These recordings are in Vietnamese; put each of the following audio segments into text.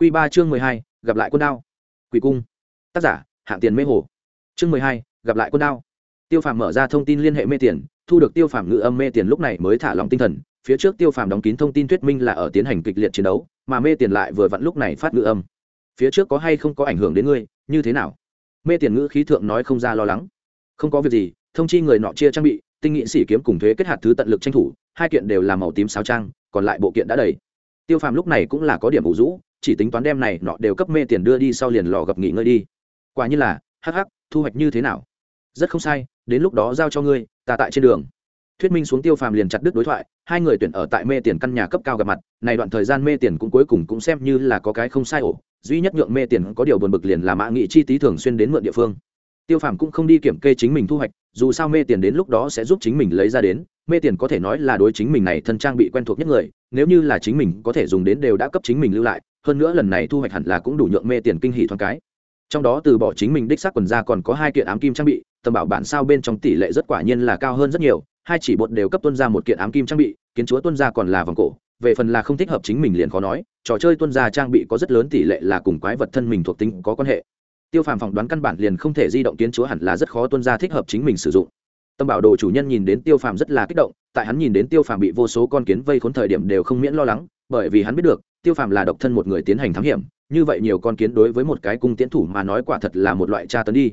Quy ba chương mười hai, gặp lại quân đao. Quỷ cung. Tác giả, hạng tiền mê hồ. Chương mười hai, gặp lại quân đao. Tiêu phàm mở ra thông tin liên hệ mê tiền, thu được tiêu phàm ngữ âm mê tiền lúc này mới thả lòng tinh thần, phía trước tiêu phàm đóng kín thông tin thuyết minh là ở tiến hành kịch liệt chiến đấu, mà mê tiền lại vừa vặn lúc này phát ngữ âm. Phía trước có hay không có ảnh hưởng đến ngươi, như thế nào? Mê tiền ngữ khí thượng nói không ra lo lắng. Không có việc gì, thông chi người nọ chia trang bị, tinh nghị sĩ kiếm cùng thuế kết hạt thứ tận lực tranh thủ, hai kiện đều là màu tím sáo trang, còn lại bộ kiện đã đầy. Tiêu phàm lúc này cũng là có điểm ủ rũ chỉ tính toán đem này nọ đều cấp mê tiền đưa đi sau liền lò gặp nghỉ ngơi đi. Quả như là, hắc hắc, thu hoạch như thế nào? Rất không sai, đến lúc đó giao cho ngươi, ta tại trên đường. Thuyết minh xuống tiêu phàm liền chặt đứt đối thoại, hai người tuyển ở tại mê tiền căn nhà cấp cao gặp mặt, này đoạn thời gian mê tiền cũng cuối cùng cũng xem như là có cái không sai ổ, duy nhất nhượng mê tiền có điều buồn bực liền là mã nghị chi tí thường xuyên đến mượn địa phương. Tiêu phàm cũng không đi kiểm kê chính mình thu hoạch, dù sao mê tiền đến lúc đó sẽ giúp chính mình lấy ra đến, mê tiền có thể nói là đối chính mình này thân trang bị quen thuộc nhất người, nếu như là chính mình có thể dùng đến đều đã cấp chính mình lưu lại hơn nữa lần này thu hoạch hẳn là cũng đủ nhượng mê tiền kinh hỉ thoáng cái. Trong đó từ bỏ chính mình đích xác quần ra còn có hai kiện ám kim trang bị, tầm bảo bản sao bên trong tỷ lệ rất quả nhiên là cao hơn rất nhiều, hai chỉ bột đều cấp tuân ra một kiện ám kim trang bị, kiến chúa tuân ra còn là vòng cổ, về phần là không thích hợp chính mình liền khó nói, trò chơi tuân ra trang bị có rất lớn tỷ lệ là cùng quái vật thân mình thuộc tính có quan hệ. Tiêu phàm phỏng đoán căn bản liền không thể di động kiến chúa hẳn là rất khó tuân ra thích hợp chính mình sử dụng. Tâm bảo đồ chủ nhân nhìn đến tiêu phàm rất là kích động, tại hắn nhìn đến tiêu phàm bị vô số con kiến vây khốn thời điểm đều không miễn lo lắng, bởi vì hắn biết được tiêu phàm là độc thân một người tiến hành thám hiểm, như vậy nhiều con kiến đối với một cái cung tiến thủ mà nói quả thật là một loại tra tấn đi.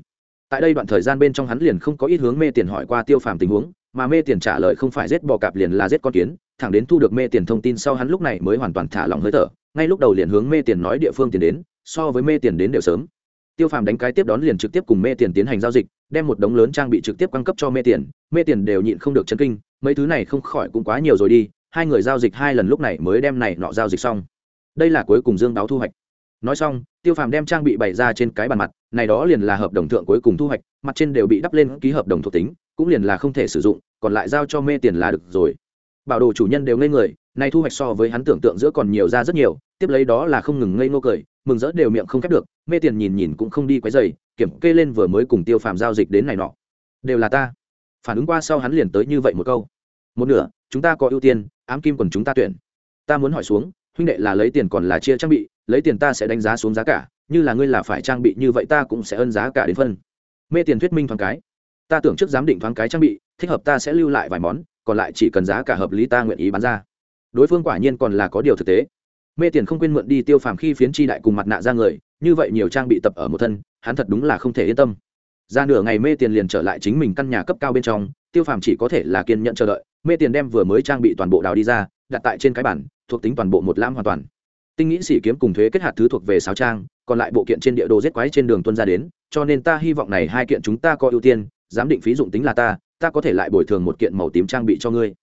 Tại đây đoạn thời gian bên trong hắn liền không có ít hướng mê tiền hỏi qua tiêu phàm tình huống, mà mê tiền trả lời không phải giết bò cạp liền là giết con kiến, thẳng đến thu được mê tiền thông tin sau hắn lúc này mới hoàn toàn thả lỏng hơi thở, ngay lúc đầu liền hướng mê tiền nói địa phương tiền đến, so với mê tiền đến đều sớm. Tiêu phàm đánh cái tiếp đón liền trực tiếp cùng mê tiền tiến hành giao dịch, đem một đống lớn trang bị trực tiếp cung cấp cho mê tiền mê tiền đều nhịn không được chân kinh, mấy thứ này không khỏi cũng quá nhiều rồi đi, hai người giao dịch hai lần lúc này mới đem này nọ giao dịch xong đây là cuối cùng dương báo thu hoạch. Nói xong, tiêu phàm đem trang bị bày ra trên cái bàn mặt, này đó liền là hợp đồng thượng cuối cùng thu hoạch, mặt trên đều bị đắp lên ký hợp đồng thuộc tính, cũng liền là không thể sử dụng, còn lại giao cho mê tiền là được rồi. Bảo đồ chủ nhân đều ngây người nay thu hoạch so với hắn tưởng tượng giữa còn nhiều ra rất nhiều, tiếp lấy đó là không ngừng ngây ngô cười, mừng rỡ đều miệng không khép được, mê tiền nhìn nhìn cũng không đi quấy dày kiểm kê lên vừa mới cùng tiêu phàm giao dịch đến này nọ. Đều là ta. Phản ứng qua sau hắn liền tới như vậy một câu. Một nửa, chúng ta có ưu tiên, ám kim còn chúng ta tuyển. Ta muốn hỏi xuống huynh đệ là lấy tiền còn là chia trang bị, lấy tiền ta sẽ đánh giá xuống giá cả, như là ngươi là phải trang bị như vậy ta cũng sẽ ân giá cả đến phân. Mê tiền thuyết minh thoáng cái. Ta tưởng trước giám định thoáng cái trang bị, thích hợp ta sẽ lưu lại vài món, còn lại chỉ cần giá cả hợp lý ta nguyện ý bán ra. Đối phương quả nhiên còn là có điều thực tế. Mê tiền không quên mượn đi tiêu phàm khi phiến chi đại cùng mặt nạ ra người, như vậy nhiều trang bị tập ở một thân, hắn thật đúng là không thể yên tâm. Ra nửa ngày mê tiền liền trở lại chính mình căn nhà cấp cao bên trong, tiêu phàm chỉ có thể là kiên nhận chờ đợi, mê tiền đem vừa mới trang bị toàn bộ đào đi ra, đặt tại trên cái bản thuộc tính toàn bộ một lam hoàn toàn. Tinh nghĩ sĩ kiếm cùng thuế kết hạt thứ thuộc về sáo trang, còn lại bộ kiện trên địa đồ giết quái trên đường tuân ra đến, cho nên ta hy vọng này hai kiện chúng ta có ưu tiên, giám định phí dụng tính là ta ta có thể lại bồi thường một kiện màu tím trang bị cho ngươi.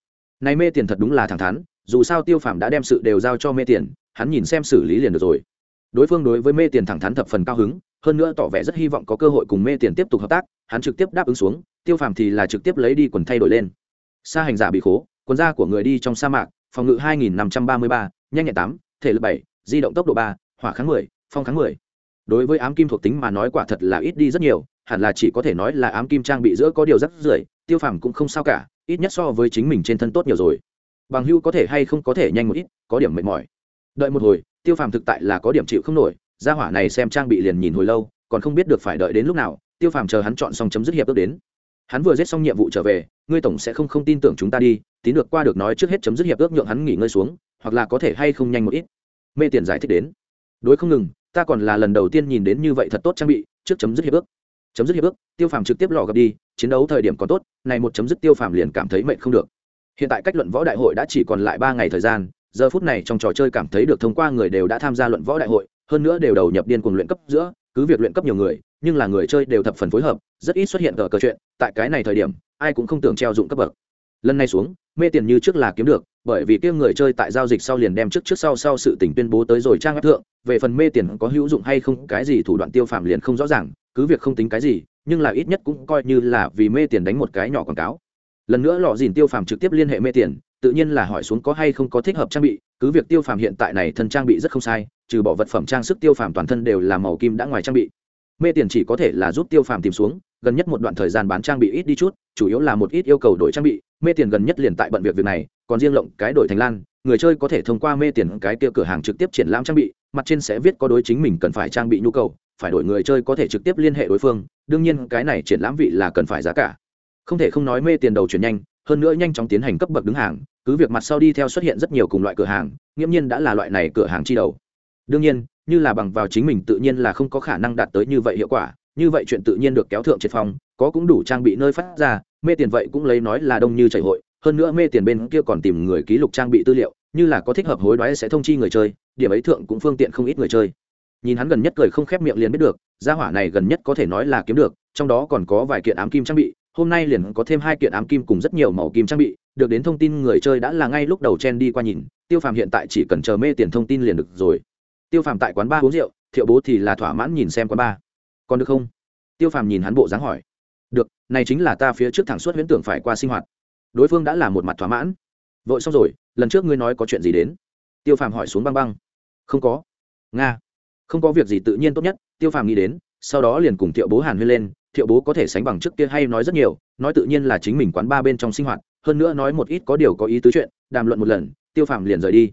Này mê tiền thật đúng là thẳng thắn, dù sao tiêu phàm đã đem sự đều giao cho mê tiền, hắn nhìn xem xử lý liền được rồi. Đối phương đối với mê tiền thẳng thắn thập phần cao hứng, hơn nữa tỏ vẻ rất hy vọng có cơ hội cùng mê tiền tiếp tục hợp tác, hắn trực tiếp đáp ứng xuống, tiêu phàm thì là trực tiếp lấy đi quần thay đổi lên. Sa hành giả bị khố, quần da của người đi trong sa mạc phòng ngự 2533, nhanh nhẹn 8, thể lực 7, di động tốc độ 3, hỏa kháng 10, phong kháng 10. Đối với ám kim thuộc tính mà nói quả thật là ít đi rất nhiều, hẳn là chỉ có thể nói là ám kim trang bị giữa có điều rất rưởi, tiêu phàm cũng không sao cả, ít nhất so với chính mình trên thân tốt nhiều rồi. Bằng hưu có thể hay không có thể nhanh một ít, có điểm mệt mỏi. Đợi một hồi, tiêu phàm thực tại là có điểm chịu không nổi, gia hỏa này xem trang bị liền nhìn hồi lâu, còn không biết được phải đợi đến lúc nào, tiêu phàm chờ hắn chọn xong chấm dứt hiệp ước đến. Hắn vừa giết xong nhiệm vụ trở về, ngươi tổng sẽ không không tin tưởng chúng ta đi, tín được qua được nói trước hết chấm dứt hiệp ước nhượng hắn nghỉ ngơi xuống, hoặc là có thể hay không nhanh một ít. Mê tiền giải thích đến. Đối không ngừng, ta còn là lần đầu tiên nhìn đến như vậy thật tốt trang bị, trước chấm dứt hiệp ước. Chấm dứt hiệp ước, tiêu phàm trực tiếp lò gặp đi, chiến đấu thời điểm còn tốt, này một chấm dứt tiêu phàm liền cảm thấy mệnh không được. Hiện tại cách luận võ đại hội đã chỉ còn lại ba ngày thời gian, giờ phút này trong trò chơi cảm thấy được thông qua người đều đã tham gia luận võ đại hội, hơn nữa đều đầu nhập điên cùng luyện cấp giữa, cứ việc luyện cấp nhiều người, nhưng là người chơi đều thập phần phối hợp, rất ít xuất hiện cờ cờ chuyện, tại cái này thời điểm, ai cũng không tưởng treo dụng cấp bậc. Lần này xuống mê tiền như trước là kiếm được, bởi vì kia người chơi tại giao dịch sau liền đem trước trước sau sau sự tình tuyên bố tới rồi trang web thượng, về phần mê tiền có hữu dụng hay không, cái gì thủ đoạn tiêu phạm liền không rõ ràng, cứ việc không tính cái gì, nhưng là ít nhất cũng coi như là vì mê tiền đánh một cái nhỏ quảng cáo. Lần nữa lọ dìn tiêu phàm trực tiếp liên hệ mê tiền, tự nhiên là hỏi xuống có hay không có thích hợp trang bị, cứ việc tiêu phàm hiện tại này thân trang bị rất không sai, trừ bỏ vật phẩm trang sức tiêu phàm toàn thân đều là màu kim đã ngoài trang bị. Mê tiền chỉ có thể là giúp tiêu phàm tìm xuống, gần nhất một đoạn thời gian bán trang bị ít đi chút, chủ yếu là một ít yêu cầu đổi trang bị mê tiền gần nhất liền tại bận việc việc này, còn riêng lộng cái đổi thành lan, người chơi có thể thông qua mê tiền cái kia cửa hàng trực tiếp triển lãm trang bị, mặt trên sẽ viết có đối chính mình cần phải trang bị nhu cầu, phải đổi người chơi có thể trực tiếp liên hệ đối phương, đương nhiên cái này triển lãm vị là cần phải giá cả. Không thể không nói mê tiền đầu chuyển nhanh, hơn nữa nhanh chóng tiến hành cấp bậc đứng hàng, cứ việc mặt sau đi theo xuất hiện rất nhiều cùng loại cửa hàng, nghiễm nhiên đã là loại này cửa hàng chi đầu. Đương nhiên, như là bằng vào chính mình tự nhiên là không có khả năng đạt tới như vậy hiệu quả, như vậy chuyện tự nhiên được kéo thượng triệt phòng có cũng đủ trang bị nơi phát ra mê tiền vậy cũng lấy nói là đông như chảy hội, hơn nữa mê tiền bên kia còn tìm người ký lục trang bị tư liệu, như là có thích hợp hối đoái sẽ thông chi người chơi, điểm ấy thượng cũng phương tiện không ít người chơi. Nhìn hắn gần nhất cười không khép miệng liền biết được, gia hỏa này gần nhất có thể nói là kiếm được, trong đó còn có vài kiện ám kim trang bị, hôm nay liền có thêm hai kiện ám kim cùng rất nhiều màu kim trang bị, được đến thông tin người chơi đã là ngay lúc đầu chen đi qua nhìn, tiêu phàm hiện tại chỉ cần chờ mê tiền thông tin liền được rồi. Tiêu phàm tại quán ba uống rượu, thiệu bố thì là thỏa mãn nhìn xem quán ba. Còn được không? Tiêu phàm nhìn hắn bộ dáng hỏi được, này chính là ta phía trước thẳng suốt huyễn tưởng phải qua sinh hoạt. Đối phương đã là một mặt thỏa mãn. Vội xong rồi, lần trước ngươi nói có chuyện gì đến? Tiêu phàm hỏi xuống băng băng. Không có. Nga. Không có việc gì tự nhiên tốt nhất, tiêu phàm nghĩ đến, sau đó liền cùng thiệu bố hàn huyên lên, thiệu bố có thể sánh bằng trước kia hay nói rất nhiều, nói tự nhiên là chính mình quán ba bên trong sinh hoạt, hơn nữa nói một ít có điều có ý tứ chuyện, đàm luận một lần, tiêu phàm liền rời đi.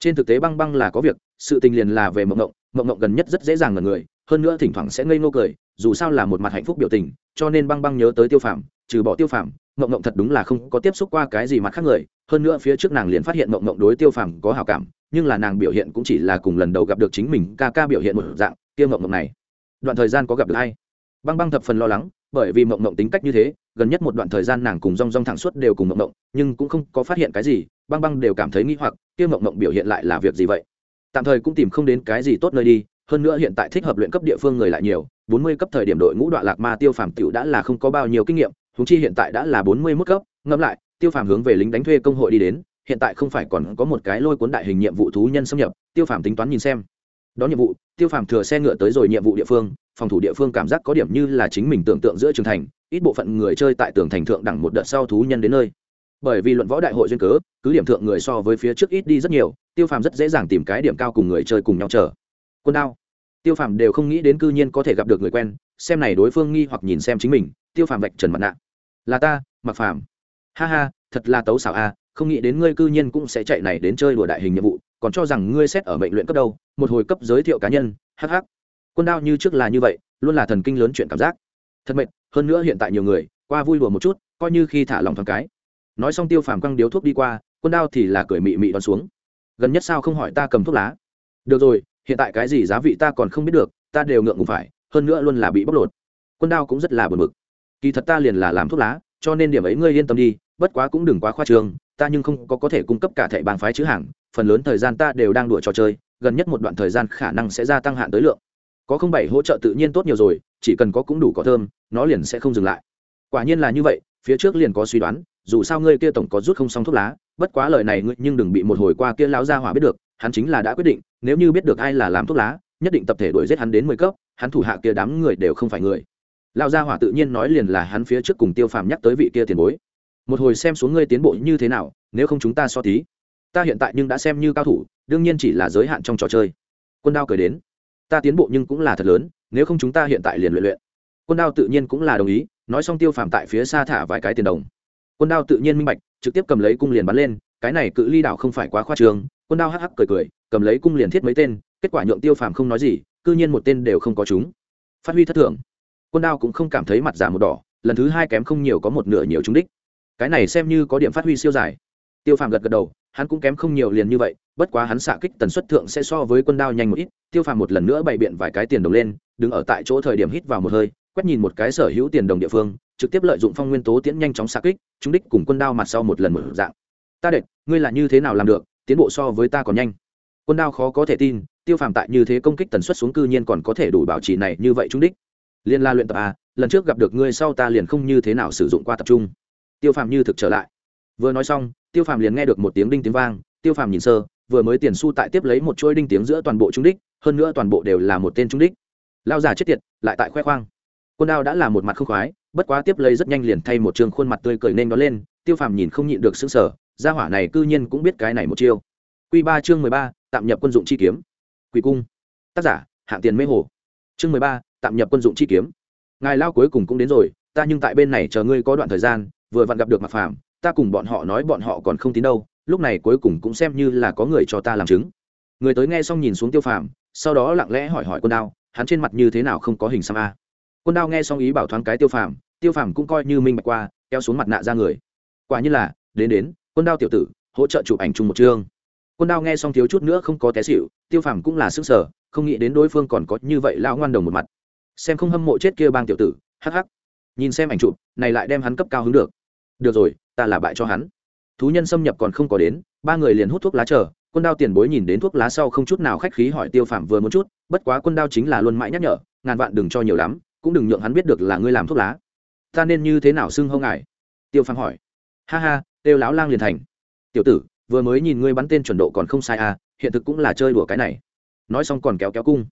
Trên thực tế băng băng là có việc, sự tình liền là về mộng ngộng mộng ngộng gần nhất rất dễ dàng ngần người, hơn nữa thỉnh thoảng sẽ ngây ngô cười dù sao là một mặt hạnh phúc biểu tình, cho nên băng băng nhớ tới tiêu phàm, trừ bỏ tiêu phàm, mộng mộng thật đúng là không có tiếp xúc qua cái gì mặt khác người, hơn nữa phía trước nàng liền phát hiện mộng mộng đối tiêu phàm có hào cảm, nhưng là nàng biểu hiện cũng chỉ là cùng lần đầu gặp được chính mình ca ca biểu hiện một dạng, tiêu mộng mộng này, đoạn thời gian có gặp được hay? Băng băng thập phần lo lắng, bởi vì mộng mộng tính cách như thế, gần nhất một đoạn thời gian nàng cùng rong rong thẳng suốt đều cùng mộng mộng, nhưng cũng không có phát hiện cái gì, băng băng đều cảm thấy nghi hoặc kia mộng mộng biểu hiện lại là việc gì vậy? Tạm thời cũng tìm không đến cái gì tốt nơi đi hơn nữa hiện tại thích hợp luyện cấp địa phương người lại nhiều, bốn mươi cấp thời điểm đội ngũ đoạn lạc ma tiêu phàm tiểu đã là không có bao nhiêu kinh nghiệm húng chi hiện tại đã là bốn mươi mức cấp. Ngẫm lại, tiêu phàm hướng về lính đánh thuê công hội đi đến, hiện tại không phải còn có một cái lôi cuốn đại hình nhiệm vụ thú nhân xâm nhập, tiêu phàm tính toán nhìn xem. Đó nhiệm vụ, tiêu phàm thừa xe ngựa tới rồi nhiệm vụ địa phương, phòng thủ địa phương cảm giác có điểm như là chính mình tưởng tượng giữa trường thành, ít bộ phận người chơi tại tường thành thượng đẳng một đợt sau thú nhân đến nơi. Bởi vì luận võ đại hội duyên cớ, cứ điểm thượng người so với phía trước ít đi rất nhiều, tiêu phàm rất dễ dàng tìm cái điểm cao cùng người chơi cùng nhau chờ. Quân đao tiêu phàm đều không nghĩ đến cư nhiên có thể gặp được người quen, xem này đối phương nghi hoặc nhìn xem chính mình, tiêu phàm vạch trần mặt nạ. Là ta mặc phàm. Ha ha, thật là tấu xảo a, không nghĩ đến ngươi cư nhiên cũng sẽ chạy này đến chơi đùa đại hình nhiệm vụ, còn cho rằng ngươi xét ở mệnh luyện cấp đâu, một hồi cấp giới thiệu cá nhân hh quân đao như trước là như vậy, luôn là thần kinh lớn chuyện cảm giác. Thật mệnh hơn nữa hiện tại nhiều người, qua vui đùa một chút, coi như khi thả lòng thoáng cái. Nói xong tiêu phàm quăng điếu thuốc đi qua, quân đao thì là cười mị mị đón xuống. Gần nhất sao không hỏi ta cầm thuốc lá? Được rồi hiện tại cái gì giá vị ta còn không biết được, ta đều ngượng ngùng phải, hơn nữa luôn là bị bóc lột. Quân đao cũng rất là bật mực kỳ thật ta liền là làm thuốc lá, cho nên điểm ấy ngươi yên tâm đi, bất quá cũng đừng quá khoa trương, ta nhưng không có có thể cung cấp cả thẻ bàn phái chữ hàng, phần lớn thời gian ta đều đang đùa trò chơi, gần nhất một đoạn thời gian khả năng sẽ gia tăng hạn tới lượng. Có không bảy hỗ trợ tự nhiên tốt nhiều rồi, chỉ cần có cũng đủ có thơm, nó liền sẽ không dừng lại. Quả nhiên là như vậy, phía trước liền có suy đoán, dù sao ngươi kia tổng có rút không xong thuốc lá, bất quá lời này ngươi nhưng đừng bị một hồi qua kia lão gia hỏa biết được hắn chính là đã quyết định, nếu như biết được ai là làm thuốc lá, nhất định tập thể đuổi giết hắn đến mười cấp, hắn thủ hạ kia đám người đều không phải người. Lão gia hỏa tự nhiên nói liền là hắn phía trước cùng tiêu phàm nhắc tới vị kia tiền bối. Một hồi xem xuống ngươi tiến bộ như thế nào, nếu không chúng ta so tí. Ta hiện tại nhưng đã xem như cao thủ, đương nhiên chỉ là giới hạn trong trò chơi. Quân đao cười đến. Ta tiến bộ nhưng cũng là thật lớn, nếu không chúng ta hiện tại liền luyện luyện. Quân đao tự nhiên cũng là đồng ý, nói xong tiêu phàm tại phía xa thả vài cái tiền đồng. Quân đao tự nhiên minh bạch, trực tiếp cầm lấy cung liền bắn lên cái này cự ly đảo không phải quá khoa trường quân đao hắc hắc cười cười, cầm lấy cung liền thiết mấy tên, kết quả nhượng tiêu phàm không nói gì, cư nhiên một tên đều không có chúng. Phát huy thất thường. Quân đao cũng không cảm thấy mặt giả một đỏ, lần thứ hai kém không nhiều có một nửa nhiều trúng đích. Cái này xem như có điểm phát huy siêu dài. Tiêu phàm gật gật đầu, hắn cũng kém không nhiều liền như vậy, bất quá hắn xạ kích tần suất thượng sẽ so với quân đao nhanh một ít, tiêu phàm một lần nữa bày biện vài cái tiền đồng lên, đứng ở tại chỗ thời điểm hít vào một hơi, quét nhìn một cái sở hữu tiền đồng địa phương, trực tiếp lợi dụng phong nguyên tố tiễn nhanh chóng xạ kích chúng đích cùng quân đao mặt sau một lần một dạng ta đệt, ngươi là như thế nào làm được, tiến bộ so với ta còn nhanh. Quân đao khó có thể tin, tiêu phàm tại như thế công kích tần suất xuống cư nhiên còn có thể đủ bảo trì này như vậy trung đích. Liên la luyện tập à lần trước gặp được ngươi sau ta liền không như thế nào sử dụng qua tập trung. Tiêu phàm như thực trở lại. Vừa nói xong, tiêu phàm liền nghe được một tiếng đinh tiếng vang, tiêu phàm nhìn sơ, vừa mới tiền su tại tiếp lấy một chuỗi đinh tiếng giữa toàn bộ trung đích, hơn nữa toàn bộ đều là một tên trung đích. Lao giả chết tiệt, lại tại khoe khoang. Quân đao đã là một mặt không khoái, bất quá tiếp lấy rất nhanh liền thay một trường khuôn mặt tươi cười nên đó lên, tiêu phàm nhìn không nhịn được xứng sở gia hỏa này cư nhiên cũng biết cái này một chiêu. Q ba chương mười ba, tạm nhập quân dụng chi kiếm. Quỷ cung. Tác giả, hạng tiền mê hồ. Chương mười ba, tạm nhập quân dụng chi kiếm. Ngài lao cuối cùng cũng đến rồi, ta nhưng tại bên này chờ ngươi có đoạn thời gian, vừa vặn gặp được mặt phàm, ta cùng bọn họ nói bọn họ còn không tín đâu, lúc này cuối cùng cũng xem như là có người cho ta làm chứng. Người tới nghe xong nhìn xuống tiêu phàm, sau đó lặng lẽ hỏi hỏi quân đao, hắn trên mặt như thế nào không có hình xăm a? Quân đao nghe xong ý bảo thoáng cái tiêu phàm tiêu phàm cũng coi như minh bạch qua, kéo xuống mặt nạ ra người. Quả như là, đến đến quân đao tiểu tử, hỗ trợ chụp ảnh chung một chương. Quân đao nghe xong thiếu chút nữa không có té xịu tiêu phàm cũng là sức sở không nghĩ đến đối phương còn có như vậy lao ngoan đồng một mặt. Xem không hâm mộ chết kia bang tiểu tử, hắc hắc. Nhìn xem ảnh chụp, này lại đem hắn cấp cao hứng được. Được rồi, ta là bại cho hắn. Thú nhân xâm nhập còn không có đến, ba người liền hút thuốc lá chờ, quân đao tiền bối nhìn đến thuốc lá sau không chút nào khách khí hỏi tiêu phàm vừa một chút, bất quá quân đao chính là luôn mãi nhắc nhở, ngàn vạn đừng cho nhiều lắm, cũng đừng nhượng hắn biết được là ngươi làm thuốc lá. Ta nên như thế nào xưng hông ngài? Tiêu phàm hỏi. Ha ha tiêu lão lang liền thành. Tiểu tử, vừa mới nhìn ngươi bắn tên chuẩn độ còn không sai à hiện thực cũng là chơi đùa cái này. Nói xong còn kéo kéo cung.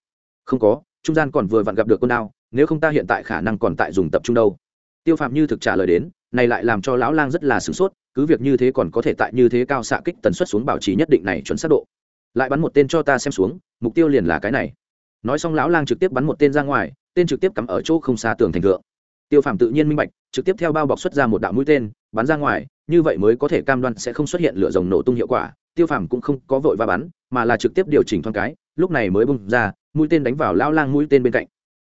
Không có, trung gian còn vừa vặn gặp được con đao, nếu không ta hiện tại khả năng còn tại dùng tập trung đâu. Tiêu phạm như thực trả lời đến, này lại làm cho lão lang rất là sửng sốt, cứ việc như thế còn có thể tại như thế cao xạ kích tần suất xuống bảo trì nhất định này chuẩn xác độ. Lại bắn một tên cho ta xem xuống, mục tiêu liền là cái này. Nói xong lão lang trực tiếp bắn một tên ra ngoài, tên trực tiếp cắm ở chỗ không xa tường thành thượng. Tiêu phạm tự nhiên minh bạch, trực tiếp theo bao bọc xuất ra một đạo mũi tên, bắn ra ngoài như vậy mới có thể cam đoan sẽ không xuất hiện lửa rồng nổ tung hiệu quả, tiêu phàm cũng không có vội va bắn, mà là trực tiếp điều chỉnh thoáng cái, lúc này mới bung ra, mũi tên đánh vào lao lang mũi tên bên cạnh.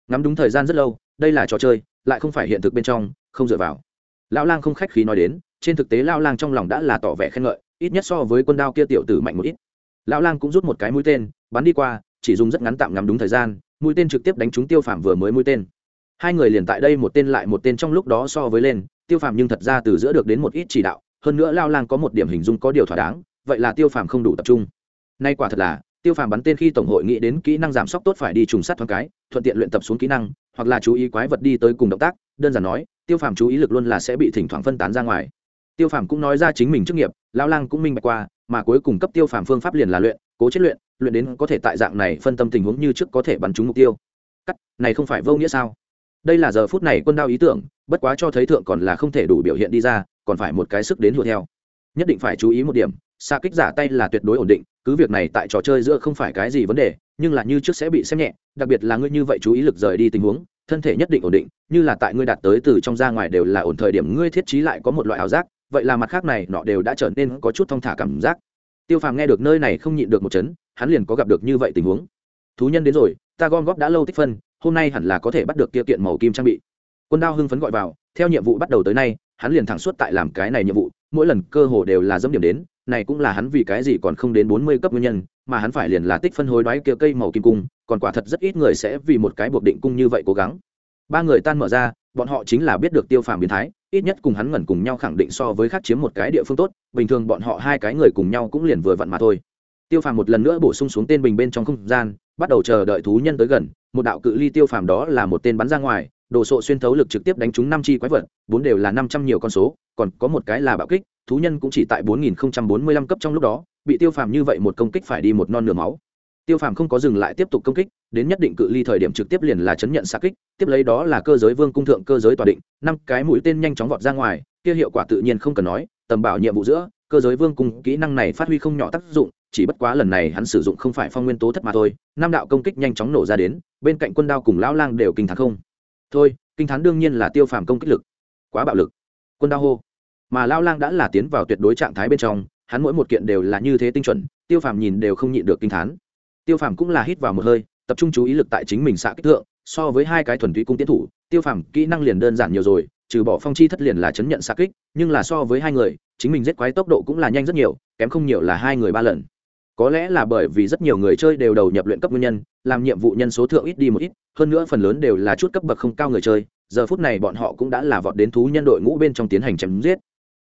Ngắm đúng thời gian rất lâu, đây là trò chơi, lại không phải hiện thực bên trong, không dựa vào. Lão lang không khách khí nói đến, trên thực tế lao lang trong lòng đã là tỏ vẻ khen ngợi, ít nhất so với quân đao kia tiểu tử mạnh một ít. Lão lang cũng rút một cái mũi tên, bắn đi qua, chỉ dùng rất ngắn tạm ngắm đúng thời gian, mũi tên trực tiếp đánh trúng tiêu phàm vừa mới mũi tên. Hai người liền tại đây, một tên lại một tên trong lúc đó so với lên tiêu phàm nhưng thật ra từ giữa được đến một ít chỉ đạo, hơn nữa lao lang có một điểm hình dung có điều thỏa đáng, vậy là tiêu phàm không đủ tập trung. Nay quả thật là, tiêu phàm bắn tên khi tổng hội nghĩ đến kỹ năng giảm sốc tốt phải đi trùng sát thoáng cái, thuận tiện luyện tập xuống kỹ năng, hoặc là chú ý quái vật đi tới cùng động tác, đơn giản nói, tiêu phàm chú ý lực luôn là sẽ bị thỉnh thoảng phân tán ra ngoài. Tiêu phàm cũng nói ra chính mình chức nghiệp, lao lang cũng minh bạch qua, mà cuối cùng cấp tiêu phàm phương pháp liền là luyện, cố chết luyện luyện đến có thể tại dạng này phân tâm tình huống như trước có thể bắn trúng mục tiêu. Cắt, này không phải vô nghĩa sao? Đây là giờ phút này quân đao ý tưởng bất quá cho thấy thượng còn là không thể đủ biểu hiện đi ra, còn phải một cái sức đến hùa theo. Nhất định phải chú ý một điểm xa kích giả tay là tuyệt đối ổn định, cứ việc này tại trò chơi giữa không phải cái gì vấn đề, nhưng là như trước sẽ bị xem nhẹ, đặc biệt là ngươi như vậy chú ý lực rời đi tình huống, thân thể nhất định ổn định, như là tại ngươi đạt tới từ trong ra ngoài đều là ổn thời điểm ngươi thiết trí lại có một loại ảo giác, vậy là mặt khác này nọ đều đã trở nên có chút thong thả cảm giác. Tiêu phàm nghe được nơi này không nhịn được một chấn, hắn liền có gặp được như vậy tình huống. Thú nhân đến rồi, ta gom góp đã lâu tích phân, hôm nay hẳn là có thể bắt được kia kiện màu kim trang bị quân đao hưng phấn gọi vào, theo nhiệm vụ bắt đầu tới nay, hắn liền thẳng suốt tại làm cái này nhiệm vụ, mỗi lần cơ hồ đều là dẫm điểm đến, này cũng là hắn vì cái gì còn không đến bốn mươi cấp nguyên nhân, mà hắn phải liền là tích phân hối đoái kia cây màu kim cung, còn quả thật rất ít người sẽ vì một cái buộc định cung như vậy cố gắng. Ba người tan mở ra, bọn họ chính là biết được tiêu phàm biến thái, ít nhất cùng hắn ngẩn cùng nhau khẳng định so với khác chiếm một cái địa phương tốt, bình thường bọn họ hai cái người cùng nhau cũng liền vừa vặn mà thôi. Tiêu phàm một lần nữa bổ sung xuống tên bình bên trong không gian, bắt đầu chờ đợi thú nhân tới gần, một đạo cự ly tiêu phàm đó là một tên bắn ra ngoài đồ sộ xuyên thấu lực trực tiếp đánh trúng năm chi quái vật, bốn đều là năm trăm nhiều con số, còn có một cái là bạo kích, thú nhân cũng chỉ tại bốn nghìn bốn mươi lăm cấp trong lúc đó, bị tiêu phàm như vậy một công kích phải đi một non nửa máu. Tiêu phàm không có dừng lại tiếp tục công kích, đến nhất định cự ly thời điểm trực tiếp liền là chấn nhận xa kích, tiếp lấy đó là cơ giới vương cung thượng cơ giới tòa định, năm cái mũi tên nhanh chóng vọt ra ngoài, kia hiệu quả tự nhiên không cần nói, tầm bảo nhiệm vụ giữa, cơ giới vương cung kỹ năng này phát huy không nhỏ tác dụng, chỉ bất quá lần này hắn sử dụng không phải phong nguyên tố thất mà thôi, năm đạo công kích nhanh chóng nổ ra đến, bên cạnh quân đao cùng lão lang đều kinh thắng không thôi, kinh thắng đương nhiên là tiêu phàm công kích lực. Quá bạo lực. Quân đao hô. Mà lao lang đã là tiến vào tuyệt đối trạng thái bên trong, hắn mỗi một kiện đều là như thế tinh chuẩn, tiêu phàm nhìn đều không nhịn được kinh thán. Tiêu phàm cũng là hít vào một hơi, tập trung chú ý lực tại chính mình xạ kích thượng, so với hai cái thuần túy cung tiến thủ, tiêu phàm kỹ năng liền đơn giản nhiều rồi, trừ bỏ phong chi thất liền là chấn nhận xạ kích, nhưng là so với hai người, chính mình giết quái tốc độ cũng là nhanh rất nhiều, kém không nhiều là hai người ba lần có lẽ là bởi vì rất nhiều người chơi đều đầu nhập luyện cấp nguyên nhân, làm nhiệm vụ nhân số thượng ít đi một ít, hơn nữa phần lớn đều là chút cấp bậc không cao người chơi, giờ phút này bọn họ cũng đã là vọt đến thú nhân đội ngũ bên trong tiến hành chém giết.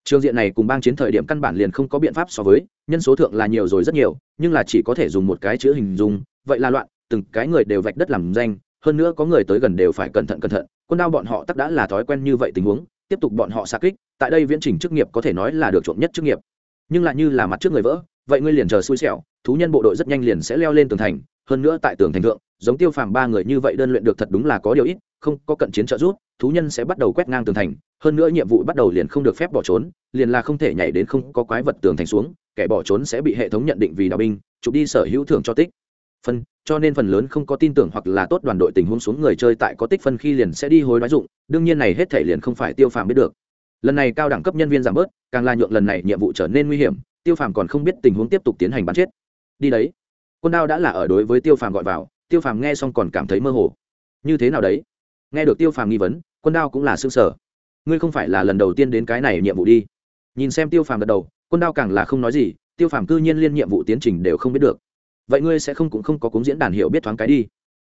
Trường diện này cùng bang chiến thời điểm căn bản liền không có biện pháp so với, nhân số thượng là nhiều rồi rất nhiều, nhưng là chỉ có thể dùng một cái chữ hình dung, vậy là loạn, từng cái người đều vạch đất làm danh, hơn nữa có người tới gần đều phải cẩn thận cẩn thận, quân đao bọn họ tắc đã là thói quen như vậy tình huống, tiếp tục bọn họ xa kích, tại đây viễn trình chức nghiệp có thể nói là được trộm nhất chức nghiệp. Nhưng lại như là mặt trước người vỡ vậy ngươi liền chờ xui xẻo thú nhân bộ đội rất nhanh liền sẽ leo lên tường thành hơn nữa tại tường thành thượng giống tiêu phàm ba người như vậy đơn luyện được thật đúng là có điều ít không có cận chiến trợ giúp, thú nhân sẽ bắt đầu quét ngang tường thành hơn nữa nhiệm vụ bắt đầu liền không được phép bỏ trốn liền là không thể nhảy đến không có quái vật tường thành xuống kẻ bỏ trốn sẽ bị hệ thống nhận định vì đào binh chụp đi sở hữu thưởng cho tích. Phân cho nên phần lớn không có tin tưởng hoặc là tốt đoàn đội tình huống xuống người chơi tại có tích phân khi liền sẽ đi hối đoái dụng đương nhiên này hết thể liền không phải tiêu phàm biết được. Lần này cao đẳng cấp nhân viên giảm bớt càng là nhượng lần này nhiệm vụ trở nên nguy hiểm tiêu phàm còn không biết tình huống tiếp tục tiến hành bắn chết. Đi đấy. Quân đao đã là ở đối với tiêu phàm gọi vào, tiêu phàm nghe xong còn cảm thấy mơ hồ. Như thế nào đấy? Nghe được tiêu phàm nghi vấn, quân đao cũng là xương sở ngươi không phải là lần đầu tiên đến cái này nhiệm vụ đi. Nhìn xem tiêu phàm gật đầu, quân đao càng là không nói gì, tiêu phàm cư nhiên liên nhiệm vụ tiến trình đều không biết được. Vậy ngươi sẽ không cũng không có cúng diễn đàn hiểu biết thoáng cái đi.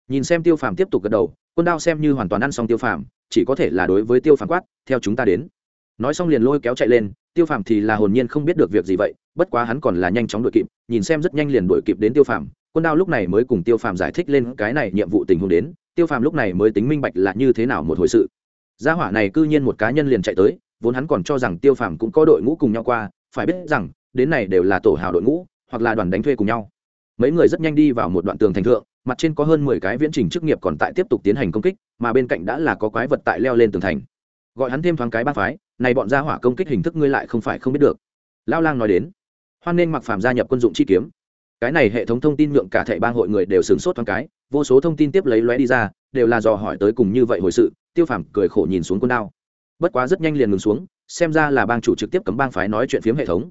Nhìn xem tiêu phàm tiếp tục gật đầu, quân đao xem như hoàn toàn ăn xong tiêu phàm, chỉ có thể là đối với tiêu phàm quát, theo chúng ta đến nói xong liền lôi kéo chạy lên, tiêu phàm thì là hồn nhiên không biết được việc gì vậy, bất quá hắn còn là nhanh chóng đuổi kịp, nhìn xem rất nhanh liền đuổi kịp đến tiêu phàm. Quân đao lúc này mới cùng tiêu phàm giải thích lên cái này nhiệm vụ tình huống đến, tiêu phàm lúc này mới tính minh bạch là như thế nào một hồi sự. Gia hỏa này cư nhiên một cá nhân liền chạy tới, vốn hắn còn cho rằng tiêu phàm cũng có đội ngũ cùng nhau qua, phải biết rằng, đến này đều là tổ hào đội ngũ, hoặc là đoàn đánh thuê cùng nhau. Mấy người rất nhanh đi vào một đoạn tường thành thượng, mặt trên có hơn mười cái viễn trình chức nghiệp còn tại tiếp tục tiến hành công kích, mà bên cạnh đã là có quái vật tại leo lên tường thành. Gọi hắn thêm thoáng cái ba phái này bọn gia hỏa công kích hình thức ngươi lại không phải không biết được. Lao lang nói đến, hoan nên mặc phàm gia nhập quân dụng chi kiếm. Cái này hệ thống thông tin nhượng cả thệ bang hội người đều sửng sốt thoáng cái, vô số thông tin tiếp lấy lóe đi ra, đều là dò hỏi tới cùng như vậy hồi sự, tiêu phàm cười khổ nhìn xuống quân đao. Bất quá rất nhanh liền ngừng xuống, xem ra là bang chủ trực tiếp cấm bang phái nói chuyện phiếm hệ thống.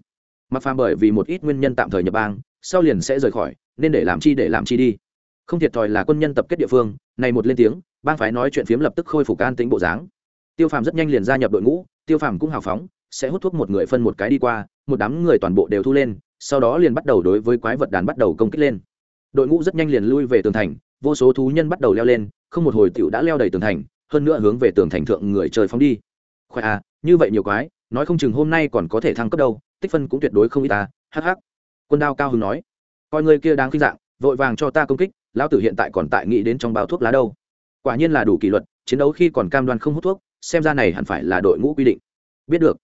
Mặc phàm bởi vì một ít nguyên nhân tạm thời nhập bang, sau liền sẽ rời khỏi, nên để làm chi để làm chi đi. Không thiệt thòi là quân nhân tập kết địa phương, này một lên tiếng, bang phái nói chuyện phiếm lập tức khôi phục an tính bộ dáng. Tiêu phàm rất nhanh liền gia nhập đội ngũ tiêu phàm cũng hào phóng, sẽ hút thuốc một người phân một cái đi qua, một đám người toàn bộ đều thu lên, sau đó liền bắt đầu đối với quái vật đàn bắt đầu công kích lên. Đội ngũ rất nhanh liền lui về tường thành, vô số thú nhân bắt đầu leo lên, không một hồi tiểu đã leo đầy tường thành, hơn nữa hướng về tường thành thượng người trời phóng đi. Khoe à như vậy nhiều quái, nói không chừng hôm nay còn có thể thăng cấp đâu, tích phân cũng tuyệt đối không ít ta hh quân đao cao hưng nói, coi người kia đáng khinh dạng, vội vàng cho ta công kích, lão tử hiện tại còn tại nghĩ đến trong bao thuốc lá đâu. Quả nhiên là đủ kỷ luật, chiến đấu khi còn cam đoan không hút thuốc xem ra này hẳn phải là đội ngũ quy định. Biết được.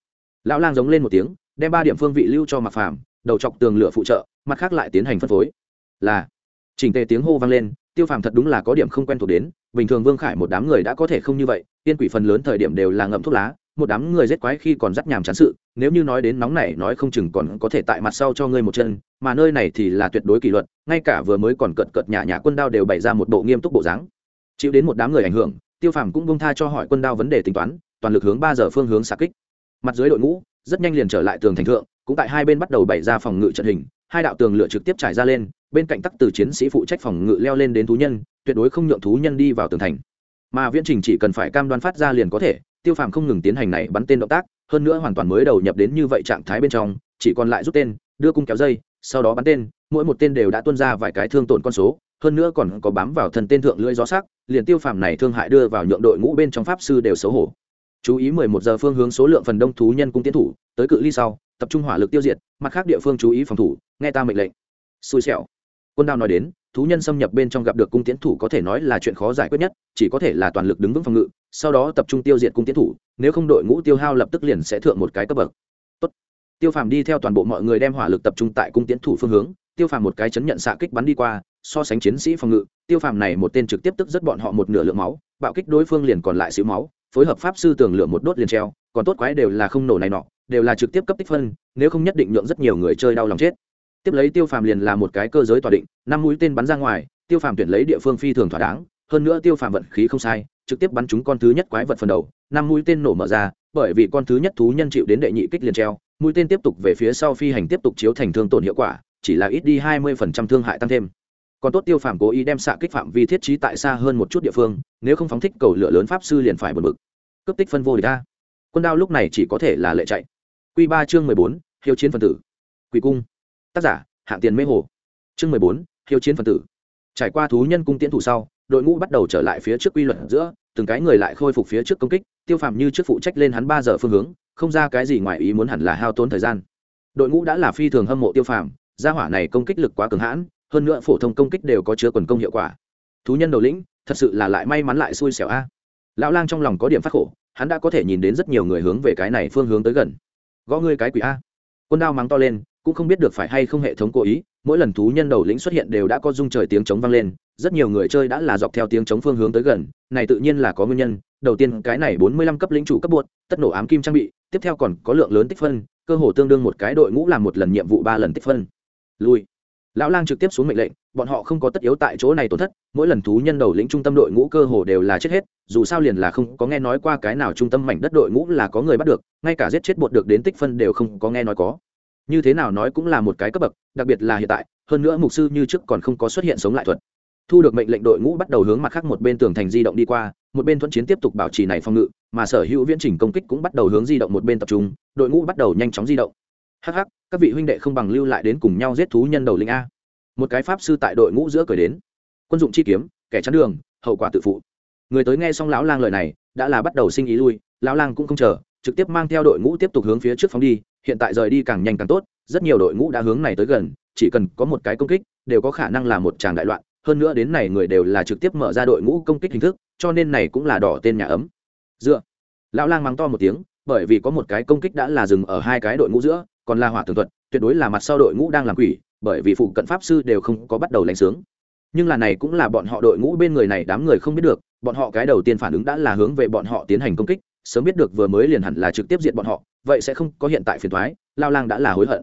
Lão lang giống lên một tiếng, đem ba điểm phương vị lưu cho mặc phàm, đầu chọc tường lửa phụ trợ, mặt khác lại tiến hành phân phối. Là. Chỉnh tề tiếng hô vang lên, tiêu phàm thật đúng là có điểm không quen thuộc đến, bình thường vương khải một đám người đã có thể không như vậy tiên quỷ phần lớn thời điểm đều là ngậm thuốc lá, một đám người rét quái khi còn dắt nhàm chán sự, nếu như nói đến nóng này, nói không chừng còn có thể tại mặt sau cho ngươi một chân, mà nơi này thì là tuyệt đối kỷ luật, ngay cả vừa mới còn cợt cợt nhà nhà quân đao đều bày ra một bộ nghiêm túc bộ dáng. Chịu đến một đám người ảnh hưởng tiêu phàm cũng bông tha cho hỏi quân đao vấn đề tính toán, toàn lực hướng ba giờ phương hướng xạ kích. Mặt dưới đội ngũ, rất nhanh liền trở lại tường thành thượng, cũng tại hai bên bắt đầu bày ra phòng ngự trận hình, hai đạo tường lửa trực tiếp trải ra lên, bên cạnh tắc từ chiến sĩ phụ trách phòng ngự leo lên đến thú nhân, tuyệt đối không nhượng thú nhân đi vào tường thành. Mà viễn trình chỉ cần phải cam đoan phát ra liền có thể, tiêu phàm không ngừng tiến hành này bắn tên động tác, hơn nữa hoàn toàn mới đầu nhập đến như vậy trạng thái bên trong, chỉ còn lại rút tên, đưa cung kéo dây, sau đó bắn tên, mỗi một tên đều đã tuân ra vài cái thương tổn con số hơn nữa còn có bám vào thân tên thượng lưỡi gió sắc, liền tiêu phàm này thương hại đưa vào nhượng đội ngũ bên trong pháp sư đều xấu hổ. Chú ý mười một giờ phương hướng số lượng phần đông thú nhân cung tiến thủ, tới cự ly sau, tập trung hỏa lực tiêu diệt, mặt khác địa phương chú ý phòng thủ, nghe ta mệnh lệnh. Xui xẻo. Quân đao nói đến, thú nhân xâm nhập bên trong gặp được cung tiến thủ có thể nói là chuyện khó giải quyết nhất, chỉ có thể là toàn lực đứng vững phòng ngự, sau đó tập trung tiêu diệt cung tiến thủ, nếu không đội ngũ tiêu hao lập tức liền sẽ thượng một cái cấp bậc. Tốt. tiêu phàm đi theo toàn bộ mọi người đem hỏa lực tập trung tại cung tiến thủ phương hướng, tiêu phàm một cái chấn nhận xạ kích bắn đi qua so sánh chiến sĩ phòng ngự, tiêu phàm này một tên trực tiếp tức rất bọn họ một nửa lượng máu, bạo kích đối phương liền còn lại xíu máu, phối hợp pháp sư tường lửa một đốt liền treo, còn tốt quái đều là không nổ này nọ, đều là trực tiếp cấp tích phân, nếu không nhất định nhượng rất nhiều người chơi đau lòng chết. Tiếp lấy tiêu phàm liền là một cái cơ giới tỏa định, năm mũi tên bắn ra ngoài, tiêu phàm tuyển lấy địa phương phi thường thỏa đáng, hơn nữa tiêu phàm vận khí không sai, trực tiếp bắn chúng con thứ nhất quái vật phần đầu, năm mũi tên nổ mở ra, bởi vì con thứ nhất thú nhân chịu đến đệ nhị kích liền treo, mũi tên tiếp tục về phía sau phi hành tiếp tục chiếu thành thương tổn hiệu quả, chỉ là ít đi hai mươi phần trăm thương hại tăng thêm còn tốt tiêu phàm cố ý đem xạ kích phạm vi thiết trí tại xa hơn một chút địa phương, nếu không phóng thích cầu lửa lớn pháp sư liền phải bật mực cấp tích phân vô địch ta quân đao lúc này chỉ có thể là lệ chạy. Q ba chương mười bốn, hiếu chiến phần tử. Quỷ cung. Tác giả, hạng tiền mê hồ. Chương mười bốn, hiếu chiến phần tử. Trải qua thú nhân cung tiễn thủ sau, đội ngũ bắt đầu trở lại phía trước quy luật giữa, từng cái người lại khôi phục phía trước công kích, tiêu phàm như trước phụ trách lên hắn ba giờ phương hướng, không ra cái gì ngoài ý muốn hẳn là hao tốn thời gian. Đội ngũ đã là phi thường hâm mộ tiêu phàm, gia hỏa này công kích lực quá cường hãn hơn nữa phổ thông công kích đều có chứa quần công hiệu quả. Thú nhân đầu lĩnh, thật sự là lại may mắn lại xui xẻo a. Lão lang trong lòng có điểm phát khổ, hắn đã có thể nhìn đến rất nhiều người hướng về cái này phương hướng tới gần. Gõ ngươi cái quỷ a. Quân đao mắng to lên, cũng không biết được phải hay không hệ thống cố ý, mỗi lần thú nhân đầu lĩnh xuất hiện đều đã có dung trời tiếng trống vang lên, rất nhiều người chơi đã là dọc theo tiếng trống phương hướng tới gần, này tự nhiên là có nguyên nhân, đầu tiên cái này bốn mươi lăm cấp lĩnh chủ cấp buộc, tất nổ ám kim trang bị, tiếp theo còn có lượng lớn tích phân, cơ hồ tương đương một cái đội ngũ làm một lần nhiệm vụ ba lần tích phân. Lui lão lang trực tiếp xuống mệnh lệnh, bọn họ không có tất yếu tại chỗ này tổn thất, mỗi lần thú nhân đầu lĩnh trung tâm đội ngũ cơ hồ đều là chết hết, dù sao liền là không có nghe nói qua cái nào trung tâm mảnh đất đội ngũ là có người bắt được, ngay cả giết chết bột được đến tích phân đều không có nghe nói có. Như thế nào nói cũng là một cái cấp bậc, đặc biệt là hiện tại, hơn nữa mục sư như trước còn không có xuất hiện sống lại thuật. Thu được mệnh lệnh đội ngũ bắt đầu hướng mặt khác một bên tường thành di động đi qua, một bên thuận chiến tiếp tục bảo trì này phòng ngự, mà sở hữu viễn trình công kích cũng bắt đầu hướng di động một bên tập trung, đội ngũ bắt đầu nhanh chóng di động. Hắc Hắc, các vị huynh đệ không bằng lưu lại đến cùng nhau giết thú nhân đầu linh a. Một cái pháp sư tại đội ngũ giữa cười đến. Quân dụng chi kiếm kẻ chắn đường hậu quả tự phụ. Người tới nghe xong lão lang lời này đã là bắt đầu sinh ý lui lão lang cũng không chờ trực tiếp mang theo đội ngũ tiếp tục hướng phía trước phóng đi hiện tại rời đi càng nhanh càng tốt rất nhiều đội ngũ đã hướng này tới gần chỉ cần có một cái công kích đều có khả năng là một tràng đại loạn hơn nữa đến này người đều là trực tiếp mở ra đội ngũ công kích hình thức cho nên này cũng là đỏ tên nhà ấm. Dựa. Lão lang mắng to một tiếng bởi vì có một cái công kích đã là dừng ở hai cái đội ngũ giữa còn là hỏa tường thuật, tuyệt đối là mặt sau đội ngũ đang làm quỷ, bởi vì phụ cận pháp sư đều không có bắt đầu lãnh sướng. Nhưng là này cũng là bọn họ đội ngũ bên người này đám người không biết được, bọn họ cái đầu tiên phản ứng đã là hướng về bọn họ tiến hành công kích, sớm biết được vừa mới liền hẳn là trực tiếp diện bọn họ, vậy sẽ không có hiện tại phiền thoái lao lang đã là hối hận.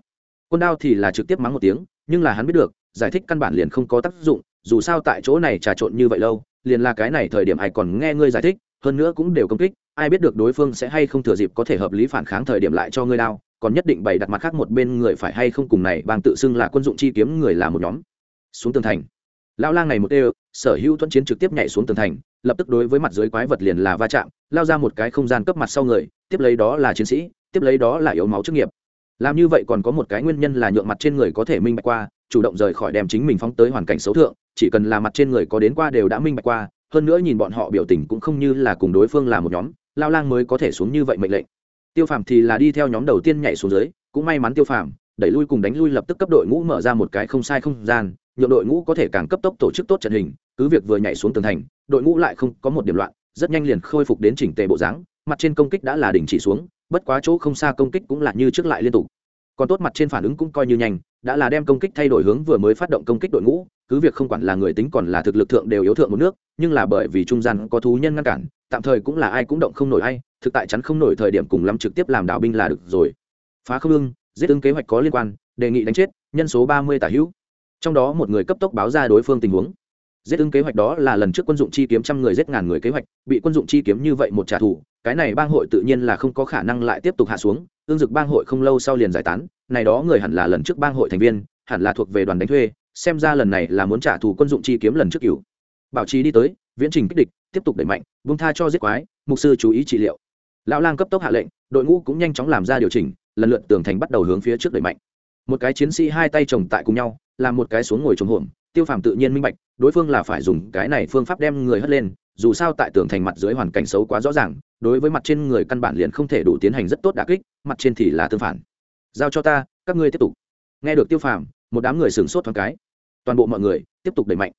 Quân đao thì là trực tiếp mắng một tiếng, nhưng là hắn biết được, giải thích căn bản liền không có tác dụng, dù sao tại chỗ này trà trộn như vậy lâu, liền là cái này thời điểm ai còn nghe ngươi giải thích, hơn nữa cũng đều công kích, ai biết được đối phương sẽ hay không thừa dịp có thể hợp lý phản kháng thời điểm lại cho ngươi đao còn nhất định bày đặt mặt khác một bên người phải hay không cùng này, bang tự xưng là quân dụng chi kiếm người là một nhóm. Xuống tường thành. Lao lang này một đều, sở hữu thuận chiến trực tiếp nhảy xuống tường thành, lập tức đối với mặt dưới quái vật liền là va chạm, lao ra một cái không gian cấp mặt sau người, tiếp lấy đó là chiến sĩ, tiếp lấy đó là yếu máu chức nghiệp. Làm như vậy còn có một cái nguyên nhân là nhượng mặt trên người có thể minh bạch qua, chủ động rời khỏi đem chính mình phóng tới hoàn cảnh xấu thượng, chỉ cần là mặt trên người có đến qua đều đã minh bạch qua, hơn nữa nhìn bọn họ biểu tình cũng không như là cùng đối phương là một nhóm, lao lang mới có thể xuống như vậy mệnh lệnh tiêu phàm thì là đi theo nhóm đầu tiên nhảy xuống dưới, cũng may mắn tiêu phàm, đẩy lui cùng đánh lui lập tức cấp đội ngũ mở ra một cái không sai không gian, nhượng đội ngũ có thể càng cấp tốc tổ chức tốt trận hình, cứ việc vừa nhảy xuống tường thành, đội ngũ lại không có một điểm loạn, rất nhanh liền khôi phục đến chỉnh tề bộ dáng, mặt trên công kích đã là đình chỉ xuống, bất quá chỗ không xa công kích cũng là như trước lại liên tục. Còn tốt mặt trên phản ứng cũng coi như nhanh, đã là đem công kích thay đổi hướng vừa mới phát động công kích đội ngũ, cứ việc không quản là người tính còn là thực lực thượng đều yếu thượng một nước, nhưng là bởi vì trung gian có thú nhân ngăn cản tạm thời cũng là ai cũng động không nổi ai, thực tại chắn không nổi thời điểm cùng lắm trực tiếp làm đạo binh là được rồi. Phá không ưng, giết ứng kế hoạch có liên quan, đề nghị đánh chết, nhân số ba mươi tả hữu. Trong đó một người cấp tốc báo ra đối phương tình huống. Giết ứng kế hoạch đó là lần trước quân dụng chi kiếm trăm người giết ngàn người kế hoạch, bị quân dụng chi kiếm như vậy một trả thù, cái này bang hội tự nhiên là không có khả năng lại tiếp tục hạ xuống, ương dực bang hội không lâu sau liền giải tán, này đó người hẳn là lần trước bang hội thành viên, hẳn là thuộc về đoàn đánh thuê, xem ra lần này là muốn trả thù quân dụng chi kiếm lần trước cửu. Bảo trì đi tới, viễn trình kích địch tiếp tục đẩy mạnh vung tha cho giết quái, mục sư chú ý trị liệu. Lão lang cấp tốc hạ lệnh, đội ngũ cũng nhanh chóng làm ra điều chỉnh, lần lượt tường thành bắt đầu hướng phía trước đẩy mạnh. Một cái chiến sĩ hai tay chồng tại cùng nhau, làm một cái xuống ngồi trồng hổm, tiêu phàm tự nhiên minh bạch, đối phương là phải dùng cái này phương pháp đem người hất lên, dù sao tại tường thành mặt dưới hoàn cảnh xấu quá rõ ràng, đối với mặt trên người căn bản liền không thể đủ tiến hành rất tốt đà kích, mặt trên thì là tương phản. Giao cho ta, các ngươi tiếp tục. Nghe được tiêu phàm, một đám người sửng sốt thoáng cái. Toàn bộ mọi người tiếp tục đẩy mạnh.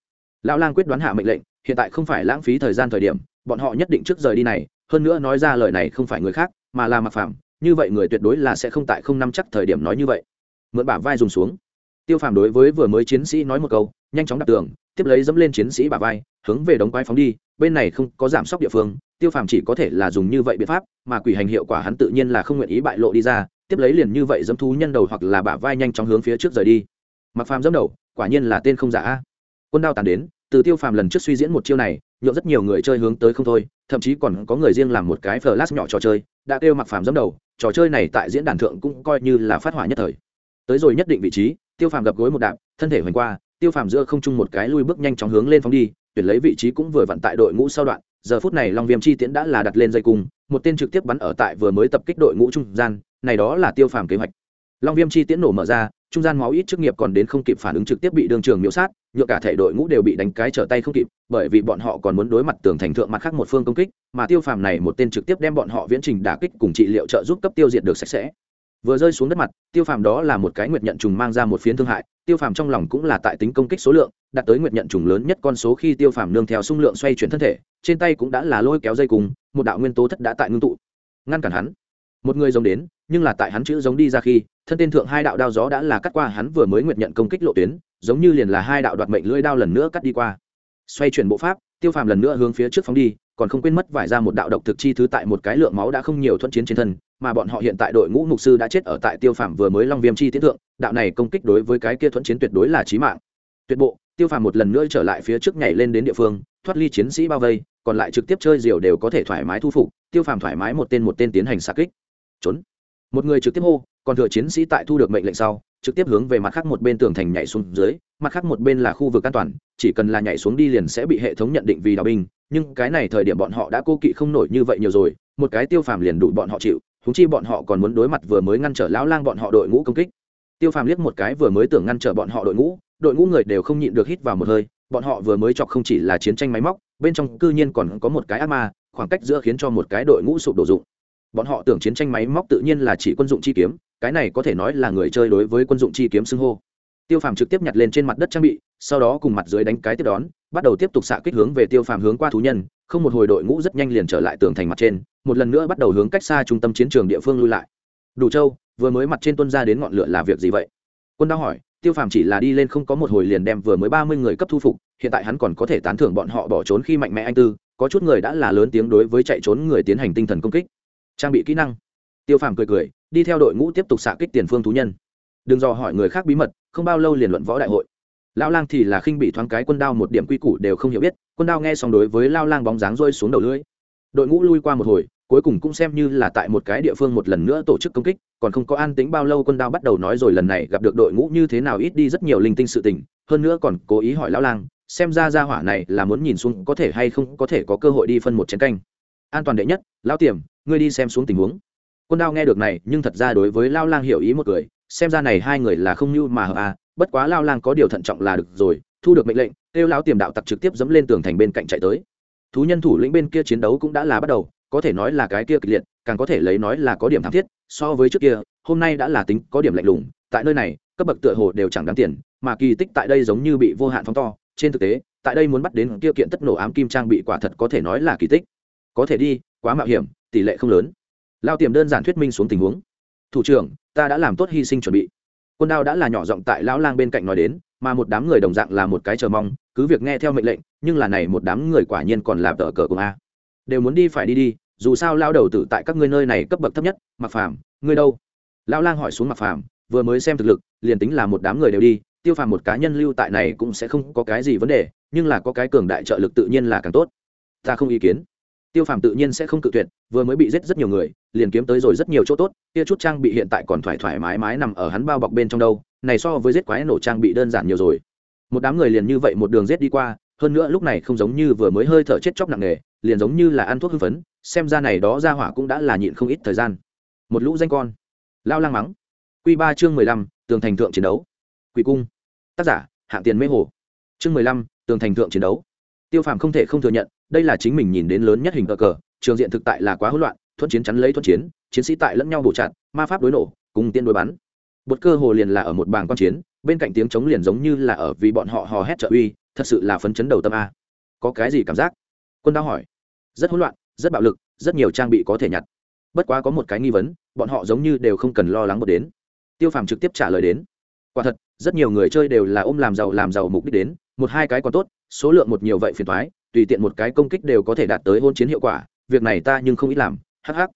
Lão lang quyết đoán hạ mệnh lệnh hiện tại không phải lãng phí thời gian thời điểm, bọn họ nhất định trước rời đi này, hơn nữa nói ra lời này không phải người khác, mà là mặc phàm. Như vậy người tuyệt đối là sẽ không tại không nắm chắc thời điểm nói như vậy. Mượn bả vai dùng xuống. Tiêu phàm đối với vừa mới chiến sĩ nói một câu, nhanh chóng đặt tường, tiếp lấy dẫm lên chiến sĩ bả vai, hướng về đống quái phóng đi, bên này không có giảm sốc địa phương, tiêu phàm chỉ có thể là dùng như vậy biện pháp, mà quỷ hành hiệu quả hắn tự nhiên là không nguyện ý bại lộ đi ra, tiếp lấy liền như vậy dẫm thú nhân đầu hoặc là bả vai nhanh chóng hướng phía trước rời đi. Mặc phàm dẫm đầu, quả nhiên là tên không giả quân đao tàn đến từ tiêu phàm lần trước suy diễn một chiêu này nhộn rất nhiều người chơi hướng tới không thôi, thậm chí còn có người riêng làm một cái flash nhỏ trò chơi, đã kêu mặc phàm dẫm đầu, trò chơi này tại diễn đàn thượng cũng coi như là phát hỏa nhất thời. Tới rồi nhất định vị trí, tiêu phàm gập gối một đạp, thân thể hoành qua, tiêu phàm giữa không trung một cái lui bước nhanh chóng hướng lên phóng đi, tuyển lấy vị trí cũng vừa vặn tại đội ngũ sau đoạn, giờ phút này long viêm chi tiễn đã là đặt lên dây cung, một tên trực tiếp bắn ở tại vừa mới tập kích đội ngũ trung gian, này đó là tiêu phàm kế hoạch. Long viêm chi tiễn nổ mở ra trung gian máu ít chức nghiệp còn đến không kịp phản ứng trực tiếp bị đương trường miễu sát, nhựa cả thể đội ngũ đều bị đánh cái trở tay không kịp, bởi vì bọn họ còn muốn đối mặt tường thành thượng mặt khác một phương công kích, mà tiêu phàm này một tên trực tiếp đem bọn họ viễn trình đả kích cùng trị liệu trợ giúp cấp tiêu diệt được sạch sẽ. Vừa rơi xuống đất mặt, tiêu phàm đó là một cái nguyệt nhận trùng mang ra một phiến thương hại, tiêu phàm trong lòng cũng là tại tính công kích số lượng, đạt tới nguyệt nhận trùng lớn nhất con số khi tiêu phàm nương theo xung lượng xoay chuyển thân thể, trên tay cũng đã là lôi kéo dây cùng, một đạo nguyên tố thất đã tại ngưng tụ. Ngăn cản hắn. Một người giống đến nhưng là tại hắn chữ giống đi ra khi, thân tên thượng hai đạo đao gió đã là cắt qua hắn vừa mới nguyệt nhận công kích lộ tuyến, giống như liền là hai đạo đoạt mệnh lưỡi đao lần nữa cắt đi qua. Xoay chuyển bộ pháp, tiêu phàm lần nữa hướng phía trước phóng đi, còn không quên mất vải ra một đạo độc thực chi thứ tại một cái lượng máu đã không nhiều thuận chiến trên thân, mà bọn họ hiện tại đội ngũ mục sư đã chết ở tại tiêu phàm vừa mới long viêm chi tiến thượng, đạo này công kích đối với cái kia thuận chiến tuyệt đối là chí mạng. Tuyệt bộ, tiêu phàm một lần nữa trở lại phía trước nhảy lên đến địa phương, thoát ly chiến sĩ bao vây, còn lại trực tiếp chơi diều đều có thể thoải mái thu phục, tiêu phàm thoải mái một tên một tên tiến hành xa kích. Trốn một người trực tiếp hô, còn thừa chiến sĩ tại thu được mệnh lệnh sau, trực tiếp hướng về mặt khác một bên tường thành nhảy xuống dưới, mặt khác một bên là khu vực an toàn, chỉ cần là nhảy xuống đi liền sẽ bị hệ thống nhận định vì đào binh. Nhưng cái này thời điểm bọn họ đã cô kỵ không nổi như vậy nhiều rồi, một cái tiêu phàm liền đủ bọn họ chịu húng chi bọn họ còn muốn đối mặt vừa mới ngăn trở lão lang bọn họ đội ngũ công kích. Tiêu phàm liếc một cái vừa mới tưởng ngăn trở bọn họ đội ngũ đội ngũ người đều không nhịn được hít vào một hơi, bọn họ vừa mới chọc không chỉ là chiến tranh máy móc, bên trong cư nhiên còn có một cái ác ma, khoảng cách giữa khiến cho một cái đội ngũ sụp đổ dụng bọn họ tưởng chiến tranh máy móc tự nhiên là chỉ quân dụng chi kiếm, cái này có thể nói là người chơi đối với quân dụng chi kiếm xưng hô. Tiêu phàm trực tiếp nhặt lên trên mặt đất trang bị, sau đó cùng mặt dưới đánh cái tiếp đón, bắt đầu tiếp tục xạ kích hướng về tiêu phàm hướng qua thú nhân, không một hồi đội ngũ rất nhanh liền trở lại tường thành mặt trên, một lần nữa bắt đầu hướng cách xa trung tâm chiến trường địa phương lui lại. Đủ châu, vừa mới mặt trên tuân ra đến ngọn lửa là việc gì vậy? Quân đao hỏi, tiêu phàm chỉ là đi lên không có một hồi liền đem vừa mới ba mươi người cấp thu phục, hiện tại hắn còn có thể tán thưởng bọn họ bỏ trốn khi mạnh mẽ anh tư, có chút người đã là lớn tiếng đối với chạy trốn người tiến hành tinh thần công kích trang bị kỹ năng. Tiêu phàm cười cười, đi theo đội ngũ tiếp tục xạ kích tiền phương thú nhân. Đừng dò hỏi người khác bí mật, không bao lâu liền luận võ đại hội. Lao lang thì là khinh bị thoáng cái quân đao một điểm quy củ đều không hiểu biết, quân đao nghe xong đối với lao lang bóng dáng rơi xuống đầu lưỡi. Đội ngũ lui qua một hồi, cuối cùng cũng xem như là tại một cái địa phương một lần nữa tổ chức công kích, còn không có an tính bao lâu quân đao bắt đầu nói rồi lần này gặp được đội ngũ như thế nào ít đi rất nhiều linh tinh sự tình, hơn nữa còn cố ý hỏi lão lang, xem ra ra hỏa này là muốn nhìn xuống có thể hay không có thể có cơ hội đi phân một chén canh. An toàn đệ nhất, lão tiềm ngươi đi xem xuống tình huống. Quân đao nghe được này, nhưng thật ra đối với lao lang hiểu ý một người, xem ra này hai người là không như mà hợp à bất quá lao lang có điều thận trọng là được rồi, thu được mệnh lệnh kêu lão tiềm đạo tặc trực tiếp dẫm lên tường thành bên cạnh chạy tới. Thú nhân thủ lĩnh bên kia chiến đấu cũng đã là bắt đầu, có thể nói là cái kia kịch liệt, càng có thể lấy nói là có điểm thảm thiết, so với trước kia, hôm nay đã là tính có điểm lạnh lùng, tại nơi này, cấp bậc tựa hồ đều chẳng đáng tiền, mà kỳ tích tại đây giống như bị vô hạn phóng to, trên thực tế, tại đây muốn bắt đến kia kiện tất nổ ám kim trang bị quả thật có thể nói là kỳ tích. Có thể đi, quá mạo hiểm tỷ lệ không lớn. Lao tiềm đơn giản thuyết minh xuống tình huống. Thủ trưởng, ta đã làm tốt hy sinh chuẩn bị. Quân đao đã là nhỏ giọng tại lão lang bên cạnh nói đến, mà một đám người đồng dạng là một cái chờ mong, cứ việc nghe theo mệnh lệnh, nhưng là này một đám người quả nhiên còn làm tờ cờ cùng a. Đều muốn đi phải đi đi, dù sao lao đầu tử tại các ngươi nơi này cấp bậc thấp nhất mặc phàm, ngươi đâu? Lão lang hỏi xuống mặc phàm, vừa mới xem thực lực, liền tính là một đám người đều đi, tiêu phàm một cá nhân lưu tại này cũng sẽ không có cái gì vấn đề, nhưng là có cái cường đại trợ lực tự nhiên là càng tốt. Ta không ý kiến tiêu phàm tự nhiên sẽ không cự tuyệt, vừa mới bị giết rất nhiều người, liền kiếm tới rồi rất nhiều chỗ tốt, kia chút trang bị hiện tại còn thoải thoải mái mái nằm ở hắn bao bọc bên trong đâu, này so với giết quái nổ trang bị đơn giản nhiều rồi. Một đám người liền như vậy một đường giết đi qua, hơn nữa lúc này không giống như vừa mới hơi thở chết chóc nặng nề, liền giống như là ăn thuốc hưng phấn, xem ra này đó ra hỏa cũng đã là nhịn không ít thời gian. Một lũ danh con. Lao lang mắng. Q ba chương mười lăm, tường thành thượng chiến đấu. Quỷ cung. Tác giả, hạng tiền mê hồ. Chương mười lăm, tường thành thượng chiến đấu. Tiêu phàm không thể không thừa nhận đây là chính mình nhìn đến lớn nhất hình cờ cờ, trường diện thực tại là quá hỗn loạn, thuận chiến chắn lấy thuận chiến chiến sĩ tại lẫn nhau bổ chặt, ma pháp đối nổ, cùng tiên đối bắn. Bột cơ hồ liền là ở một bảng quan chiến, bên cạnh tiếng chống liền giống như là ở vì bọn họ hò hét trợ uy, thật sự là phấn chấn đầu tâm a. Có cái gì cảm giác? Quân đao hỏi. Rất hỗn loạn, rất bạo lực, rất nhiều trang bị có thể nhặt. Bất quá có một cái nghi vấn, bọn họ giống như đều không cần lo lắng một đến. Tiêu phàm trực tiếp trả lời đến. Quả thật, rất nhiều người chơi đều là ôm làm giàu làm giàu mục đích đến, một hai cái còn tốt, số lượng một nhiều vậy phiền thoái tùy tiện một cái công kích đều có thể đạt tới hôn chiến hiệu quả, việc này ta nhưng không ít làm, hắc hắc.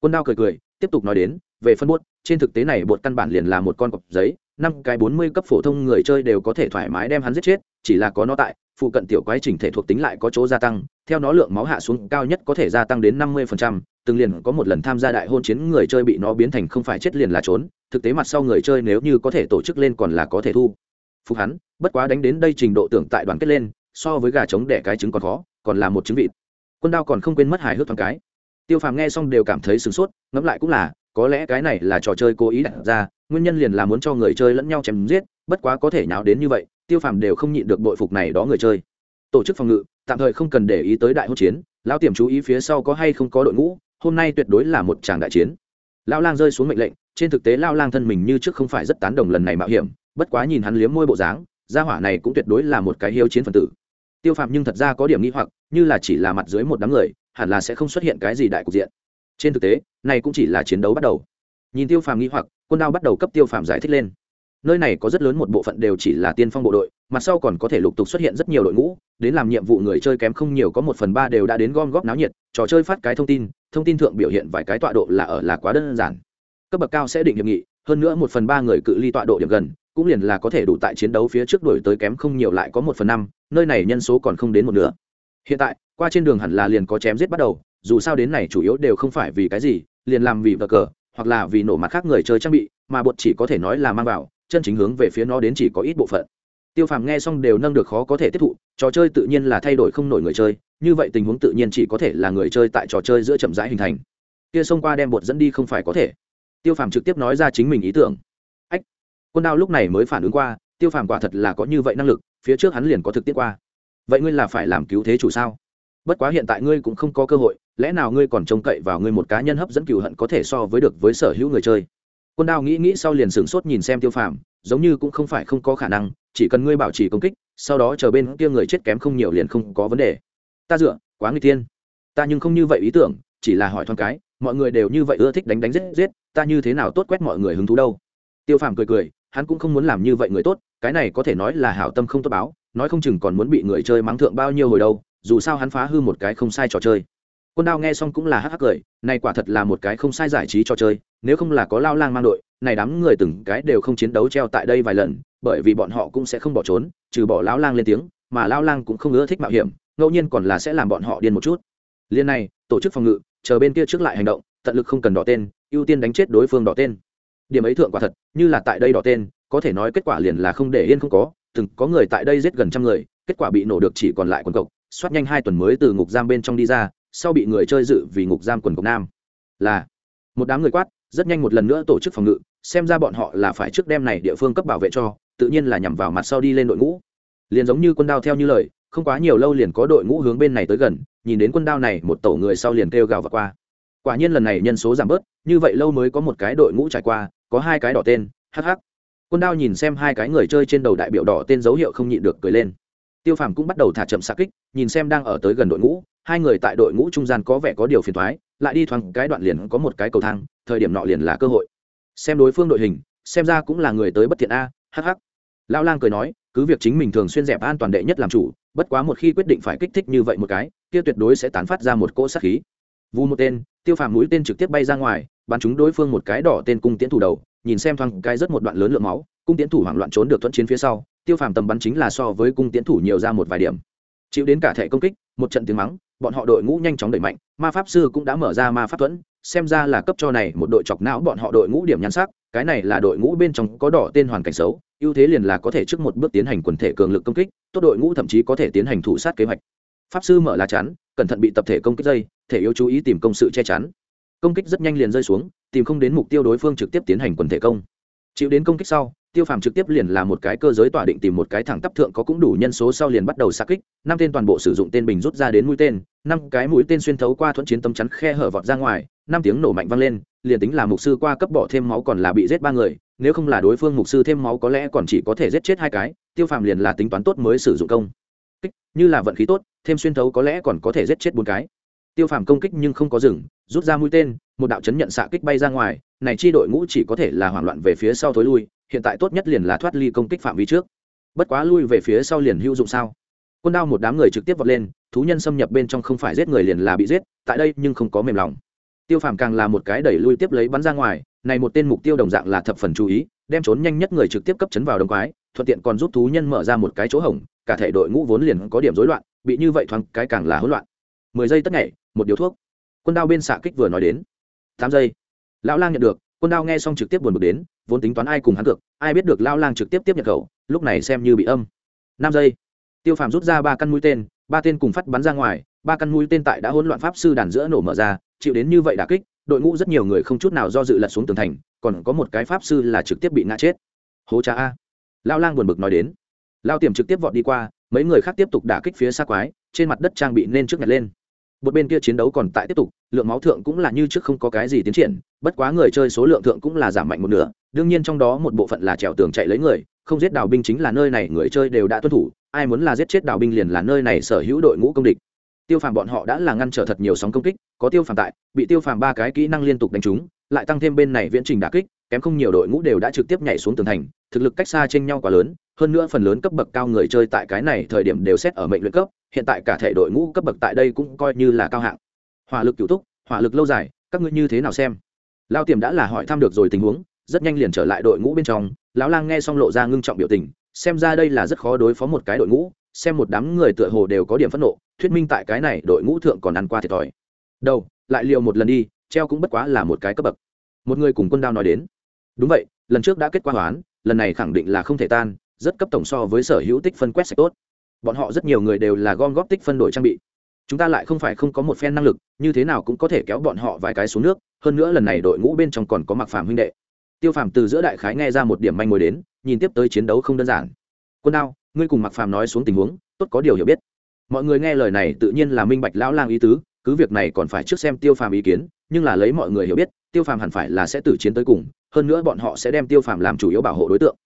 Quân đao cười cười, tiếp tục nói đến, về phân bút, trên thực tế này bột căn bản liền là một con cọc giấy, năm cái bốn mươi cấp phổ thông người chơi đều có thể thoải mái đem hắn giết chết, chỉ là có nó tại, phụ cận tiểu quái chỉnh thể thuộc tính lại có chỗ gia tăng, theo nó lượng máu hạ xuống cao nhất có thể gia tăng đến năm mươi từng liền có một lần tham gia đại hôn chiến người chơi bị nó biến thành không phải chết liền là trốn, thực tế mặt sau người chơi nếu như có thể tổ chức lên còn là có thể thu. Phục hắn, bất quá đánh đến đây trình độ tưởng tại đoàn kết lên so với gà trống đẻ cái trứng còn khó, còn là một trứng vịt. Quân đao còn không quên mất hài hước thoáng cái. Tiêu phàm nghe xong đều cảm thấy sửng sốt, ngẫm lại cũng là, có lẽ cái này là trò chơi cố ý đặt ra, nguyên nhân liền là muốn cho người chơi lẫn nhau chém giết, bất quá có thể nháo đến như vậy, tiêu phàm đều không nhịn được bội phục này đó người chơi. Tổ chức phòng ngự, tạm thời không cần để ý tới đại hỗn chiến, lão tiềm chú ý phía sau có hay không có đội ngũ, hôm nay tuyệt đối là một tràng đại chiến. Lão lang rơi xuống mệnh lệnh, trên thực tế lão lang thân mình như trước không phải rất tán đồng lần này mạo hiểm, bất quá nhìn hắn liếm môi bộ dáng, gia hỏa này cũng tuyệt đối là một cái hiếu chiến phần tử tiêu phạm nhưng thật ra có điểm nghi hoặc, như là chỉ là mặt dưới một đám người, hẳn là sẽ không xuất hiện cái gì đại cục diện. Trên thực tế, này cũng chỉ là chiến đấu bắt đầu. Nhìn tiêu phàm nghi hoặc, quân đao bắt đầu cấp tiêu phàm giải thích lên. Nơi này có rất lớn một bộ phận đều chỉ là tiên phong bộ đội, mặt sau còn có thể lục tục xuất hiện rất nhiều đội ngũ, đến làm nhiệm vụ người chơi kém không nhiều có một phần ba đều đã đến gom góp náo nhiệt, trò chơi phát cái thông tin thông tin thượng biểu hiện vài cái tọa độ là ở là quá đơn giản. Cấp bậc cao sẽ định hiệp nghị, hơn nữa một phần ba người cự ly tọa độ điểm gần cũng liền là có thể đủ tại chiến đấu phía trước đổi tới kém không nhiều lại có một phần năm, nơi này nhân số còn không đến một nửa. Hiện tại, qua trên đường hẳn là liền có chém giết bắt đầu, dù sao đến này chủ yếu đều không phải vì cái gì, liền làm vì vờ cờ, hoặc là vì nổ mặt khác người chơi trang bị, mà bột chỉ có thể nói là mang vào, chân chính hướng về phía nó đến chỉ có ít bộ phận. Tiêu phàm nghe xong đều nâng được khó có thể tiếp thụ, trò chơi tự nhiên là thay đổi không nổi người chơi, như vậy tình huống tự nhiên chỉ có thể là người chơi tại trò chơi giữa chậm rãi hình thành. Kia xông qua đem bột dẫn đi không phải có thể. Tiêu phàm trực tiếp nói ra chính mình ý tưởng quân đao lúc này mới phản ứng qua, tiêu phàm quả thật là có như vậy năng lực, phía trước hắn liền có thực tiễn qua. Vậy ngươi là phải làm cứu thế chủ sao? Bất quá hiện tại ngươi cũng không có cơ hội, lẽ nào ngươi còn trông cậy vào ngươi một cá nhân hấp dẫn cựu hận có thể so với được với sở hữu người chơi? Quân đao nghĩ nghĩ sau liền sửng sốt nhìn xem tiêu phàm, giống như cũng không phải không có khả năng, chỉ cần ngươi bảo trì công kích, sau đó chờ bên kia người chết kém không nhiều liền không có vấn đề. Ta dựa, quá người tiên ta nhưng không như vậy ý tưởng, chỉ là hỏi thoáng cái, mọi người đều như vậy ưa thích đánh đánh giết giết, ta như thế nào tốt quét mọi người hứng thú đâu? Tiêu phàm cười cười hắn cũng không muốn làm như vậy người tốt, cái này có thể nói là hảo tâm không tốt báo, nói không chừng còn muốn bị người chơi mắng thượng bao nhiêu hồi đâu, dù sao hắn phá hư một cái không sai trò chơi. Quân đao nghe xong cũng là hắc hắc cười, này quả thật là một cái không sai giải trí trò chơi, nếu không là có lao lang mang đội, này đám người từng cái đều không chiến đấu treo tại đây vài lần, bởi vì bọn họ cũng sẽ không bỏ trốn, trừ bỏ lao lang lên tiếng, mà lao lang cũng không ưa thích mạo hiểm, ngẫu nhiên còn là sẽ làm bọn họ điên một chút. Liên này, tổ chức phòng ngự, chờ bên kia trước lại hành động, tận lực không cần đỏ tên, ưu tiên đánh chết đối phương đỏ tên điểm ấy thượng quả thật, như là tại đây đỏ tên, có thể nói kết quả liền là không để yên không có. Từng có người tại đây giết gần trăm người, kết quả bị nổ được chỉ còn lại quần cộc soát nhanh hai tuần mới từ ngục giam bên trong đi ra, sau bị người chơi dự vì ngục giam quần cộc nam. Là, một đám người quát, rất nhanh một lần nữa tổ chức phòng ngự, xem ra bọn họ là phải trước đêm này địa phương cấp bảo vệ cho, tự nhiên là nhằm vào mặt sau đi lên đội ngũ. Liền giống như quân đao theo như lời, không quá nhiều lâu liền có đội ngũ hướng bên này tới gần, nhìn đến quân đao này, một tổ người sau liền kêu gào và qua. Quả nhiên lần này nhân số giảm bớt, như vậy lâu mới có một cái đội ngũ trải qua có hai cái đỏ tên hh quân đao nhìn xem hai cái người chơi trên đầu đại biểu đỏ tên dấu hiệu không nhịn được cười lên. Tiêu phàm cũng bắt đầu thả chậm xa kích, nhìn xem đang ở tới gần đội ngũ, hai người tại đội ngũ trung gian có vẻ có điều phiền thoái lại đi thoáng cái đoạn liền có một cái cầu thang, thời điểm nọ liền là cơ hội. Xem đối phương đội hình, xem ra cũng là người tới bất thiện a hh lão lang cười nói, cứ việc chính mình thường xuyên dẹp an toàn đệ nhất làm chủ, bất quá một khi quyết định phải kích thích như vậy một cái, kia tuyệt đối sẽ tán phát ra một cỗ sát khí. Vu một tên, tiêu phàm mũi tên trực tiếp bay ra ngoài bắn chúng đối phương một cái đỏ tên cung tiễn thủ đầu, nhìn xem thoáng cái rất một đoạn lớn lượng máu, cung tiễn thủ hoảng loạn trốn được thuận chiến phía sau, tiêu phàm tầm bắn chính là so với cung tiễn thủ nhiều ra một vài điểm. Chịu đến cả thể công kích, một trận tiếng mắng, bọn họ đội ngũ nhanh chóng đẩy mạnh, ma pháp sư cũng đã mở ra ma pháp thuẫn, xem ra là cấp cho này một đội chọc não bọn họ đội ngũ điểm nhắn sắc, cái này là đội ngũ bên trong có đỏ tên hoàn cảnh xấu, ưu thế liền là có thể trước một bước tiến hành quần thể cường lực công kích, tốt đội ngũ thậm chí có thể tiến hành thủ sát kế hoạch. Pháp sư mở lá chắn, cẩn thận bị tập thể công kích dây, thể yếu chú ý tìm công sự che chắn công kích rất nhanh liền rơi xuống, tìm không đến mục tiêu đối phương trực tiếp tiến hành quần thể công. Chịu đến công kích sau, tiêu phàm trực tiếp liền là một cái cơ giới tỏa định tìm một cái thẳng tắp thượng có cũng đủ nhân số sau liền bắt đầu xa kích, năm tên toàn bộ sử dụng tên bình rút ra đến mũi tên, năm cái mũi tên xuyên thấu qua thuận chiến tâm chắn khe hở vọt ra ngoài, năm tiếng nổ mạnh vang lên, liền tính là mục sư qua cấp bỏ thêm máu còn là bị giết ba người, nếu không là đối phương mục sư thêm máu có lẽ còn chỉ có thể giết chết hai cái, tiêu phàm liền là tính toán tốt mới sử dụng công. Kích, như là vận khí tốt, thêm xuyên thấu có lẽ còn có thể giết chết bốn cái tiêu phàm công kích nhưng không có dừng, rút ra mũi tên, một đạo chấn nhận xạ kích bay ra ngoài, này chi đội ngũ chỉ có thể là hoảng loạn về phía sau thối lui, hiện tại tốt nhất liền là thoát ly công kích phạm vi trước. Bất quá lui về phía sau liền hữu dụng sao? Quân đao một đám người trực tiếp vọt lên, thú nhân xâm nhập bên trong không phải giết người liền là bị giết, tại đây nhưng không có mềm lòng. Tiêu phàm càng là một cái đẩy lui tiếp lấy bắn ra ngoài, này một tên mục tiêu đồng dạng là thập phần chú ý, đem trốn nhanh nhất người trực tiếp cấp chấn vào đồng quái, thuận tiện còn giúp thú nhân mở ra một cái chỗ hổng, cả thể đội ngũ vốn liền có điểm rối loạn, bị như vậy thoáng cái càng là hỗn loạn mười giây tất nhảy, một điếu thuốc. Quân đao bên xạ kích vừa nói đến. Tám giây. Lão lang nhận được, quân đao nghe xong trực tiếp buồn bực đến, vốn tính toán ai cùng hắn cược, ai biết được Lão lang trực tiếp tiếp nhận khẩu lúc này xem như bị âm. Năm giây. Tiêu phàm rút ra ba căn mũi tên, ba tên cùng phát bắn ra ngoài, ba căn mũi tên tại đã hỗn loạn pháp sư đàn giữa nổ mở ra, chịu đến như vậy đà kích, đội ngũ rất nhiều người không chút nào do dự lật xuống tường thành, còn có một cái pháp sư là trực tiếp bị ngã chết. Hố cha a. Lao lang buồn bực nói đến. Lao tiềm trực tiếp vọt đi qua, mấy người khác tiếp tục đả kích phía xa quái, trên mặt đất trang bị nên trước nhặt lên một bên kia chiến đấu còn tại tiếp tục, lượng máu thượng cũng là như trước không có cái gì tiến triển, bất quá người chơi số lượng thượng cũng là giảm mạnh một nửa, đương nhiên trong đó một bộ phận là trèo tường chạy lấy người, không giết đào binh chính là nơi này người chơi đều đã tuân thủ, ai muốn là giết chết đào binh liền là nơi này sở hữu đội ngũ công địch. Tiêu phàm bọn họ đã là ngăn trở thật nhiều sóng công kích, có tiêu phàm tại, bị tiêu phàm ba cái kỹ năng liên tục đánh trúng, lại tăng thêm bên này viễn trình đà kích, kém không nhiều đội ngũ đều đã trực tiếp nhảy xuống tường thành, thực lực cách xa trên nhau quá lớn, hơn nữa phần lớn cấp bậc cao người chơi tại cái này thời điểm đều xét ở mệnh luyện cấp hiện tại cả thể đội ngũ cấp bậc tại đây cũng coi như là cao hạng. Hỏa lực cựu túc, hỏa lực lâu dài, các ngươi như thế nào xem? Lao tiềm đã là hỏi thăm được rồi tình huống, rất nhanh liền trở lại đội ngũ bên trong, lão lang nghe xong lộ ra ngưng trọng biểu tình, xem ra đây là rất khó đối phó một cái đội ngũ, xem một đám người tựa hồ đều có điểm phẫn nộ, thuyết minh tại cái này đội ngũ thượng còn ăn qua thiệt thòi. Đâu lại liều một lần đi, treo cũng bất quá là một cái cấp bậc. Một người cùng quân đao nói đến. Đúng vậy, lần trước đã kết quả hoán, lần này khẳng định là không thể tan, rất cấp tổng so với sở hữu tích phân quét sạch tốt bọn họ rất nhiều người đều là gom góp tích phân đổi trang bị. Chúng ta lại không phải không có một phen năng lực, như thế nào cũng có thể kéo bọn họ vài cái xuống nước, hơn nữa lần này đội ngũ bên trong còn có mặc phàm huynh đệ. Tiêu phàm từ giữa đại khái nghe ra một điểm manh mối đến, nhìn tiếp tới chiến đấu không đơn giản. Quân đao, ngươi cùng mặc phàm nói xuống tình huống, tốt có điều hiểu biết. Mọi người nghe lời này tự nhiên là minh bạch lão lang ý tứ, cứ việc này còn phải trước xem tiêu phàm ý kiến, nhưng là lấy mọi người hiểu biết, tiêu phàm hẳn phải là sẽ tử chiến tới cùng, hơn nữa bọn họ sẽ đem tiêu phàm làm chủ yếu bảo hộ đối tượng.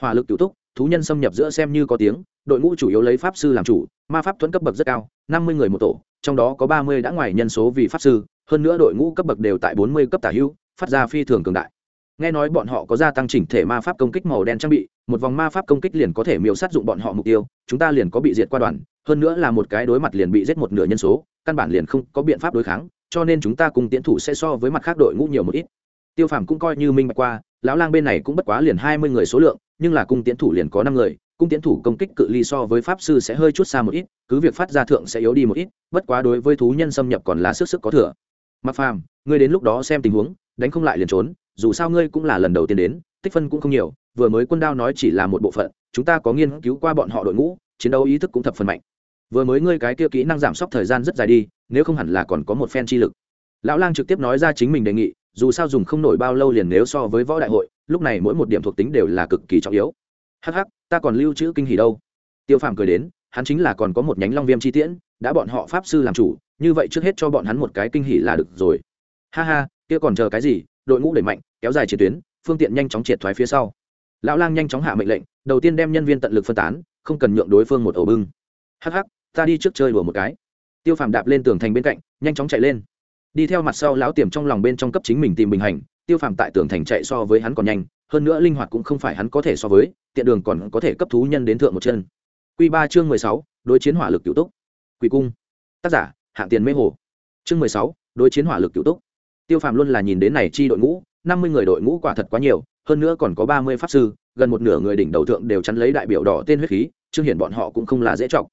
Hỏa lực cựu túc thú nhân xâm nhập giữa xem như có tiếng, đội ngũ chủ yếu lấy pháp sư làm chủ, ma pháp thuẫn cấp bậc rất cao, năm mươi người một tổ, trong đó có ba mươi đã ngoài nhân số vì pháp sư, hơn nữa đội ngũ cấp bậc đều tại bốn mươi cấp tả hữu, phát ra phi thường cường đại. Nghe nói bọn họ có gia tăng chỉnh thể ma pháp công kích màu đen trang bị, một vòng ma pháp công kích liền có thể miêu sát dụng bọn họ mục tiêu, chúng ta liền có bị diệt qua đoàn, hơn nữa là một cái đối mặt liền bị giết một nửa nhân số, căn bản liền không có biện pháp đối kháng, cho nên chúng ta cùng tiến thủ sẽ so với mặt khác đội ngũ nhiều một ít. Tiêu phàm cũng coi như minh bạch qua lão lang bên này cũng bất quá liền hai mươi người số lượng, nhưng là cung tiến thủ liền có năm người, cung tiến thủ công kích cự ly so với pháp sư sẽ hơi chút xa một ít, cứ việc phát ra thượng sẽ yếu đi một ít, bất quá đối với thú nhân xâm nhập còn là sức sức có thừa. Mặc phàm, ngươi đến lúc đó xem tình huống, đánh không lại liền trốn, dù sao ngươi cũng là lần đầu tiên đến, tích phân cũng không nhiều, vừa mới quân đao nói chỉ là một bộ phận, chúng ta có nghiên cứu qua bọn họ đội ngũ, chiến đấu ý thức cũng thập phần mạnh. Vừa mới ngươi cái kia kỹ năng giảm sốc thời gian rất dài đi, nếu không hẳn là còn có một phen chi lực. Lão lang trực tiếp nói ra chính mình đề nghị dù sao dùng không nổi bao lâu liền nếu so với võ đại hội, lúc này mỗi một điểm thuộc tính đều là cực kỳ trọng yếu. Hh ta còn lưu trữ kinh hỉ đâu. Tiêu phàm cười đến, hắn chính là còn có một nhánh long viêm chi tiễn, đã bọn họ pháp sư làm chủ, như vậy trước hết cho bọn hắn một cái kinh hỉ là được rồi. Ha ha, kia còn chờ cái gì? Đội ngũ đẩy mạnh, kéo dài chiến tuyến, phương tiện nhanh chóng triệt thoái phía sau. Lão lang nhanh chóng hạ mệnh lệnh, đầu tiên đem nhân viên tận lực phân tán, không cần nhượng đối phương một ổ bưng. Hh ta đi trước chơi đùa một cái. Tiêu phàm đạp lên tường thành bên cạnh, nhanh chóng chạy lên đi theo mặt sau lão tiềm trong lòng bên trong cấp chính mình tìm bình hành, tiêu phàm tại tường thành chạy so với hắn còn nhanh, hơn nữa linh hoạt cũng không phải hắn có thể so với, tiện đường còn có thể cấp thú nhân đến thượng một chân. Q ba chương mười sáu, đối chiến hỏa lực cựu túc. Quỷ cung. Tác giả, hạng tiền mê hồ. Chương mười sáu, đối chiến hỏa lực cựu túc. Tiêu phàm luôn là nhìn đến này chi đội ngũ, năm mươi người đội ngũ quả thật quá nhiều, hơn nữa còn có ba mươi pháp sư, gần một nửa người đỉnh đầu thượng đều chắn lấy đại biểu đỏ tên huyết khí chương hiển bọn họ cũng không là dễ chọc.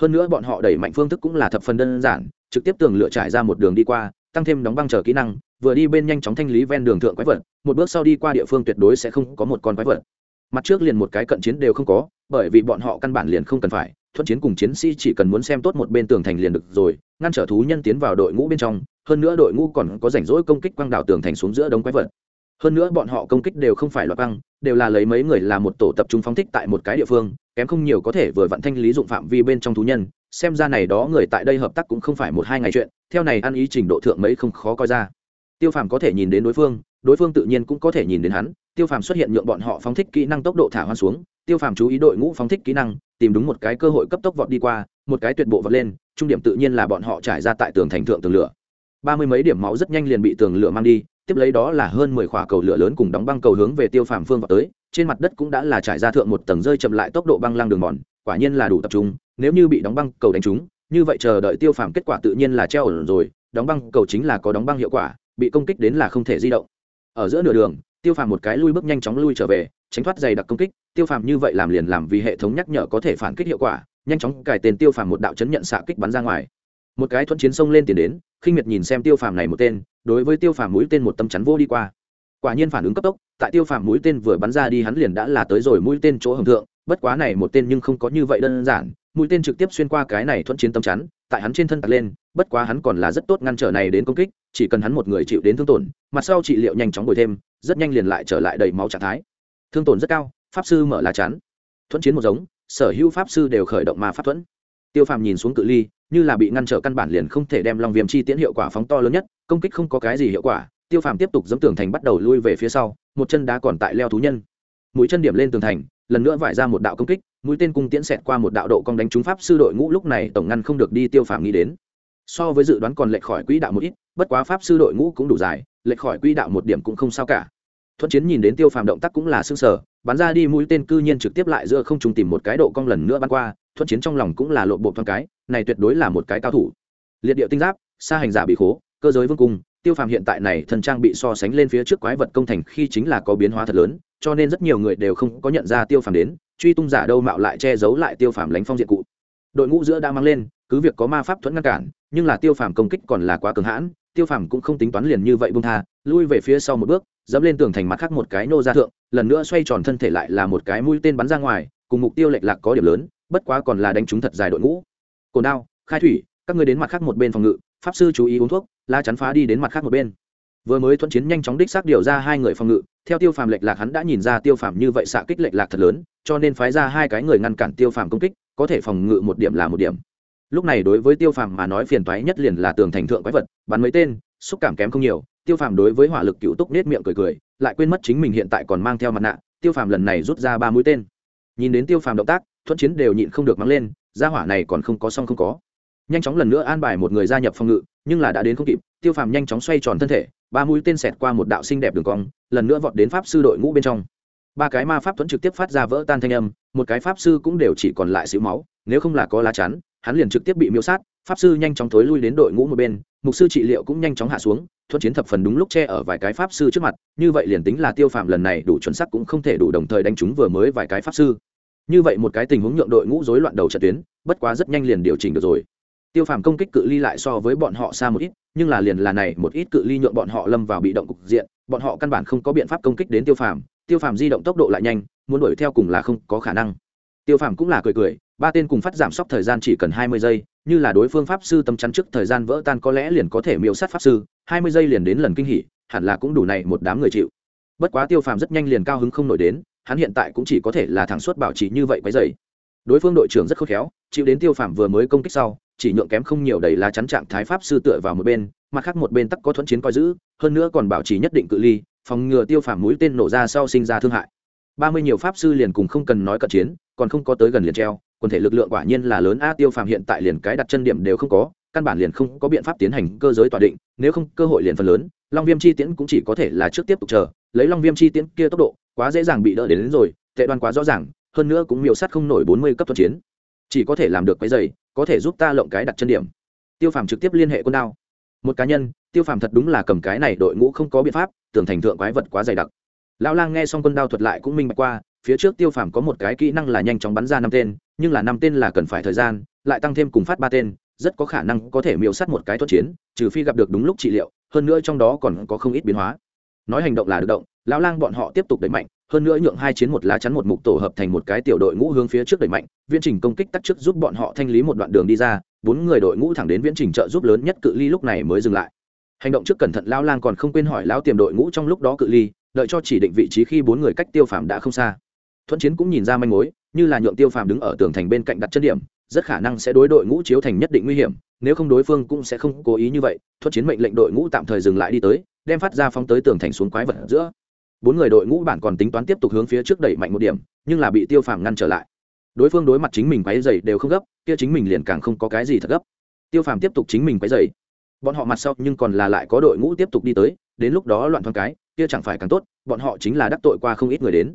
Hơn nữa bọn họ đẩy mạnh phương thức cũng là thập phần đơn giản, trực tiếp tường lựa trải ra một đường đi qua tăng thêm đóng băng chờ kỹ năng, vừa đi bên nhanh chóng thanh lý ven đường thượng quái vật, một bước sau đi qua địa phương tuyệt đối sẽ không có một con quái vật. Mặt trước liền một cái cận chiến đều không có, bởi vì bọn họ căn bản liền không cần phải, thuận chiến cùng chiến sĩ chỉ cần muốn xem tốt một bên tường thành liền được rồi, ngăn trở thú nhân tiến vào đội ngũ bên trong, hơn nữa đội ngũ còn có rảnh rỗi công kích quang đảo tường thành xuống giữa đống quái vật. Hơn nữa bọn họ công kích đều không phải loạt băng, đều là lấy mấy người làm một tổ tập trung phóng thích tại một cái địa phương, kém không nhiều có thể vừa vận thanh lý dụng phạm vi bên trong thú nhân xem ra này đó người tại đây hợp tác cũng không phải một hai ngày chuyện, theo này ăn ý trình độ thượng mấy không khó coi ra. Tiêu phàm có thể nhìn đến đối phương đối phương tự nhiên cũng có thể nhìn đến hắn, tiêu phàm xuất hiện nhượng bọn họ phóng thích kỹ năng tốc độ thả hoan xuống, tiêu phàm chú ý đội ngũ phóng thích kỹ năng, tìm đúng một cái cơ hội cấp tốc vọt đi qua, một cái tuyệt bộ vọt lên, trung điểm tự nhiên là bọn họ trải ra tại tường thành thượng tường lửa. Ba mươi mấy điểm máu rất nhanh liền bị tường lửa mang đi, tiếp lấy đó là hơn mười khỏa cầu lửa lớn cùng đóng băng cầu hướng về tiêu phàm phương vào tới, trên mặt đất cũng đã là trải ra thượng một tầng rơi chậm lại tốc độ băng lăng đường mòn, quả nhiên là đủ tập trung nếu như bị đóng băng cầu đánh trúng, như vậy chờ đợi tiêu phàm kết quả tự nhiên là treo ổn rồi, đóng băng cầu chính là có đóng băng hiệu quả, bị công kích đến là không thể di động. Ở giữa nửa đường, tiêu phàm một cái lui bước nhanh chóng lui trở về, tránh thoát dày đặc công kích, tiêu phàm như vậy làm liền làm vì hệ thống nhắc nhở có thể phản kích hiệu quả, nhanh chóng cải tên tiêu phàm một đạo chấn nhận xạ kích bắn ra ngoài. Một cái thuận chiến sông lên tiền đến, khinh miệt nhìn xem tiêu phàm này một tên, đối với tiêu phàm mũi tên một tâm chắn vô đi qua. Quả nhiên phản ứng cấp tốc, tại tiêu phàm mũi tên vừa bắn ra đi hắn liền đã là tới rồi mũi tên chỗ hầm thượng, bất quá này một tên nhưng không có như vậy đơn giản mũi tên trực tiếp xuyên qua cái này thuận chiến tâm chắn, tại hắn trên thân tạt lên, bất quá hắn còn là rất tốt ngăn trở này đến công kích, chỉ cần hắn một người chịu đến thương tổn, mặt sau trị liệu nhanh chóng bồi thêm, rất nhanh liền lại trở lại đầy máu trạng thái. Thương tổn rất cao, pháp sư mở lá chắn. Thuận chiến một giống, sở hữu pháp sư đều khởi động ma pháp thuẫn. Tiêu phàm nhìn xuống cự ly, như là bị ngăn trở căn bản liền không thể đem long viêm chi tiễn hiệu quả phóng to lớn nhất, công kích không có cái gì hiệu quả, tiêu phàm tiếp tục dẫm tường thành bắt đầu lui về phía sau, một chân đá còn tại leo thú nhân. Mũi chân điểm lên tường thành, lần nữa vải ra một đạo công kích mũi tên cung tiễn xẹt qua một đạo độ cong đánh trúng pháp sư đội ngũ lúc này tổng ngăn không được đi tiêu phàm nghĩ đến. So với dự đoán còn lệch khỏi quỹ đạo một ít, bất quá pháp sư đội ngũ cũng đủ dài, lệch khỏi quỹ đạo một điểm cũng không sao cả. Thuận chiến nhìn đến tiêu phàm động tác cũng là xương sở bắn ra đi mũi tên cư nhiên trực tiếp lại giữa không trùng tìm một cái độ cong lần nữa bắn qua, thuận chiến trong lòng cũng là lộn bộ thoáng cái, này tuyệt đối là một cái cao thủ. Liệt điệu tinh giáp, xa hành giả bị khố, cơ giới vương cung, tiêu phàm hiện tại này thần trang bị so sánh lên phía trước quái vật công thành khi chính là có biến hóa thật lớn, cho nên rất nhiều người đều không có nhận ra tiêu phàm đến truy tung giả đâu mạo lại che giấu lại tiêu phàm lánh phong diện cụ. Đội ngũ giữa đã mang lên, cứ việc có ma pháp thuẫn ngăn cản, nhưng là tiêu phàm công kích còn là quá cường hãn, tiêu phàm cũng không tính toán liền như vậy bung tha, lui về phía sau một bước, dẫm lên tường thành mặt khác một cái nô ra thượng, lần nữa xoay tròn thân thể lại là một cái mũi tên bắn ra ngoài, cùng mục tiêu lệch lạc có điểm lớn, bất quá còn là đánh trúng thật dài đội ngũ. Cồn đao, khai thủy, các ngươi đến mặt khác một bên phòng ngự, pháp sư chú ý uống thuốc, la chắn phá đi đến mặt khác một bên vừa mới thuận chiến nhanh chóng đích xác điều ra hai người phòng ngự, theo tiêu phàm lệch lạc hắn đã nhìn ra tiêu phàm như vậy xạ kích lệch lạc thật lớn, cho nên phái ra hai cái người ngăn cản tiêu phàm công kích, có thể phòng ngự một điểm là một điểm. Lúc này đối với tiêu phàm mà nói phiền toái nhất liền là tường thành thượng quái vật, bắn mấy tên, xúc cảm kém không nhiều, tiêu phàm đối với hỏa lực cựu túc nết miệng cười cười, lại quên mất chính mình hiện tại còn mang theo mặt nạ, tiêu phàm lần này rút ra ba mũi tên. Nhìn đến tiêu phàm động tác, thuận chiến đều nhịn không được mắng lên ra hỏa này còn không có xong không có. Nhanh chóng lần nữa an bài một người gia nhập phòng ngự, nhưng là đã đến không kịp tiêu phàm nhanh chóng xoay tròn thân thể, ba mũi tên xẹt qua một đạo xinh đẹp đường cong, lần nữa vọt đến pháp sư đội ngũ bên trong. Ba cái ma pháp thuẫn trực tiếp phát ra vỡ tan thanh âm, một cái pháp sư cũng đều chỉ còn lại xíu máu, nếu không là có lá chắn, hắn liền trực tiếp bị miêu sát, pháp sư nhanh chóng thối lui đến đội ngũ một bên, mục sư trị liệu cũng nhanh chóng hạ xuống thuận chiến thập phần đúng lúc che ở vài cái pháp sư trước mặt, như vậy liền tính là tiêu phạm lần này đủ chuẩn sắc cũng không thể đủ đồng thời đánh chúng vừa mới vài cái pháp sư. Như vậy một cái tình huống nhượng đội ngũ rối loạn đầu trận tuyến, bất quá rất nhanh liền điều chỉnh được rồi tiêu phàm công kích cự ly lại so với bọn họ xa một ít, nhưng là liền là này, một ít cự ly nhượng bọn họ lâm vào bị động cục diện, bọn họ căn bản không có biện pháp công kích đến tiêu phàm. Tiêu phàm di động tốc độ lại nhanh, muốn đuổi theo cùng là không có khả năng. Tiêu phàm cũng là cười cười, ba tên cùng phát giảm sốc thời gian chỉ cần hai mươi giây, như là đối phương pháp sư tâm chắn trước thời gian vỡ tan có lẽ liền có thể miêu sát pháp sư, hai mươi giây liền đến lần kinh hỉ, hẳn là cũng đủ này một đám người chịu. Bất quá tiêu phàm rất nhanh liền cao hứng không nổi đến, hắn hiện tại cũng chỉ có thể là thẳng suốt bảo trì như vậy quấy dày đối phương đội trưởng rất khôn khéo, chịu đến tiêu phàm vừa mới công kích sau chỉ nhượng kém không nhiều đầy lá chắn trạng thái pháp sư tựa vào một bên mặt khác một bên tắc có thuẫn chiến coi giữ hơn nữa còn bảo trì nhất định cự ly phòng ngừa tiêu phàm mũi tên nổ ra sau sinh ra thương hại. Ba mươi nhiều pháp sư liền cùng không cần nói cận chiến còn không có tới gần liền treo quần thể lực lượng quả nhiên là lớn a tiêu phàm hiện tại liền cái đặt chân điểm đều không có căn bản liền không có biện pháp tiến hành cơ giới tỏa định nếu không cơ hội liền phần lớn long viêm chi tiễn cũng chỉ có thể là trước tiếp tục chờ lấy long viêm chi tiễn kia tốc độ quá dễ dàng bị đỡ đến, đến rồi tệ đoan quá rõ ràng hơn nữa cũng miêu sát không nổi bốn mươi cấp thuận chiến. Chỉ có thể làm được cái giày có thể giúp ta lộng cái đặt chân điểm. Tiêu phàm trực tiếp liên hệ quân đao. Một cá nhân, tiêu phàm thật đúng là cầm cái này đội ngũ không có biện pháp, tưởng thành thượng quái vật quá dày đặc. Lão lang nghe xong quân đao thuật lại cũng minh bạch qua, phía trước tiêu phàm có một cái kỹ năng là nhanh chóng bắn ra năm tên, nhưng là năm tên là cần phải thời gian, lại tăng thêm cùng phát ba tên, rất có khả năng có thể miêu sát một cái thuật chiến, trừ phi gặp được đúng lúc trị liệu, hơn nữa trong đó còn có không ít biến hóa. Nói hành động là được động, lão lang bọn họ tiếp tục đẩy mạnh hơn nữa nhượng hai chiến một lá chắn một mục tổ hợp thành một cái tiểu đội ngũ hướng phía trước đẩy mạnh, viễn trình công kích tắt trước giúp bọn họ thanh lý một đoạn đường đi ra, bốn người đội ngũ thẳng đến viễn trình trợ giúp lớn nhất cự ly lúc này mới dừng lại. Hành động trước cẩn thận lão lang còn không quên hỏi lão tiềm đội ngũ trong lúc đó cự ly, đợi cho chỉ định vị trí khi bốn người cách tiêu phàm đã không xa. Thuận chiến cũng nhìn ra manh mối, như là nhượng tiêu phàm đứng ở tường thành bên cạnh đặt chân điểm, rất khả năng sẽ đối đội ngũ chiếu thành nhất định nguy hiểm, nếu không đối phương cũng sẽ không cố ý như vậy. Thuận chiến mệnh lệnh đội ngũ tạm thời dừng lại đi tới, đem phát ra phóng tới tường thành xuống quái vật giữa bốn người đội ngũ bản còn tính toán tiếp tục hướng phía trước đẩy mạnh một điểm, nhưng là bị tiêu phàm ngăn trở lại. Đối phương đối mặt chính mình quáy dày đều không gấp, kia chính mình liền càng không có cái gì thật gấp. Tiêu phàm tiếp tục chính mình quáy dày bọn họ mặt sau nhưng còn là lại có đội ngũ tiếp tục đi tới, đến lúc đó loạn thoáng cái, kia chẳng phải càng tốt, bọn họ chính là đắc tội qua không ít người đến.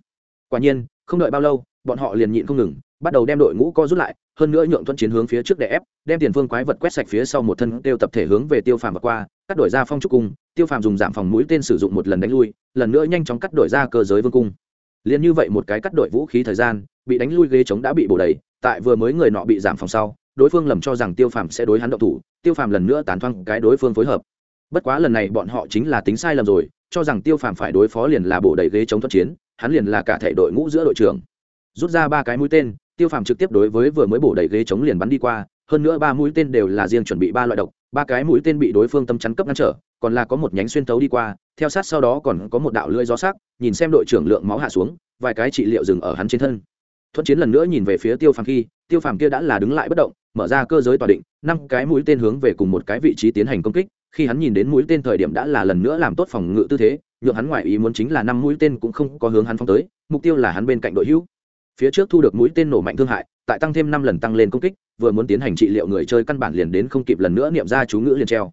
Quả nhiên, không đợi bao lâu, bọn họ liền nhịn không ngừng, bắt đầu đem đội ngũ co rút lại, hơn nữa nhượng thuận chiến hướng phía trước để ép, đem tiền phương quái vật quét sạch phía sau một thân đều tập thể hướng về tiêu phàm và qua, cắt đổi ra phong trúc cung tiêu phàm dùng giảm phòng mũi tên sử dụng một lần đánh lui, lần nữa nhanh chóng cắt đổi ra cơ giới vương cung. Liền như vậy một cái cắt đổi vũ khí thời gian, bị đánh lui ghế chống đã bị bổ đầy, tại vừa mới người nọ bị giảm phòng sau, đối phương lầm cho rằng tiêu phàm sẽ đối hắn động thủ, tiêu phàm lần nữa tán thoang cái đối phương phối hợp. Bất quá lần này bọn họ chính là tính sai lầm rồi, cho rằng tiêu phàm phải đối phó liền là bổ đầy ghế chống thoát chiến, hắn liền là cả thể đội ngũ giữa đội trưởng. Rút ra ba cái mũi tên, tiêu phàm trực tiếp đối với vừa mới bổ đầy ghế chống liền bắn đi qua, hơn nữa ba mũi tên đều là riêng chuẩn bị ba loại độc ba cái mũi tên bị đối phương tâm chắn cấp ngăn trở, còn là có một nhánh xuyên tấu đi qua, theo sát sau đó còn có một đạo lưỡi gió sắc, nhìn xem đội trưởng lượng máu hạ xuống, vài cái trị liệu dừng ở hắn trên thân. Thuận chiến lần nữa nhìn về phía tiêu phàm khi, tiêu phàm kia đã là đứng lại bất động, mở ra cơ giới tòa định, năm cái mũi tên hướng về cùng một cái vị trí tiến hành công kích, khi hắn nhìn đến mũi tên thời điểm đã là lần nữa làm tốt phòng ngự tư thế, nhượng hắn ngoại ý muốn chính là năm mũi tên cũng không có hướng hắn phóng tới, mục tiêu là hắn bên cạnh đội hữu. Phía trước thu được mũi tên nổ mạnh thương hại, tại tăng thêm năm lần tăng lên công kích vừa muốn tiến hành trị liệu người chơi căn bản liền đến không kịp lần nữa niệm ra chú ngữ liền treo.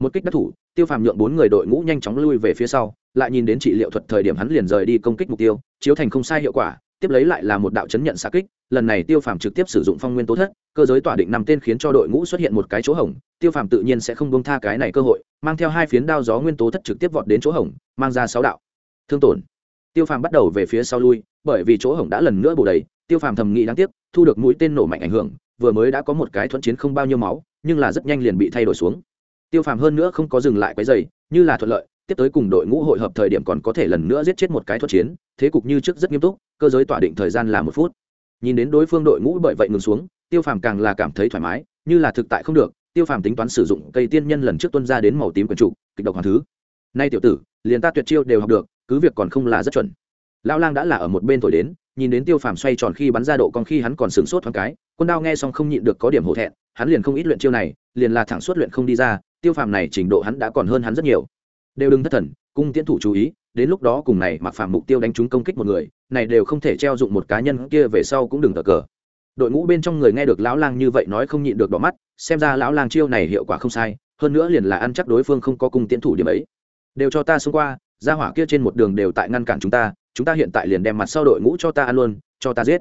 Một kích đắc thủ, tiêu phàm nhượng bốn người đội ngũ nhanh chóng lui về phía sau, lại nhìn đến trị liệu thuật thời điểm hắn liền rời đi công kích mục tiêu, chiếu thành không sai hiệu quả, tiếp lấy lại là một đạo chấn nhận xa kích, lần này tiêu phàm trực tiếp sử dụng phong nguyên tố thất, cơ giới tỏa định năm tên khiến cho đội ngũ xuất hiện một cái chỗ hỏng tiêu phàm tự nhiên sẽ không bông tha cái này cơ hội, mang theo hai phiến đao gió nguyên tố thất trực tiếp vọt đến chỗ hỏng mang ra sáu đạo. Thương tổn. Tiêu phàm bắt đầu về phía sau lui, bởi vì chỗ hỏng đã lần nữa bổ đầy, tiêu phàm thầm nghĩ đáng tiếc, thu được mũi tên nổ mạnh ảnh hưởng vừa mới đã có một cái thuận chiến không bao nhiêu máu, nhưng là rất nhanh liền bị thay đổi xuống. Tiêu phàm hơn nữa không có dừng lại quấy dày như là thuận lợi, tiếp tới cùng đội ngũ hội hợp thời điểm còn có thể lần nữa giết chết một cái thuận chiến, thế cục như trước rất nghiêm túc, cơ giới tỏa định thời gian là một phút. Nhìn đến đối phương đội ngũ bởi vậy ngừng xuống, tiêu phàm càng là cảm thấy thoải mái, như là thực tại không được, tiêu phàm tính toán sử dụng cây tiên nhân lần trước tuân ra đến màu tím quần trụ, kịch độc hoàng thứ. Nay tiểu tử, liền ta tuyệt chiêu đều học được, cứ việc còn không là rất chuẩn. Lão lang đã là ở một bên thổi đến nhìn đến tiêu phàm xoay tròn khi bắn ra độ con khi hắn còn sửng sốt thoáng cái, quân đao nghe xong không nhịn được có điểm hổ thẹn, hắn liền không ít luyện chiêu này, liền là thẳng suốt luyện không đi ra, tiêu phàm này trình độ hắn đã còn hơn hắn rất nhiều. Đều đừng thất thần, cung tiến thủ chú ý, đến lúc đó cùng này mặc phàm mục tiêu đánh trúng công kích một người, này đều không thể treo dụng một cá nhân kia về sau cũng đừng tờ cờ. Đội ngũ bên trong người nghe được lão lang như vậy nói không nhịn được đỏ mắt, xem ra lão lang chiêu này hiệu quả không sai, hơn nữa liền là ăn chắc đối phương không có cung tiến thủ điểm ấy. Đều cho ta xông qua ra hỏa kia trên một đường đều tại ngăn cản chúng ta chúng ta hiện tại liền đem mặt sau đội ngũ cho ta ăn luôn, cho ta giết.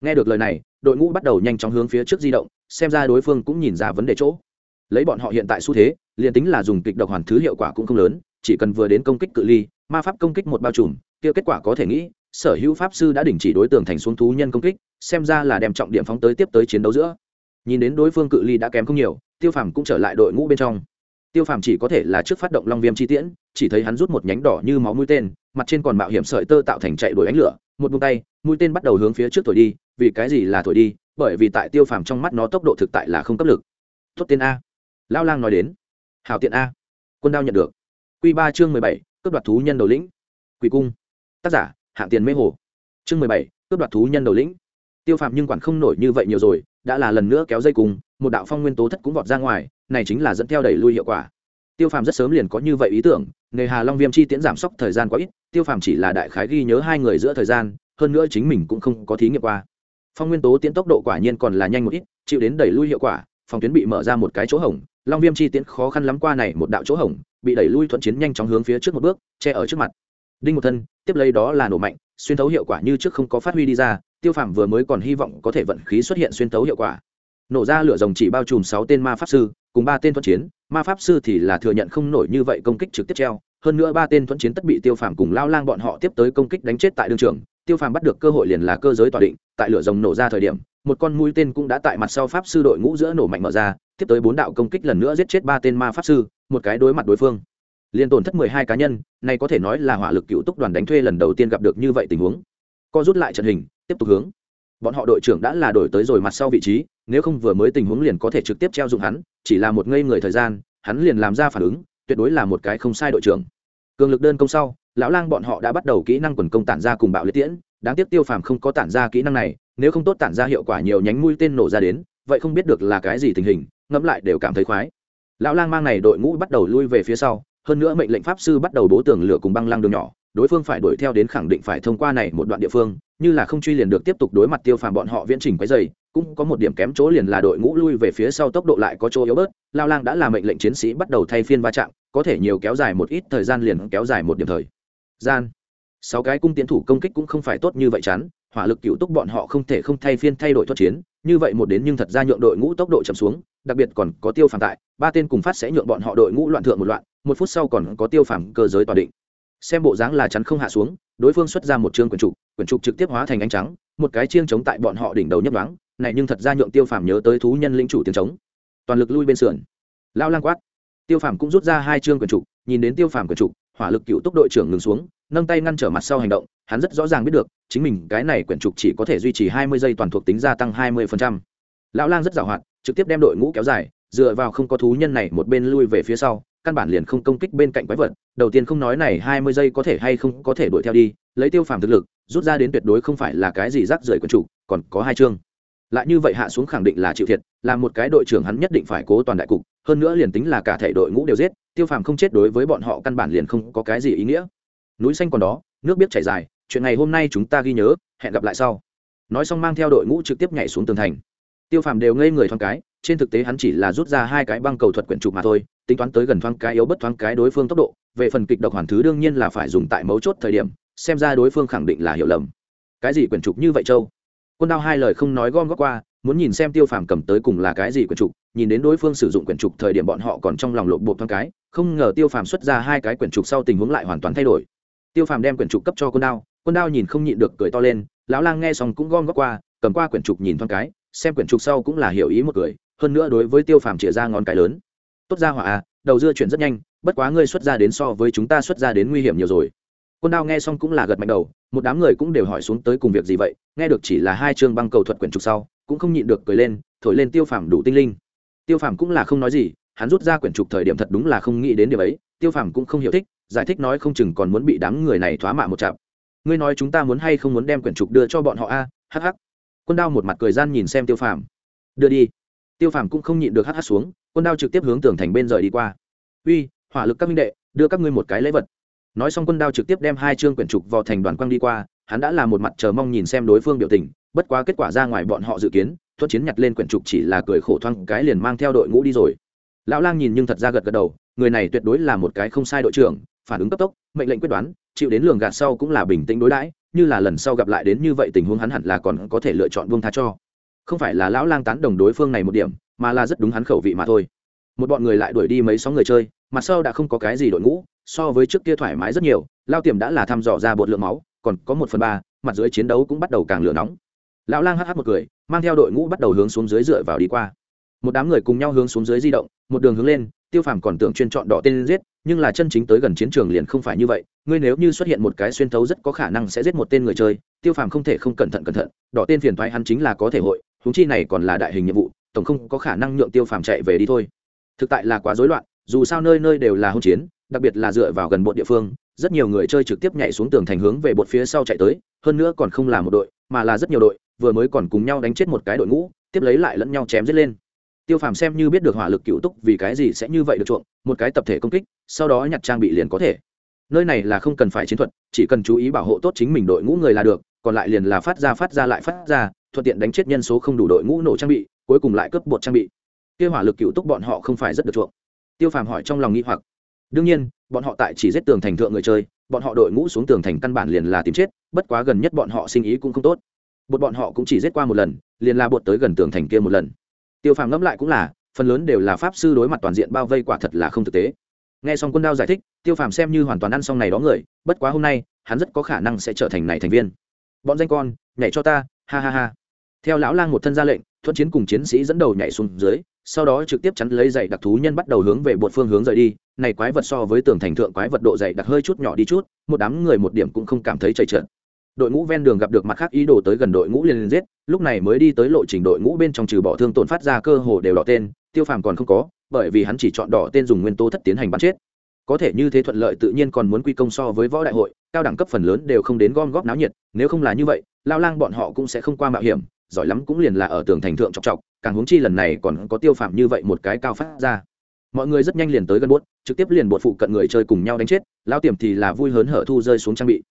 Nghe được lời này, đội ngũ bắt đầu nhanh chóng hướng phía trước di động, xem ra đối phương cũng nhìn ra vấn đề chỗ. Lấy bọn họ hiện tại xu thế, liền tính là dùng kịch độc hoàn thứ hiệu quả cũng không lớn, chỉ cần vừa đến công kích cự ly, ma pháp công kích một bao trùm, kia kết quả có thể nghĩ, sở hữu pháp sư đã đình chỉ đối tượng thành xuống thú nhân công kích, xem ra là đem trọng điểm phóng tới tiếp tới chiến đấu giữa. Nhìn đến đối phương cự ly đã kém không nhiều, tiêu phàm cũng trở lại đội ngũ bên trong. Tiêu phàm chỉ có thể là trước phát động long viêm chi tiễn, chỉ thấy hắn rút một nhánh đỏ như máu mũi tên mặt trên còn mạo hiểm sợi tơ tạo thành chạy đuổi ánh lửa, một buông tay, mũi tên bắt đầu hướng phía trước thổi đi, vì cái gì là thổi đi? Bởi vì tại tiêu phàm trong mắt nó tốc độ thực tại là không cấp lực. Tốt tên a. Lao lang nói đến. Hảo tiện a. Quân đao nhận được. Q ba chương mười bảy, cướp đoạt thú nhân đầu lĩnh. Quỷ cung. Tác giả, hạng tiền mê hồ. Chương mười bảy, cướp đoạt thú nhân đầu lĩnh. Tiêu phàm nhưng quản không nổi như vậy nhiều rồi, đã là lần nữa kéo dây cùng một đạo phong nguyên tố thất cũng vọt ra ngoài, này chính là dẫn theo đẩy lui hiệu quả tiêu phàm rất sớm liền có như vậy ý tưởng, nghề hà long viêm chi tiễn giảm sốc thời gian quá ít, tiêu phàm chỉ là đại khái ghi nhớ hai người giữa thời gian, hơn nữa chính mình cũng không có thí nghiệm qua. Phong nguyên tố tiến tốc độ quả nhiên còn là nhanh một ít, chịu đến đẩy lui hiệu quả, phòng tuyến bị mở ra một cái chỗ hổng, long viêm chi tiến khó khăn lắm qua này một đạo chỗ hổng, bị đẩy lui thuận chiến nhanh chóng hướng phía trước một bước, che ở trước mặt. Đinh một thân, tiếp lấy đó là nổ mạnh, xuyên thấu hiệu quả như trước không có phát huy đi ra, tiêu phàm vừa mới còn hy vọng có thể vận khí xuất hiện xuyên thấu hiệu quả. Nổ ra lửa rồng chỉ bao trùm sáu tên ma pháp sư cùng ba tên thuận chiến, ma pháp sư thì là thừa nhận không nổi như vậy công kích trực tiếp treo. Hơn nữa ba tên thuận chiến tất bị tiêu phàm cùng lao lang bọn họ tiếp tới công kích đánh chết tại đương trường. Tiêu phàm bắt được cơ hội liền là cơ giới tỏa định, tại lửa rồng nổ ra thời điểm, một con mũi tên cũng đã tại mặt sau pháp sư đội ngũ giữa nổ mạnh mở ra, tiếp tới bốn đạo công kích lần nữa giết chết ba tên ma pháp sư, một cái đối mặt đối phương. Liên tổn thất mười hai cá nhân, này có thể nói là hỏa lực cựu túc đoàn đánh thuê lần đầu tiên gặp được như vậy tình huống. Co rút lại trận hình, tiếp tục hướng bọn họ đội trưởng đã là đổi tới rồi mặt sau vị trí, nếu không vừa mới tình huống liền có thể trực tiếp treo dụng hắn, chỉ là một ngây người thời gian, hắn liền làm ra phản ứng, tuyệt đối là một cái không sai đội trưởng. Cường lực đơn công sau, lão lang bọn họ đã bắt đầu kỹ năng quần công tản ra cùng bạo liệt tiễn, đáng tiếc tiêu phàm không có tản ra kỹ năng này, nếu không tốt tản ra hiệu quả nhiều nhánh mũi tên nổ ra đến, vậy không biết được là cái gì tình hình, ngẫm lại đều cảm thấy khoái. Lão lang mang này đội ngũ bắt đầu lui về phía sau, hơn nữa mệnh lệnh pháp sư bắt đầu bố tường lửa cùng băng lang đường nhỏ, đối phương phải đuổi theo đến khẳng định phải thông qua này một đoạn địa phương như là không truy liền được tiếp tục đối mặt tiêu phàm bọn họ viễn trình quấy dày cũng có một điểm kém chỗ liền là đội ngũ lui về phía sau tốc độ lại có chỗ yếu bớt, lao lang đã là mệnh lệnh chiến sĩ bắt đầu thay phiên va chạm, có thể nhiều kéo dài một ít thời gian liền kéo dài một điểm thời gian. Sáu cái cung tiến thủ công kích cũng không phải tốt như vậy chán, hỏa lực cựu túc bọn họ không thể không thay phiên thay đổi thoát chiến, như vậy một đến nhưng thật ra nhượng đội ngũ tốc độ chậm xuống, đặc biệt còn có tiêu phàm tại, ba tên cùng phát sẽ nhượng bọn họ đội ngũ loạn thượng một loạn, một phút sau còn có tiêu phàm cơ giới tòa định xem bộ dáng là chắn không hạ xuống, đối phương xuất ra một chương quyển trục quyển trục trực tiếp hóa thành ánh trắng, một cái chiêng chống tại bọn họ đỉnh đầu nhấp đoán này nhưng thật ra nhượng tiêu phàm nhớ tới thú nhân lĩnh chủ tiếng trống. Toàn lực lui bên sườn. Lao lang quát. Tiêu phàm cũng rút ra hai chương quyển trục, nhìn đến tiêu phàm quyển trục, hỏa lực cựu tốc đội trưởng ngừng xuống, nâng tay ngăn trở mặt sau hành động, hắn rất rõ ràng biết được, chính mình cái này quyển trục chỉ có thể duy trì hai mươi giây toàn thuộc tính gia tăng hai mươi lão lang rất giàu hoạt, trực tiếp đem đội ngũ kéo dài, dựa vào không có thú nhân này một bên lui về phía sau căn bản liền không công kích bên cạnh quái vật đầu tiên không nói này hai mươi giây có thể hay không có thể đuổi theo đi lấy tiêu phàm thực lực rút ra đến tuyệt đối không phải là cái gì rác rưởi quyển chủ, còn có hai chương. Lại như vậy hạ xuống khẳng định là chịu thiệt là một cái đội trưởng hắn nhất định phải cố toàn đại cục hơn nữa liền tính là cả thể đội ngũ đều giết tiêu phàm không chết đối với bọn họ căn bản liền không có cái gì ý nghĩa. Núi xanh còn đó nước biết chảy dài chuyện này hôm nay chúng ta ghi nhớ hẹn gặp lại sau. Nói xong mang theo đội ngũ trực tiếp nhảy xuống tường thành. Tiêu phàm đều ngây người thoáng cái trên thực tế hắn chỉ là rút ra hai cái băng cầu thuật quyển trục mà thôi, tính toán tới gần thoáng cái yếu bất thoáng cái đối phương tốc độ, về phần kịch độc hoàn thứ đương nhiên là phải dùng tại mấu chốt thời điểm, xem ra đối phương khẳng định là hiểu lầm. Cái gì quyển trục như vậy châu? Quân đao hai lời không nói gom góp qua, muốn nhìn xem tiêu phàm cầm tới cùng là cái gì quyển trục, nhìn đến đối phương sử dụng quyển trục thời điểm bọn họ còn trong lòng lộn bột thoáng cái, không ngờ tiêu phàm xuất ra hai cái quyển trục sau tình huống lại hoàn toàn thay đổi. Tiêu phàm đem quyển trục cấp cho quân đao quân đao nhìn không nhịn được cười to lên, lão lang nghe xong cũng gom góp qua, cầm qua quyển trục nhìn thoáng cái, xem quyển trục sau cũng là hiểu ý một cười hơn nữa đối với tiêu phàm chĩa ra ngón cái lớn. Tốt ra hỏa à đầu dưa chuyển rất nhanh, bất quá ngươi xuất ra đến so với chúng ta xuất ra đến nguy hiểm nhiều rồi. Quân đao nghe xong cũng là gật mạnh đầu, một đám người cũng đều hỏi xuống tới cùng việc gì vậy, nghe được chỉ là hai chương băng cầu thuật quyển trục sau, cũng không nhịn được cười lên, thổi lên tiêu phàm đủ tinh linh. Tiêu phàm cũng là không nói gì, hắn rút ra quyển trục thời điểm thật đúng là không nghĩ đến điều ấy, tiêu phàm cũng không hiểu thích, giải thích nói không chừng còn muốn bị đám người này thoá mạ một chặp ngươi nói chúng ta muốn hay không muốn đem quyển trục đưa cho bọn họ a? Hh quân đao một mặt cười gian nhìn xem tiêu phàm. Đưa đi tiêu phàm cũng không nhịn được hh xuống, quân đao trực tiếp hướng tường thành bên rời đi qua. Uy, hỏa lực các minh đệ, đưa các ngươi một cái lễ vật. Nói xong quân đao trực tiếp đem hai chương quyển trục vào thành đoàn quang đi qua, hắn đã là một mặt chờ mong nhìn xem đối phương biểu tình, bất quá kết quả ra ngoài bọn họ dự kiến, thuận chiến nhặt lên quyển trục chỉ là cười khổ thoáng cái liền mang theo đội ngũ đi rồi. Lão lang nhìn nhưng thật ra gật gật đầu, người này tuyệt đối là một cái không sai đội trưởng, phản ứng cấp tốc, mệnh lệnh quyết đoán, chịu đến lường gạt sau cũng là bình tĩnh đối đãi, như là lần sau gặp lại đến như vậy tình huống hắn hẳn là còn có thể lựa chọn buông tha cho không phải là lão lang tán đồng đối phương này một điểm, mà là rất đúng hắn khẩu vị mà thôi. Một bọn người lại đuổi đi mấy sáu người chơi, mặt sau đã không có cái gì đội ngũ, so với trước kia thoải mái rất nhiều, lao tiềm đã là thăm dò ra bột lượng máu, còn có một phần ba, mặt dưới chiến đấu cũng bắt đầu càng lửa nóng. Lão lang hh một cười, mang theo đội ngũ bắt đầu hướng xuống dưới dựa vào đi qua. Một đám người cùng nhau hướng xuống dưới di động, một đường hướng lên, tiêu phàm còn tưởng chuyên chọn đỏ tên giết, nhưng là chân chính tới gần chiến trường liền không phải như vậy, ngươi nếu như xuất hiện một cái xuyên thấu rất có khả năng sẽ giết một tên người chơi, tiêu phàm không thể không cẩn thận cẩn thận, đỏ tên phiền thoại hắn chính là có thể hội húng chi này còn là đại hình nhiệm vụ, tổng không có khả năng nhượng tiêu phàm chạy về đi thôi. Thực tại là quá rối loạn, dù sao nơi nơi đều là hỗn chiến, đặc biệt là dựa vào gần bộ địa phương, rất nhiều người chơi trực tiếp nhảy xuống tường thành hướng về bột phía sau chạy tới, hơn nữa còn không là một đội, mà là rất nhiều đội, vừa mới còn cùng nhau đánh chết một cái đội ngũ, tiếp lấy lại lẫn nhau chém giết lên. Tiêu phàm xem như biết được hỏa lực cựu túc vì cái gì sẽ như vậy được chuộng, một cái tập thể công kích, sau đó nhặt trang bị liền có thể. Nơi này là không cần phải chiến thuật, chỉ cần chú ý bảo hộ tốt chính mình đội ngũ người là được, còn lại liền là phát ra phát ra lại phát ra thuận tiện đánh chết nhân số không đủ đội ngũ nổ trang bị, cuối cùng lại cướp bột trang bị. Kia hỏa lực cựu túc bọn họ không phải rất được chuộng. Tiêu phàm hỏi trong lòng nghĩ hoặc. Đương nhiên, bọn họ tại chỉ giết tường thành thượng người chơi, bọn họ đội ngũ xuống tường thành căn bản liền là tìm chết, bất quá gần nhất bọn họ sinh ý cũng không tốt. Bột bọn họ cũng chỉ giết qua một lần, liền là bột tới gần tường thành kia một lần. Tiêu phàm ngẫm lại cũng là, phần lớn đều là pháp sư đối mặt toàn diện bao vây quả thật là không thực tế. Nghe xong quân đao giải thích, tiêu phàm xem như hoàn toàn ăn xong này đó người, bất quá hôm nay, hắn rất có khả năng sẽ trở thành này thành viên. Bọn danh con, nhảy cho ta, ha ha ha theo lão lang một thân ra lệnh, thuận chiến cùng chiến sĩ dẫn đầu nhảy xuống dưới, sau đó trực tiếp chắn lấy dạy đặc thú nhân bắt đầu hướng về bột phương hướng rời đi. Này quái vật so với tường thành thượng quái vật độ dày đặc hơi chút nhỏ đi chút, một đám người một điểm cũng không cảm thấy chảy trượt đội ngũ ven đường gặp được mặt khác ý đồ tới gần đội ngũ liền liền giết, lúc này mới đi tới lộ trình đội ngũ bên trong trừ bỏ thương tổn phát ra cơ hồ đều đỏ tên, tiêu phàm còn không có, bởi vì hắn chỉ chọn đỏ tên dùng nguyên tố thất tiến hành bắn chết. Có thể như thế thuận lợi tự nhiên còn muốn quy công so với võ đại hội, cao đẳng cấp phần lớn đều không đến gom góp náo nhiệt, nếu không là như vậy lao lang bọn họ cũng sẽ không qua mạo hiểm giỏi lắm cũng liền là ở tường thành thượng chọc chọc, càng huống chi lần này còn có tiêu phạm như vậy một cái cao phát ra. Mọi người rất nhanh liền tới gần buốt, trực tiếp liền bột phụ cận người chơi cùng nhau đánh chết lao tiềm thì là vui hớn hở thu rơi xuống trang bị.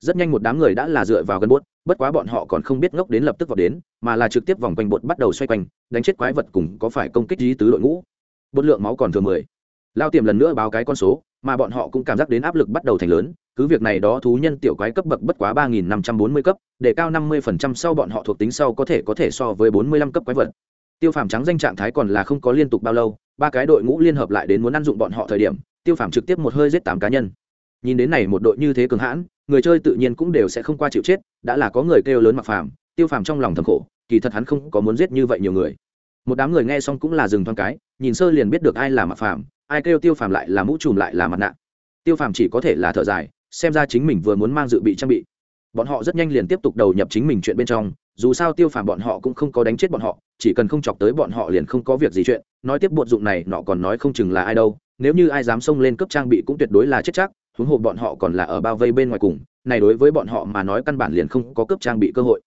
Rất nhanh một đám người đã là dựa vào gần bốt bất quá bọn họ còn không biết ngốc đến lập tức vào đến, mà là trực tiếp vòng quanh bột bắt đầu xoay quanh, đánh chết quái vật cùng có phải công kích lý tứ đội ngũ. Bột lượng máu còn thừa mười. Lao tiềm lần nữa báo cái con số mà bọn họ cũng cảm giác đến áp lực bắt đầu thành lớn, cứ việc này đó thú nhân tiểu quái cấp bậc bất quá ba nghìn năm trăm bốn mươi cấp, để cao năm mươi phần trăm sau bọn họ thuộc tính sau có thể có thể so với bốn mươi lăm cấp quái vật. Tiêu phàm trắng danh trạng thái còn là không có liên tục bao lâu, ba cái đội ngũ liên hợp lại đến muốn ăn dụng bọn họ thời điểm, tiêu phàm trực tiếp một hơi giết tám cá nhân. Nhìn đến này một đội như thế cường hãn, người chơi tự nhiên cũng đều sẽ không qua chịu chết, đã là có người kêu lớn mặc phàm, tiêu phàm trong lòng thầm khổ, kỳ thật hắn không có muốn giết như vậy nhiều người. Một đám người nghe xong cũng là dừng thoáng cái, nhìn sơ liền biết được ai là mặc phàm ai kêu tiêu phàm lại là mũ trùm lại là mặt nạ. Tiêu phàm chỉ có thể là thở dài, xem ra chính mình vừa muốn mang dự bị trang bị. Bọn họ rất nhanh liền tiếp tục đầu nhập chính mình chuyện bên trong, dù sao tiêu phàm bọn họ cũng không có đánh chết bọn họ, chỉ cần không chọc tới bọn họ liền không có việc gì chuyện, nói tiếp bột dụng này, nọ còn nói không chừng là ai đâu, nếu như ai dám xông lên cấp trang bị cũng tuyệt đối là chết chắc, huống hộ bọn họ còn là ở bao vây bên ngoài cùng, này đối với bọn họ mà nói căn bản liền không có cấp trang bị cơ hội.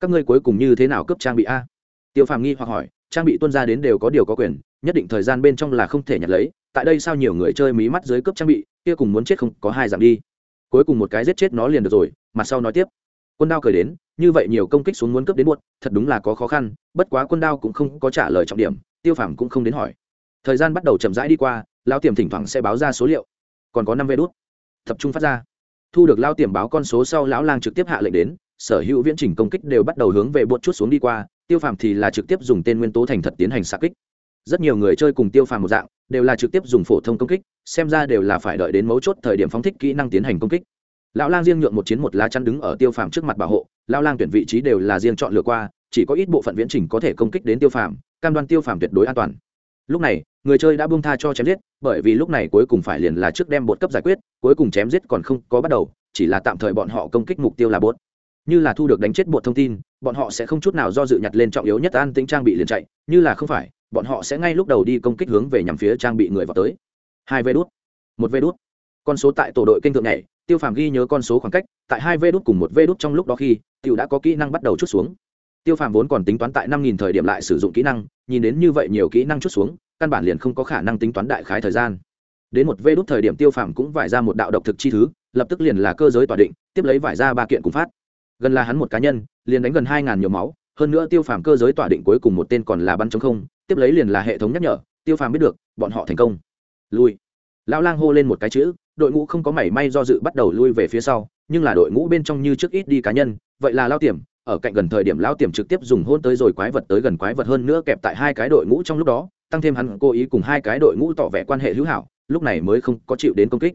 Các ngươi cuối cùng như thế nào cấp trang bị a? Tiêu phàm nghi hoặc hỏi, trang bị tuân ra đến đều có điều có quyền, nhất định thời gian bên trong là không thể nhặt lấy tại đây sao nhiều người chơi mí mắt dưới cướp trang bị, kia cùng muốn chết không có hai giảm đi. Cuối cùng một cái giết chết nó liền được rồi mặt sau nói tiếp. Quân đao cười đến, như vậy nhiều công kích xuống muốn cướp đến muộn, thật đúng là có khó khăn, bất quá quân đao cũng không có trả lời trọng điểm, tiêu phàm cũng không đến hỏi. Thời gian bắt đầu chậm rãi đi qua lao tiềm thỉnh thoảng sẽ báo ra số liệu. Còn có năm vé đốt tập trung phát ra. Thu được lao tiềm báo con số sau lão lang trực tiếp hạ lệnh đến, sở hữu viễn trình công kích đều bắt đầu hướng về bột chút xuống đi qua, tiêu phàm thì là trực tiếp dùng tên nguyên tố thành thật tiến hành xạ kích. Rất nhiều người chơi cùng tiêu phàm một dạng đều là trực tiếp dùng phổ thông công kích, xem ra đều là phải đợi đến mấu chốt thời điểm phóng thích kỹ năng tiến hành công kích. Lão lang riêng nhượng một chiến một lá chắn đứng ở tiêu phàm trước mặt bảo hộ, lão lang tuyển vị trí đều là riêng chọn lựa qua, chỉ có ít bộ phận viễn trình có thể công kích đến tiêu phàm, cam đoan tiêu phàm tuyệt đối an toàn. Lúc này, người chơi đã buông tha cho chém giết, bởi vì lúc này cuối cùng phải liền là trước đem bột cấp giải quyết, cuối cùng chém giết còn không có bắt đầu, chỉ là tạm thời bọn họ công kích mục tiêu là bột. Như là thu được đánh chết bột thông tin, bọn họ sẽ không chút nào do dự nhặt lên trọng yếu nhất an tính trang bị liền chạy, như là không phải bọn họ sẽ ngay lúc đầu đi công kích hướng về nhằm phía trang bị người vào tới. Hai vê đốt một vê đốt con số tại tổ đội kênh thượng này tiêu phàm ghi nhớ con số khoảng cách, tại hai vê đốt cùng một vê đốt trong lúc đó khi, tiêu đã có kỹ năng bắt đầu chút xuống. Tiêu phàm vốn còn tính toán tại năm nghìn thời điểm lại sử dụng kỹ năng, nhìn đến như vậy nhiều kỹ năng chút xuống, căn bản liền không có khả năng tính toán đại khái thời gian. Đến một vê đốt thời điểm tiêu phàm cũng vải ra một đạo độc thực chi thứ, lập tức liền là cơ giới tỏa định, tiếp lấy vải ra ba kiện cùng phát. Gần là hắn một cá nhân, liền đánh gần hai ngàn nhiều máu, hơn nữa tiêu phàm cơ giới tỏa định cuối cùng một tên còn là bắn chống không tiếp lấy liền là hệ thống nhắc nhở, tiêu phàm biết được, bọn họ thành công. Lui. Lão lang hô lên một cái chữ, đội ngũ không có mảy may do dự bắt đầu lui về phía sau, nhưng là đội ngũ bên trong như trước ít đi cá nhân, vậy là lao tiềm, ở cạnh gần thời điểm lao tiềm trực tiếp dùng hôn tới rồi quái vật tới gần quái vật hơn nữa kẹp tại hai cái đội ngũ trong lúc đó, tăng thêm hắn cố ý cùng hai cái đội ngũ tỏ vẻ quan hệ hữu hảo, lúc này mới không có chịu đến công kích.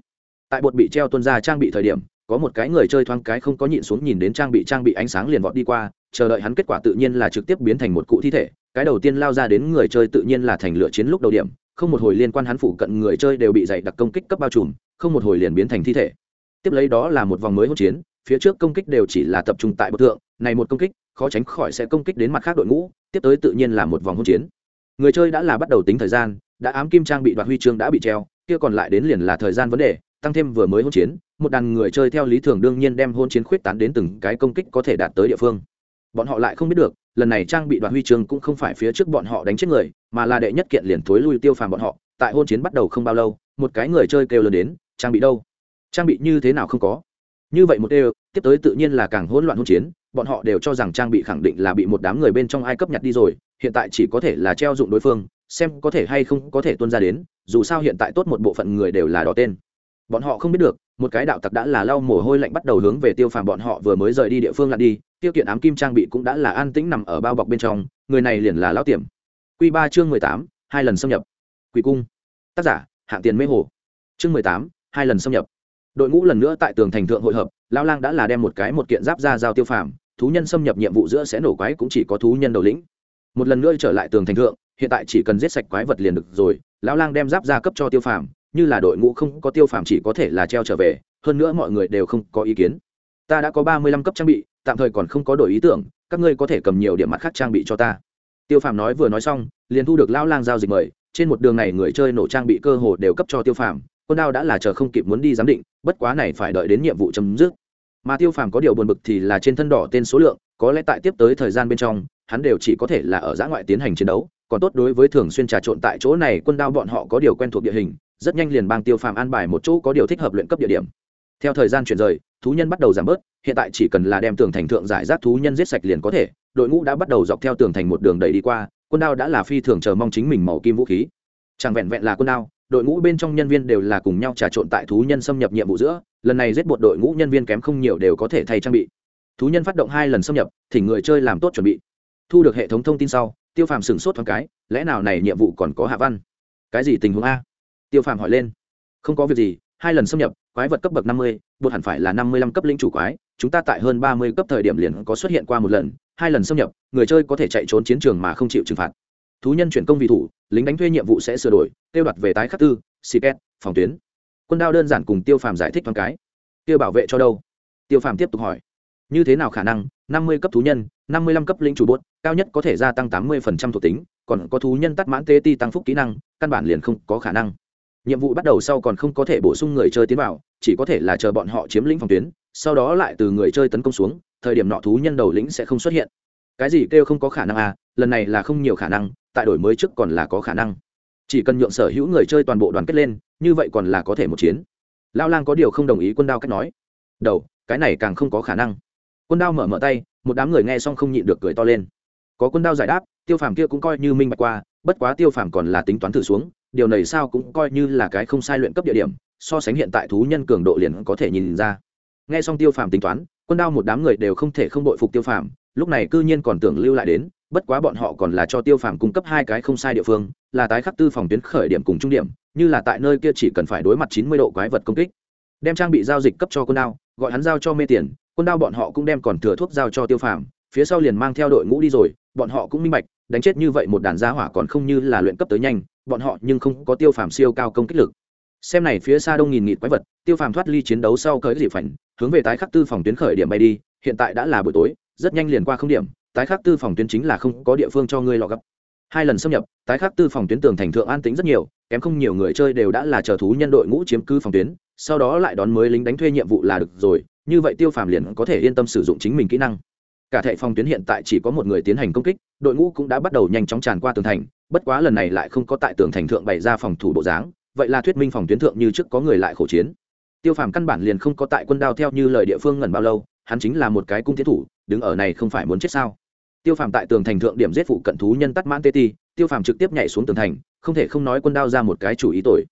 Tại bột bị treo tuân ra trang bị thời điểm có một cái người chơi thoáng cái không có nhịn xuống nhìn đến trang bị trang bị ánh sáng liền vọt đi qua, chờ đợi hắn kết quả tự nhiên là trực tiếp biến thành một cụ thi thể. Cái đầu tiên lao ra đến người chơi tự nhiên là thành lựa chiến lúc đầu điểm, không một hồi liên quan hắn phụ cận người chơi đều bị dày đặc công kích cấp bao trùm, không một hồi liền biến thành thi thể. Tiếp lấy đó là một vòng mới hỗn chiến, phía trước công kích đều chỉ là tập trung tại bậc thượng, này một công kích, khó tránh khỏi sẽ công kích đến mặt khác đội ngũ, tiếp tới tự nhiên là một vòng hỗn chiến. Người chơi đã là bắt đầu tính thời gian, đã ám kim trang bị đoạt huy chương đã bị treo, kia còn lại đến liền là thời gian vấn đề tăng thêm vừa mới hỗn chiến, một đàn người chơi theo lý thường đương nhiên đem hỗn chiến khuyết tán đến từng cái công kích có thể đạt tới địa phương. Bọn họ lại không biết được, lần này trang bị đoạt huy chương cũng không phải phía trước bọn họ đánh chết người, mà là đệ nhất kiện liền thối lui tiêu phàm bọn họ, tại hôn chiến bắt đầu không bao lâu, một cái người chơi kêu lớn đến, trang bị đâu? Trang bị như thế nào không có? Như vậy một đều, tiếp tới tự nhiên là càng hỗn loạn hôn chiến, bọn họ đều cho rằng trang bị khẳng định là bị một đám người bên trong ai cấp nhặt đi rồi, hiện tại chỉ có thể là treo dụng đối phương, xem có thể hay không có thể tuân ra đến, dù sao hiện tại tốt một bộ phận người đều là đỏ tên bọn họ không biết được, một cái đạo tặc đã là lau mồ hôi lạnh bắt đầu hướng về tiêu phàm bọn họ vừa mới rời đi địa phương lặn đi, tiêu kiện ám kim trang bị cũng đã là an tĩnh nằm ở bao bọc bên trong, người này liền là lão tiềm q ba chương mười tám, hai lần xâm nhập. Quỷ cung. Tác giả, hạng tiền mê hồ. Chương mười tám, hai lần xâm nhập. Đội ngũ lần nữa tại tường thành thượng hội hợp, lao lang đã là đem một cái một kiện giáp ra giao tiêu phàm, thú nhân xâm nhập nhiệm vụ giữa sẽ nổ quái cũng chỉ có thú nhân đầu lĩnh. Một lần nữa trở lại tường thành thượng, hiện tại chỉ cần giết sạch quái vật liền được rồi lão lang đem giáp ra cấp cho tiêu phàm như là đội ngũ không có tiêu phàm chỉ có thể là treo trở về, hơn nữa mọi người đều không có ý kiến. Ta đã có ba mươi lăm cấp trang bị, tạm thời còn không có đổi ý tưởng, các ngươi có thể cầm nhiều điểm mặt khác trang bị cho ta. Tiêu phàm nói vừa nói xong, liền thu được lão lang giao dịch mời, trên một đường này người chơi nổ trang bị cơ hồ đều cấp cho tiêu phàm, quân đao đã là chờ không kịp muốn đi giám định, bất quá này phải đợi đến nhiệm vụ chấm dứt. Mà tiêu phàm có điều buồn bực thì là trên thân đỏ tên số lượng, có lẽ tại tiếp tới thời gian bên trong, hắn đều chỉ có thể là ở giã ngoại tiến hành chiến đấu, còn tốt đối với thường xuyên trà trộn tại chỗ này quân đao bọn họ có điều quen thuộc địa hình rất nhanh liền bang tiêu phàm an bài một chỗ có điều thích hợp luyện cấp địa điểm. Theo thời gian chuyển rời, thú nhân bắt đầu giảm bớt, hiện tại chỉ cần là đem tường thành thượng giải rác thú nhân giết sạch liền có thể, đội ngũ đã bắt đầu dọc theo tường thành một đường đầy đi qua, quân đao đã là phi thường chờ mong chính mình màu kim vũ khí. Chẳng vẹn vẹn là quân đao, đội ngũ bên trong nhân viên đều là cùng nhau trà trộn tại thú nhân xâm nhập nhiệm vụ giữa, lần này giết một đội ngũ nhân viên kém không nhiều đều có thể thay trang bị. Thú nhân phát động hai lần xâm nhập thì người chơi làm tốt chuẩn bị. Thu được hệ thống thông tin sau, tiêu phàm sửng sốt thoáng cái, lẽ nào này nhiệm vụ còn có hạ văn? Cái gì tình huống a? Tiêu phàm hỏi lên. Không có việc gì, hai lần xâm nhập, quái vật cấp bậc năm mươi bột hẳn phải là năm mươi lăm cấp lĩnh chủ quái, chúng ta tại hơn ba mươi cấp thời điểm liền có xuất hiện qua một lần, hai lần xâm nhập, người chơi có thể chạy trốn chiến trường mà không chịu trừng phạt. Thú nhân chuyển công vị thủ, lính đánh thuê nhiệm vụ sẽ sửa đổi tiêu đoạt về tái khắc tư xì két, phòng tuyến. Quân đao đơn giản cùng tiêu phàm giải thích thoáng cái. Tiêu bảo vệ cho đâu? Tiêu phàm tiếp tục hỏi. Như thế nào khả năng? năm mươi cấp thú nhân, năm mươi lăm cấp lĩnh chủ bốt cao nhất có thể gia tăng tám mươi thuộc tính, còn có thú nhân tắt mãn tê ti tăng phúc kỹ năng, căn bản liền không có khả năng nhiệm vụ bắt đầu sau còn không có thể bổ sung người chơi tiến vào, chỉ có thể là chờ bọn họ chiếm lĩnh phòng tuyến, sau đó lại từ người chơi tấn công xuống, thời điểm nọ thú nhân đầu lĩnh sẽ không xuất hiện. Cái gì kêu không có khả năng à lần này là không nhiều khả năng, tại đổi mới trước còn là có khả năng. Chỉ cần nhượng sở hữu người chơi toàn bộ đoàn kết lên, như vậy còn là có thể một chiến. Lao lang có điều không đồng ý quân đao cách nói. Đầu, cái này càng không có khả năng. Quân đao mở mở tay, một đám người nghe xong không nhịn được cười to lên. Có quân đao giải đáp, tiêu phàm kia cũng coi như minh bạch qua, bất quá tiêu phàm còn là tính toán thử xuống điều này sao cũng coi như là cái không sai luyện cấp địa điểm, so sánh hiện tại thú nhân cường độ liền có thể nhìn ra. Nghe xong tiêu phàm tính toán, quân đao một đám người đều không thể không đội phục tiêu phàm, lúc này cư nhiên còn tưởng lưu lại đến, bất quá bọn họ còn là cho tiêu phàm cung cấp hai cái không sai địa phương, là tái khắc tư phòng tuyến khởi điểm cùng trung điểm, như là tại nơi kia chỉ cần phải đối mặt chín mươi độ quái vật công kích. Đem trang bị giao dịch cấp cho quân đao, gọi hắn giao cho mê tiền, quân đao bọn họ cũng đem còn thừa thuốc giao cho tiêu phàm, phía sau liền mang theo đội ngũ đi rồi, bọn họ cũng minh bạch, đánh chết như vậy một đàn gia hỏa còn không như là luyện cấp tới nhanh bọn họ nhưng không có tiêu phàm siêu cao công kích lực. Xem này phía xa đông nghìn nghịt quái vật, tiêu phàm thoát ly chiến đấu sau cởi dịp phảnh, hướng về tái khắc tư phòng tuyến khởi điểm bay đi, hiện tại đã là buổi tối, rất nhanh liền qua không điểm, tái khắc tư phòng tuyến chính là không có địa phương cho ngươi lọ gấp. Hai lần xâm nhập, tái khắc tư phòng tuyến tường thành thượng an tĩnh rất nhiều, kém không nhiều người chơi đều đã là chờ thú nhân đội ngũ chiếm cứ phòng tuyến, sau đó lại đón mới lính đánh thuê nhiệm vụ là được rồi, như vậy tiêu phàm liền có thể yên tâm sử dụng chính mình kỹ năng. Cả thệ phòng tuyến hiện tại chỉ có một người tiến hành công kích, đội ngũ cũng đã bắt đầu nhanh chóng tràn qua tường thành bất quá lần này lại không có tại tường thành thượng bày ra phòng thủ bộ dáng, vậy là thuyết minh phòng tuyến thượng như trước có người lại khổ chiến. Tiêu phàm căn bản liền không có tại quân đao theo như lời địa phương ngẩn bao lâu, hắn chính là một cái cung tiến thủ, đứng ở này không phải muốn chết sao? Tiêu phàm tại tường thành thượng điểm giết phụ cận thú nhân tắt mãn tê ti, tiêu phàm trực tiếp nhảy xuống tường thành, không thể không nói quân đao ra một cái chủ ý tội.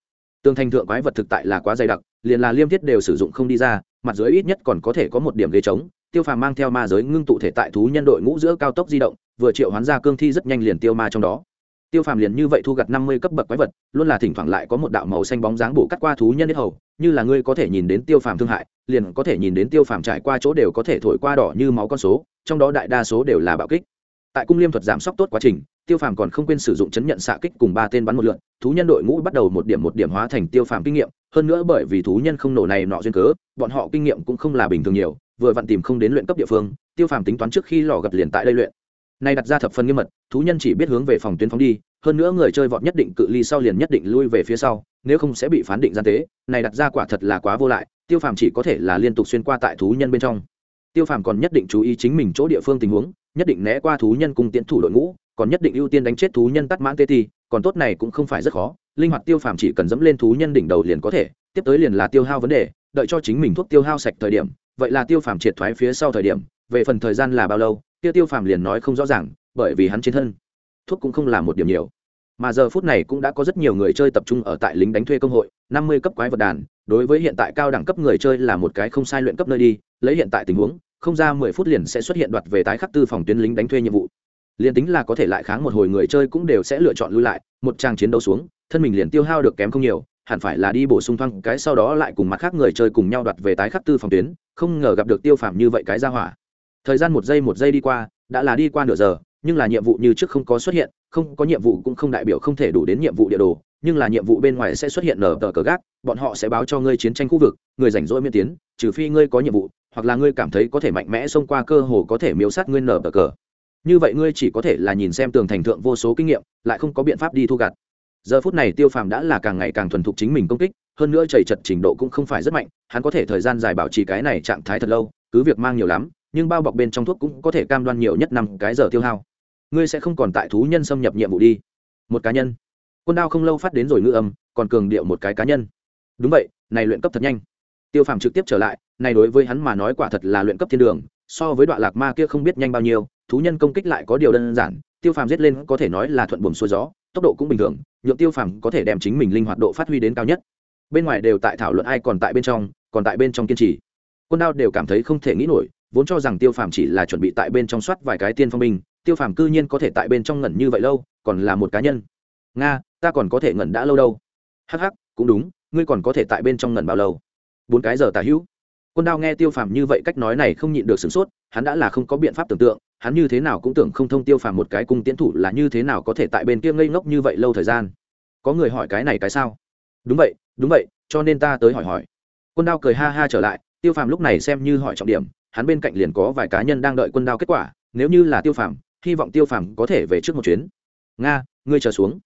Tường thành thượng quái vật thực tại là quá dày đặc, liền là liêm thiết đều sử dụng không đi ra, mặt dưới ít nhất còn có thể có một điểm ghế trống. Tiêu phàm mang theo ma giới ngưng tụ thể tại thú nhân đội ngũ giữa cao tốc di động, vừa triệu hoán ra cương thi rất nhanh liền tiêu ma trong đó tiêu phàm liền như vậy thu gặt năm mươi cấp bậc quái vật, luôn là thỉnh thoảng lại có một đạo màu xanh bóng dáng bổ cắt qua thú nhân hết hầu, như là ngươi có thể nhìn đến tiêu phàm thương hại, liền có thể nhìn đến tiêu phàm trải qua chỗ đều có thể thổi qua đỏ như máu con số, trong đó đại đa số đều là bạo kích. Tại cung liêm thuật giảm sốc tốt quá trình, tiêu phàm còn không quên sử dụng chấn nhận xạ kích cùng ba tên bắn một lượn, thú nhân đội ngũ bắt đầu một điểm một điểm hóa thành tiêu phàm kinh nghiệm, hơn nữa bởi vì thú nhân không nổ này nọ duyên cớ, bọn họ kinh nghiệm cũng không là bình thường nhiều, vừa vặn tìm không đến luyện cấp địa phương, tiêu phàm tính toán trước khi lò gặp liền tại đây luyện nay đặt ra thập phần nghiêm mật, thú nhân chỉ biết hướng về phòng tuyến phóng đi, hơn nữa người chơi vọt nhất định cự ly sau liền nhất định lui về phía sau, nếu không sẽ bị phán định gian tế. Này đặt ra quả thật là quá vô lại, tiêu phàm chỉ có thể là liên tục xuyên qua tại thú nhân bên trong. Tiêu phàm còn nhất định chú ý chính mình chỗ địa phương tình huống, nhất định né qua thú nhân cùng tiến thủ đội ngũ, còn nhất định ưu tiên đánh chết thú nhân tắt mãn tê ti còn tốt này cũng không phải rất khó, linh hoạt tiêu phàm chỉ cần dẫm lên thú nhân đỉnh đầu liền có thể, tiếp tới liền là tiêu hao vấn đề, đợi cho chính mình thuốc tiêu hao sạch thời điểm, vậy là tiêu phàm triệt thoái phía sau thời điểm, về phần thời gian là bao lâu tiêu tiêu phàm liền nói không rõ ràng bởi vì hắn trên thân thuốc cũng không là một điểm nhiều. Mà giờ phút này cũng đã có rất nhiều người chơi tập trung ở tại lính đánh thuê công hội năm mươi cấp quái vật đàn đối với hiện tại cao đẳng cấp người chơi là một cái không sai luyện cấp nơi đi lấy hiện tại tình huống không ra mười phút liền sẽ xuất hiện đoạt về tái khắc tư phòng tuyến lính đánh thuê nhiệm vụ. Liền tính là có thể lại kháng một hồi người chơi cũng đều sẽ lựa chọn lui lại một trang chiến đấu xuống thân mình liền tiêu hao được kém không nhiều hẳn phải là đi bổ sung thăng, cái sau đó lại cùng mặt khác người chơi cùng nhau đoạt về tái khắc tư phòng tuyến không ngờ gặp được tiêu phạm như vậy cái ra hỏa thời gian một giây một giây đi qua, đã là đi qua nửa giờ, nhưng là nhiệm vụ như trước không có xuất hiện, không có nhiệm vụ cũng không đại biểu không thể đủ đến nhiệm vụ địa đồ, nhưng là nhiệm vụ bên ngoài sẽ xuất hiện nở tờ cờ gác, bọn họ sẽ báo cho ngươi chiến tranh khu vực, người rảnh rỗi miễn tiến, trừ phi ngươi có nhiệm vụ, hoặc là ngươi cảm thấy có thể mạnh mẽ xông qua cơ hồ có thể miếu sát ngươi nở tờ cờ. Như vậy ngươi chỉ có thể là nhìn xem tường thành thượng vô số kinh nghiệm, lại không có biện pháp đi thu gặt. Giờ phút này tiêu phàm đã là càng ngày càng thuần thục chính mình công kích, hơn nữa chảy chật trình độ cũng không phải rất mạnh, hắn có thể thời gian dài bảo trì cái này trạng thái thật lâu, cứ việc mang nhiều lắm nhưng bao bọc bên trong thuốc cũng có thể cam đoan nhiều nhất năm cái giờ tiêu hao. Ngươi sẽ không còn tại thú nhân xâm nhập nhiệm vụ đi. Một cá nhân. Quân đao không lâu phát đến rồi ngữ âm, còn cường điệu một cái cá nhân. Đúng vậy, này luyện cấp thật nhanh. Tiêu phàm trực tiếp trở lại, này đối với hắn mà nói quả thật là luyện cấp thiên đường, so với đoạn lạc ma kia không biết nhanh bao nhiêu, thú nhân công kích lại có điều đơn giản, tiêu phàm giết lên có thể nói là thuận buồm xuôi gió, tốc độ cũng bình thường, nhượng tiêu phàm có thể đem chính mình linh hoạt độ phát huy đến cao nhất. Bên ngoài đều tại thảo luận ai còn tại bên trong, còn tại bên trong kiên trì. Quân đao đều cảm thấy không thể nghĩ nổi vốn cho rằng tiêu phàm chỉ là chuẩn bị tại bên trong soát vài cái tiên phong binh, tiêu phàm cư nhiên có thể tại bên trong ngẩn như vậy lâu, còn là một cá nhân. Nga, ta còn có thể ngẩn đã lâu đâu. Hh cũng đúng, ngươi còn có thể tại bên trong ngẩn bao lâu? Bốn cái giờ tả hữu. Quân đao nghe tiêu phàm như vậy cách nói này không nhịn được sửng sốt, hắn đã là không có biện pháp tưởng tượng, hắn như thế nào cũng tưởng không thông tiêu phàm một cái cung tiến thủ là như thế nào có thể tại bên kia ngây ngốc như vậy lâu thời gian. Có người hỏi cái này cái sao? Đúng vậy đúng vậy, cho nên ta tới hỏi hỏi. Quân đao cười ha ha trở lại, tiêu phàm lúc này xem như hỏi trọng điểm hắn bên cạnh liền có vài cá nhân đang đợi quân đao kết quả, nếu như là tiêu phàm, hy vọng tiêu phàm có thể về trước một chuyến. Nga, ngươi chờ xuống.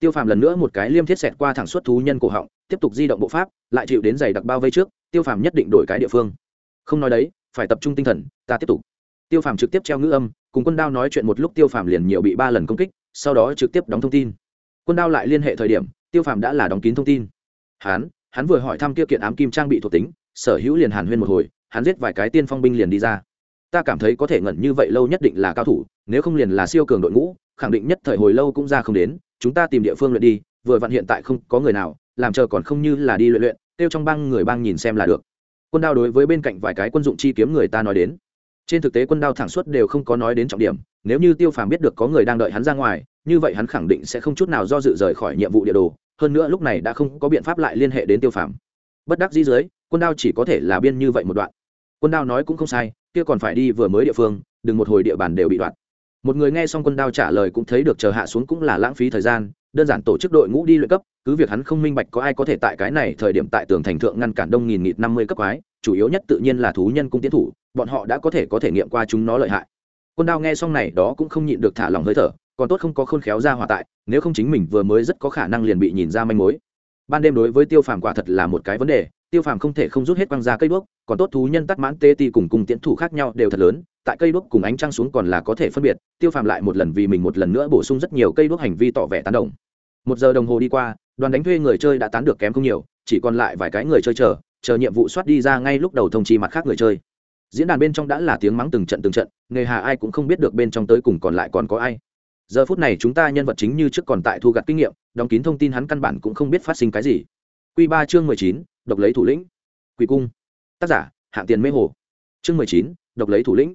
Tiêu phàm lần nữa một cái liêm thiết xẹt qua thẳng suốt thú nhân cổ họng, tiếp tục di động bộ pháp, lại chịu đến giày đặc bao vây trước, tiêu phàm nhất định đổi cái địa phương. Không nói đấy, phải tập trung tinh thần, ta tiếp tục. Tiêu phàm trực tiếp treo ngữ âm, cùng quân đao nói chuyện một lúc tiêu phàm liền nhiều bị ba lần công kích, sau đó trực tiếp đóng thông tin. Quân đao lại liên hệ thời điểm, tiêu phàm đã là đóng kín thông tin. Hắn hắn vừa hỏi thăm tiêu kiện ám kim trang bị thuộc tính, sở hữu liền hàn huyên một hồi hắn giết vài cái tiên phong binh liền đi ra. Ta cảm thấy có thể ngẩn như vậy lâu nhất định là cao thủ, nếu không liền là siêu cường đội ngũ, khẳng định nhất thời hồi lâu cũng ra không đến, chúng ta tìm địa phương luyện đi, vừa vặn hiện tại không có người nào, làm chờ còn không như là đi luyện luyện, kêu trong bang người bang nhìn xem là được. Quân đao đối với bên cạnh vài cái quân dụng chi kiếm người ta nói đến. Trên thực tế quân đao thẳng suốt đều không có nói đến trọng điểm, nếu như tiêu phàm biết được có người đang đợi hắn ra ngoài, như vậy hắn khẳng định sẽ không chút nào do dự rời khỏi nhiệm vụ địa đồ, hơn nữa lúc này đã không có biện pháp lại liên hệ đến tiêu phàm. Bất đắc dĩ dưới, quân đao chỉ có thể là biên như vậy một đoạn quân đao nói cũng không sai, kia còn phải đi vừa mới địa phương, đừng một hồi địa bàn đều bị đoạn một người nghe xong quân đao trả lời cũng thấy được chờ hạ xuống cũng là lãng phí thời gian, đơn giản tổ chức đội ngũ đi luyện cấp, cứ việc hắn không minh bạch có ai có thể tại cái này thời điểm tại tường thành thượng ngăn cản đông nghìn nghịt năm mươi cấp quái, chủ yếu nhất tự nhiên là thú nhân cung tiến thủ, bọn họ đã có thể có thể nghiệm qua chúng nó lợi hại. Quân đao nghe xong này đó cũng không nhịn được thả lòng hơi thở, còn tốt không có khôn khéo ra hòa tại, nếu không chính mình vừa mới rất có khả năng liền bị nhìn ra manh mối ban đêm đối với tiêu phàm quả thật là một cái vấn đề, tiêu phàm không thể không rút hết quăng ra cây đuốc, còn tốt thú nhân tắt mãn tê ti cùng cùng tiến thủ khác nhau đều thật lớn, tại cây đuốc cùng ánh trăng xuống còn là có thể phân biệt, tiêu phàm lại một lần vì mình một lần nữa bổ sung rất nhiều cây đuốc hành vi tỏ vẻ tán đồng. Một giờ đồng hồ đi qua, đoàn đánh thuê người chơi đã tán được kém không nhiều, chỉ còn lại vài cái người chơi chờ chờ nhiệm vụ soát đi ra ngay lúc đầu thông chi mặt khác người chơi. Diễn đàn bên trong đã là tiếng mắng từng trận từng trận, nghề hà ai cũng không biết được bên trong tới cùng còn lại còn có ai giờ phút này chúng ta nhân vật chính như trước còn tại thu gặt kinh nghiệm, đóng kín thông tin hắn căn bản cũng không biết phát sinh cái gì. Q ba chương mười chín, độc lấy thủ lĩnh. Quỷ cung. Tác giả, hạng tiền mê hồ. Chương mười chín, độc lấy thủ lĩnh.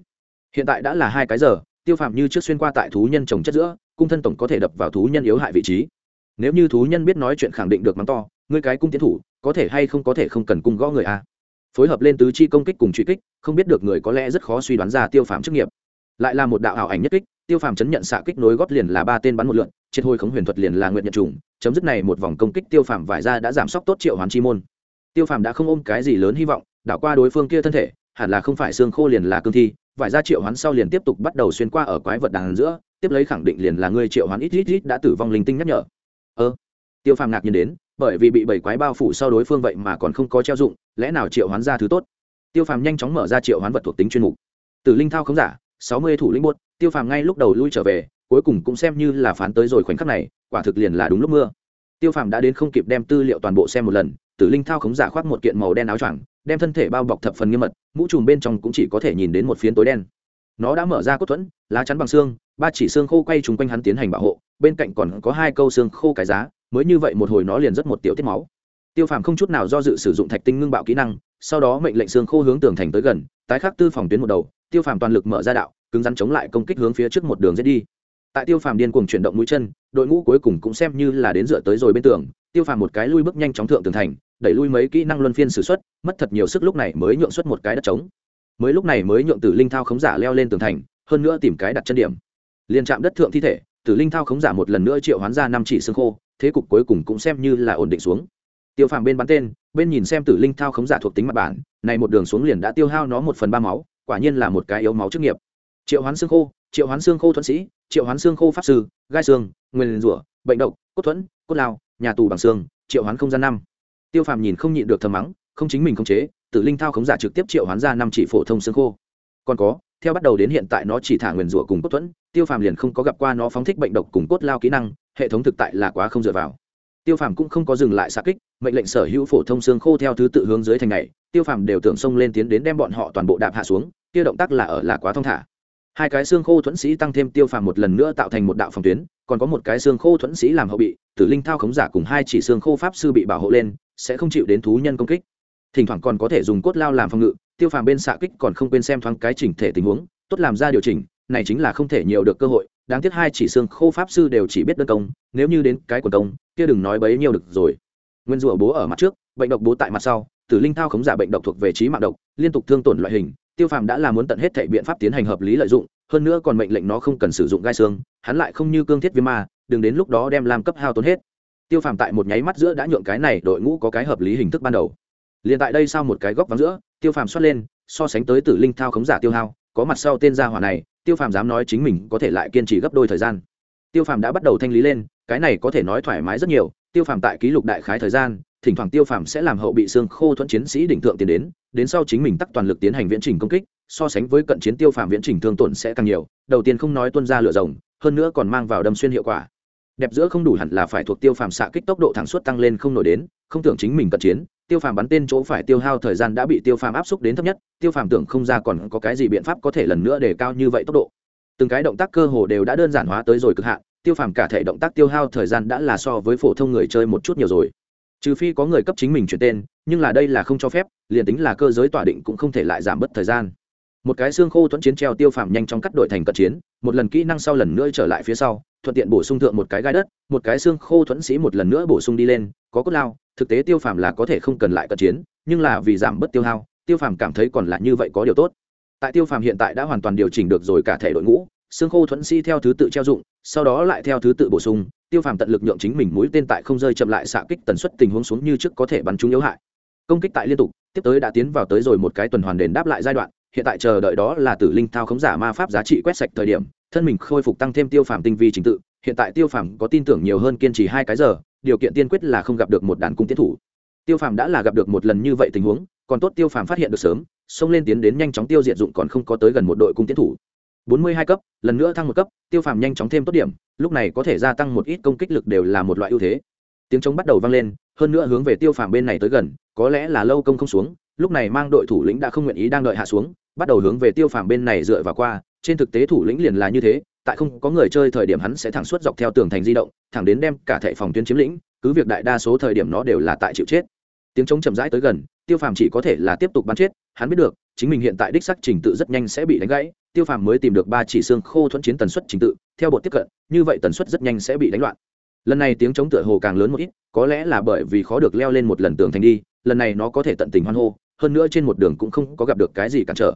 Hiện tại đã là hai cái giờ, tiêu phạm như trước xuyên qua tại thú nhân trồng chất giữa, cung thân tổng có thể đập vào thú nhân yếu hại vị trí. Nếu như thú nhân biết nói chuyện khẳng định được mắng to, ngươi cái cung tiến thủ, có thể hay không có thể không cần cung gõ người a? Phối hợp lên tứ chi công kích cùng truy kích, không biết được người có lẽ rất khó suy đoán ra tiêu phạm chức nghiệp. Lại là một đạo ảo ảnh nhất kích tiêu phàm chấn nhận xạ kích nối gót liền là ba tên bắn một lượn, triệt hồi khống huyền thuật liền là nguyện nhận trùng, chấm dứt này một vòng công kích tiêu phàm vải ra đã giảm sốc tốt triệu hoàn chi môn. Tiêu phàm đã không ôm cái gì lớn hy vọng, đảo qua đối phương kia thân thể, hẳn là không phải xương khô liền là cương thi, vải ra triệu hoán sau liền tiếp tục bắt đầu xuyên qua ở quái vật đàn giữa, tiếp lấy khẳng định liền là người triệu hoán ít ít ít đã tử vong linh tinh nhắc nhở. Ơ, tiêu phàm ngạc nhiên đến, bởi vì bị bảy quái bao phủ sau đối phương vậy mà còn không có treo dụng, lẽ nào triệu hoán ra thứ tốt? Tiêu phàm nhanh chóng mở ra triệu hoán vật thuộc tính chuyên mục. Tử linh thao không giả, sáu mươi thủ lĩnh buốt tiêu phàm ngay lúc đầu lui trở về, cuối cùng cũng xem như là phán tới rồi khoảnh khắc này, quả thực liền là đúng lúc mưa. Tiêu phàm đã đến không kịp đem tư liệu toàn bộ xem một lần, tử linh thao khống giả khoác một kiện màu đen áo choàng, đem thân thể bao bọc thập phần nghiêm mật, mũ trùm bên trong cũng chỉ có thể nhìn đến một phiến tối đen. Nó đã mở ra cốt thuẫn, lá chắn bằng xương, ba chỉ xương khô quay trùng quanh hắn tiến hành bảo hộ, bên cạnh còn có hai câu xương khô cái giá, mới như vậy một hồi nó liền rất một tiểu tiết máu. Tiêu phàm không chút nào do dự sử dụng thạch tinh ngưng bạo kỹ năng, sau đó mệnh lệnh xương khô hướng tường thành tới gần, tái khắc tư phòng tuyến một đầu, tiêu phàm toàn lực mở ra đạo cứng rắn chống lại công kích hướng phía trước một đường dễ đi. Tại tiêu phàm điên cuồng chuyển động mũi chân, đội ngũ cuối cùng cũng xem như là đến dựa tới rồi bên tường, tiêu phàm một cái lui bước nhanh chóng thượng tường thành, đẩy lui mấy kỹ năng luân phiên sử x mất thật nhiều sức lúc này mới nhượng xuất một cái đất trống. Mới lúc này mới nhượng tử linh thao khống giả leo lên tường thành, hơn nữa tìm cái đặt chân điểm. Liền chạm đất thượng thi thể, tử linh thao khống giả một lần nữa triệu hoán ra năm chỉ xương khô, thế cục cuối cùng cũng xem như là ổn định xuống. Tiêu phàm bên bắn tên, bên nhìn xem tử linh thao khống giả thuộc tính mặt bản, này một đường xuống liền đã tiêu hao nó một phần ba máu, quả nhiên là một cái yếu máu chức nghiệp triệu hoán xương khô, triệu hoán xương khô thuận sĩ, triệu hoán xương khô pháp sư, gai xương, nguyên rủa, bệnh độc, cốt thuẫn, cốt lao, nhà tù bằng xương, triệu hoán không gian năm. Tiêu phàm nhìn không nhịn được thầm mắng, không chính mình khống chế, tử linh thao khống giả trực tiếp triệu hoán ra năm chỉ phổ thông xương khô. Còn có, theo bắt đầu đến hiện tại nó chỉ thả nguyền rủa cùng cốt thuẫn, tiêu phàm liền không có gặp qua nó phóng thích bệnh độc cùng cốt lao kỹ năng, hệ thống thực tại là quá không dựa vào. Tiêu phàm cũng không có dừng lại xa kích, mệnh lệnh sở hữu phổ thông xương khô theo thứ tự hướng dưới thành này tiêu phàm đều tưởng xông lên tiến đến đem bọn họ toàn bộ đạp hạ xuống, kia động tác là ở là quá thong thả hai cái xương khô thuẫn sĩ tăng thêm tiêu phàm một lần nữa tạo thành một đạo phòng tuyến, còn có một cái xương khô thuẫn sĩ làm hậu bị, tử linh thao khống giả cùng hai chỉ xương khô pháp sư bị bảo hộ lên, sẽ không chịu đến thú nhân công kích. Thỉnh thoảng còn có thể dùng cốt lao làm phòng ngự, tiêu phàm bên xạ kích còn không quên xem thoáng cái chỉnh thể tình huống, tốt làm ra điều chỉnh, này chính là không thể nhiều được cơ hội, đáng tiếc hai chỉ xương khô pháp sư đều chỉ biết đơn công, nếu như đến cái quần công, kia đừng nói bấy nhiêu được rồi. Nguyên rủa bố ở mặt trước, bệnh độc bố tại mặt sau, tử linh thao khống giả bệnh độc thuộc về trí mạng độc, liên tục thương tổn loại hình tiêu phàm đã là muốn tận hết thể biện pháp tiến hành hợp lý lợi dụng, hơn nữa còn mệnh lệnh nó không cần sử dụng gai xương, hắn lại không như cương thiết viêm ma, đừng đến lúc đó đem làm cấp hao tốn hết. Tiêu phàm tại một nháy mắt giữa đã nhượng cái này đội ngũ có cái hợp lý hình thức ban đầu. Liền tại đây sau một cái góc vắng giữa, tiêu phàm xuất lên, so sánh tới tử linh thao khống giả tiêu hao, có mặt sau tên gia hỏa này, tiêu phàm dám nói chính mình có thể lại kiên trì gấp đôi thời gian. Tiêu phàm đã bắt đầu thanh lý lên, cái này có thể nói thoải mái rất nhiều, tiêu phàm tại ký lục đại khái thời gian thỉnh thoảng tiêu phàm sẽ làm hậu bị xương khô thuẫn chiến sĩ đỉnh thượng tiến đến đến sau chính mình tắt toàn lực tiến hành viễn trình công kích, so sánh với cận chiến tiêu phàm viễn trình thương tổn sẽ càng nhiều, đầu tiên không nói tuân ra lửa rồng, hơn nữa còn mang vào đâm xuyên hiệu quả. Đẹp giữa không đủ hẳn là phải thuộc tiêu phàm xạ kích tốc độ thẳng suốt tăng lên không nổi đến, không tưởng chính mình cận chiến, tiêu phàm bắn tên chỗ phải tiêu hao thời gian đã bị tiêu phàm áp xúc đến thấp nhất, tiêu phàm tưởng không ra còn có cái gì biện pháp có thể lần nữa để cao như vậy tốc độ. Từng cái động tác cơ hồ đều đã đơn giản hóa tới rồi cực hạn, tiêu phàm cả thể động tác tiêu hao thời gian đã là so với phổ thông người chơi một chút nhiều rồi trừ phi có người cấp chính mình chuyển tên, nhưng là đây là không cho phép, liền tính là cơ giới tỏa định cũng không thể lại giảm bớt thời gian. Một cái xương khô thuẫn chiến treo tiêu phàm nhanh chóng cắt đổi thành cận chiến, một lần kỹ năng sau lần nữa trở lại phía sau, thuận tiện bổ sung thượng một cái gai đất, một cái xương khô thuẫn sĩ một lần nữa bổ sung đi lên, có cốt lao, thực tế tiêu phàm là có thể không cần lại cận chiến, nhưng là vì giảm bớt tiêu hao, tiêu phàm cảm thấy còn là như vậy có điều tốt. Tại tiêu phàm hiện tại đã hoàn toàn điều chỉnh được rồi cả thể đội ngũ, xương khô thuẫn sĩ theo thứ tự treo dụng, sau đó lại theo thứ tự bổ sung tiêu phàm tận lực nhượng chính mình mũi tên tại không rơi chậm lại xạ kích tần suất tình huống xuống như trước có thể bắn trúng yếu hại. Công kích tại liên tục, tiếp tới đã tiến vào tới rồi một cái tuần hoàn đền đáp lại giai đoạn, hiện tại chờ đợi đó là tử linh thao khống giả ma pháp giá trị quét sạch thời điểm, thân mình khôi phục tăng thêm tiêu phàm tinh vi trình tự, hiện tại tiêu phàm có tin tưởng nhiều hơn kiên trì hai cái giờ, điều kiện tiên quyết là không gặp được một đàn cung tiến thủ. Tiêu phàm đã là gặp được một lần như vậy tình huống, còn tốt tiêu phàm phát hiện được sớm, xông lên tiến đến nhanh chóng tiêu diệt dụng còn không có tới gần một đội cung tiến thủ. Bốn mươi hai cấp, lần nữa thăng một cấp, tiêu phàm nhanh chóng thêm tốt điểm lúc này có thể gia tăng một ít công kích lực đều là một loại ưu thế. Tiếng trống bắt đầu vang lên, hơn nữa hướng về tiêu phàm bên này tới gần, có lẽ là lâu công không xuống, lúc này mang đội thủ lĩnh đã không nguyện ý đang đợi hạ xuống, bắt đầu hướng về tiêu phàm bên này dựa vào qua, trên thực tế thủ lĩnh liền là như thế, tại không có người chơi thời điểm hắn sẽ thẳng suốt dọc theo tường thành di động, thẳng đến đem cả thệ phòng tuyến chiếm lĩnh, cứ việc đại đa số thời điểm nó đều là tại chịu chết. Tiếng trống chậm rãi tới gần, tiêu phàm chỉ có thể là tiếp tục bắn chết, hắn biết được, chính mình hiện tại đích sắc trình tự rất nhanh sẽ bị đánh gãy tiêu phàm mới tìm được ba chỉ xương khô thuẫn chiến tần suất trình tự, theo bộ tiếp cận, như vậy tần suất rất nhanh sẽ bị đánh loạn. Lần này tiếng chống tựa hồ càng lớn một ít, có lẽ là bởi vì khó được leo lên một lần tường thành đi, lần này nó có thể tận tình hoan hô, hơn nữa trên một đường cũng không có gặp được cái gì cản trở.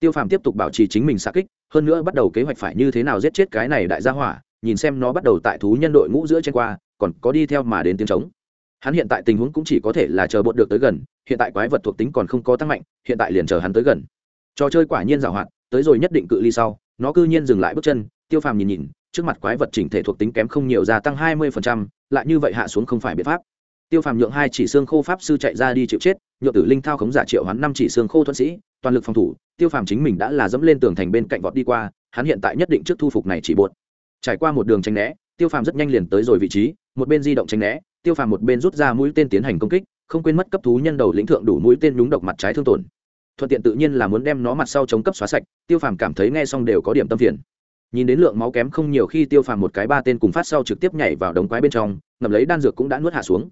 Tiêu phàm tiếp tục bảo trì chính mình xa kích, hơn nữa bắt đầu kế hoạch phải như thế nào giết chết cái này đại gia hỏa, nhìn xem nó bắt đầu tại thú nhân đội ngũ giữa trên qua, còn có đi theo mà đến tiếng trống. Hắn hiện tại tình huống cũng chỉ có thể là chờ bột được tới gần, hiện tại quái vật thuộc tính còn không có tăng mạnh, hiện tại liền chờ hắn tới gần. Trò chơi quả nhiên giảo hoạt tới rồi nhất định cự ly sau, nó cư nhiên dừng lại bước chân, tiêu phàm nhìn nhìn, trước mặt quái vật chỉnh thể thuộc tính kém không nhiều gia tăng hai mươi lại như vậy hạ xuống không phải biện pháp. Tiêu phàm nhượng hai chỉ xương khô pháp sư chạy ra đi chịu chết, nhượng tử linh thao khống giả triệu hắn năm chỉ xương khô thuận sĩ, toàn lực phòng thủ, tiêu phàm chính mình đã là dẫm lên tường thành bên cạnh vọt đi qua, hắn hiện tại nhất định trước thu phục này chỉ buột trải qua một đường tranh né, tiêu phàm rất nhanh liền tới rồi vị trí, một bên di động tranh né, tiêu phàm một bên rút ra mũi tên tiến hành công kích, không quên mất cấp thú nhân đầu lĩnh thượng đủ mũi tên nhúng độc mặt trái thương tổn thuận tiện tự nhiên là muốn đem nó mặt sau chống cấp xóa sạch, tiêu phàm cảm thấy nghe xong đều có điểm tâm phiền. Nhìn đến lượng máu kém không nhiều khi tiêu phàm một cái ba tên cùng phát sau trực tiếp nhảy vào đống quái bên trong ngầm lấy đan dược cũng đã nuốt hạ xuống.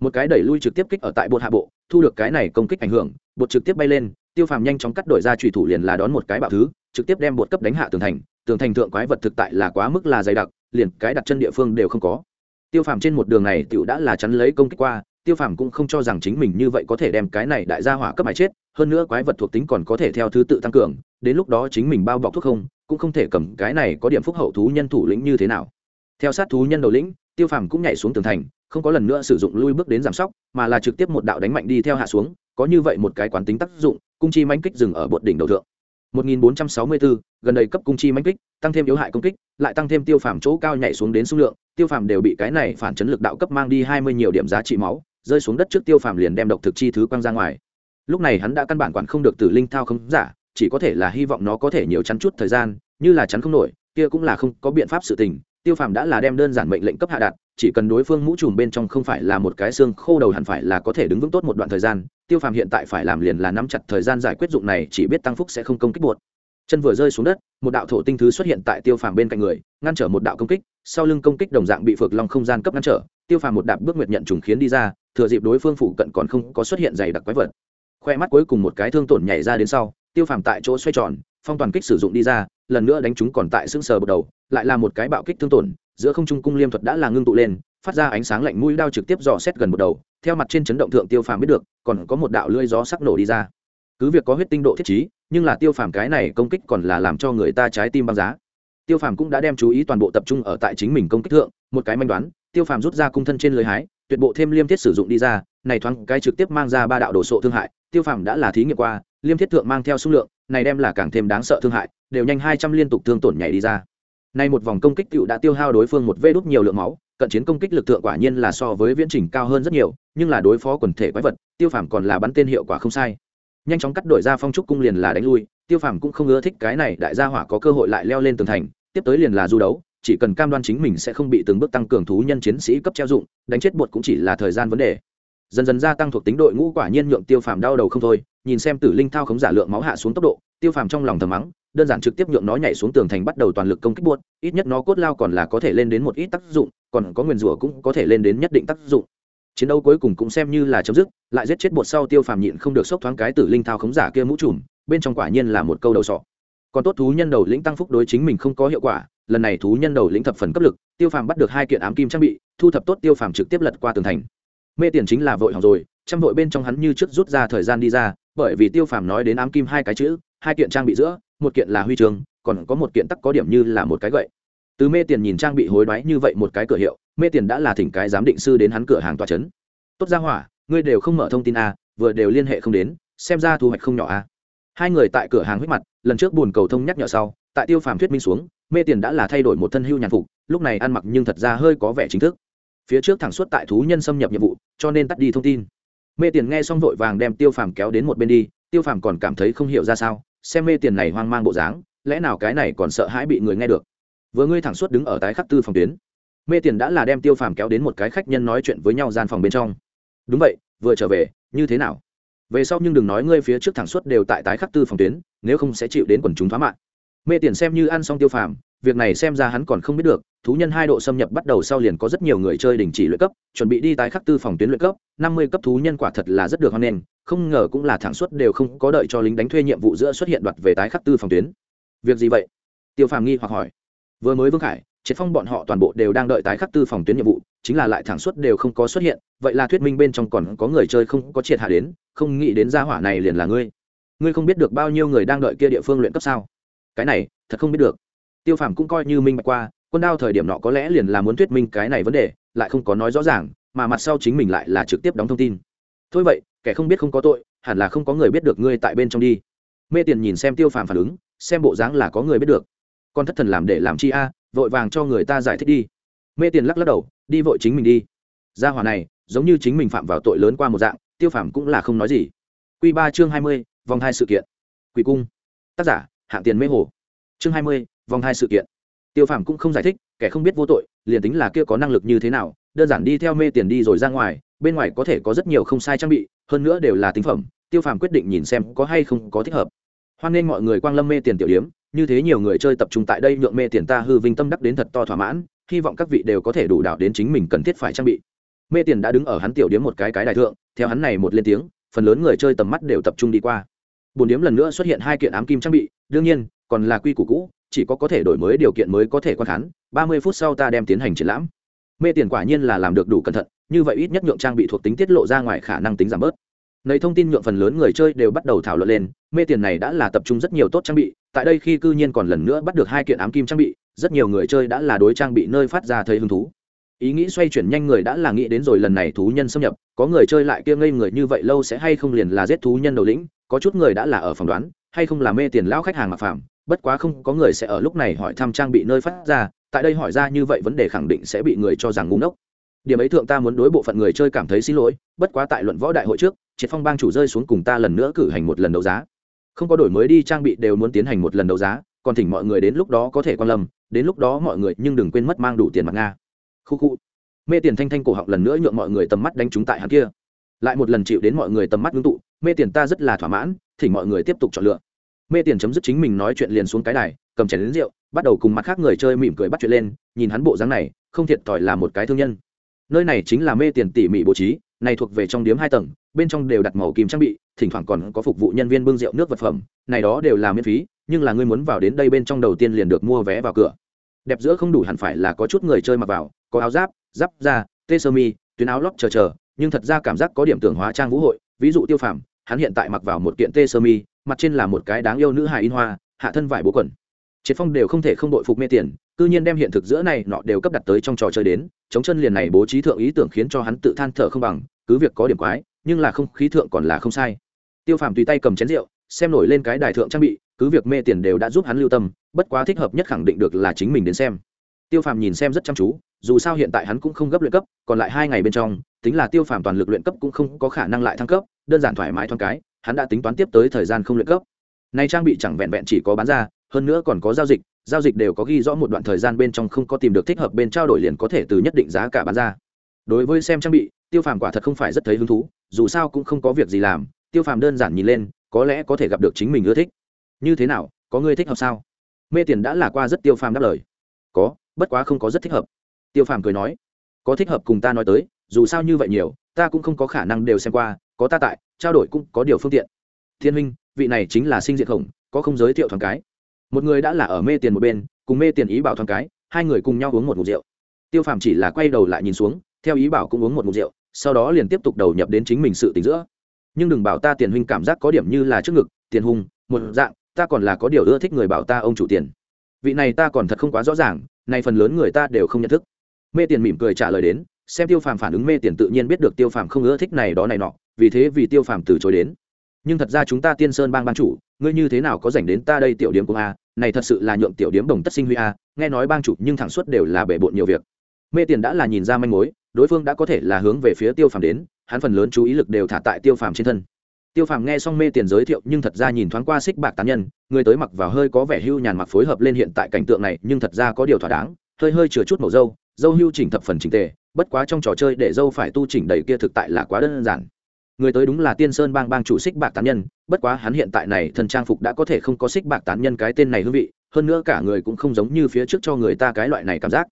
Một cái đẩy lui trực tiếp kích ở tại bột hạ bộ, thu được cái này công kích ảnh hưởng, bột trực tiếp bay lên, tiêu phàm nhanh chóng cắt đổi ra trùy thủ liền là đón một cái bạo thứ, trực tiếp đem bột cấp đánh hạ tường thành tường thành thượng quái vật thực tại là quá mức là dày đặc, liền cái đặt chân địa phương đều không có. Tiêu phàm trên một đường này tựu đã là chắn lấy công kích qua tiêu phàm cũng không cho rằng chính mình như vậy có thể đem cái này đại gia hỏa cấp mãi chết hơn nữa quái vật thuộc tính còn có thể theo thứ tự tăng cường đến lúc đó chính mình bao bọc thuốc không cũng không thể cầm cái này có điểm phúc hậu thú nhân thủ lĩnh như thế nào. Theo sát thú nhân đầu lĩnh tiêu phàm cũng nhảy xuống tường thành không có lần nữa sử dụng lui bước đến giảm sóc mà là trực tiếp một đạo đánh mạnh đi theo hạ xuống có như vậy một cái quán tính tác dụng cung chi manh kích dừng ở bột đỉnh đầu thượng. 1464, gần đây cấp cung chi manh kích tăng thêm yếu hại công kích lại tăng thêm tiêu phàm chỗ cao nhảy xuống đến số lượng tiêu phàm đều bị cái này phản chấn lực đạo cấp mang đi hai mươi nhiều điểm giá trị máu rơi xuống đất trước tiêu phàm liền đem độc thực chi thứ quăng ra ngoài. Lúc này hắn đã căn bản quản không được tử linh thao không giả, chỉ có thể là hy vọng nó có thể nhiều chắn chút thời gian, như là chắn không nổi, kia cũng là không có biện pháp sự tình, tiêu phàm đã là đem đơn giản mệnh lệnh cấp hạ đạt, chỉ cần đối phương mũ trùm bên trong không phải là một cái xương khô đầu hẳn phải là có thể đứng vững tốt một đoạn thời gian, tiêu phàm hiện tại phải làm liền là nắm chặt thời gian giải quyết dụng này, chỉ biết tăng phúc sẽ không công kích buộc. Chân vừa rơi xuống đất, một đạo thổ tinh thứ xuất hiện tại tiêu phàm bên cạnh người, ngăn trở một đạo công kích, sau lưng công kích đồng dạng bị phược long không gian cấp ngăn trở, tiêu phàm một đạp bước nguyệt nhận trùng khiến đi ra thừa dịp đối phương phụ cận còn không có xuất hiện dày đặc quái vật. Khoe mắt cuối cùng một cái thương tổn nhảy ra đến sau, tiêu phàm tại chỗ xoay tròn, phong toàn kích sử dụng đi ra, lần nữa đánh chúng còn tại xương sờ bột đầu, lại là một cái bạo kích thương tổn, giữa không trung cung liêm thuật đã là ngưng tụ lên, phát ra ánh sáng lạnh mũi đao trực tiếp dò xét gần một đầu, theo mặt trên chấn động thượng tiêu phàm biết được, còn có một đạo lưỡi gió sắc nổ đi ra. Cứ việc có huyết tinh độ thiết trí, nhưng là tiêu phàm cái này công kích còn là làm cho người ta trái tim băng giá. Tiêu phàm cũng đã đem chú ý toàn bộ tập trung ở tại chính mình công kích thượng, một cái manh đoán, tiêu phàm rút ra cung thân trên lưới hái tuyệt bộ thêm liêm thiết sử dụng đi ra, này thoáng cái trực tiếp mang ra ba đạo đồ sộ thương hại, tiêu phàm đã là thí nghiệm qua, liêm thiết thượng mang theo số lượng, này đem là càng thêm đáng sợ thương hại, đều nhanh hai trăm liên tục thương tổn nhảy đi ra. Nay một vòng công kích cựu đã tiêu hao đối phương một vê đốt nhiều lượng máu, cận chiến công kích lực thượng quả nhiên là so với viễn trình cao hơn rất nhiều, nhưng là đối phó quần thể quái vật, tiêu phàm còn là bắn tên hiệu quả không sai. Nhanh chóng cắt đổi ra phong trúc cung liền là đánh lui, tiêu phàm cũng không ưa thích cái này, đại gia hỏa có cơ hội lại leo lên tường thành, tiếp tới liền là du đấu chỉ cần cam đoan chính mình sẽ không bị từng bước tăng cường thú nhân chiến sĩ cấp treo dụng, đánh chết bột cũng chỉ là thời gian vấn đề. Dần dần gia tăng thuộc tính đội ngũ quả nhiên nhượng tiêu phàm đau đầu không thôi, nhìn xem tử linh thao khống giả lượng máu hạ xuống tốc độ, tiêu phàm trong lòng thầm mắng, đơn giản trực tiếp nhượng nó nhảy xuống tường thành bắt đầu toàn lực công kích buốt ít nhất nó cốt lao còn là có thể lên đến một ít tác dụng, còn có nguyền rủa cũng có thể lên đến nhất định tác dụng. Chiến đấu cuối cùng cũng xem như là chấm dứt, lại giết chết bột sau tiêu phàm nhịn không được sốc thoáng cái tử linh thao khống giả kia mũ trùm, bên trong quả nhiên là một câu đầu sọ. Còn tốt thú nhân đầu lĩnh tăng phúc đối chính mình không có hiệu quả lần này thú nhân đầu lĩnh thập phần cấp lực, tiêu phàm bắt được hai kiện ám kim trang bị, thu thập tốt tiêu phàm trực tiếp lật qua tường thành. Mê tiền chính là vội hỏng rồi, trăm vội bên trong hắn như trước rút ra thời gian đi ra, bởi vì tiêu phàm nói đến ám kim hai cái chữ, hai kiện trang bị giữa, một kiện là huy trường còn có một kiện tắc có điểm như là một cái gậy. Từ mê tiền nhìn trang bị hối đoái như vậy một cái cửa hiệu, mê tiền đã là thỉnh cái giám định sư đến hắn cửa hàng tòa trấn tốt ra hỏa, ngươi đều không mở thông tin a, vừa đều liên hệ không đến, xem ra thu hoạch không nhỏ a. Hai người tại cửa hàng huyết mặt, lần trước buồn cầu thông nhắc nhở sau, tại tiêu phàm thuyết minh xuống mê tiền đã là thay đổi một thân hưu nhàn phục, lúc này ăn mặc nhưng thật ra hơi có vẻ chính thức. Phía trước thẳng suốt tại thú nhân xâm nhập nhiệm vụ, cho nên tắt đi thông tin. Mê tiền nghe xong vội vàng đem tiêu phàm kéo đến một bên đi, tiêu phàm còn cảm thấy không hiểu ra sao, xem mê tiền này hoang mang bộ dáng, lẽ nào cái này còn sợ hãi bị người nghe được. Vừa ngươi thẳng suốt đứng ở tái khắc tư phòng tuyến, mê tiền đã là đem tiêu phàm kéo đến một cái khách nhân nói chuyện với nhau gian phòng bên trong. Đúng vậy, vừa trở về, như thế nào? Về sau nhưng đừng nói ngươi phía trước thẳng suốt đều tại tái khắc tư phòng tuyến, nếu không sẽ chịu đến quần chúng thoá mạng mê tiền xem như ăn xong tiêu phàm, việc này xem ra hắn còn không biết được, thú nhân hai độ xâm nhập bắt đầu sau liền có rất nhiều người chơi đình chỉ luyện cấp, chuẩn bị đi tái khắc tư phòng tuyến luyện cấp, năm mươi cấp thú nhân quả thật là rất được hoan nghênh, không ngờ cũng là thẳng suốt đều không có đợi cho lính đánh thuê nhiệm vụ giữa xuất hiện đoạt về tái khắc tư phòng tuyến. Việc gì vậy? Tiêu phàm nghi hoặc hỏi. Vừa mới vương khải, triệt phong bọn họ toàn bộ đều đang đợi tái khắc tư phòng tuyến nhiệm vụ, chính là lại thẳng suốt đều không có xuất hiện, vậy là thuyết minh bên trong còn có người chơi không có triệt hạ đến, không nghĩ đến gia hỏa này liền là ngươi. Ngươi không biết được bao nhiêu người đang đợi kia địa phương luyện cấp sao? Cái này, thật không biết được. Tiêu phàm cũng coi như minh bạch qua, quân đao thời điểm nọ có lẽ liền là muốn thuyết minh cái này vấn đề, lại không có nói rõ ràng, mà mặt sau chính mình lại là trực tiếp đóng thông tin. Thôi vậy, kẻ không biết không có tội, hẳn là không có người biết được ngươi tại bên trong đi. Mê tiền nhìn xem tiêu phàm phản ứng, xem bộ dáng là có người biết được. Con thất thần làm để làm chi a, vội vàng cho người ta giải thích đi. Mê tiền lắc lắc đầu, đi vội chính mình đi. Gia hòa này, giống như chính mình phạm vào tội lớn qua một dạng, tiêu phàm cũng là không nói gì. Q ba chương hai mươi, vòng hai sự kiện. Quỷ cung. Tác giả hạng tiền mê hồ. Chương hai mươi, vòng hai sự kiện. Tiêu phàm cũng không giải thích, kẻ không biết vô tội, liền tính là kia có năng lực như thế nào, đơn giản đi theo mê tiền đi rồi ra ngoài, bên ngoài có thể có rất nhiều không sai trang bị, hơn nữa đều là tính phẩm, tiêu phàm quyết định nhìn xem có hay không có thích hợp. Hoan nghênh mọi người quang lâm mê tiền tiểu điếm, như thế nhiều người chơi tập trung tại đây nhượng mê tiền ta hư vinh tâm đắc đến thật to thỏa mãn, hy vọng các vị đều có thể đủ đạo đến chính mình cần thiết phải trang bị. Mê tiền đã đứng ở hắn tiểu điếm một cái cái đại thượng, theo hắn này một lên tiếng, phần lớn người chơi tầm mắt đều tập trung đi qua bốn điếm lần nữa xuất hiện hai kiện ám kim trang bị, đương nhiên, còn là quy củ cũ, chỉ có có thể đổi mới điều kiện mới có thể quan khán, ba mươi phút sau ta đem tiến hành triển lãm. Mê tiền quả nhiên là làm được đủ cẩn thận, như vậy ít nhất nhượng trang bị thuộc tính tiết lộ ra ngoài khả năng tính giảm bớt. Nầy thông tin nhượng phần lớn người chơi đều bắt đầu thảo luận lên, mê tiền này đã là tập trung rất nhiều tốt trang bị, tại đây khi cư nhiên còn lần nữa bắt được hai kiện ám kim trang bị, rất nhiều người chơi đã là đối trang bị nơi phát ra thấy hứng thú. Ý nghĩ xoay chuyển nhanh người đã là nghĩ đến rồi lần này thú nhân xâm nhập, có người chơi lại kia ngây người như vậy lâu sẽ hay không liền là giết thú nhân đầu lĩnh có chút người đã là ở phỏng đoán, hay không là mê tiền lão khách hàng mặc phạm, bất quá không có người sẽ ở lúc này hỏi thăm trang bị nơi phát ra, tại đây hỏi ra như vậy vấn đề khẳng định sẽ bị người cho rằng ngu ngốc. Điểm ấy thượng ta muốn đối bộ phận người chơi cảm thấy xin lỗi, bất quá tại luận võ đại hội trước, triệt phong bang chủ rơi xuống cùng ta lần nữa cử hành một lần đấu giá. Không có đổi mới đi, trang bị đều muốn tiến hành một lần đấu giá, còn thỉnh mọi người đến lúc đó có thể quan lâm, đến lúc đó mọi người nhưng đừng quên mất mang đủ tiền mặt nga. Khu khu. Mê tiền thanh thanh cổ họng lần nữa nhượng mọi người tầm mắt đánh trúng tại hắn kia. Lại một lần chịu đến mọi người tầm mắt ngưng tụ mê tiền ta rất là thỏa mãn, thỉnh mọi người tiếp tục chọn lựa. Mê tiền chấm dứt chính mình nói chuyện liền xuống cái đài, cầm chén đến rượu, bắt đầu cùng mặt khác người chơi mỉm cười bắt chuyện lên, nhìn hắn bộ dáng này, không thiệt thòi là một cái thương nhân. Nơi này chính là mê tiền tỉ mỉ bố trí, này thuộc về trong điếm hai tầng, bên trong đều đặt màu kim trang bị, thỉnh thoảng còn có phục vụ nhân viên bưng rượu nước vật phẩm, này đó đều là miễn phí, nhưng là ngươi muốn vào đến đây bên trong đầu tiên liền được mua vé vào cửa. Đẹp giữa không đủ hẳn phải là có chút người chơi mặc vào, có áo giáp giáp da, tê sơ mi, tuyến áo lót chờ chờ, nhưng thật ra cảm giác có điểm tưởng hóa trang vũ hội ví dụ tiêu phàm, hắn hiện tại mặc vào một kiện tê sơ mi, mặt trên là một cái đáng yêu nữ hài in hoa, hạ thân vải bố quần. Triệt phong đều không thể không đội phục mê tiền, cư nhiên đem hiện thực giữa này nọ đều cấp đặt tới trong trò chơi đến, chống chân liền này bố trí thượng ý tưởng khiến cho hắn tự than thở không bằng, cứ việc có điểm quái, nhưng là không, khí thượng còn là không sai. Tiêu phàm tùy tay cầm chén rượu, xem nổi lên cái đài thượng trang bị, cứ việc mê tiền đều đã giúp hắn lưu tâm, bất quá thích hợp nhất khẳng định được là chính mình đến xem. Tiêu phàm nhìn xem rất chăm chú, dù sao hiện tại hắn cũng không gấp luyện cấp, còn lại hai ngày bên trong tính là tiêu phàm toàn lực luyện cấp cũng không có khả năng lại thăng cấp, đơn giản thoải mái thoáng cái, hắn đã tính toán tiếp tới thời gian không luyện cấp. Nay trang bị chẳng vẹn vẹn chỉ có bán ra, hơn nữa còn có giao dịch giao dịch đều có ghi rõ một đoạn thời gian bên trong không có tìm được thích hợp bên trao đổi liền có thể từ nhất định giá cả bán ra. Đối với xem trang bị, tiêu phàm quả thật không phải rất thấy hứng thú, dù sao cũng không có việc gì làm, tiêu phàm đơn giản nhìn lên, có lẽ có thể gặp được chính mình ưa thích. Như thế nào, có người thích hợp sao? Mê tiền đã là qua rất tiêu phàm đáp lời. Có, bất quá không có rất thích hợp. Tiêu phàm cười nói, có thích hợp cùng ta nói tới dù sao như vậy nhiều, ta cũng không có khả năng đều xem qua, có ta tại, trao đổi cũng có điều phương tiện. Thiên minh vị này chính là sinh diện khổng, có không giới thiệu thoáng cái. Một người đã là ở mê tiền một bên, cùng mê tiền ý bảo thoáng cái, hai người cùng nhau uống một mục rượu. Tiêu phàm chỉ là quay đầu lại nhìn xuống, theo ý bảo cũng uống một mục rượu, sau đó liền tiếp tục đầu nhập đến chính mình sự tình giữa. Nhưng đừng bảo ta tiền huynh cảm giác có điểm như là trước ngực, tiền hùng, một dạng, ta còn là có điều ưa thích người bảo ta ông chủ tiền. Vị này ta còn thật không quá rõ ràng, nay phần lớn người ta đều không nhận thức. Mê tiền mỉm cười trả lời đến xem tiêu phàm phản ứng mê tiền tự nhiên biết được tiêu phàm không ưa thích này đó này nọ, vì thế vì tiêu phàm từ chối đến. Nhưng thật ra chúng ta tiên sơn bang ban chủ, ngươi như thế nào có dành đến ta đây tiểu điếm của a? Này thật sự là nhượng tiểu điếm đồng tất sinh huy a, nghe nói bang chủ nhưng thẳng suốt đều là bể bộn nhiều việc. Mê tiền đã là nhìn ra manh mối, đối phương đã có thể là hướng về phía tiêu phàm đến, hắn phần lớn chú ý lực đều thả tại tiêu phàm trên thân. Tiêu phàm nghe xong mê tiền giới thiệu nhưng thật ra nhìn thoáng qua xích bạc tán nhân, người tới mặc vào hơi có vẻ hưu nhàn mặc phối hợp lên hiện tại cảnh tượng này nhưng thật ra có điều thỏa đáng, hơi hơi chừa chút màu dâu dâu hưu chỉnh thập phần chỉnh tề bất quá trong trò chơi để dâu phải tu chỉnh đầy kia thực tại là quá đơn giản. Người tới đúng là tiên sơn bang bang chủ xích bạc tán nhân, bất quá hắn hiện tại này thần trang phục đã có thể không có xích bạc tán nhân cái tên này hương vị, hơn nữa cả người cũng không giống như phía trước cho người ta cái loại này cảm giác.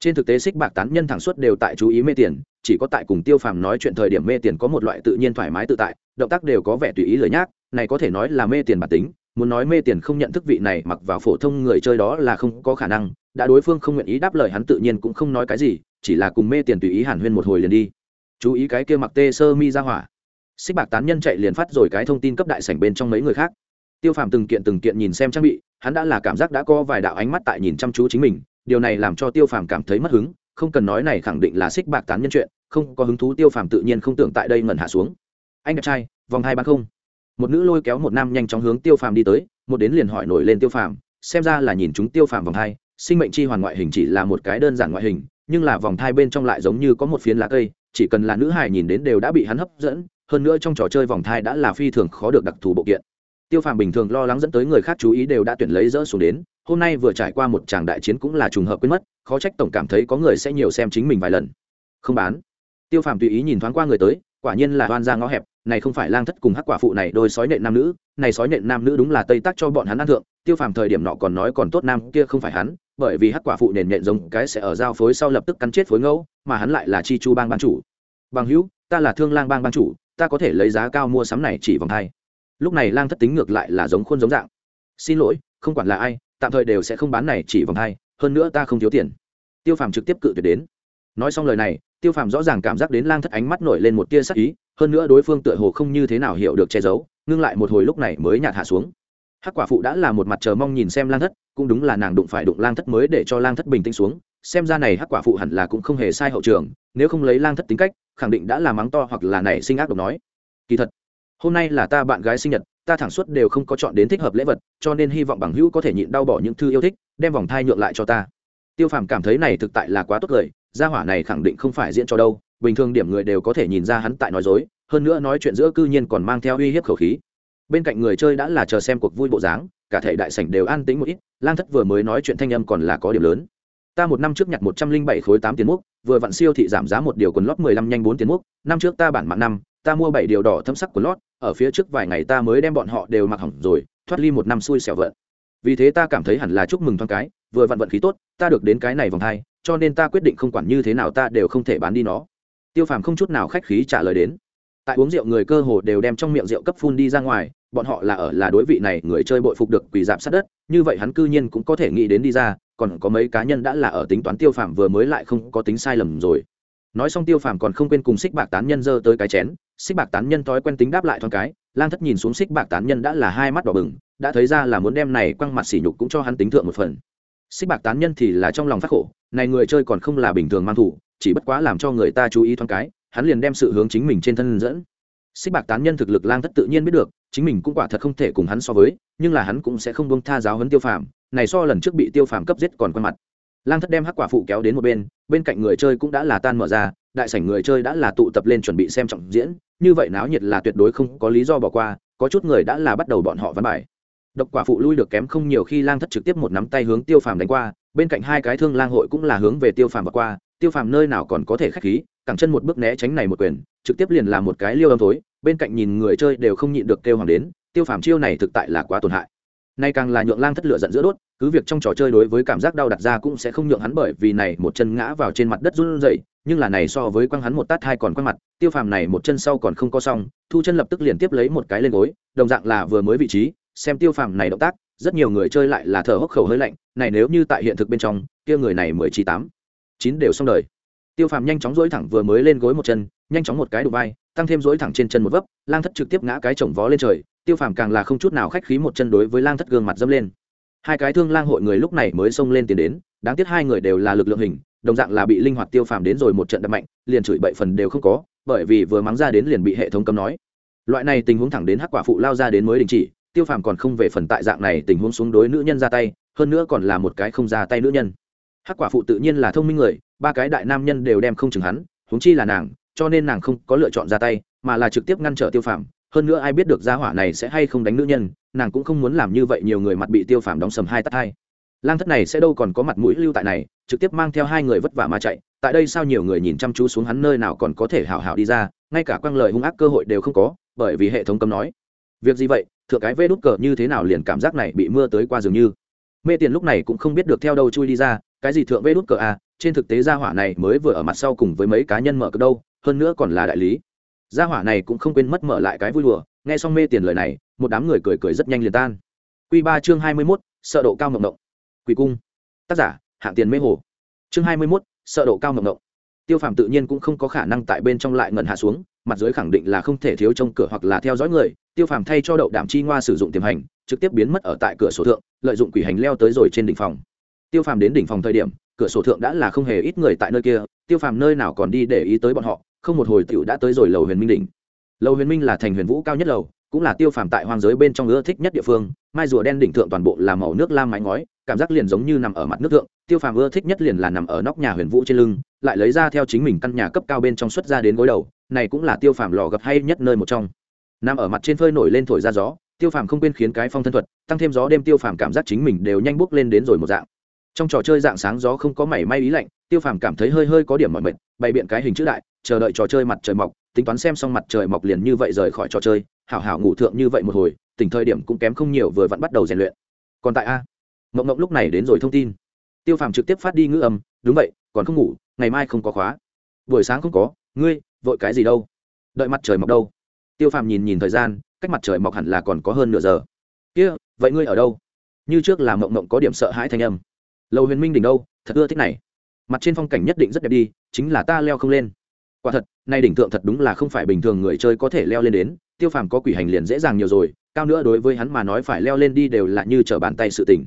Trên thực tế xích bạc tán nhân thẳng suốt đều tại chú ý mê tiền, chỉ có tại cùng tiêu phàm nói chuyện thời điểm mê tiền có một loại tự nhiên thoải mái tự tại, động tác đều có vẻ tùy ý lời nhác, này có thể nói là mê tiền bản tính muốn nói mê tiền không nhận thức vị này mặc vào phổ thông người chơi đó là không có khả năng, đã đối phương không nguyện ý đáp lời hắn tự nhiên cũng không nói cái gì, chỉ là cùng mê tiền tùy ý hàn huyên một hồi liền đi. Chú ý cái kia mặc tê sơ mi ra hỏa. Xích bạc tán nhân chạy liền phát rồi cái thông tin cấp đại sảnh bên trong mấy người khác. Tiêu phàm từng kiện từng kiện nhìn xem trang bị, hắn đã là cảm giác đã có vài đạo ánh mắt tại nhìn chăm chú chính mình, điều này làm cho tiêu phàm cảm thấy mất hứng, không cần nói này khẳng định là xích bạc tán nhân chuyện, không có hứng thú tiêu phàm tự nhiên không tưởng tại đây ngẩn hạ xuống. Anh đẹp trai, vòng hai ba không một nữ lôi kéo một nam nhanh chóng hướng tiêu phàm đi tới một đến liền hỏi nổi lên tiêu phàm xem ra là nhìn chúng tiêu phàm vòng thai, sinh mệnh chi hoàn ngoại hình chỉ là một cái đơn giản ngoại hình nhưng là vòng thai bên trong lại giống như có một phiến lá cây chỉ cần là nữ hài nhìn đến đều đã bị hắn hấp dẫn hơn nữa trong trò chơi vòng thai đã là phi thường khó được đặc thù bộ kiện. Tiêu phàm bình thường lo lắng dẫn tới người khác chú ý đều đã tuyển lấy dỡ xuống đến hôm nay vừa trải qua một tràng đại chiến cũng là trùng hợp quên mất khó trách tổng cảm thấy có người sẽ nhiều xem chính mình vài lần. Không bán. Tiêu phàm tùy ý nhìn thoáng qua người tới quả nhiên là oan ra ngõ hẹp này không phải lang thất cùng hắc quả phụ này đôi sói nện nam nữ, này sói nện nam nữ đúng là tây tác cho bọn hắn ăn thượng, tiêu phàm thời điểm nọ còn nói còn tốt nam kia không phải hắn, bởi vì hắc quả phụ nền nện giống cái sẽ ở giao phối sau lập tức cắn chết phối ngẫu, mà hắn lại là chi chu bang ban chủ. Bằng hữu, ta là thương lang bang ban chủ, ta có thể lấy giá cao mua sắm này chỉ vòng hai. Lúc này lang thất tính ngược lại là giống khuôn giống dạng. Xin lỗi, không quản là ai, tạm thời đều sẽ không bán này chỉ vòng hai, hơn nữa ta không thiếu tiền. Tiêu phàm trực tiếp cự tuyệt đến. Nói xong lời này, tiêu phàm rõ ràng cảm giác đến lang thất ánh mắt nổi lên một tia sắc ý hơn nữa đối phương tựa hồ không như thế nào hiểu được che giấu, ngưng lại một hồi lúc này mới nhạt hạ xuống. Hắc quả phụ đã là một mặt chờ mong nhìn xem lang thất, cũng đúng là nàng đụng phải đụng lang thất mới để cho lang thất bình tĩnh xuống, xem ra này hắc quả phụ hẳn là cũng không hề sai hậu trường, nếu không lấy lang thất tính cách, khẳng định đã là mắng to hoặc là nảy sinh ác độc nói. Kỳ thật, hôm nay là ta bạn gái sinh nhật, ta thẳng suốt đều không có chọn đến thích hợp lễ vật, cho nên hy vọng bằng hữu có thể nhịn đau bỏ những thư yêu thích, đem vòng thai nhượng lại cho ta. Tiêu phàm cảm thấy này thực tại là quá tốt lời, gia hỏa này khẳng định không phải diễn cho đâu bình thường điểm người đều có thể nhìn ra hắn tại nói dối, hơn nữa nói chuyện giữa cư nhiên còn mang theo uy hiếp khẩu khí. Bên cạnh người chơi đã là chờ xem cuộc vui bộ dáng, cả thể đại sảnh đều an tĩnh một ít, lang thất vừa mới nói chuyện thanh âm còn là có điểm lớn. Ta một năm trước nhặt một trăm linh bảy khối tám tiền múc, vừa vặn siêu thị giảm giá một điều quần lót mười lăm nhanh bốn tiền múc, năm trước ta bản mạng năm, ta mua bảy điều đỏ thâm sắc quần lót, ở phía trước vài ngày ta mới đem bọn họ đều mặc hỏng rồi, thoát ly một năm xui xẻo vận vì thế ta cảm thấy hẳn là chúc mừng thoáng cái, vừa vặn vận khí tốt, ta được đến cái này vòng hai, cho nên ta quyết định không quản như thế nào ta đều không thể bán đi nó tiêu phàm không chút nào khách khí trả lời đến. Tại uống rượu người cơ hồ đều đem trong miệng rượu cấp phun đi ra ngoài, bọn họ là ở là đối vị này người chơi bội phục được quỳ dạp sát đất, như vậy hắn cư nhiên cũng có thể nghĩ đến đi ra, còn có mấy cá nhân đã là ở tính toán tiêu phàm vừa mới lại không có tính sai lầm rồi. Nói xong tiêu phàm còn không quên cùng xích bạc tán nhân giơ tới cái chén, xích bạc tán nhân thói quen tính đáp lại thoáng cái, lang thất nhìn xuống xích bạc tán nhân đã là hai mắt đỏ bừng, đã thấy ra là muốn đem này quăng mặt sỉ nhục cũng cho hắn tính thượng một phần. Xích bạc tán nhân thì là trong lòng phát khổ, này người chơi còn không là bình thường mang thủ chỉ bất quá làm cho người ta chú ý thoáng cái, hắn liền đem sự hướng chính mình trên thân dẫn. Xích bạc tán nhân thực lực lang thất tự nhiên biết được, chính mình cũng quả thật không thể cùng hắn so với, nhưng là hắn cũng sẽ không bông tha giáo huấn tiêu phàm, này so lần trước bị tiêu phàm cấp giết còn quen mặt. Lang thất đem hắc quả phụ kéo đến một bên bên cạnh người chơi cũng đã là tan mở ra, đại sảnh người chơi đã là tụ tập lên chuẩn bị xem trọng diễn, như vậy náo nhiệt là tuyệt đối không có lý do bỏ qua, có chút người đã là bắt đầu bọn họ văn bài. Độc quả phụ lui được kém không nhiều khi lang thất trực tiếp một nắm tay hướng tiêu phàm đánh qua, bên cạnh hai cái thương lang hội cũng là hướng về tiêu phàm và qua tiêu phàm nơi nào còn có thể khách khí, cẳng chân một bước né tránh này một quyền, trực tiếp liền làm một cái liêu âm thối, bên cạnh nhìn người chơi đều không nhịn được kêu hoàng đến, tiêu phàm chiêu này thực tại là quá tổn hại. Nay càng là nhượng lang thất lửa giận giữa đốt, cứ việc trong trò chơi đối với cảm giác đau đặt ra cũng sẽ không nhượng hắn bởi vì này một chân ngã vào trên mặt đất run rẩy, nhưng là này so với quăng hắn một tát hai còn quăng mặt, tiêu phàm này một chân sau còn không có xong, thu chân lập tức liền tiếp lấy một cái lên gối, đồng dạng là vừa mới vị trí, xem tiêu phàm này động tác, rất nhiều người chơi lại là thở hốc khẩu hơi lạnh, này nếu như tại hiện thực bên trong, kia người này mười chín tám chín đều xong đời. Tiêu phàm nhanh chóng dối thẳng vừa mới lên gối một chân, nhanh chóng một cái đụng vai, tăng thêm dối thẳng trên chân một vấp, lang thất trực tiếp ngã cái chồng vó lên trời, tiêu phàm càng là không chút nào khách khí một chân đối với lang thất gương mặt dâm lên. Hai cái thương lang hội người lúc này mới xông lên tiến đến, đáng tiếc hai người đều là lực lượng hình, đồng dạng là bị linh hoạt tiêu phàm đến rồi một trận đập mạnh, liền chửi bậy phần đều không có, bởi vì vừa mắng ra đến liền bị hệ thống cấm nói. Loại này tình huống thẳng đến hắc quả phụ lao ra đến mới đình chỉ, tiêu phàm còn không về phần tại dạng này tình huống xuống đối nữ nhân ra tay, hơn nữa còn là một cái không ra tay nữ nhân hắc quả phụ tự nhiên là thông minh người, ba cái đại nam nhân đều đem không chừng hắn, huống chi là nàng, cho nên nàng không có lựa chọn ra tay, mà là trực tiếp ngăn trở tiêu phàm. Hơn nữa ai biết được gia hỏa này sẽ hay không đánh nữ nhân, nàng cũng không muốn làm như vậy, nhiều người mặt bị tiêu phàm đóng sầm hai tắt hai. Lang thất này sẽ đâu còn có mặt mũi lưu tại này, trực tiếp mang theo hai người vất vả mà chạy, tại đây sao nhiều người nhìn chăm chú xuống hắn nơi nào còn có thể hào hào đi ra, ngay cả quăng lời hung ác cơ hội đều không có, bởi vì hệ thống cấm nói. Việc gì vậy? Thượng cái vê đút cờ như thế nào liền cảm giác này bị mưa tới qua dường như. Mê tiền lúc này cũng không biết được theo đâu chui đi ra cái gì thượng vê đút cờ a, trên thực tế gia hỏa này mới vừa ở mặt sau cùng với mấy cá nhân mở cờ đâu, hơn nữa còn là đại lý. Gia hỏa này cũng không quên mất mở lại cái vui đùa, nghe xong mê tiền lời này, một đám người cười cười rất nhanh liền tan. Q ba chương hai mươi mốt, sợ độ cao mộng động quỷ cung. Tác giả, hạng tiền mê hồ. Chương hai mươi mốt, sợ độ cao mộng động tiêu phàm tự nhiên cũng không có khả năng tại bên trong lại ngần hạ xuống, mặt dưới khẳng định là không thể thiếu trông cửa hoặc là theo dõi người. Tiêu phàm thay cho đậu đảm chi ngoa sử dụng tiềm hành, trực tiếp biến mất ở tại cửa sổ thượng, lợi dụng quỷ hành leo tới rồi trên đỉnh phòng tiêu phàm đến đỉnh phòng thời điểm, cửa sổ thượng đã là không hề ít người tại nơi kia, tiêu phàm nơi nào còn đi để ý tới bọn họ, không một hồi tiểu đã tới rồi lầu huyền minh đỉnh. Lầu huyền minh là thành huyền vũ cao nhất lầu, cũng là tiêu phàm tại hoang giới bên trong ưa thích nhất địa phương, mai rùa đen đỉnh thượng toàn bộ là màu nước lam mái ngói, cảm giác liền giống như nằm ở mặt nước thượng, tiêu phàm ưa thích nhất liền là nằm ở nóc nhà huyền vũ trên lưng, lại lấy ra theo chính mình căn nhà cấp cao bên trong xuất ra đến gối đầu, này cũng là tiêu phàm lò gập hay nhất nơi một trong. Nằm ở mặt trên phơi nổi lên thổi ra gió, tiêu phàm không quên khiến cái phong thân thuật, tăng thêm gió đêm tiêu phàm cảm giác chính mình đều nhanh bước lên đến rồi một dạng trong trò chơi dạng sáng gió không có mảy may ý lạnh, tiêu phàm cảm thấy hơi hơi có điểm mỏi mệt, bày biện cái hình chữ đại, chờ đợi trò chơi mặt trời mọc, tính toán xem xong mặt trời mọc liền như vậy rời khỏi trò chơi, hảo hảo ngủ thượng như vậy một hồi, tỉnh thời điểm cũng kém không nhiều vừa vẫn bắt đầu rèn luyện. Còn tại a. Mộng mộng lúc này đến rồi thông tin. Tiêu phàm trực tiếp phát đi ngữ âm, đúng vậy, còn không ngủ, ngày mai không có khóa. Buổi sáng không có, ngươi, vội cái gì đâu? Đợi mặt trời mọc đâu? Tiêu phàm nhìn nhìn thời gian, cách mặt trời mọc hẳn là còn có hơn nửa giờ. Kia, vậy ngươi ở đâu? Như trước là mộng mộng có điểm sợ hãi thanh âm lầu huyền minh đỉnh đâu, thật ưa thích này. Mặt trên phong cảnh nhất định rất đẹp đi, chính là ta leo không lên. Quả thật nay đỉnh thượng thật đúng là không phải bình thường người chơi có thể leo lên đến, tiêu phàm có quỷ hành liền dễ dàng nhiều rồi, cao nữa đối với hắn mà nói phải leo lên đi đều là như t bàn tay sự tình.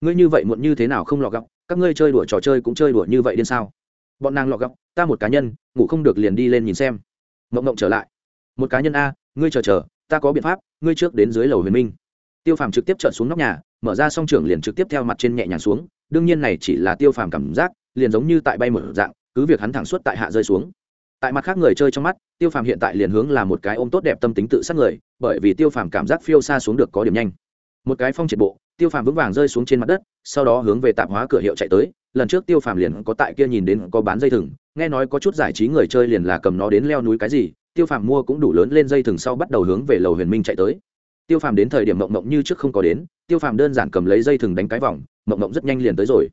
Ngươi như vậy muộn như thế nào không lọ gọc các ngươi chơi đùa trò chơi cũng chơi đùa như vậy điên sao? Bọn nàng lọ gọc ta một cá nhân, ngủ không được liền đi lên nhìn xem. Mộng mộng trở lại. Một cá nhân a, ngươi chờ chờ, ta có biện pháp, ngươi trước đến dưới lầu huyền minh. Tiêu phàm trực tiếp trợn xuống nóc nhà, mở ra song trưởng liền trực tiếp theo mặt trên nhẹ nhàng xuống đương nhiên này chỉ là tiêu phàm cảm giác, liền giống như tại bay một dạng, cứ việc hắn thẳng suốt tại hạ rơi xuống. Tại mặt khác người chơi trong mắt, tiêu phàm hiện tại liền hướng là một cái ôm tốt đẹp tâm tính tự sát người, bởi vì tiêu phàm cảm giác phiêu xa xuống được có điểm nhanh. Một cái phong triệt bộ, tiêu phàm vững vàng rơi xuống trên mặt đất, sau đó hướng về tạp hóa cửa hiệu chạy tới, lần trước tiêu phàm liền có tại kia nhìn đến có bán dây thừng, nghe nói có chút giải trí người chơi liền là cầm nó đến leo núi cái gì, tiêu phàm mua cũng đủ lớn lên dây thừng sau bắt đầu hướng về lầu huyền minh chạy tới. Tiêu phàm đến thời điểm mộng mộng như trước không có đến, tiêu phàm đơn giản cầm lấy dây thừng đánh cái vòng mộng mộng rất nhanh liền tới rồi.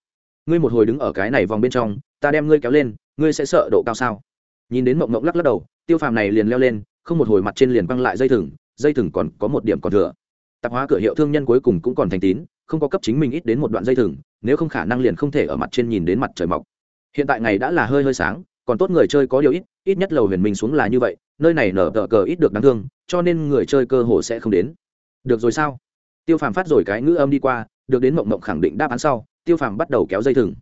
Ngươi một hồi đứng ở cái này vòng bên trong, ta đem ngươi kéo lên, ngươi sẽ sợ độ cao sao? Nhìn đến mộng mộng lắc lắc đầu, tiêu phàm này liền leo lên, không một hồi mặt trên liền băng lại dây thừng dây thừng còn có một điểm còn thừa. Tạp hóa cửa hiệu thương nhân cuối cùng cũng còn thành tín, không có cấp chính mình ít đến một đoạn dây thừng, nếu không khả năng liền không thể ở mặt trên nhìn đến mặt trời mọc. Hiện tại ngày đã là hơi hơi sáng, còn tốt người chơi có điều ít ít nhất lầu huyền minh xuống là như vậy, nơi này nở tờ cờ ít được đáng thương, cho nên người chơi cơ hồ sẽ không đến. Được rồi sao? Tiêu phàm phát rồi cái ngữ âm đi qua, được đến mộng mộng khẳng định đáp án sau, tiêu phàm bắt đầu kéo dây thừng.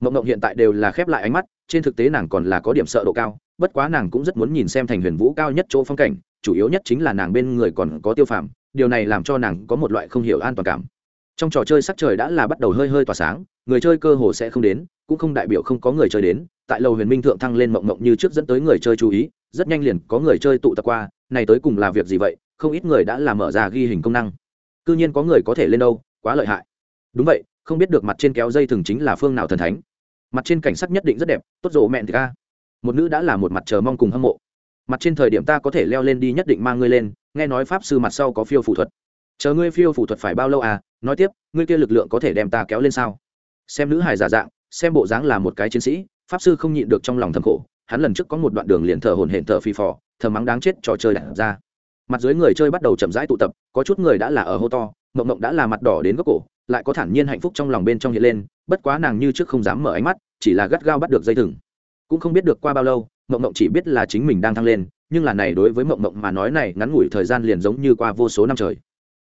Mộng mộng hiện tại đều là khép lại ánh mắt, trên thực tế nàng còn là có điểm sợ độ cao, bất quá nàng cũng rất muốn nhìn xem thành huyền vũ cao nhất chỗ phong cảnh, chủ yếu nhất chính là nàng bên người còn có tiêu phàm, điều này làm cho nàng có một loại không hiểu an toàn cảm. Trong trò chơi sắc trời đã là bắt đầu hơi hơi tỏa sáng, người chơi cơ hồ sẽ không đến, cũng không đại biểu không có người chơi đến, tại lầu huyền minh thượng thăng lên mộng mộng như trước dẫn tới người chơi chú ý, rất nhanh liền có người chơi tụ tập qua, này tới cùng là việc gì vậy, không ít người đã làm mở ra ghi hình công năng cư nhiên có người có thể lên đâu, quá lợi hại. Đúng vậy, không biết được mặt trên kéo dây thường chính là phương nào thần thánh. Mặt trên cảnh sắc nhất định rất đẹp, tốt rộ mẹn thì ca. Một nữ đã là một mặt chờ mong cùng hâm mộ. Mặt trên thời điểm ta có thể leo lên đi nhất định mang ngươi lên, nghe nói pháp sư mặt sau có phiêu phụ thuật. Chờ ngươi phiêu phụ thuật phải bao lâu à? Nói tiếp, ngươi kia lực lượng có thể đem ta kéo lên sao? Xem nữ hài giả dạng, xem bộ dáng là một cái chiến sĩ, pháp sư không nhịn được trong lòng thầm khổ. Hắn lần trước có một đoạn đường liền thở hồn hển thở phì phò thờ mắng đáng chết trò chơi đặt ra mặt dưới người chơi bắt đầu chậm rãi tụ tập, có chút người đã là ở hô to, mộng mộng đã là mặt đỏ đến gốc cổ, lại có thản nhiên hạnh phúc trong lòng bên trong hiện lên, bất quá nàng như trước không dám mở ánh mắt, chỉ là gắt gao bắt được dây thừng. Cũng không biết được qua bao lâu, mộng mộng chỉ biết là chính mình đang thăng lên, nhưng là này đối với mộng mộng mà nói này ngắn ngủi thời gian liền giống như qua vô số năm trời.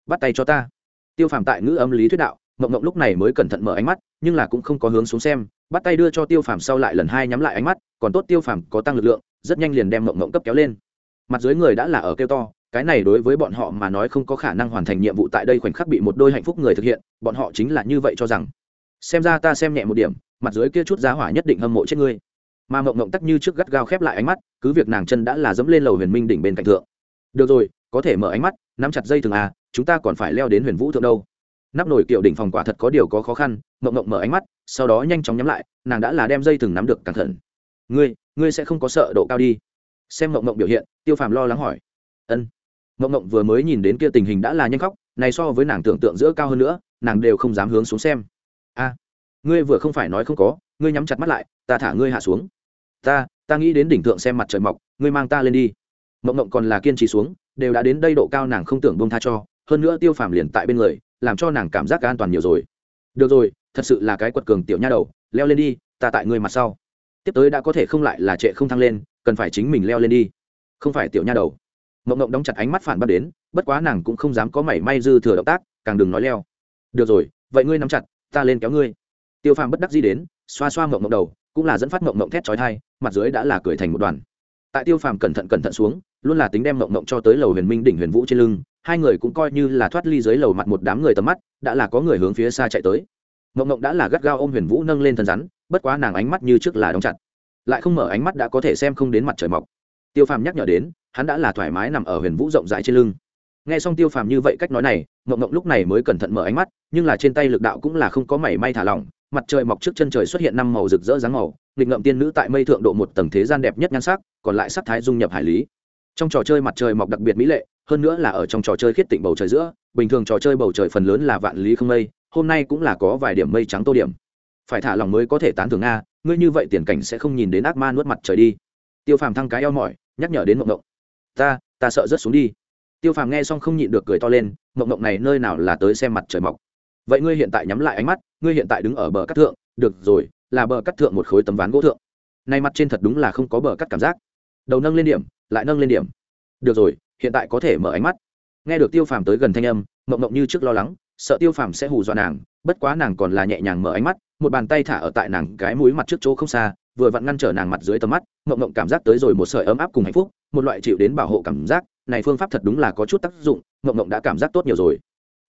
Bắt tay cho ta. Tiêu phàm tại ngữ âm lý thuyết đạo, mộng mộng lúc này mới cẩn thận mở ánh mắt, nhưng là cũng không có hướng xuống xem, bắt tay đưa cho tiêu phàm sau lại lần hai nhắm lại ánh mắt, còn tốt tiêu phàm có tăng lực lượng, rất nhanh liền đem mộng mộng cấp kéo lên. Mặt dưới người đã là ở kêu to cái này đối với bọn họ mà nói không có khả năng hoàn thành nhiệm vụ tại đây khoảnh khắc bị một đôi hạnh phúc người thực hiện, bọn họ chính là như vậy cho rằng. Xem ra ta xem nhẹ một điểm, mặt dưới kia chút giá hỏa nhất định hâm mộ chết ngươi. Mà mộng mộng tắc như trước gắt gao khép lại ánh mắt, cứ việc nàng chân đã là dẫm lên lầu huyền minh đỉnh bên cạnh thượng. Được rồi, có thể mở ánh mắt, nắm chặt dây thường à chúng ta còn phải leo đến huyền vũ thượng đâu. Nắp nổi kiệu đỉnh phòng quả thật có điều có khó khăn mộng mộng mở ánh mắt, sau đó nhanh chóng nhắm lại, nàng đã là đem dây thừng nắm được cẩn thận. Ngươi ngươi sẽ không có sợ độ cao đi. Xem mộng mộng biểu hiện, tiêu phàm lo lắng hỏi. Ân mộng mộng vừa mới nhìn đến kia tình hình đã là nhanh khóc, này so với nàng tưởng tượng giữa cao hơn nữa, nàng đều không dám hướng xuống xem. A à, ngươi vừa không phải nói không có, ngươi nhắm chặt mắt lại, ta thả ngươi hạ xuống. Ta ta nghĩ đến đỉnh thượng xem mặt trời mọc, ngươi mang ta lên đi. Mộng mộng còn là kiên trì xuống, đều đã đến đây độ cao nàng không tưởng bông tha cho, hơn nữa tiêu phàm liền tại bên người, làm cho nàng cảm giác an toàn nhiều rồi. Được rồi, thật sự là cái quật cường tiểu nha đầu, leo lên đi, ta tại ngươi mặt sau. Tiếp tới đã có thể không lại là trệ không thăng lên, cần phải chính mình leo lên đi. Không phải tiểu nha đầu mộng mộng đóng chặt ánh mắt phản bác đến, bất quá nàng cũng không dám có mảy may dư thừa động tác, càng đừng nói leo. Được rồi, vậy ngươi nắm chặt, ta lên kéo ngươi. Tiêu phàm bất đắc di đến, xoa xoa mộng mộng đầu, cũng là dẫn phát mộng mộng thét trói thai mặt dưới đã là cười thành một đoàn. Tại tiêu phàm cẩn thận cẩn thận xuống, luôn là tính đem mộng mộng cho tới lầu huyền minh đỉnh huyền vũ trên lưng, hai người cũng coi như là thoát ly dưới lầu mặt một đám người tầm mắt, đã là có người hướng phía xa chạy tới. Mộng mộng đã là gắt gao ôm huyền vũ nâng lên thân rắn, bất quá nàng ánh mắt như trước là đóng chặt, lại không mở ánh mắt đã có thể xem không đến mặt trời mọc. Tiêu phàm nhắc nhở đến hắn đã là thoải mái nằm ở huyền vũ rộng rãi trên lưng. Nghe xong tiêu phàm như vậy cách nói này mộng mộng lúc này mới cẩn thận mở ánh mắt, nhưng là trên tay lực đạo cũng là không có mảy may thả lỏng, mặt trời mọc trước chân trời xuất hiện năm màu rực rỡ dáng màu, nghịch ngậm tiên nữ tại mây thượng độ một tầng thế gian đẹp nhất nhan sắc, còn lại sắc thái dung nhập hải lý. Trong trò chơi mặt trời mọc đặc biệt mỹ lệ, hơn nữa là ở trong trò chơi khiết tịnh bầu trời giữa, bình thường trò chơi bầu trời phần lớn là vạn lý không mây, hôm nay cũng là có vài điểm mây trắng tô điểm. Phải thả lòng mới có thể tán thưởng a, ngươi như vậy tiền cảnh sẽ không nhìn đến ác ma nuốt mặt trời đi. Tiêu phàm thăng cái eo mỏi, nhắc nhở đến mộng mộng ta ta sợ rớt xuống đi. Tiêu phàm nghe xong không nhịn được cười to lên, mộng mộng này nơi nào là tới xem mặt trời mọc. Vậy ngươi hiện tại nhắm lại ánh mắt, ngươi hiện tại đứng ở bờ cắt thượng, được rồi, là bờ cắt thượng một khối tấm ván gỗ thượng. Nay mặt trên thật đúng là không có bờ cắt cảm giác. Đầu nâng lên điểm, lại nâng lên điểm. Được rồi, hiện tại có thể mở ánh mắt. Nghe được tiêu phàm tới gần thanh âm, mộng mộng như trước lo lắng, sợ tiêu phàm sẽ hù dọa nàng, bất quá nàng còn là nhẹ nhàng mở ánh mắt, một bàn tay thả ở tại nàng cái mũi mặt trước chỗ không xa, vừa vặn ngăn trở nàng mặt dưới tầm mắt, mộng mộng cảm giác tới rồi một sợi ấm áp cùng hạnh phúc một loại chịu đến bảo hộ cảm giác, này phương pháp thật đúng là có chút tác dụng mộng mộng đã cảm giác tốt nhiều rồi.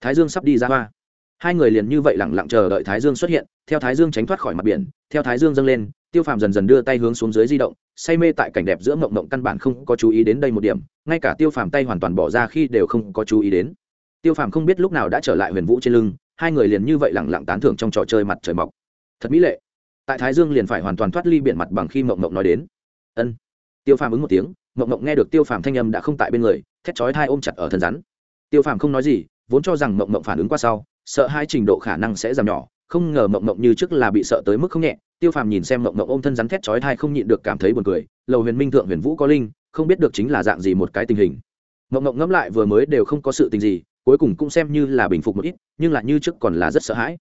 Thái dương sắp đi ra hoa. Hai người liền như vậy lẳng lặng chờ đợi thái dương xuất hiện, theo thái dương tránh thoát khỏi mặt biển, theo thái dương dâng lên, tiêu phàm dần dần đưa tay hướng xuống dưới di động, say mê tại cảnh đẹp giữa mộng mộng căn bản không có chú ý đến đây một điểm, ngay cả tiêu phàm tay hoàn toàn bỏ ra khi đều không có chú ý đến. Tiêu phàm không biết lúc nào đã trở lại huyền vũ trên lưng, hai người liền như vậy lẳng lặng tán thưởng trong trò chơi mặt trời mọc. Thật mỹ lệ. Tại thái dương liền phải hoàn toàn thoát ly biển mặt bằng khi mộng mộng nói đến. Ân. Tiêu phàm ứng một tiếng mộng mộng nghe được tiêu phàm thanh âm đã không tại bên người, thét chói thai ôm chặt ở thân rắn. Tiêu phàm không nói gì, vốn cho rằng mộng mộng phản ứng qua sau, sợ hai trình độ khả năng sẽ giảm nhỏ, không ngờ mộng mộng như trước là bị sợ tới mức không nhẹ. Tiêu phàm nhìn xem mộng mộng ôm thân rắn thét chói thai không nhịn được cảm thấy buồn cười, lầu huyền minh thượng huyền vũ có linh, không biết được chính là dạng gì một cái tình hình. Mộng mộng ngẫm lại vừa mới đều không có sự tình gì, cuối cùng cũng xem như là bình phục một ít, nhưng là như trước còn là rất sợ hãi.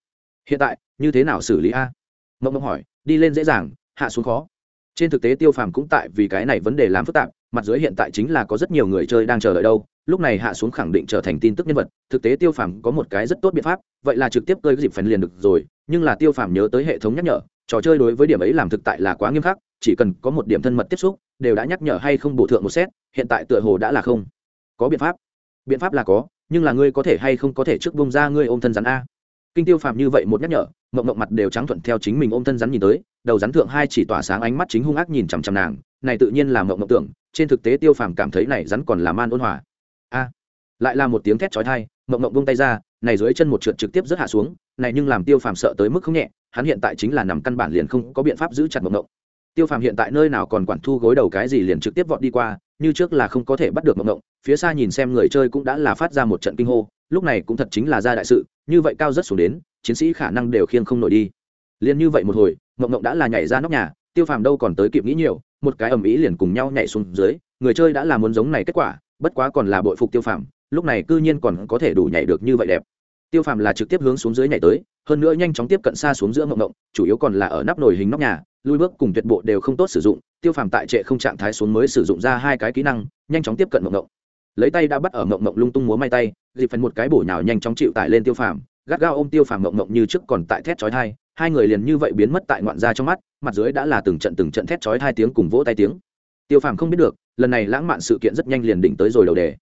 Hiện tại, như thế nào xử lý a? Mộng mộng hỏi, đi lên dễ dàng, hạ xuống khó. Trên thực tế tiêu phàm cũng tại vì cái này vấn đề làm phức tạp mặt dưới hiện tại chính là có rất nhiều người chơi đang chờ đợi đâu, lúc này hạ xuống khẳng định trở thành tin tức nhân vật, thực tế tiêu phàm có một cái rất tốt biện pháp, vậy là trực tiếp cơi dịp phần liền được rồi, nhưng là tiêu phàm nhớ tới hệ thống nhắc nhở, trò chơi đối với điểm ấy làm thực tại là quá nghiêm khắc, chỉ cần có một điểm thân mật tiếp xúc, đều đã nhắc nhở hay không bổ thượng một xét hiện tại tựa hồ đã là không có biện pháp. Biện pháp là có, nhưng là ngươi có thể hay không có thể trước bông ra ngươi ôm thân rắn a. Kinh tiêu phàm như vậy một nhắc nhở, mộng mộng mặt đều trắng thuận theo chính mình ôm thân rắn nhìn tới, đầu rắn thượng hai chỉ tỏa sáng ánh mắt chính hung ác nhìn chằm chằm nàng, này tự nhiên là mộng mộng tưởng trên thực tế tiêu phàm cảm thấy này rắn còn là man ôn hòa. A, lại là một tiếng thét chói tai, mộng mộng buông tay ra, này dưới chân một trượt trực tiếp rớt hạ xuống, này nhưng làm tiêu phàm sợ tới mức không nhẹ, hắn hiện tại chính là nằm căn bản liền không có biện pháp giữ chặt mộng mộng. Tiêu phàm hiện tại nơi nào còn quản thu gối đầu cái gì liền trực tiếp vọt đi qua, như trước là không có thể bắt được mộng mộng, phía xa nhìn xem người chơi cũng đã là phát ra một trận kinh hô, lúc này cũng thật chính là ra đại sự, như vậy cao rất xuống đến, chiến sĩ khả năng đều khiêng không nổi đi. Liền như vậy một hồi, mộng mộng đã là nhảy ra nóc nhà tiêu phàm đâu còn tới kịp nghĩ nhiều, một cái ầm ĩ liền cùng nhau nhảy xuống dưới, người chơi đã làm muốn giống này kết quả, bất quá còn là bội phục tiêu phàm, lúc này cư nhiên còn có thể đủ nhảy được như vậy đẹp. Tiêu phàm là trực tiếp hướng xuống dưới nhảy tới, hơn nữa nhanh chóng tiếp cận xa xuống giữa mộng mộng chủ yếu còn là ở nắp nồi hình nóc nhà lui bước cùng tuyệt bộ đều không tốt sử dụng, tiêu phàm tại trệ không trạng thái xuống mới sử dụng ra hai cái kỹ năng, nhanh chóng tiếp cận mộng mộng lấy tay đã bắt ở mộng mộng lung tung múa may tay, dịp phần một cái bổ nhào nhanh chóng chịu tải lên tiêu phàm, gắt gao ôm tiêu phàm mộng mộng như trước còn tại thét chói thai hai người liền như vậy biến mất tại ngoạn gia trong mắt, mặt dưới đã là từng trận từng trận thét chói hai tiếng cùng vỗ tay tiếng. Tiêu phàm không biết được, lần này lãng mạn sự kiện rất nhanh liền đỉnh tới rồi đầu đề.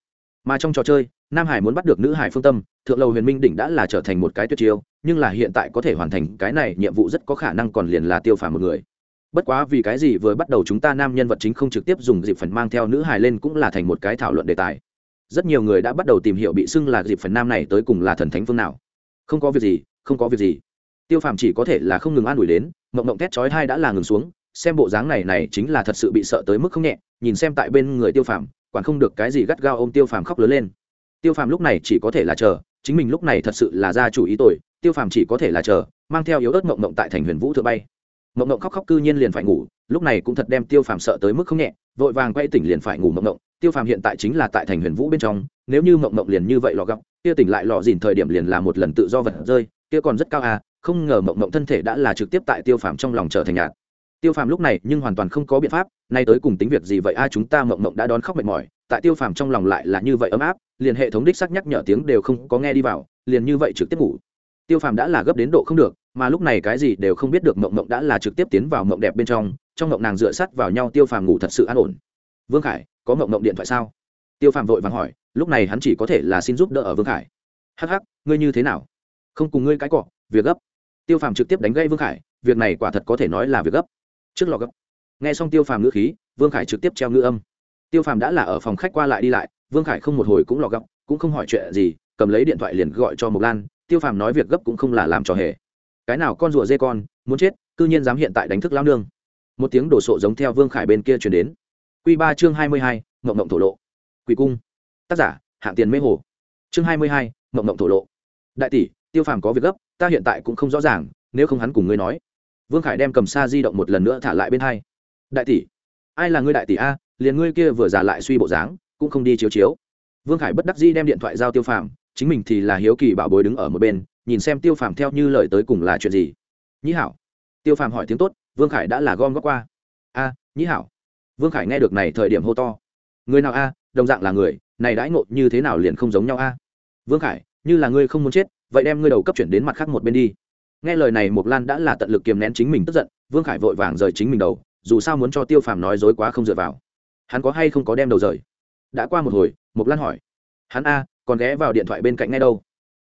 Mà trong trò chơi, nam hải muốn bắt được nữ hải phương tâm, thượng lầu huyền minh đỉnh đã là trở thành một cái tuyệt chiêu, nhưng là hiện tại có thể hoàn thành cái này nhiệm vụ rất có khả năng còn liền là tiêu phàm một người. Bất quá vì cái gì vừa bắt đầu chúng ta nam nhân vật chính không trực tiếp dùng dịp phần mang theo nữ hải lên cũng là thành một cái thảo luận đề tài. Rất nhiều người đã bắt đầu tìm hiểu bị xưng là dịp phần nam này tới cùng là thần thánh phương nào. Không có việc gì, không có việc gì tiêu phàm chỉ có thể là không ngừng an ủi đến, mộng mộng thét chói hai đã là ngừng xuống, xem bộ dáng này này chính là thật sự bị sợ tới mức không nhẹ, nhìn xem tại bên người tiêu phàm, quản không được cái gì gắt gao ôm tiêu phàm khóc lớn lên. Tiêu phàm lúc này chỉ có thể là chờ, chính mình lúc này thật sự là ra chủ ý tội, tiêu phàm chỉ có thể là chờ, mang theo yếu ớt mộng mộng tại thành huyền vũ thượng bay. Mộng mộng khóc khóc cư nhiên liền phải ngủ, lúc này cũng thật đem tiêu phàm sợ tới mức không nhẹ, vội vàng quay tỉnh liền phải ngủ mộng mộng, tiêu phàm hiện tại chính là tại thành huyền vũ bên trong, nếu như mộng mộng liền như vậy lò gọc kia tỉnh lại lò dìn thời điểm liền là một lần tự do vật rơi, kia còn rất cao à không ngờ mộng mộng thân thể đã là trực tiếp tại tiêu phàm trong lòng trở thành nhạt. Tiêu phàm lúc này nhưng hoàn toàn không có biện pháp, nay tới cùng tính việc gì vậy ai chúng ta mộng mộng đã đón khóc mệt mỏi, tại tiêu phàm trong lòng lại là như vậy ấm áp, liền hệ thống đích sắc nhắc nhở tiếng đều không có nghe đi vào, liền như vậy trực tiếp ngủ. Tiêu phàm đã là gấp đến độ không được, mà lúc này cái gì đều không biết được mộng mộng đã là trực tiếp tiến vào mộng đẹp bên trong trong mộng nàng dựa sắt vào nhau tiêu phàm ngủ thật sự an ổn. Vương khải, có mộng mộng điện thoại sao? Tiêu phàm vội vàng hỏi, lúc này hắn chỉ có thể là xin giúp đỡ ở vương khải. Hắc hắc, ngươi như thế nào? Không cùng ngươi cái cọ, việc gấp tiêu phàm trực tiếp đánh gây vương khải, việc này quả thật có thể nói là việc gấp. Trước lò gấp. Nghe xong tiêu phàm ngữ khí, vương khải trực tiếp treo ngữ âm. Tiêu phàm đã là ở phòng khách qua lại đi lại, vương khải không một hồi cũng lò gấp, cũng không hỏi chuyện gì, cầm lấy điện thoại liền gọi cho mộc lan. Tiêu phàm nói việc gấp cũng không là làm trò hề. Cái nào con rùa dê con, muốn chết, cư nhiên dám hiện tại đánh thức lao nương. Một tiếng đổ sộ giống theo vương khải bên kia chuyển đến. Q ba chương hai mươi hai mộng mộng thổ lộ. Quỷ cung. Tác giả, hạng tiền mê hồ. Chương hai mươi hai mộng mộng thổ lộ. Đại tỷ tiêu phàm có việc gấp, ta hiện tại cũng không rõ ràng, nếu không hắn cùng ngươi nói. Vương khải đem cầm xa di động một lần nữa thả lại bên hai. Đại tỷ, ai là ngươi đại tỷ a? Liền ngươi kia vừa giả lại suy bộ dáng, cũng không đi chiếu chiếu. Vương khải bất đắc di đem điện thoại giao tiêu phàm, chính mình thì là hiếu kỳ bảo bối đứng ở một bên, nhìn xem tiêu phàm theo như lời tới cùng là chuyện gì. Nhĩ hảo. Tiêu phàm hỏi tiếng tốt, vương khải đã là gom góp qua. A, nhĩ hảo. Vương khải nghe được này thời điểm hô to. Người nào a? Đồng dạng là người, này đãi ngộ như thế nào liền không giống nhau a? Vương khải, như là ngươi không muốn chết vậy đem ngươi đầu cấp chuyển đến mặt khác một bên đi. Nghe lời này, mộc lan đã là tận lực kiềm nén chính mình tức giận, vương khải vội vàng rời chính mình đầu, dù sao muốn cho tiêu phàm nói dối quá không dựa vào. Hắn có hay không có đem đầu rời? Đã qua một hồi, mộc lan hỏi. Hắn a, còn ghé vào điện thoại bên cạnh ngay đâu?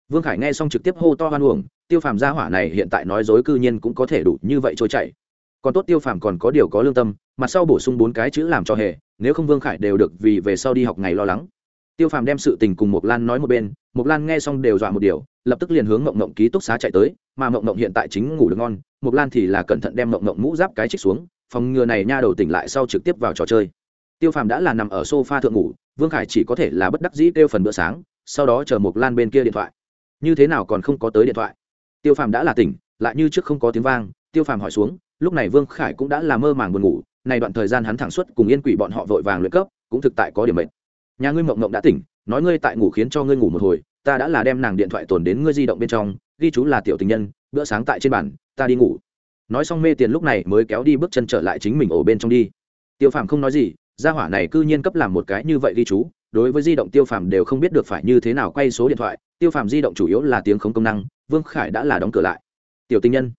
Vương khải nghe xong trực tiếp hô to hoan uổng, tiêu phàm gia hỏa này hiện tại nói dối cư nhiên cũng có thể đủ như vậy trôi chảy. Còn tốt tiêu phàm còn có điều có lương tâm, mặt sau bổ sung bốn cái chữ làm cho hề, nếu không vương khải đều được vì về sau đi học ngày lo lắng. Tiêu phàm đem sự tình cùng mộc lan nói một bên, mộc lan nghe xong đều dọa một điều lập tức liền hướng mộng mộng ký túc xá chạy tới, mà mộng mộng hiện tại chính ngủ được ngon, mộc lan thì là cẩn thận đem mộng mộng mũ giáp cái trích xuống, phòng ngừa này nha đầu tỉnh lại sau trực tiếp vào trò chơi. Tiêu phàm đã là nằm ở sofa thượng ngủ, vương khải chỉ có thể là bất đắc dĩ kêu phần bữa sáng, sau đó chờ mộc lan bên kia điện thoại. Như thế nào còn không có tới điện thoại? Tiêu phàm đã là tỉnh, lại như trước không có tiếng vang, tiêu phàm hỏi xuống, lúc này vương khải cũng đã là mơ màng buồn ngủ, này đoạn thời gian hắn thẳng suốt cùng yên quỷ bọn họ vội vàng luyện cấp, cũng thực tại có điểm mệnh nhà ngươi mộng mộng đã tỉnh, nói ngươi tại ngủ khiến cho ngươi ngủ một hồi ta đã là đem nàng điện thoại tồn đến ngươi di động bên trong, ghi chú là tiểu tình nhân, bữa sáng tại trên bàn, ta đi ngủ. Nói xong mê tiền lúc này mới kéo đi bước chân trở lại chính mình ổ bên trong đi. Tiêu phàm không nói gì, gia hỏa này cư nhiên cấp làm một cái như vậy ghi chú, đối với di động tiêu phàm đều không biết được phải như thế nào quay số điện thoại, tiêu phàm di động chủ yếu là tiếng không công năng, vương khải đã là đóng cửa lại. Tiểu tình nhân.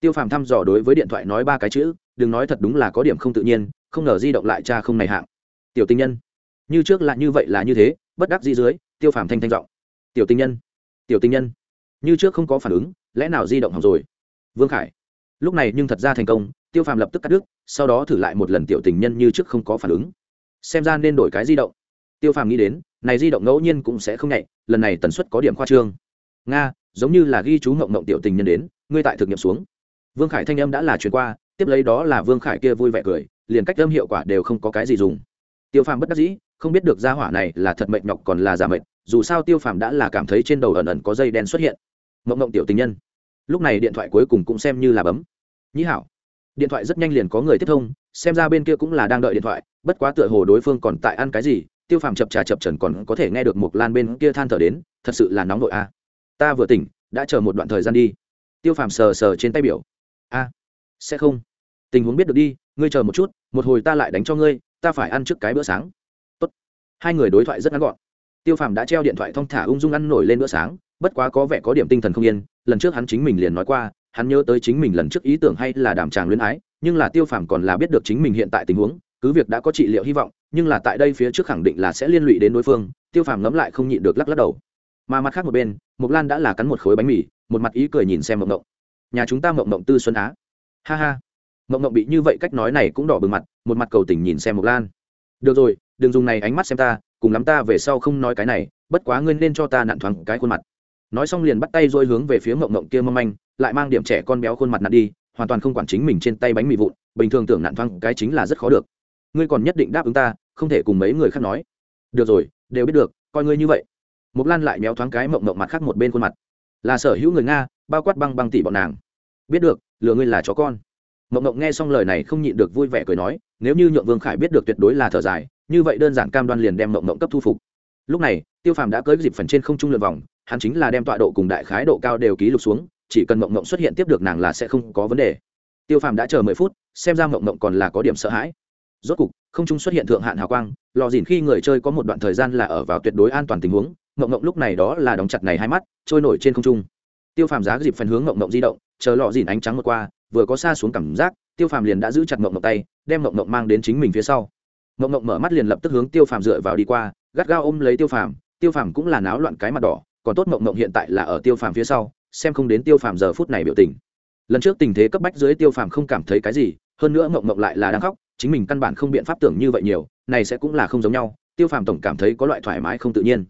Tiêu phàm thăm dò đối với điện thoại nói ba cái chữ, đừng nói thật đúng là có điểm không tự nhiên, không ngờ di động lại cha không này hạng. Tiểu tình nhân. Như trước là như vậy là như thế, bất đắc di dưới, tiêu phàm thanh thanh giọng tiểu tình nhân, tiểu tình nhân. Như trước không có phản ứng, lẽ nào di động hỏng rồi? Vương khải. Lúc này nhưng thật ra thành công, tiêu phàm lập tức cắt đứt, sau đó thử lại một lần tiểu tình nhân như trước không có phản ứng. Xem ra nên đổi cái di động. Tiêu phàm nghĩ đến, này di động ngẫu nhiên cũng sẽ không nhạy lần này tần suất có điểm khoa trương. Nga, giống như là ghi chú ngộng ngộng tiểu tình nhân đến, ngươi tại thực nghiệm xuống. Vương khải thanh âm đã là chuyển qua, tiếp lấy đó là vương khải kia vui vẻ cười, liền cách âm hiệu quả đều không có cái gì dùng. Tiêu phàm bất đắc dĩ, không biết được gia hỏa này là thật mệnh nhọc còn là giả mệnh dù sao tiêu phàm đã là cảm thấy trên đầu ẩn ẩn có dây đen xuất hiện. Mộng mộng tiểu tình nhân. Lúc này điện thoại cuối cùng cũng xem như là bấm. Nhĩ hảo. Điện thoại rất nhanh liền có người tiếp thông, xem ra bên kia cũng là đang đợi điện thoại, bất quá tựa hồ đối phương còn tại ăn cái gì, tiêu phàm chập trà chập trần còn có thể nghe được một lan bên kia than thở đến, thật sự là nóng nội a. À. Ta vừa tỉnh, đã chờ một đoạn thời gian đi. Tiêu phàm sờ sờ trên tay biểu. A à, sẽ không. Tình huống biết được đi, ngươi chờ một chút, một hồi ta lại đánh cho ngươi, ta phải ăn trước cái bữa sáng. Tốt. hai người đối thoại rất ngắn gọn tiêu phàm đã treo điện thoại thong thả ung dung ăn nổi lên bữa sáng, bất quá có vẻ có điểm tinh thần không yên, lần trước hắn chính mình liền nói qua, hắn nhớ tới chính mình lần trước ý tưởng hay là đảm tràng luyến ái, nhưng là tiêu phàm còn là biết được chính mình hiện tại tình huống, cứ việc đã có trị liệu hy vọng, nhưng là tại đây phía trước khẳng định là sẽ liên lụy đến đối phương, tiêu phàm ngẫm lại không nhịn được lắc lắc đầu. Mà mặt khác một bên, mộc lan đã là cắn một khối bánh mì, một mặt ý cười nhìn xem mộng mộng. Nhà chúng ta mộng mộng tư xuân á. Ha ha. Mộng mộng bị như vậy cách nói này cũng đỏ bừng mặt, một mặt cầu tình nhìn xem mộc lan. Được rồi, đừng dùng này ánh mắt xem ta cùng lắm ta về sau không nói cái này, bất quá ngươi nên cho ta nặn thoáng cái khuôn mặt. Nói xong liền bắt tay dôi hướng về phía mộng mộng kia mâm anh lại mang điểm trẻ con béo khuôn mặt nặn đi, hoàn toàn không quản chính mình trên tay bánh mì vụn, bình thường tưởng nặn thoáng cái chính là rất khó được. Ngươi còn nhất định đáp ứng ta, không thể cùng mấy người khác nói. Được rồi, đều biết được, coi ngươi như vậy. Mục lan lại méo thoáng cái mộng mộng mặt khác một bên khuôn mặt. Là sở hữu người nga, bao quát băng băng tỷ bọn nàng. Biết được, lừa ngươi là chó con. Mộng mộng nghe xong lời này không nhịn được vui vẻ cười nói, nếu như nhượng vương khải biết được tuyệt đối là thở dài như vậy đơn giản cam đoan liền đem mộng mộng cấp thu phục. Lúc này, tiêu phàm đã cưới dịp phần trên không trung lượt vòng, hắn chính là đem tọa độ cùng đại khái độ cao đều ký lục xuống, chỉ cần mộng mộng xuất hiện tiếp được nàng là sẽ không có vấn đề. Tiêu phàm đã chờ mười phút, xem ra mộng mộng còn là có điểm sợ hãi. Rốt cục, không trung xuất hiện thượng hạn hào quang, lò dìn khi người chơi có một đoạn thời gian là ở vào tuyệt đối an toàn tình huống, mộng mộng lúc này đó là đóng chặt này hai mắt, trôi nổi trên không trung. Tiêu phàm giá dịp phần hướng mộng mộng di động, chờ lò dìn ánh trắng một qua, vừa có xa xuống cảm giác, tiêu phàm liền đã giữ chặt mộng mộng tay, đem mộng mộng mang đến chính mình phía sau mộng mộng mở mắt liền lập tức hướng tiêu phàm dựa vào đi qua, gắt gao ôm lấy tiêu phàm tiêu phàm cũng là náo loạn cái mặt đỏ, còn tốt mộng mộng hiện tại là ở tiêu phàm phía sau, xem không đến tiêu phàm giờ phút này biểu tình. Lần trước tình thế cấp bách dưới tiêu phàm không cảm thấy cái gì, hơn nữa mộng mộng lại là đang khóc, chính mình căn bản không biện pháp tưởng như vậy nhiều, này sẽ cũng là không giống nhau, tiêu phàm tổng cảm thấy có loại thoải mái không tự nhiên.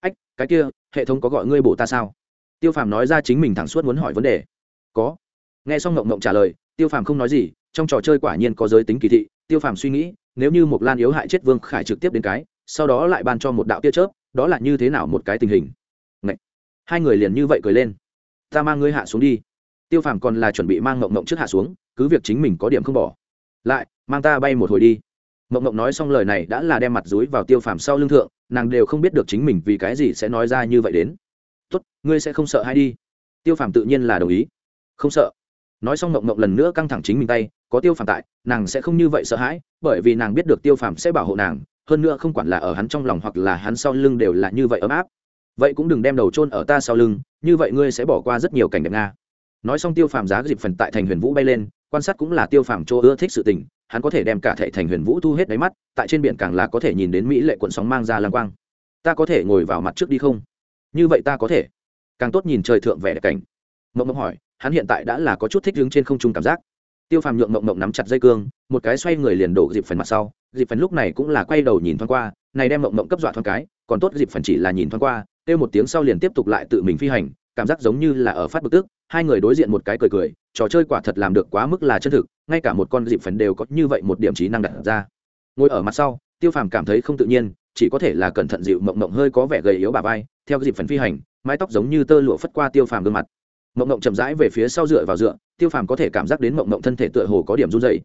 Ách, cái kia, hệ thống có gọi ngươi bổ ta sao? Tiêu phàm nói ra chính mình thẳng suốt muốn hỏi vấn đề. Có. Nghe xong mộng mộng trả lời, tiêu phàm không nói gì, trong trò chơi quả nhiên có giới tính kỳ thị, tiêu phàm suy nghĩ nếu như một lan yếu hại chết vương khải trực tiếp đến cái, sau đó lại ban cho một đạo tia chớp, đó là như thế nào một cái tình hình? Ngậy! hai người liền như vậy cười lên. Ta mang ngươi hạ xuống đi. Tiêu phàm còn là chuẩn bị mang ngộng ngộng trước hạ xuống, cứ việc chính mình có điểm không bỏ. Lại, mang ta bay một hồi đi. Ngộng ngộng nói xong lời này đã là đem mặt dúi vào tiêu phàm sau lưng thượng, nàng đều không biết được chính mình vì cái gì sẽ nói ra như vậy đến. Tốt, ngươi sẽ không sợ hay đi. Tiêu phàm tự nhiên là đồng ý. Không sợ nói xong ngộng ngộng lần nữa căng thẳng chính mình tay, có tiêu phàm tại, nàng sẽ không như vậy sợ hãi, bởi vì nàng biết được tiêu phàm sẽ bảo hộ nàng, hơn nữa không quản là ở hắn trong lòng hoặc là hắn sau lưng đều là như vậy ấm áp. Vậy cũng đừng đem đầu trôn ở ta sau lưng, như vậy ngươi sẽ bỏ qua rất nhiều cảnh đẹp nga. Nói xong tiêu phàm giá dịp phần tại thành huyền vũ bay lên, quan sát cũng là tiêu phàm chỗ ưa thích sự tình, hắn có thể đem cả thể thành huyền vũ thu hết đáy mắt, tại trên biển càng là có thể nhìn đến mỹ lệ cuộn sóng mang ra lang quang. Ta có thể ngồi vào mặt trước đi không? Như vậy ta có thể. Càng tốt nhìn trời thượng vẻ đẹp cảnh. Mộng mộng hỏi hắn hiện tại đã là có chút thích đứng trên không trung cảm giác. Tiêu phàm nhượng mộng mộng nắm chặt dây cương, một cái xoay người liền đổ dịp phần mặt sau. Dịp phần lúc này cũng là quay đầu nhìn thoáng qua, này đem mộng mộng cấp dọa thoáng cái, còn tốt dịp phần chỉ là nhìn thoáng qua, kêu một tiếng sau liền tiếp tục lại tự mình phi hành, cảm giác giống như là ở phát bực tức, hai người đối diện một cái cười cười, trò chơi quả thật làm được quá mức là chân thực, ngay cả một con dịp phần đều có như vậy một điểm trí năng đặt ra. Ngồi ở mặt sau, tiêu phàm cảm thấy không tự nhiên, chỉ có thể là cẩn thận dịu mộng mộng hơi có vẻ gầy yếu bà vai, theo dịp phần phi hành, mái tóc giống như tơ lụa phất qua tiêu phàm gương mặt mộng mộng chậm rãi về phía sau dựa vào dựa, tiêu phàm có thể cảm giác đến mộng mộng thân thể tựa hồ có điểm run dày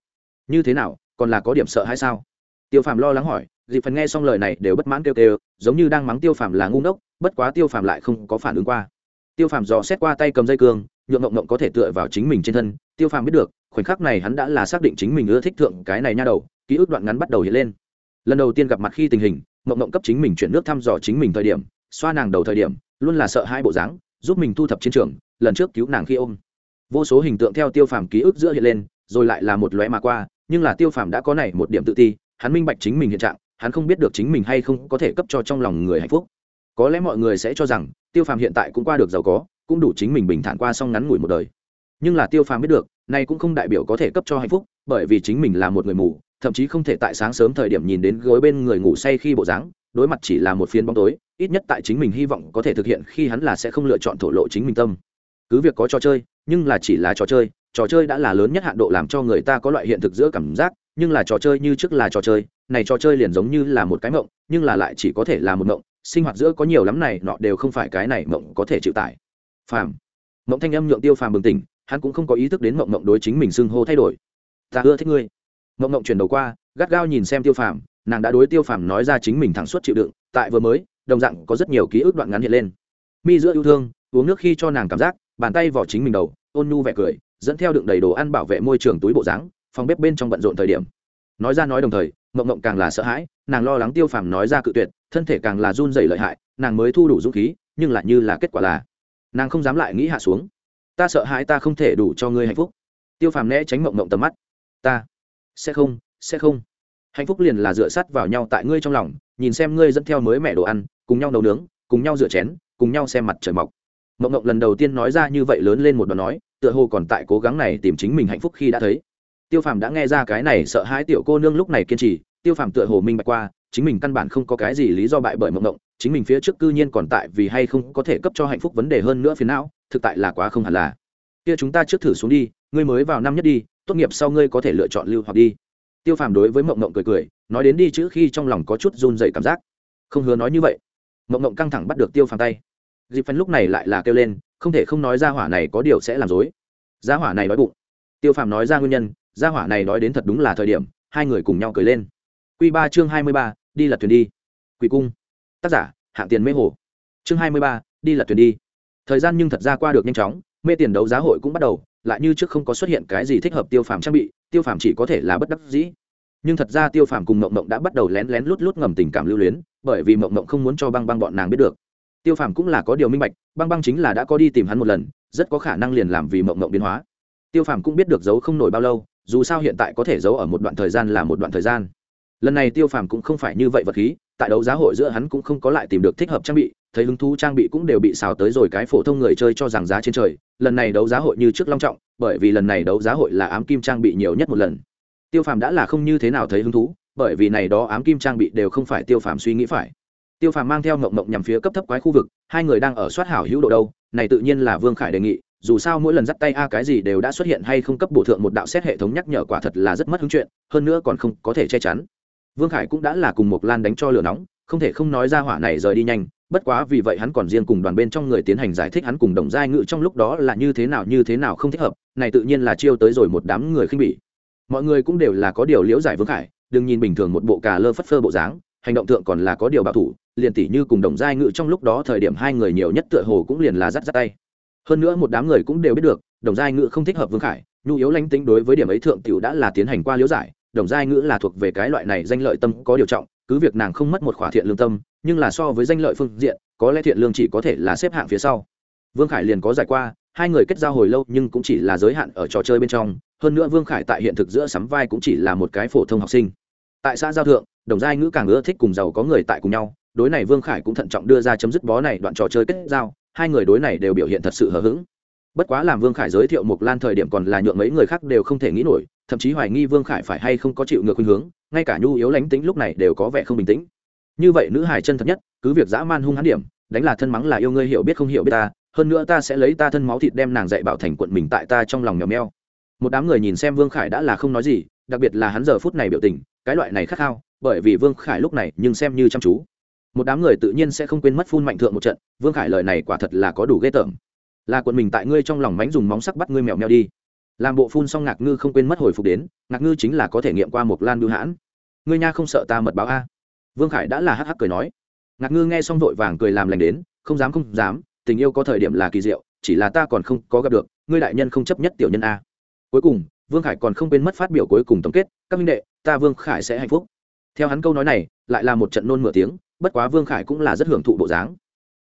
như thế nào, còn là có điểm sợ hay sao? Tiêu phàm lo lắng hỏi, dịp phần nghe xong lời này đều bất mãn kêu kêu, giống như đang mắng tiêu phàm là ngu ngốc, bất quá tiêu phàm lại không có phản ứng qua. Tiêu phàm dò xét qua tay cầm dây cương, nhượng mộng mộng có thể tựa vào chính mình trên thân. Tiêu phàm biết được, khoảnh khắc này hắn đã là xác định chính mình ưa thích thượng cái này nha đầu, ký ức đoạn ngắn bắt đầu hiện lên. Lần đầu tiên gặp mặt khi tình hình, mộng mộng cấp chính mình chuyển nước thăm dò chính mình thời điểm, xoa nàng đầu thời điểm, luôn là sợ hai bộ dáng, giúp mình thu thập chiến trường lần trước cứu nàng khi ôm. Vô số hình tượng theo tiêu phàm ký ức giữa hiện lên, rồi lại là một lóe mà qua, nhưng là tiêu phàm đã có này một điểm tự ti, hắn minh bạch chính mình hiện trạng, hắn không biết được chính mình hay không có thể cấp cho trong lòng người hạnh phúc. Có lẽ mọi người sẽ cho rằng, tiêu phàm hiện tại cũng qua được giàu có, cũng đủ chính mình bình thản qua xong ngắn ngủi một đời. Nhưng là tiêu phàm biết được, nay cũng không đại biểu có thể cấp cho hạnh phúc, bởi vì chính mình là một người mù, thậm chí không thể tại sáng sớm thời điểm nhìn đến gối bên người ngủ say khi bộ dáng, đối mặt chỉ là một phiên bóng tối, ít nhất tại chính mình hy vọng có thể thực hiện khi hắn là sẽ không lựa chọn thổ lộ chính mình tâm cứ việc có trò chơi, nhưng là chỉ là trò chơi trò chơi đã là lớn nhất hạn độ làm cho người ta có loại hiện thực giữa cảm giác, nhưng là trò chơi như trước là trò chơi, này trò chơi liền giống như là một cái mộng, nhưng là lại chỉ có thể là một mộng, sinh hoạt giữa có nhiều lắm này, nọ đều không phải cái này mộng có thể chịu tải. Phàm. Mộng thanh âm nhượng tiêu phàm bừng tỉnh, hắn cũng không có ý thức đến mộng mộng đối chính mình xưng hô thay đổi. Ta ưa thích ngươi. Mộng mộng chuyển đầu qua, gắt gao nhìn xem tiêu phàm, nàng đã đối tiêu phàm nói ra chính mình thẳng suốt chịu đựng, tại vừa mới, đồng dạng có rất nhiều ký ức đoạn ngắn hiện lên. Mi giữa yêu thương, uống nước khi cho nàng cảm giác bàn tay vỏ chính mình đầu, ôn nhu vẻ cười, dẫn theo đựng đầy đồ ăn bảo vệ môi trường túi bộ dáng, phòng bếp bên trong bận rộn thời điểm. Nói ra nói đồng thời mộng mộng càng là sợ hãi, nàng lo lắng tiêu phàm nói ra cự tuyệt, thân thể càng là run dày lợi hại, nàng mới thu đủ dũng khí, nhưng lại như là kết quả là, nàng không dám lại nghĩ hạ xuống. Ta sợ hãi ta không thể đủ cho ngươi hạnh phúc. Tiêu phàm né tránh mộng mộng tầm mắt. Ta sẽ không sẽ không. Hạnh phúc liền là dựa sắt vào nhau tại ngươi trong lòng, nhìn xem ngươi dẫn theo mới mẹ đồ ăn, cùng nhau nấu nướng, cùng nhau rửa chén, cùng nhau xem mặt trời mọc mộng mộng lần đầu tiên nói ra như vậy lớn lên một đoạn nói, tựa hồ còn tại cố gắng này tìm chính mình hạnh phúc khi đã thấy. Tiêu phàm đã nghe ra cái này sợ hãi tiểu cô nương lúc này kiên trì, tiêu phàm tựa hồ minh bạch qua, chính mình căn bản không có cái gì lý do bại bởi mộng mộng chính mình phía trước cư nhiên còn tại vì hay không có thể cấp cho hạnh phúc vấn đề hơn nữa phía não, thực tại là quá không hẳn là. Kia chúng ta trước thử xuống đi, ngươi mới vào năm nhất đi, tốt nghiệp sau ngươi có thể lựa chọn lưu hoặc đi. Tiêu phàm đối với mộng mộng cười cười, nói đến đi chữ khi trong lòng có chút run dày cảm giác. Không hứa nói như vậy. Mộng mộng căng thẳng bắt được tiêu phàm tay dịp phân lúc này lại là kêu lên, không thể không nói ra hỏa này có điều sẽ làm dối ra hỏa này đói bụng. Tiêu phàm nói ra nguyên nhân, ra hỏa này nói đến thật đúng là thời điểm, hai người cùng nhau cười lên. Q ba chương hai mươi ba, đi lật thuyền đi. Quỷ cung. Tác giả, hạng tiền mê hồ. Chương hai mươi ba, đi lật thuyền đi. Thời gian nhưng thật ra qua được nhanh chóng, mê tiền đấu giá hội cũng bắt đầu, lại như trước không có xuất hiện cái gì thích hợp tiêu phàm trang bị, tiêu phàm chỉ có thể là bất đắc dĩ. Nhưng thật ra tiêu phàm cùng mộng mộng đã bắt đầu lén lén lút lút ngầm tình cảm lưu luyến, bởi vì mộng mộng không muốn cho băng băng bọn nàng biết được tiêu phàm cũng là có điều minh bạch, băng băng chính là đã có đi tìm hắn một lần, rất có khả năng liền làm vì mộng mộng biến hóa. Tiêu phàm cũng biết được giấu không nổi bao lâu, dù sao hiện tại có thể giấu ở một đoạn thời gian là một đoạn thời gian. Lần này tiêu phàm cũng không phải như vậy vật khí, tại đấu giá hội giữa hắn cũng không có lại tìm được thích hợp trang bị, thấy hứng thú trang bị cũng đều bị xào tới rồi cái phổ thông người chơi cho rằng giá trên trời, lần này đấu giá hội như trước long trọng, bởi vì lần này đấu giá hội là ám kim trang bị nhiều nhất một lần. Tiêu phàm đã là không như thế nào thấy hứng thú, bởi vì này đó ám kim trang bị đều không phải tiêu phàm suy nghĩ phải tiêu phàm mang theo mộng mộng nhằm phía cấp thấp quái khu vực, hai người đang ở soát hảo hữu độ đâu, này tự nhiên là vương khải đề nghị, dù sao mỗi lần dắt tay a cái gì đều đã xuất hiện hay không cấp bổ thượng một đạo xét hệ thống nhắc nhở quả thật là rất mất hứng chuyện, hơn nữa còn không có thể che chắn. Vương khải cũng đã là cùng một lan đánh cho lửa nóng, không thể không nói ra hỏa này rời đi nhanh, bất quá vì vậy hắn còn riêng cùng đoàn bên trong người tiến hành giải thích hắn cùng đồng giai ngự trong lúc đó là như thế nào như thế nào không thích hợp, này tự nhiên là chiêu tới rồi một đám người khinh bỉ. Mọi người cũng đều là có điều liễu giải vương khải, đừng nhìn bình thường một bộ cà lơ phất phơ bộ dáng hành động thượng còn là có điều bảo thủ, liền tỷ như cùng đồng giai ngự trong lúc đó thời điểm hai người nhiều nhất tựa hồ cũng liền là dắt dắt tay. Hơn nữa một đám người cũng đều biết được, đồng giai ngự không thích hợp vương khải, nhu yếu lánh tính đối với điểm ấy thượng tiểu đã là tiến hành qua liễu giải, đồng giai ngữ là thuộc về cái loại này danh lợi tâm có điều trọng, cứ việc nàng không mất một khỏa thiện lương tâm, nhưng là so với danh lợi phương diện, có lẽ thiện lương chỉ có thể là xếp hạng phía sau. Vương khải liền có giải qua, hai người kết giao hồi lâu nhưng cũng chỉ là giới hạn ở trò chơi bên trong, hơn nữa vương khải tại hiện thực giữa sắm vai cũng chỉ là một cái phổ thông học sinh tại xã giao thượng, đồng giai ngữ càng ưa thích cùng giàu có người tại cùng nhau, đối này vương khải cũng thận trọng đưa ra chấm dứt bó này đoạn trò chơi kết giao, hai người đối này đều biểu hiện thật sự hờ hững. Bất quá làm vương khải giới thiệu Mộc lan thời điểm còn là nhượng mấy người khác đều không thể nghĩ nổi, thậm chí hoài nghi vương khải phải hay không có chịu ngược khuynh hướng, ngay cả nhu yếu lánh tính lúc này đều có vẻ không bình tĩnh. Như vậy nữ hải chân thật nhất, cứ việc dã man hung hãn điểm, đánh là thân mắng là yêu ngươi hiểu biết không hiểu biết ta, hơn nữa ta sẽ lấy ta thân máu thịt đem nàng dạy bảo thành quận mình tại ta trong lòng nhỏ meo một đám người nhìn xem vương khải đã là không nói gì đặc biệt là hắn giờ phút này biểu tình, cái loại này khát khao, bởi vì vương khải lúc này nhưng xem như chăm chú. Một đám người tự nhiên sẽ không quên mất phun mạnh thượng một trận, vương khải lời này quả thật là có đủ ghê tởm. Là quận mình tại ngươi trong lòng mánh dùng móng sắc bắt ngươi mèo mèo đi. Làm bộ phun xong ngạc ngư không quên mất hồi phục đến, ngạc ngư chính là có thể nghiệm qua một lan bưu hãn. Ngươi nha không sợ ta mật báo a? Vương khải đã là hắc hắc cười nói. Ngạc ngư nghe xong vội vàng cười làm lành đến, không dám không dám, tình yêu có thời điểm là kỳ diệu, chỉ là ta còn không có gặp được, ngươi đại nhân không chấp nhất tiểu nhân a. Cuối cùng vương khải còn không quên mất phát biểu cuối cùng tổng kết, các minh đệ, ta vương khải sẽ hạnh phúc. Theo hắn câu nói này, lại là một trận nôn mửa tiếng, bất quá vương khải cũng là rất hưởng thụ bộ dáng.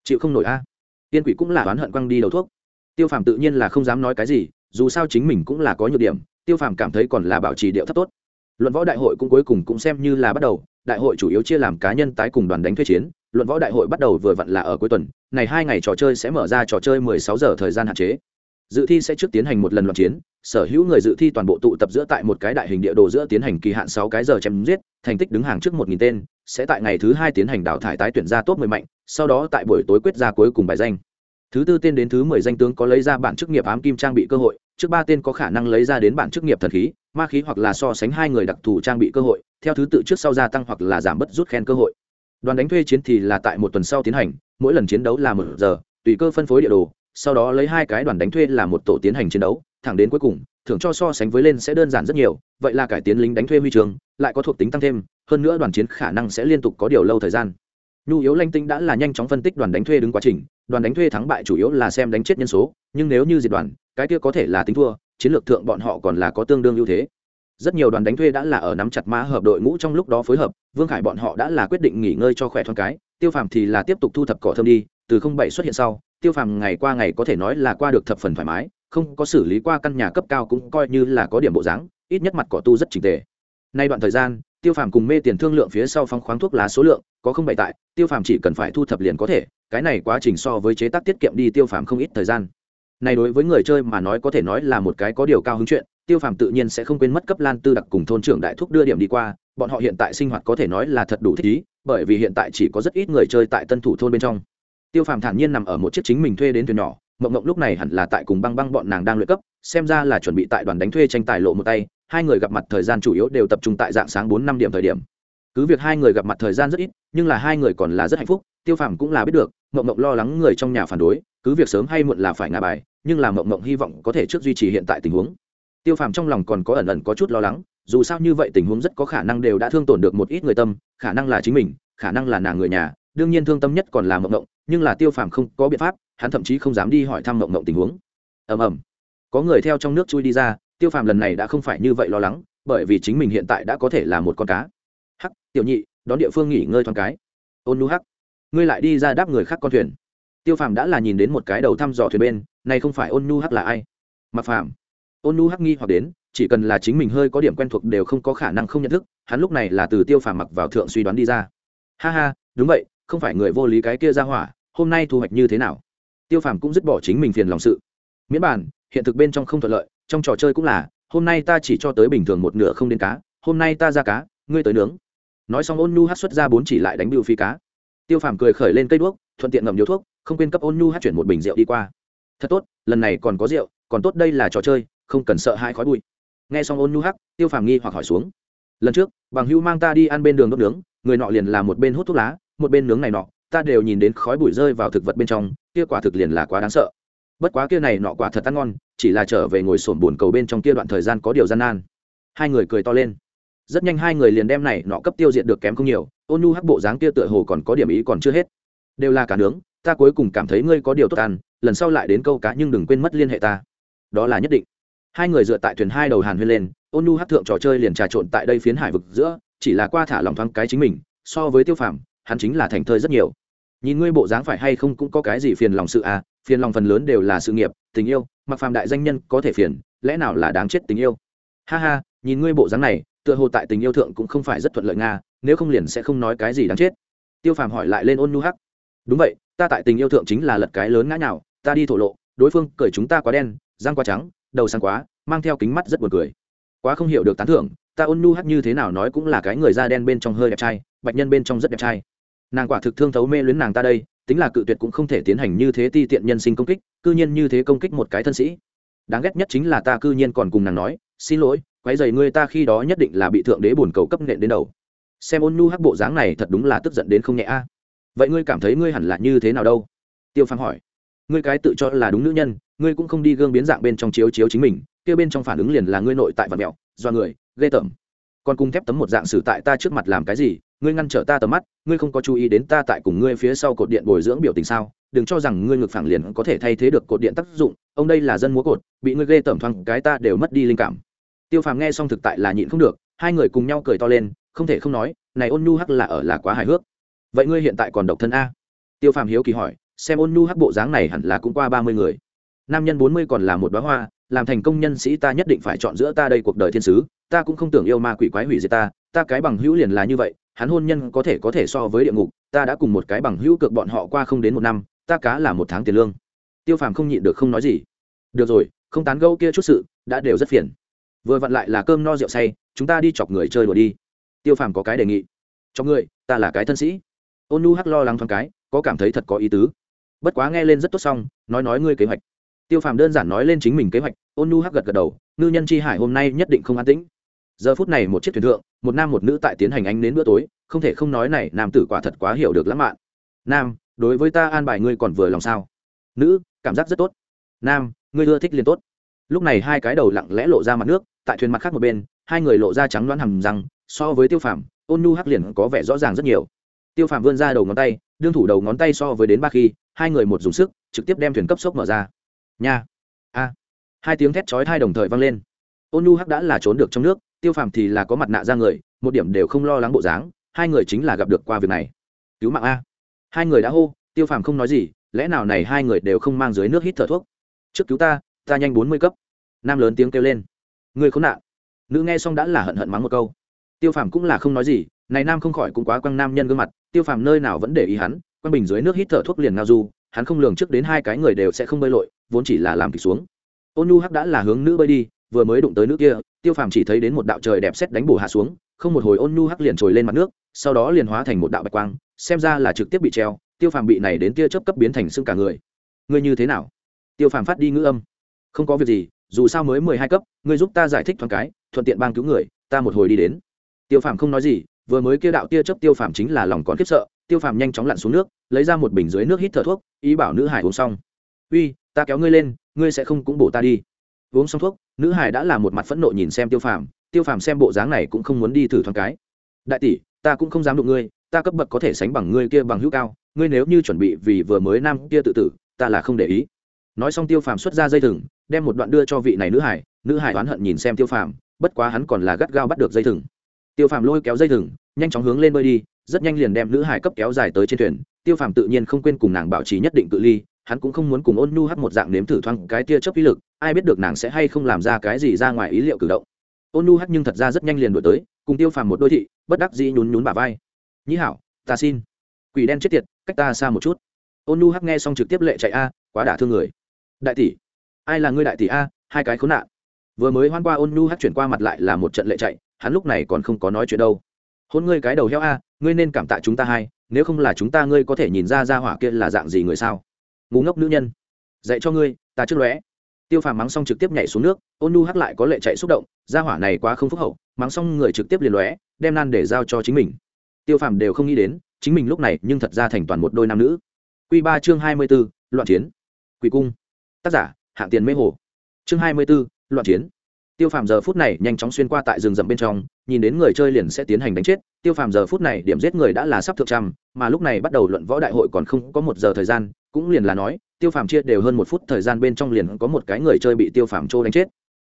Chịu không nổi a. Tiên quỷ cũng là oán hận quăng đi đầu thuốc. Tiêu phàm tự nhiên là không dám nói cái gì, dù sao chính mình cũng là có nhược điểm, tiêu phàm cảm thấy còn là bảo trì điệu thấp tốt. Luận võ đại hội cũng cuối cùng cũng xem như là bắt đầu, đại hội chủ yếu chia làm cá nhân tái cùng đoàn đánh thuê chiến, luận võ đại hội bắt đầu vừa vặn là ở cuối tuần, này hai ngày trò chơi sẽ mở ra trò chơi 16 giờ thời gian hạn chế dự thi sẽ trước tiến hành một lần loạt chiến, sở hữu người dự thi toàn bộ tụ tập giữa tại một cái đại hình địa đồ giữa tiến hành kỳ hạn sáu cái giờ chém giết, thành tích đứng hàng trước một nghìn tên, sẽ tại ngày thứ hai tiến hành đào thải tái tuyển ra top mười mạnh, sau đó tại buổi tối quyết ra cuối cùng bài danh. Thứ tư tên đến thứ mười danh tướng có lấy ra bản chức nghiệp ám kim trang bị cơ hội, trước ba tên có khả năng lấy ra đến bản chức nghiệp thần khí, ma khí hoặc là so sánh hai người đặc thù trang bị cơ hội, theo thứ tự trước sau gia tăng hoặc là giảm bớt rút khen cơ hội. Đoàn đánh thuê chiến thì là tại một tuần sau tiến hành, mỗi lần chiến đấu là một giờ, tùy cơ phân phối địa đồ sau đó lấy hai cái đoàn đánh thuê là một tổ tiến hành chiến đấu, thẳng đến cuối cùng, thưởng cho so sánh với lên sẽ đơn giản rất nhiều, vậy là cải tiến lính đánh thuê huy trường lại có thuộc tính tăng thêm, hơn nữa đoàn chiến khả năng sẽ liên tục có điều lâu thời gian. Nhu yếu lanh tinh đã là nhanh chóng phân tích đoàn đánh thuê đứng quá trình, đoàn đánh thuê thắng bại chủ yếu là xem đánh chết nhân số, nhưng nếu như diệt đoàn, cái kia có thể là tính thua, chiến lược thượng bọn họ còn là có tương đương ưu thế. Rất nhiều đoàn đánh thuê đã là ở nắm chặt mã hợp đội ngũ trong lúc đó phối hợp, vương khải bọn họ đã là quyết định nghỉ ngơi cho khỏe thoáng cái, tiêu phàm thì là tiếp tục thu thập cỏ thơm đi, từ không bảy xuất hiện sau tiêu phàm ngày qua ngày có thể nói là qua được thập phần thoải mái, không có xử lý qua căn nhà cấp cao cũng coi như là có điểm bộ dáng, ít nhất mặt cỏ tu rất trình tề. Nay đoạn thời gian, tiêu phàm cùng mê tiền thương lượng phía sau phong khoáng thuốc lá số lượng, có không bày tại, tiêu phàm chỉ cần phải thu thập liền có thể, cái này quá trình so với chế tác tiết kiệm đi tiêu phàm không ít thời gian. Này đối với người chơi mà nói có thể nói là một cái có điều cao hứng chuyện, tiêu phàm tự nhiên sẽ không quên mất cấp lan tư đặc cùng thôn trưởng đại thúc đưa điểm đi qua, bọn họ hiện tại sinh hoạt có thể nói là thật đủ thích ý, bởi vì hiện tại chỉ có rất ít người chơi tại tân thủ thôn bên trong tiêu phàm thản nhiên nằm ở một chiếc chính mình thuê đến thuyền nhỏ, mộng mộng lúc này hẳn là tại cùng băng băng bọn nàng đang luyện cấp, xem ra là chuẩn bị tại đoàn đánh thuê tranh tài lộ một tay, hai người gặp mặt thời gian chủ yếu đều tập trung tại dạng sáng bốn năm điểm thời điểm. Cứ việc hai người gặp mặt thời gian rất ít, nhưng là hai người còn là rất hạnh phúc, tiêu phàm cũng là biết được, mộng mộng lo lắng người trong nhà phản đối, cứ việc sớm hay muộn là phải ngả bài, nhưng là mộng mộng hy vọng có thể trước duy trì hiện tại tình huống. Tiêu phàm trong lòng còn có ẩn ẩn có chút lo lắng, dù sao như vậy tình huống rất có khả năng đều đã thương tổn được một ít người tâm, khả năng là chính mình, khả năng là nàng người nhà đương nhiên thương tâm nhất còn là mộng mộng, nhưng là tiêu phàm không có biện pháp, hắn thậm chí không dám đi hỏi thăm mộng mộng tình huống. Ầm ầm. Có người theo trong nước chui đi ra, tiêu phàm lần này đã không phải như vậy lo lắng, bởi vì chính mình hiện tại đã có thể là một con cá. Hắc, tiểu nhị, đón địa phương nghỉ ngơi thoáng cái. Ôn nu hắc, ngươi lại đi ra đáp người khác con thuyền. Tiêu phàm đã là nhìn đến một cái đầu thăm dò thuyền bên, này không phải ôn nu hắc là ai? Mặc phàm. Ôn nu hắc nghi hoặc đến, chỉ cần là chính mình hơi có điểm quen thuộc đều không có khả năng không nhận thức, hắn lúc này là từ tiêu phàm mặc vào thượng suy đoán đi ra. Ha ha, đúng vậy không phải người vô lý cái kia ra hỏa hôm nay thu hoạch như thế nào? Tiêu phàm cũng dứt bỏ chính mình phiền lòng sự. Miễn bản hiện thực bên trong không thuận lợi trong trò chơi cũng là hôm nay ta chỉ cho tới bình thường một nửa không đến cá hôm nay ta ra cá ngươi tới nướng. Nói xong ôn nhu hát xuất ra bốn chỉ lại đánh bưu phi cá. Tiêu phàm cười khởi lên cây đuốc thuận tiện ngầm điếu thuốc không quên cấp ôn nhu hát chuyển một bình rượu đi qua. Thật tốt lần này còn có rượu còn tốt đây là trò chơi không cần sợ hai khói bụi. Nghe xong ôn nhu hát, tiêu phàm nghi hoặc hỏi xuống. Lần trước bằng hưu mang ta đi ăn bên đường đốt nướng người nọ liền là một bên hút thuốc lá một bên nướng này nọ, ta đều nhìn đến khói bụi rơi vào thực vật bên trong, kia quả thực liền là quá đáng sợ. Bất quá kia này nọ quả thật ăn ngon, chỉ là trở về ngồi sổn buồn cầu bên trong kia đoạn thời gian có điều gian nan. Hai người cười to lên. Rất nhanh hai người liền đem này nọ cấp tiêu diệt được kém không nhiều, ôn nhu hắc bộ dáng kia tựa hồ còn có điểm ý còn chưa hết. Đều là cả nướng, ta cuối cùng cảm thấy ngươi có điều tốt ăn, lần sau lại đến câu cá nhưng đừng quên mất liên hệ ta. Đó là nhất định. Hai người dựa tại thuyền hai đầu hàn huyên lên, ôn nhu hắc thượng trò chơi liền trà trộn tại đây phiến hải vực giữa, chỉ là qua thả lòng thoáng cái chính mình, so với tiêu phàm hắn chính là thành thơi rất nhiều. Nhìn ngươi bộ dáng phải hay không cũng có cái gì phiền lòng sự à phiền lòng phần lớn đều là sự nghiệp, tình yêu, mặc phàm đại danh nhân có thể phiền, lẽ nào là đáng chết tình yêu? Ha ha, nhìn ngươi bộ dáng này, tựa hồ tại tình yêu thượng cũng không phải rất thuận lợi nga, nếu không liền sẽ không nói cái gì đáng chết. Tiêu phàm hỏi lại lên ôn nu hắc. Đúng vậy, ta tại tình yêu thượng chính là lật cái lớn ngã nào ta đi thổ lộ, đối phương cởi chúng ta quá đen, răng quá trắng, đầu sáng quá, mang theo kính mắt rất buồn cười. Quá không hiểu được tán thưởng, ta ôn nu hắc như thế nào nói cũng là cái người da đen bên trong hơi đẹp trai, bạch nhân bên trong rất đẹp trai nàng quả thực thương thấu mê luyến nàng ta đây, tính là cự tuyệt cũng không thể tiến hành như thế ti tiện nhân sinh công kích, cư nhiên như thế công kích một cái thân sĩ. Đáng ghét nhất chính là ta cư nhiên còn cùng nàng nói, xin lỗi quái dày ngươi ta khi đó nhất định là bị thượng đế bổn cầu cấp nện đến đầu. Xem ôn nhu hắc bộ dáng này thật đúng là tức giận đến không nhẹ a. Vậy ngươi cảm thấy ngươi hẳn là như thế nào đâu? Tiêu phang hỏi. Ngươi cái tự cho là đúng nữ nhân, ngươi cũng không đi gương biến dạng bên trong chiếu chiếu chính mình, kia bên trong phản ứng liền là ngươi nội tại vật mẹo, do người, ghê tởm. Còn cung thép tấm một dạng sử tại ta trước mặt làm cái gì ngươi ngăn trở ta tầm mắt, ngươi không có chú ý đến ta tại cùng ngươi phía sau cột điện bồi dưỡng biểu tình sao? Đừng cho rằng ngươi ngực phẳng liền có thể thay thế được cột điện tác dụng, ông đây là dân múa cột, bị ngươi ghê tởm thoáng cái ta đều mất đi linh cảm. Tiêu phàm nghe xong thực tại là nhịn không được, hai người cùng nhau cười to lên, không thể không nói, này ôn nhu hắc là ở là quá hài hước. Vậy ngươi hiện tại còn độc thân a? Tiêu phàm hiếu kỳ hỏi, xem ôn nhu hắc bộ dáng này hẳn là cũng qua ba mươi người. Nam nhân bốn mươi còn là một bá hoa, làm thành công nhân sĩ ta nhất định phải chọn giữa ta đây cuộc đời thiên sứ, ta cũng không tưởng yêu ma quỷ quái hủy diệt ta ta cái bằng hữu liền là như vậy hắn hôn nhân có thể có thể so với địa ngục, ta đã cùng một cái bằng hữu cược bọn họ qua không đến một năm, ta cá là một tháng tiền lương. Tiêu phàm không nhịn được không nói gì. Được rồi, không tán gẫu kia chút sự, đã đều rất phiền. Vừa vặn lại là cơm no rượu say, chúng ta đi chọc người chơi đùa đi. Tiêu phàm có cái đề nghị. Chọc người, ta là cái thân sĩ. Ôn nu hắc lo lắng thoáng cái, có cảm thấy thật có ý tứ. Bất quá nghe lên rất tốt xong, nói nói ngươi kế hoạch. Tiêu phàm đơn giản nói lên chính mình kế hoạch, ôn nu hắc gật gật đầu, ngư nhân chi hải hôm nay nhất định không an tĩnh. Giờ phút này một chiếc thuyền thượng một nam một nữ tại tiến hành ánh đến bữa tối, không thể không nói này, nam tử quả thật quá hiểu được lãng mạn. Nam, đối với ta an bài ngươi còn vừa lòng sao? Nữ, cảm giác rất tốt. Nam, ngươi ưa thích liền tốt. Lúc này hai cái đầu lặng lẽ lộ ra mặt nước, tại thuyền mặt khác một bên, hai người lộ ra trắng loãng hầm rằng so với tiêu phàm, ôn nu hắc liền có vẻ rõ ràng rất nhiều. Tiêu phàm vươn ra đầu ngón tay, đương thủ đầu ngón tay so với đến ba khi, hai người một dùng sức, trực tiếp đem thuyền cấp sốc mở ra. Nha. A. Hai tiếng thét chói thai đồng thời vang lên. Ôn nhu hắc đã là trốn được trong nước tiêu phàm thì là có mặt nạ ra người, một điểm đều không lo lắng bộ dáng, hai người chính là gặp được qua việc này. Cứu mạng a. Hai người đã hô, tiêu phàm không nói gì, lẽ nào này hai người đều không mang dưới nước hít thở thuốc? Trước cứu ta ta nhanh bốn mươi cấp. Nam lớn tiếng kêu lên. Người khốn nạn. Nữ nghe xong đã là hận hận mắng một câu. Tiêu phàm cũng là không nói gì, này nam không khỏi cũng quá quăng nam nhân gương mặt, tiêu phàm nơi nào vẫn để ý hắn, quăng bình dưới nước hít thở thuốc liền ngao du, hắn không lường trước đến hai cái người đều sẽ không bơi lội, vốn chỉ là làm kịch xuống. Ôn nhu hắc đã là hướng nữ bơi đi vừa mới đụng tới nước kia, tiêu phàm chỉ thấy đến một đạo trời đẹp xét đánh bổ hạ xuống, không một hồi ôn nhu hắc liền trồi lên mặt nước, sau đó liền hóa thành một đạo bạch quang, xem ra là trực tiếp bị treo, tiêu phàm bị này đến tia chớp cấp biến thành xương cả người. Ngươi như thế nào? Tiêu phàm phát đi ngữ âm. Không có việc gì, dù sao mới mười hai cấp, ngươi giúp ta giải thích thoáng cái, thuận tiện bang cứu người, ta một hồi đi đến. Tiêu phàm không nói gì, vừa mới kia đạo tia chớp tiêu phàm chính là lòng còn khiếp sợ, tiêu phàm nhanh chóng lặn xuống nước, lấy ra một bình dưới nước hít thở thuốc, ý bảo nữ hải uống xong. Uy, ta kéo ngươi lên, ngươi sẽ không cũng bổ ta đi. Uống xong thuốc nữ hải đã là một mặt phẫn nộ nhìn xem tiêu phàm tiêu phàm xem bộ dáng này cũng không muốn đi thử thoáng cái. Đại tỷ, ta cũng không dám đụng ngươi, ta cấp bậc có thể sánh bằng ngươi kia bằng hữu cao, ngươi nếu như chuẩn bị vì vừa mới nam kia tự tử, ta là không để ý. Nói xong tiêu phàm xuất ra dây thừng, đem một đoạn đưa cho vị này nữ hải nữ hải oán hận nhìn xem tiêu phàm, bất quá hắn còn là gắt gao bắt được dây thừng. Tiêu phàm lôi kéo dây thừng, nhanh chóng hướng lên bơi đi, rất nhanh liền đem nữ hải cấp kéo dài tới trên thuyền, tiêu phàm tự nhiên không quên cùng nàng bảo trì nhất định cự ly hắn cũng không muốn cùng ôn nhu hắt một dạng nếm thử thoáng cái tia chớp ý lực, ai biết được nàng sẽ hay không làm ra cái gì ra ngoài ý liệu cử động. Ôn nhu hắt nhưng thật ra rất nhanh liền đổi tới, cùng tiêu phàm một đôi thị, bất đắc dĩ nhún nhún bà vai. Nhĩ hảo, ta xin. Quỷ đen chết tiệt, cách ta xa một chút. Ôn nhu hắc nghe xong trực tiếp lệ chạy a, quá đả thương người. Đại tỷ, ai là ngươi đại tỷ a, hai cái khốn nạn. Vừa mới hoan qua ôn nhu hắc chuyển qua mặt lại là một trận lệ chạy, hắn lúc này còn không có nói chuyện đâu. Hôn ngươi cái đầu heo a, ngươi nên cảm tạ chúng ta hai, nếu không là chúng ta ngươi có thể nhìn ra ra hỏa kia là dạng gì người sao? Ngủ ngốc nữ nhân. Dạy cho ngươi, ta trước lóe. Tiêu phàm mắng xong trực tiếp nhảy xuống nước, ôn nu hắc lại có lệ chạy xúc động ra hỏa này quá không phúc hậu, mắng xong người trực tiếp liền lóe, đem nan để giao cho chính mình. Tiêu phàm đều không nghĩ đến, chính mình lúc này nhưng thật ra thành toàn một đôi nam nữ. Q ba chương hai mươi b ố loạn chiến. Quỷ cung. Tác giả, hạng tiền mê hồ. Chương hai mươi b ố loạn chiến. Tiêu phàm giờ phút này nhanh chóng xuyên qua tại rừng rậm bên trong, nhìn đến người chơi liền sẽ tiến hành đánh chết. Tiêu phàm giờ phút này điểm giết người đã là sắp thượng trăm, mà lúc này bắt đầu luận võ đại hội còn không có một giờ thời gian cũng liền là nói, tiêu phàm chia đều hơn một phút thời gian bên trong liền có một cái người chơi bị tiêu phàm trô đánh chết.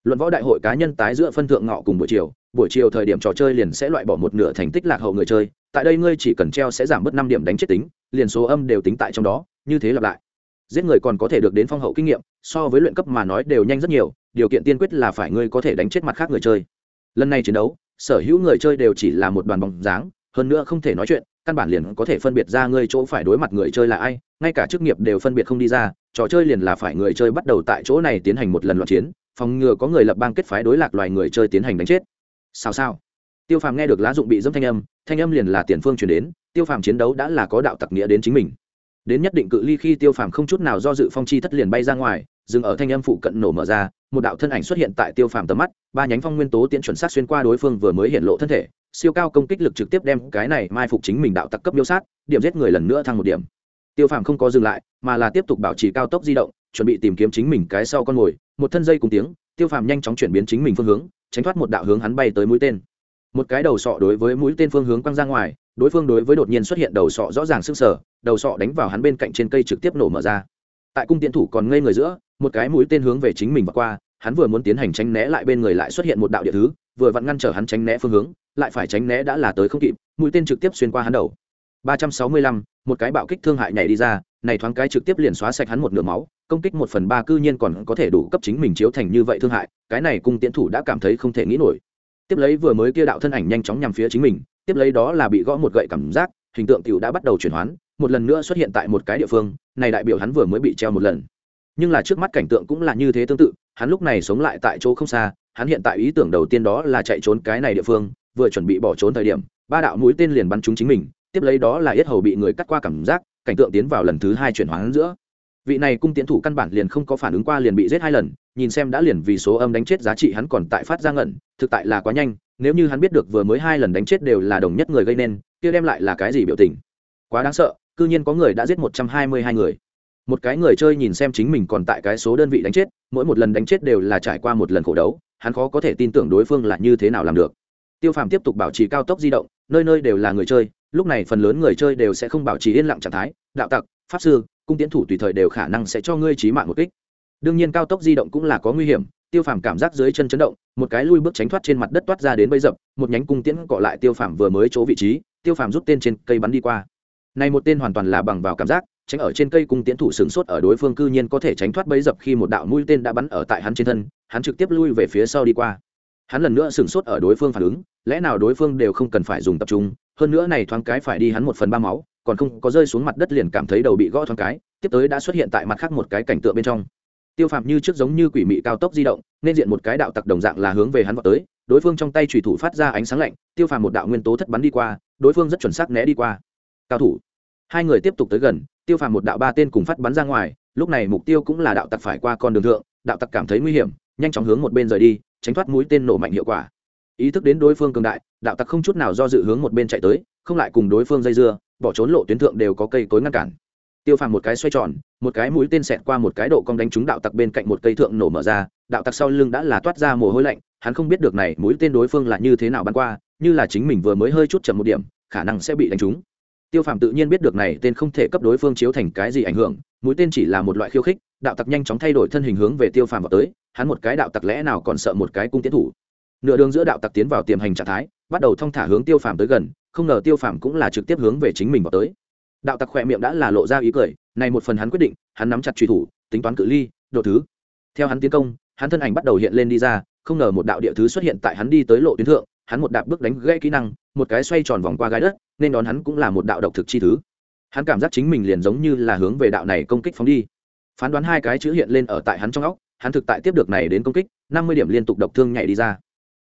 Luận võ đại hội cá nhân tái giữa phân thượng ngọ cùng buổi chiều buổi chiều thời điểm trò chơi liền sẽ loại bỏ một nửa thành tích lạc hậu người chơi, tại đây ngươi chỉ cần treo sẽ giảm bớt năm điểm đánh chết tính, liền số âm đều tính tại trong đó, như thế lặp lại. Giết người còn có thể được đến phong hậu kinh nghiệm, so với luyện cấp mà nói đều nhanh rất nhiều, điều kiện tiên quyết là phải ngươi có thể đánh chết mặt khác người chơi. Lần này chiến đấu, sở hữu người chơi đều chỉ là một đoàn bóng dáng, hơn nữa không thể nói chuyện căn bản liền có thể phân biệt ra ngươi chỗ phải đối mặt người chơi là ai, ngay cả chức nghiệp đều phân biệt không đi ra, trò chơi liền là phải người chơi bắt đầu tại chỗ này tiến hành một lần loạt chiến, phòng ngừa có người lập bang kết phái đối lạc loài người chơi tiến hành đánh chết. Sao sao tiêu phàm nghe được lá dụng bị dâm thanh âm thanh âm liền là tiền phương chuyển đến, tiêu phàm chiến đấu đã là có đạo tặc nghĩa đến chính mình. Đến nhất định cự ly khi tiêu phàm không chút nào do dự phong chi thất liền bay ra ngoài, dừng ở thanh âm phụ cận nổ mở ra, một đạo thân ảnh xuất hiện tại tiêu phàm tầm mắt, ba nhánh phong nguyên tố tiễn chuẩn sát xuyên qua đối phương vừa mới hiện lộ thân thể siêu cao công kích lực trực tiếp đem cái này mai phục chính mình đạo tặc cấp miêu sát, điểm giết người lần nữa thăng một điểm. Tiêu phàm không có dừng lại, mà là tiếp tục bảo trì cao tốc di động, chuẩn bị tìm kiếm chính mình cái sau con mồi. Một thân dây cùng tiếng, tiêu phàm nhanh chóng chuyển biến chính mình phương hướng, tránh thoát một đạo hướng hắn bay tới mũi tên. Một cái đầu sọ đối với mũi tên phương hướng quăng ra ngoài, đối phương đối với đột nhiên xuất hiện đầu sọ rõ ràng sức sở đầu sọ đánh vào hắn bên cạnh trên cây trực tiếp nổ mở ra. Tại cung tiến thủ còn ngây người giữa, một cái mũi tên hướng về chính mình và qua, hắn vừa muốn tiến hành tránh né lại bên người lại xuất hiện một đạo địa thứ, vừa vặn ngăn trở hắn tránh né phương hướng lại phải tránh né đã là tới không kịp mũi tên trực tiếp xuyên qua hắn đầu. 365, một cái bạo kích thương hại nhảy đi ra này thoáng cái trực tiếp liền xóa sạch hắn một nửa máu công kích một phần ba cư nhiên còn có thể đủ cấp chính mình chiếu thành như vậy thương hại cái này cung tiến thủ đã cảm thấy không thể nghĩ nổi. Tiếp lấy vừa mới kia đạo thân ảnh nhanh chóng nhằm phía chính mình tiếp lấy đó là bị gõ một gậy cảm giác hình tượng tiểu đã bắt đầu chuyển hoán một lần nữa xuất hiện tại một cái địa phương này đại biểu hắn vừa mới bị treo một lần. Nhưng là trước mắt cảnh tượng cũng là như thế tương tự hắn lúc này sống lại tại chỗ không xa hắn hiện tại ý tưởng đầu tiên đó là chạy trốn cái này địa phương vừa chuẩn bị bỏ trốn thời điểm, ba đạo mũi tên liền bắn trúng chính mình, tiếp lấy đó là yết hầu bị người cắt qua cảm giác, cảnh tượng tiến vào lần thứ hai chuyển hóa giữa. Vị này cung tiến thủ căn bản liền không có phản ứng qua liền bị giết hai lần, nhìn xem đã liền vì số âm đánh chết giá trị hắn còn tại phát ra ngẩn, thực tại là quá nhanh, nếu như hắn biết được vừa mới hai lần đánh chết đều là đồng nhất người gây nên, kia đem lại là cái gì biểu tình? Quá đáng sợ, cư nhiên có người đã giết một trăm hai mươi hai người. Một cái người chơi nhìn xem chính mình còn tại cái số đơn vị đánh chết, mỗi một lần đánh chết đều là trải qua một lần khổ đấu, hắn khó có thể tin tưởng đối phương là như thế nào làm được tiêu phàm tiếp tục bảo trì cao tốc di động, nơi nơi đều là người chơi, lúc này phần lớn người chơi đều sẽ không bảo trì yên lặng trạng thái. Đạo tặc, pháp sư, cung tiến thủ tùy thời đều khả năng sẽ cho ngươi trí mạng một kích. Đương nhiên cao tốc di động cũng là có nguy hiểm, tiêu phàm cảm giác dưới chân chấn động, một cái lui bước tránh thoát trên mặt đất toát ra đến bấy dập, một nhánh cung tiễn cọ lại tiêu phàm vừa mới chỗ vị trí, tiêu phàm rút tên trên cây bắn đi qua. Này một tên hoàn toàn là bằng vào cảm giác, tránh ở trên cây cung tiễn thủ sửng sốt ở đối phương cư nhiên có thể tránh thoát bấy dập khi một đạo mũi tên đã bắn ở tại hắn trên thân, hắn trực tiếp lui về phía sau đi qua hắn lần nữa sửng sốt ở đối phương phản ứng, lẽ nào đối phương đều không cần phải dùng tập trung, hơn nữa này thoáng cái phải đi hắn một phần ba máu, còn không có rơi xuống mặt đất liền cảm thấy đầu bị gõ thoáng cái, tiếp tới đã xuất hiện tại mặt khác một cái cảnh tượng bên trong. Tiêu phạm như trước giống như quỷ mị cao tốc di động, nên diện một cái đạo tặc đồng dạng là hướng về hắn vào tới, đối phương trong tay trùy thủ phát ra ánh sáng lạnh, tiêu Phạm một đạo nguyên tố thất bắn đi qua, đối phương rất chuẩn xác né đi qua. Cao thủ. Hai người tiếp tục tới gần, tiêu Phạm một đạo ba tên cùng phát bắn ra ngoài, lúc này mục tiêu cũng là đạo tặc phải qua con đường thượng, đạo tặc cảm thấy nguy hiểm nhanh chóng hướng một bên rời đi, tránh thoát mũi tên nổ mạnh hiệu quả. Ý thức đến đối phương cường đại, đạo tặc không chút nào do dự hướng một bên chạy tới, không lại cùng đối phương dây dưa, bỏ trốn lộ tuyến thượng đều có cây cối ngăn cản. Tiêu phàm một cái xoay tròn, một cái mũi tên xẹt qua một cái độ cong đánh trúng đạo tặc bên cạnh một cây thượng nổ mở ra, đạo tặc sau lưng đã là toát ra mồ hôi lạnh, hắn không biết được này mũi tên đối phương là như thế nào bắn qua, như là chính mình vừa mới hơi chút chậm một điểm, khả năng sẽ bị đánh trúng. Tiêu phàm tự nhiên biết được này tên không thể cấp đối phương chiếu thành cái gì ảnh hưởng, mũi tên chỉ là một loại khiêu khích đạo tặc nhanh chóng thay đổi thân hình hướng về tiêu phàm vào tới, hắn một cái đạo tặc lẽ nào còn sợ một cái cung tiến thủ. Nửa đường giữa đạo tặc tiến vào tiềm hành trạng thái, bắt đầu thong thả hướng tiêu phàm tới gần, không ngờ tiêu phàm cũng là trực tiếp hướng về chính mình vào tới. Đạo tặc khỏe miệng đã là lộ ra ý cười, này một phần hắn quyết định, hắn nắm chặt truy thủ, tính toán cự ly, độ thứ. Theo hắn tiến công, hắn thân ảnh bắt đầu hiện lên đi ra, không ngờ một đạo địa thứ xuất hiện tại hắn đi tới lộ tuyến thượng, hắn một đạp bước đánh gãy kỹ năng, một cái xoay tròn vòng qua gái đất, nên đón hắn cũng là một đạo độc thực chi thứ. Hắn cảm giác chính mình liền giống như là hướng về đạo này công kích phóng đi phán đoán hai cái chữ hiện lên ở tại hắn trong óc, hắn thực tại tiếp được này đến công kích, năm mươi điểm liên tục độc thương nhảy đi ra.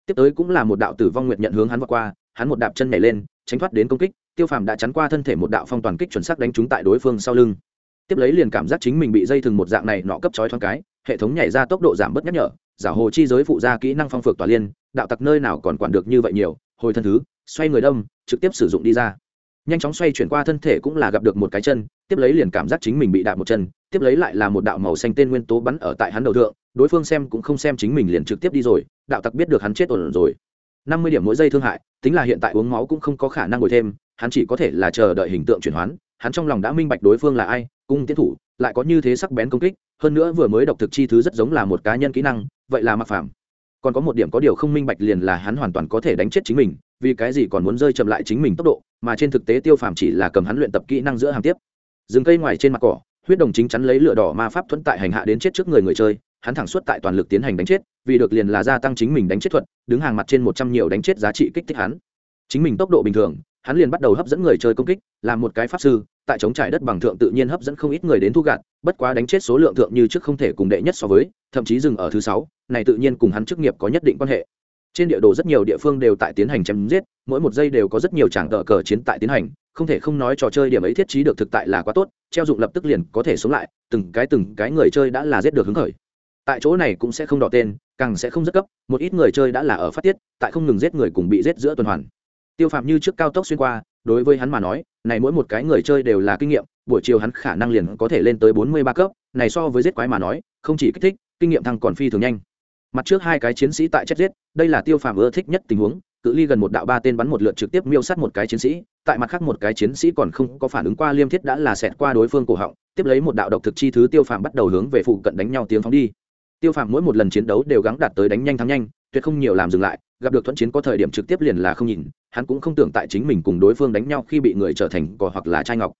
Tiếp tới cũng là một đạo tử vong nguyệt nhận hướng hắn vượt qua, hắn một đạp chân nhảy lên, tránh thoát đến công kích, tiêu phàm đã chắn qua thân thể một đạo phong toàn kích chuẩn xác đánh trúng tại đối phương sau lưng. Tiếp lấy liền cảm giác chính mình bị dây thừng một dạng này nọ cấp chói thoáng cái, hệ thống nhảy ra tốc độ giảm bớt nhắc nhở, giả hồ chi giới phụ ra kỹ năng phong phược tỏa liên, đạo tặc nơi nào còn quản được như vậy nhiều, hồi thân thứ, xoay người đông trực tiếp sử dụng đi ra. Nhanh chóng xoay chuyển qua thân thể cũng là gặp được một cái chân, tiếp lấy liền cảm giác chính mình bị đạp một chân tiếp lấy lại là một đạo màu xanh tên nguyên tố bắn ở tại hắn đầu thượng, đối phương xem cũng không xem chính mình liền trực tiếp đi rồi, đạo tặc biết được hắn chết ổn rồi. Năm mươi điểm mỗi giây thương hại, tính là hiện tại uống máu cũng không có khả năng ngồi thêm, hắn chỉ có thể là chờ đợi hình tượng chuyển hoán, hắn trong lòng đã minh bạch đối phương là ai, cung tiến thủ, lại có như thế sắc bén công kích, hơn nữa vừa mới độc thực chi thứ rất giống là một cá nhân kỹ năng, vậy là mặc phạm còn có một điểm có điều không minh bạch liền là hắn hoàn toàn có thể đánh chết chính mình, vì cái gì còn muốn rơi chậm lại chính mình tốc độ, mà trên thực tế tiêu phàm chỉ là cầm hắn luyện tập kỹ năng giữa hàng tiếp. Dừng cây ngoài trên mặt cỏ huyết đồng chính chắn lấy lửa đỏ ma pháp thuẫn tại hành hạ đến chết trước người người chơi, hắn thẳng suốt tại toàn lực tiến hành đánh chết, vì được liền là gia tăng chính mình đánh chết thuật, đứng hàng mặt trên một trăm nhiều đánh chết giá trị kích thích hắn. Chính mình tốc độ bình thường, hắn liền bắt đầu hấp dẫn người chơi công kích, làm một cái pháp sư, tại chống trải đất bằng thượng tự nhiên hấp dẫn không ít người đến thu gạt, bất quá đánh chết số lượng thượng như trước không thể cùng đệ nhất so với, thậm chí dừng ở thứ sáu, này tự nhiên cùng hắn chức nghiệp có nhất định quan hệ. Trên địa đồ rất nhiều địa phương đều tại tiến hành chém giết, mỗi một giây đều có rất nhiều tràng tờ cờ chiến tại tiến hành không thể không nói trò chơi điểm ấy thiết trí được thực tại là quá tốt, treo dụng lập tức liền có thể sống lại, từng cái từng cái người chơi đã là giết được hứng khởi. Tại chỗ này cũng sẽ không đỏ tên, càng sẽ không rất cấp, một ít người chơi đã là ở phát tiết, tại không ngừng giết người cùng bị giết giữa tuần hoàn. Tiêu phạm như trước cao tốc xuyên qua, đối với hắn mà nói, này mỗi một cái người chơi đều là kinh nghiệm, buổi chiều hắn khả năng liền có thể lên tới bốn mươi ba cấp, này so với giết quái mà nói, không chỉ kích thích, kinh nghiệm thăng còn phi thường nhanh. Mặt trước hai cái chiến sĩ tại chết giết, đây là tiêu Phạm ưa thích nhất tình huống cự ly gần một đạo ba tên bắn một lượt trực tiếp miêu sát một cái chiến sĩ, tại mặt khác một cái chiến sĩ còn không có phản ứng qua liêm thiết đã là xẹt qua đối phương cổ họng, tiếp lấy một đạo độc thực chi thứ tiêu phàm bắt đầu hướng về phụ cận đánh nhau tiếng phóng đi. Tiêu phàm mỗi một lần chiến đấu đều gắng đạt tới đánh nhanh thắng nhanh, tuyệt không nhiều làm dừng lại, gặp được thuận chiến có thời điểm trực tiếp liền là không nhìn, hắn cũng không tưởng tại chính mình cùng đối phương đánh nhau khi bị người trở thành cỏ hoặc là trai ngọc.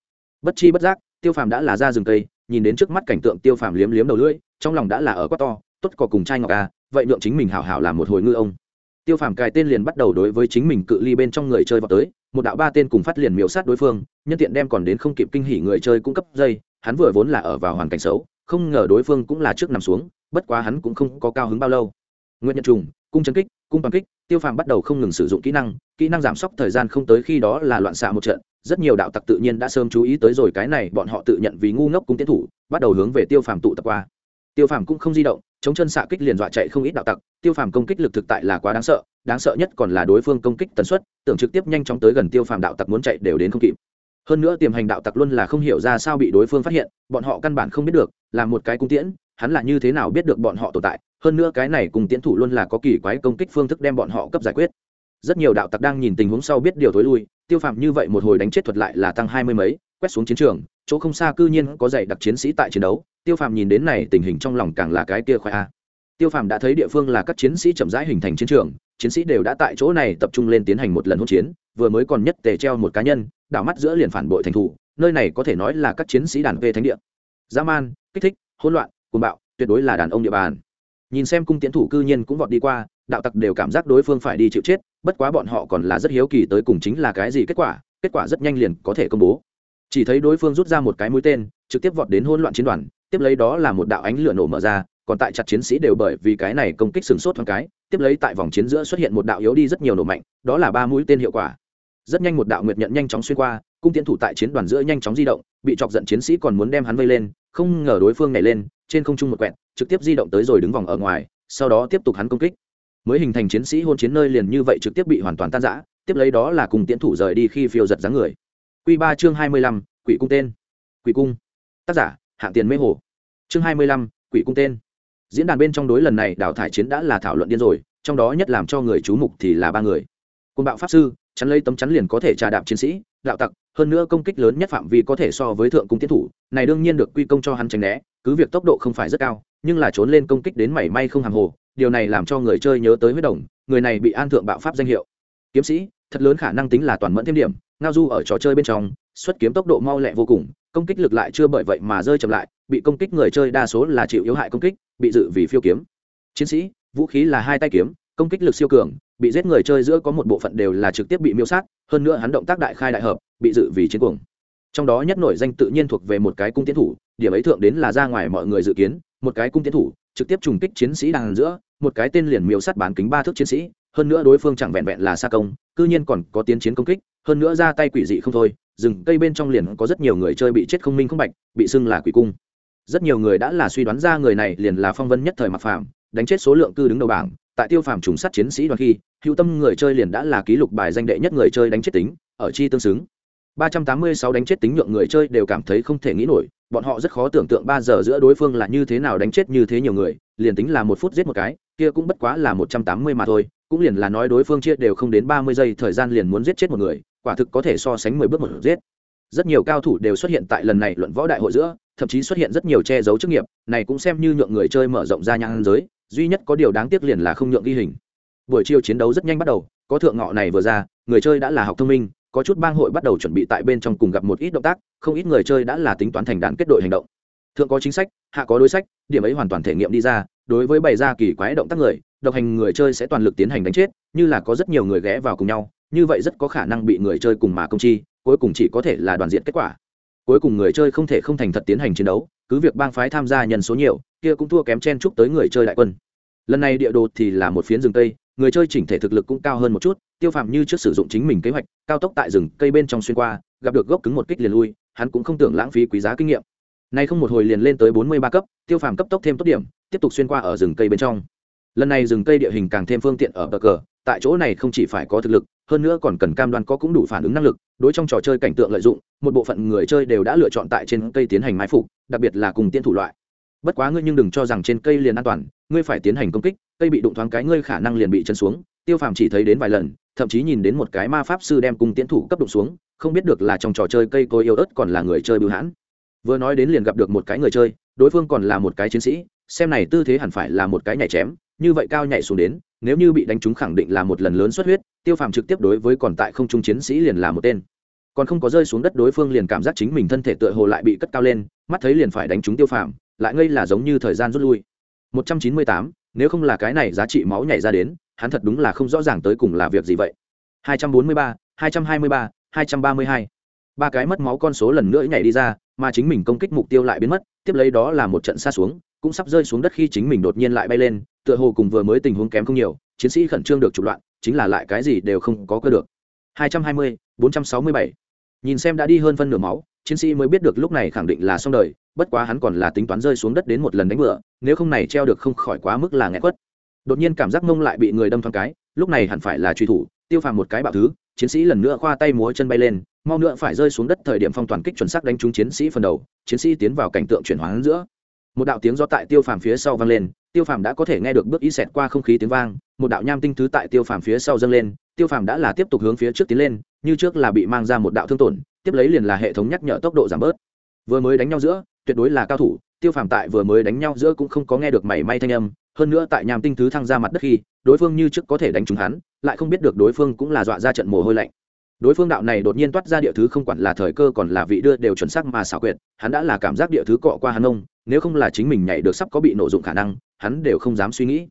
Bất chi bất giác, tiêu phàm đã là ra rừng cây, nhìn đến trước mắt cảnh tượng tiêu phàm liếm liếm đầu lưỡi, trong lòng đã là ở quát to, tốt cỏ cùng trai ngọc à vậy lượng chính mình hảo hảo làm một hồi ngư ông tiêu phàm cài tên liền bắt đầu đối với chính mình cự ly bên trong người chơi vào tới, một đạo ba tên cùng phát liền miễu sát đối phương, nhân tiện đem còn đến không kịp kinh hỉ người chơi cung cấp dây, hắn vừa vốn là ở vào hoàn cảnh xấu, không ngờ đối phương cũng là trước nằm xuống, bất quá hắn cũng không có cao hứng bao lâu. Nguyên Nhân trùng, cung chân kích, cung toàn kích, tiêu phàm bắt đầu không ngừng sử dụng kỹ năng kỹ năng giảm sốc thời gian không tới khi đó là loạn xạ một trận, rất nhiều đạo tặc tự nhiên đã sớm chú ý tới rồi cái này, bọn họ tự nhận vì ngu ngốc cung tiến thủ, bắt đầu hướng về tiêu phàm tụ tập qua tiêu phàm cũng không di động, chống chân xạ kích liền dọa chạy không ít đạo tặc. Tiêu phàm công kích lực thực tại là quá đáng sợ đáng sợ nhất còn là đối phương công kích tần suất, tưởng trực tiếp nhanh chóng tới gần tiêu phàm đạo tặc muốn chạy đều đến không kịp. Hơn nữa tiềm hành đạo tặc luôn là không hiểu ra sao bị đối phương phát hiện, bọn họ căn bản không biết được, là một cái cung tiễn, hắn là như thế nào biết được bọn họ tồn tại. Hơn nữa cái này cùng tiễn thủ luôn là có kỳ quái công kích phương thức đem bọn họ cấp giải quyết. Rất nhiều đạo tặc đang nhìn tình huống sau biết điều tối lui, tiêu phạm như vậy một hồi đánh chết thuật lại là tăng hai mươi mấy quét xuống chiến trường, chỗ không xa cư nhiên có dạy đặc chiến sĩ tại chiến đấu. Tiêu phàm nhìn đến này, tình hình trong lòng càng là cái kia khoai a. Tiêu phàm đã thấy địa phương là các chiến sĩ chậm rãi hình thành chiến trường, chiến sĩ đều đã tại chỗ này tập trung lên tiến hành một lần hỗn chiến, vừa mới còn nhất tề treo một cá nhân, đảo mắt giữa liền phản bội thành thủ, nơi này có thể nói là các chiến sĩ đàn về thánh địa. Dã man, kích thích, hỗn loạn, cuồng bạo, tuyệt đối là đàn ông địa bàn. Nhìn xem cung tiến thủ cư nhiên cũng vọt đi qua, đạo tặc đều cảm giác đối phương phải đi chịu chết, bất quá bọn họ còn là rất hiếu kỳ tới cùng chính là cái gì kết quả kết quả rất nhanh liền có thể công bố chỉ thấy đối phương rút ra một cái mũi tên, trực tiếp vọt đến hỗn loạn chiến đoàn, tiếp lấy đó là một đạo ánh lửa nổ mở ra, còn tại chặt chiến sĩ đều bởi vì cái này công kích sừng sốt thoáng cái, tiếp lấy tại vòng chiến giữa xuất hiện một đạo yếu đi rất nhiều nổ mạnh, đó là ba mũi tên hiệu quả. Rất nhanh một đạo nguyệt nhận nhanh chóng xuyên qua, cung tiến thủ tại chiến đoàn giữa nhanh chóng di động, bị chọc giận chiến sĩ còn muốn đem hắn vây lên, không ngờ đối phương nhảy lên, trên không trung một quẹt, trực tiếp di động tới rồi đứng vòng ở ngoài, sau đó tiếp tục hắn công kích. Mới hình thành chiến sĩ hôn chiến nơi liền như vậy trực tiếp bị hoàn toàn tan rã, tiếp lấy đó là cùng tiến thủ rời đi khi phiêu giật dáng người. Quy ba chương hai mươi lăm, quỷ cung tên. Quỷ cung. Tác giả, hạng tiền mê hồ. Chương hai mươi lăm, quỷ cung tên. Diễn đàn bên trong đối lần này đào thải chiến đã là thảo luận điên rồi, trong đó nhất làm cho người chú mục thì là ba người. Côn bạo pháp sư, chắn lấy tấm chắn liền có thể trà đạp chiến sĩ, đạo tặc, hơn nữa công kích lớn nhất phạm vi có thể so với thượng cung tiến thủ, này đương nhiên được quy công cho hắn tránh né, cứ việc tốc độ không phải rất cao, nhưng là trốn lên công kích đến mảy may không hàng hồ, điều này làm cho người chơi nhớ tới huyết đồng, người này bị an thượng bạo pháp danh hiệu. Kiếm sĩ, thật lớn khả năng tính là toàn mẫn thêm điểm ngao du ở trò chơi bên trong, xuất kiếm tốc độ mau lẹ vô cùng, công kích lực lại chưa bởi vậy mà rơi chậm lại, bị công kích người chơi đa số là chịu yếu hại công kích, bị dự vì phiêu kiếm. Chiến sĩ, vũ khí là hai tay kiếm, công kích lực siêu cường, bị giết người chơi giữa có một bộ phận đều là trực tiếp bị miêu sát, hơn nữa hắn động tác đại khai đại hợp, bị dự vì chiến cuồng. Trong đó nhất nổi danh tự nhiên thuộc về một cái cung tiến thủ, điểm ấy thượng đến là ra ngoài mọi người dự kiến, một cái cung tiến thủ, trực tiếp trùng kích chiến sĩ đằng giữa, một cái tên liền miêu sát bán kính ba thước chiến sĩ, hơn nữa đối phương chẳng vẹn vẹn là xa công, cư nhiên còn có tiến chiến công kích hơn nữa ra tay quỷ dị không thôi, rừng cây bên trong liền có rất nhiều người chơi bị chết không minh không bạch, bị xưng là quỷ cung. Rất nhiều người đã là suy đoán ra người này liền là phong vân nhất thời mặc phàm, đánh chết số lượng cư đứng đầu bảng, tại tiêu phàm trùng sát chiến sĩ đoàn khi, hữu tâm người chơi liền đã là ký lục bài danh đệ nhất người chơi đánh chết tính, ở chi tương xứng. 386 đánh chết tính nhượng người chơi đều cảm thấy không thể nghĩ nổi, bọn họ rất khó tưởng tượng ba giờ giữa đối phương là như thế nào đánh chết như thế nhiều người, liền tính là một phút giết một cái, kia cũng bất quá là 180 mà thôi, cũng liền là nói đối phương chia đều không đến 30 giây thời gian liền muốn giết chết một người quả thực có thể so sánh mười bước một giết. Rất nhiều cao thủ đều xuất hiện tại lần này luận võ đại hội giữa, thậm chí xuất hiện rất nhiều che giấu chức nghiệp, này cũng xem như nhượng người chơi mở rộng ra nhãn giới, duy nhất có điều đáng tiếc liền là không nhượng ghi hình. Buổi chiều chiến đấu rất nhanh bắt đầu, có thượng ngọ này vừa ra, người chơi đã là học thông minh, có chút bang hội bắt đầu chuẩn bị tại bên trong cùng gặp một ít động tác, không ít người chơi đã là tính toán thành đàn kết đội hành động. Thượng có chính sách, hạ có đối sách, điểm ấy hoàn toàn thể nghiệm đi ra, đối với bày ra kỳ quái động tác người, độc hành người chơi sẽ toàn lực tiến hành đánh chết, như là có rất nhiều người ghé vào cùng nhau như vậy rất có khả năng bị người chơi cùng mà công chi cuối cùng chỉ có thể là đoàn diện kết quả. Cuối cùng người chơi không thể không thành thật tiến hành chiến đấu cứ việc bang phái tham gia nhân số nhiều kia cũng thua kém chen chúc tới người chơi đại quân. Lần này địa đồ thì là một phiến rừng tây, người chơi chỉnh thể thực lực cũng cao hơn một chút tiêu phạm như trước sử dụng chính mình kế hoạch cao tốc tại rừng cây bên trong xuyên qua gặp được gốc cứng một kích liền lui hắn cũng không tưởng lãng phí quý giá kinh nghiệm. Nay không một hồi liền lên tới bốn mươi ba cấp tiêu Phạm cấp tốc thêm tốt điểm tiếp tục xuyên qua ở rừng cây bên trong. Lần này rừng cây địa hình càng thêm phương tiện ở bờ cờ tại chỗ này không chỉ phải có thực lực, hơn nữa còn cần cam đoan có cũng đủ phản ứng năng lực, đối trong trò chơi cảnh tượng lợi dụng, một bộ phận người chơi đều đã lựa chọn tại trên cây tiến hành mai phục, đặc biệt là cùng tiên thủ loại. Bất quá ngươi nhưng đừng cho rằng trên cây liền an toàn, ngươi phải tiến hành công kích, cây bị đụng thoáng cái ngươi khả năng liền bị chân xuống, tiêu phàm chỉ thấy đến vài lần, thậm chí nhìn đến một cái ma pháp sư đem cùng tiến thủ cấp đụng xuống, không biết được là trong trò chơi cây cối yêu ớt còn là người chơi bưu hãn. Vừa nói đến liền gặp được một cái người chơi, đối phương còn là một cái chiến sĩ, xem này tư thế hẳn phải là một cái nhảy chém như vậy cao nhảy xuống đến nếu như bị đánh trúng khẳng định là một lần lớn xuất huyết tiêu phàm trực tiếp đối với còn tại không trung chiến sĩ liền là một tên. Còn không có rơi xuống đất đối phương liền cảm giác chính mình thân thể tựa hồ lại bị cất cao lên mắt thấy liền phải đánh trúng tiêu phàm lại ngây là giống như thời gian rút lui. 198, nếu không là cái này giá trị máu nhảy ra đến hắn thật đúng là không rõ ràng tới cùng là việc gì vậy. 243, 223, 232. ba cái mất máu con số lần nữa nhảy đi ra mà chính mình công kích mục tiêu lại biến mất tiếp lấy đó là một trận xa xuống cũng sắp rơi xuống đất khi chính mình đột nhiên lại bay lên tựa hồ cùng vừa mới tình huống kém không nhiều chiến sĩ khẩn trương được trục loạn chính là lại cái gì đều không có cơ được. 220, 467. nhìn xem đã đi hơn phân nửa máu chiến sĩ mới biết được lúc này khẳng định là xong đời bất quá hắn còn là tính toán rơi xuống đất đến một lần đánh bựa nếu không này treo được không khỏi quá mức là nghẹn quất. Đột nhiên cảm giác mông lại bị người đâm thoáng cái lúc này hẳn phải là truy thủ tiêu phàm một cái bạo thứ chiến sĩ lần nữa khoa tay múa chân bay lên mau nữa phải rơi xuống đất thời điểm phong toàn kích chuẩn xác đánh trúng chiến sĩ phần đầu chiến sĩ tiến vào cảnh tượng chuyển hóa giữa một đạo tiếng do tại tiêu phàm phía sau vang lên, tiêu phàm đã có thể nghe được bước ý xẹt qua không khí tiếng vang, một đạo nham tinh thứ tại tiêu phàm phía sau dâng lên, tiêu phàm đã là tiếp tục hướng phía trước tiến lên, như trước là bị mang ra một đạo thương tổn, tiếp lấy liền là hệ thống nhắc nhở tốc độ giảm bớt. Vừa mới đánh nhau giữa, tuyệt đối là cao thủ, tiêu phàm tại vừa mới đánh nhau giữa cũng không có nghe được mảy may thanh âm, hơn nữa tại nham tinh thứ thăng ra mặt đất khi, đối phương như trước có thể đánh trúng hắn, lại không biết được đối phương cũng là dọa ra trận mồ hôi lạnh đối phương đạo này đột nhiên toát ra địa thứ không quản là thời cơ còn là vị đưa đều chuẩn xác mà xảo quyệt, hắn đã là cảm giác địa thứ cọ qua hắn ông, nếu không là chính mình nhảy được sắp có bị nổ dụng khả năng, hắn đều không dám suy nghĩ.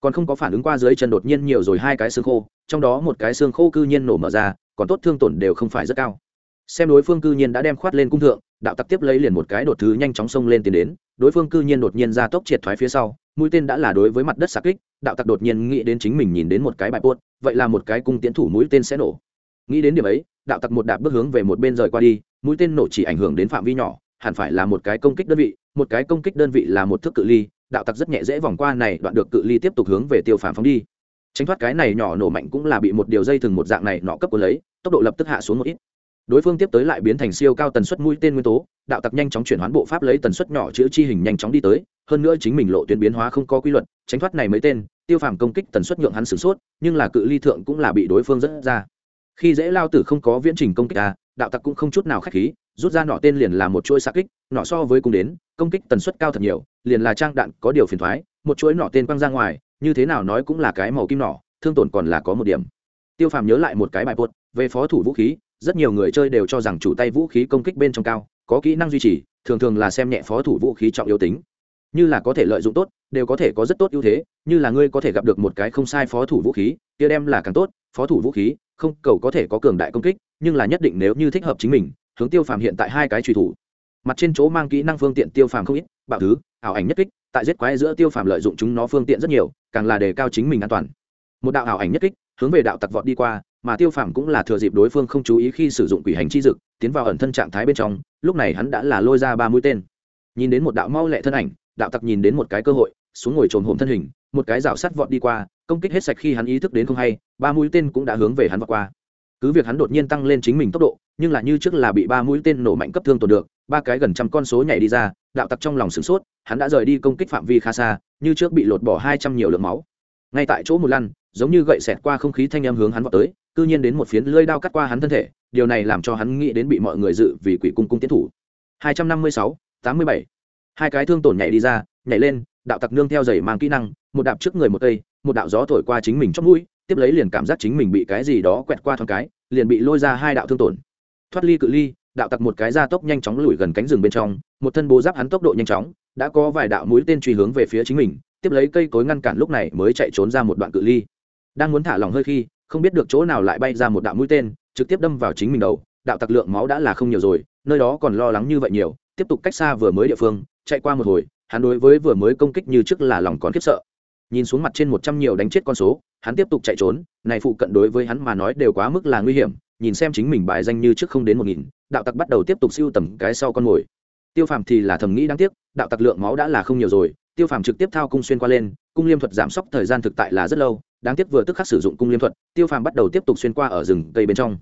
Còn không có phản ứng qua dưới chân đột nhiên nhiều rồi hai cái xương khô, trong đó một cái xương khô cư nhiên nổ mở ra, còn tốt thương tổn đều không phải rất cao. Xem đối phương cư nhiên đã đem khoát lên cung thượng, đạo tặc tiếp lấy liền một cái đột thứ nhanh chóng xông lên tiến đến, đối phương cư nhiên đột nhiên ra tốc triệt thoái phía sau, mũi tên đã là đối với mặt đất xạ kích, đạo tặc đột nhiên nghĩ đến chính mình nhìn đến một cái bài buốt, vậy là một cái cung tiến thủ mũi tên sẽ nổ nghĩ đến điểm ấy, đạo tặc một đạp bước hướng về một bên rời qua đi, mũi tên nổ chỉ ảnh hưởng đến phạm vi nhỏ, hẳn phải là một cái công kích đơn vị, một cái công kích đơn vị là một thước cự ly, đạo tặc rất nhẹ dễ vòng qua này, đoạn được cự ly tiếp tục hướng về tiêu phản phóng đi. Tránh thoát cái này nhỏ nổ mạnh cũng là bị một điều dây thừng một dạng này nọ cấp của lấy, tốc độ lập tức hạ xuống một ít. Đối phương tiếp tới lại biến thành siêu cao tần suất mũi tên nguyên tố, đạo tặc nhanh chóng chuyển hoán bộ pháp lấy tần suất nhỏ chữ chi hình nhanh chóng đi tới, hơn nữa chính mình lộ tuyến biến hóa không có quy luật, tránh thoát này mấy tên, tiêu phàm công kích tần suất nhượng hắn sửng sốt, nhưng là cự ly thượng cũng là bị đối phương dẫn ra khi dễ lao tử không có viễn trình công kích à đạo tặc cũng không chút nào k h á c h khí, rút ra nọ tên liền là một chuỗi xa kích, nọ so với cùng đến, công kích tần suất cao thật nhiều, liền là trang đạn có điều phiền thoái, một chuỗi nọ tên quăng ra ngoài, như thế nào nói cũng là cái màu kim nọ, thương tổn còn là có một điểm. Tiêu phàm nhớ lại một cái bài bột, về phó thủ vũ khí, rất nhiều người chơi đều cho rằng chủ tay vũ khí công kích bên trong cao, có kỹ năng duy trì, thường thường là xem nhẹ phó thủ vũ khí trọng yếu tính. Như là có thể lợi dụng tốt, đều có thể có rất tốt ưu thế, như là ngươi có thể gặp được một cái không sai phó thủ vũ khí, kia đem là càng tốt, phó thủ vũ khí không, cầu có thể có cường đại công kích, nhưng là nhất định nếu như thích hợp chính mình, hướng tiêu phàm hiện tại hai cái truy thủ. Mặt trên chỗ mang kỹ năng phương tiện tiêu phàm không ít, bạo thứ, ảo ảnh nhất kích, tại giết quái giữa tiêu phàm lợi dụng chúng nó phương tiện rất nhiều, càng là đề cao chính mình an toàn. Một đạo ảo ảnh nhất kích, hướng về đạo tặc vọt đi qua, mà tiêu phàm cũng là thừa dịp đối phương không chú ý khi sử dụng quỷ hành chi dực, tiến vào ẩn thân trạng thái bên trong, lúc này hắn đã là lôi ra ba mũi tên. Nhìn đến một đạo mau lẹ thân ảnh, đạo tặc nhìn đến một cái cơ hội, xuống ngồi trồn hồn thân hình, một cái rào sắt vọt đi qua công kích hết sạch khi hắn ý thức đến không hay, ba mũi tên cũng đã hướng về hắn vọt qua. Cứ việc hắn đột nhiên tăng lên chính mình tốc độ, nhưng là như trước là bị ba mũi tên nổ mạnh cấp thương tổn được, ba cái gần trăm con số nhảy đi ra, đạo tặc trong lòng sửng sốt, hắn đã rời đi công kích phạm vi khá xa, như trước bị lột bỏ hai trăm nhiều lượng máu. Ngay tại chỗ một lăn, giống như gậy xẹt qua không khí thanh em hướng hắn vào tới, cư nhiên đến một phiến lưỡi đao cắt qua hắn thân thể, điều này làm cho hắn nghĩ đến bị mọi người dự vì quỷ cung cung tiến thủ. Hai trăm năm mươi sáu, tám mươi bảy. Hai cái thương tổn nhảy đi ra, nhảy lên, đạo tặc nương theo giày mang kỹ năng, một đạp trước người một cây một đạo gió thổi qua chính mình trong mũi, tiếp lấy liền cảm giác chính mình bị cái gì đó quẹt qua thoáng cái, liền bị lôi ra hai đạo thương tổn. Thoát ly cự ly, đạo tặc một cái ra tốc nhanh chóng lùi gần cánh rừng bên trong, một thân bố giáp hắn tốc độ nhanh chóng, đã có vài đạo mũi tên truy hướng về phía chính mình, tiếp lấy cây cối ngăn cản lúc này mới chạy trốn ra một đoạn cự ly. Đang muốn thả lòng hơi khi, không biết được chỗ nào lại bay ra một đạo mũi tên, trực tiếp đâm vào chính mình đầu, đạo tặc lượng máu đã là không nhiều rồi, nơi đó còn lo lắng như vậy nhiều, tiếp tục cách xa vừa mới địa phương, chạy qua một hồi, hắn đối với vừa mới công kích như trước là lòng còn khiếp sợ nhìn xuống mặt trên một trăm nhiều đánh chết con số, hắn tiếp tục chạy trốn, này phụ cận đối với hắn mà nói đều quá mức là nguy hiểm, nhìn xem chính mình bài danh như trước không đến một nghìn, đạo tặc bắt đầu tiếp tục siêu tầm cái sau con mồi. Tiêu phàm thì là thầm nghĩ đáng tiếc, đạo tặc lượng máu đã là không nhiều rồi, tiêu phàm trực tiếp thao cung xuyên qua lên, cung liêm thuật giảm sốc thời gian thực tại là rất lâu, đáng tiếc vừa tức khắc sử dụng cung liêm thuật, tiêu phàm bắt đầu tiếp tục xuyên qua ở rừng cây bên trong.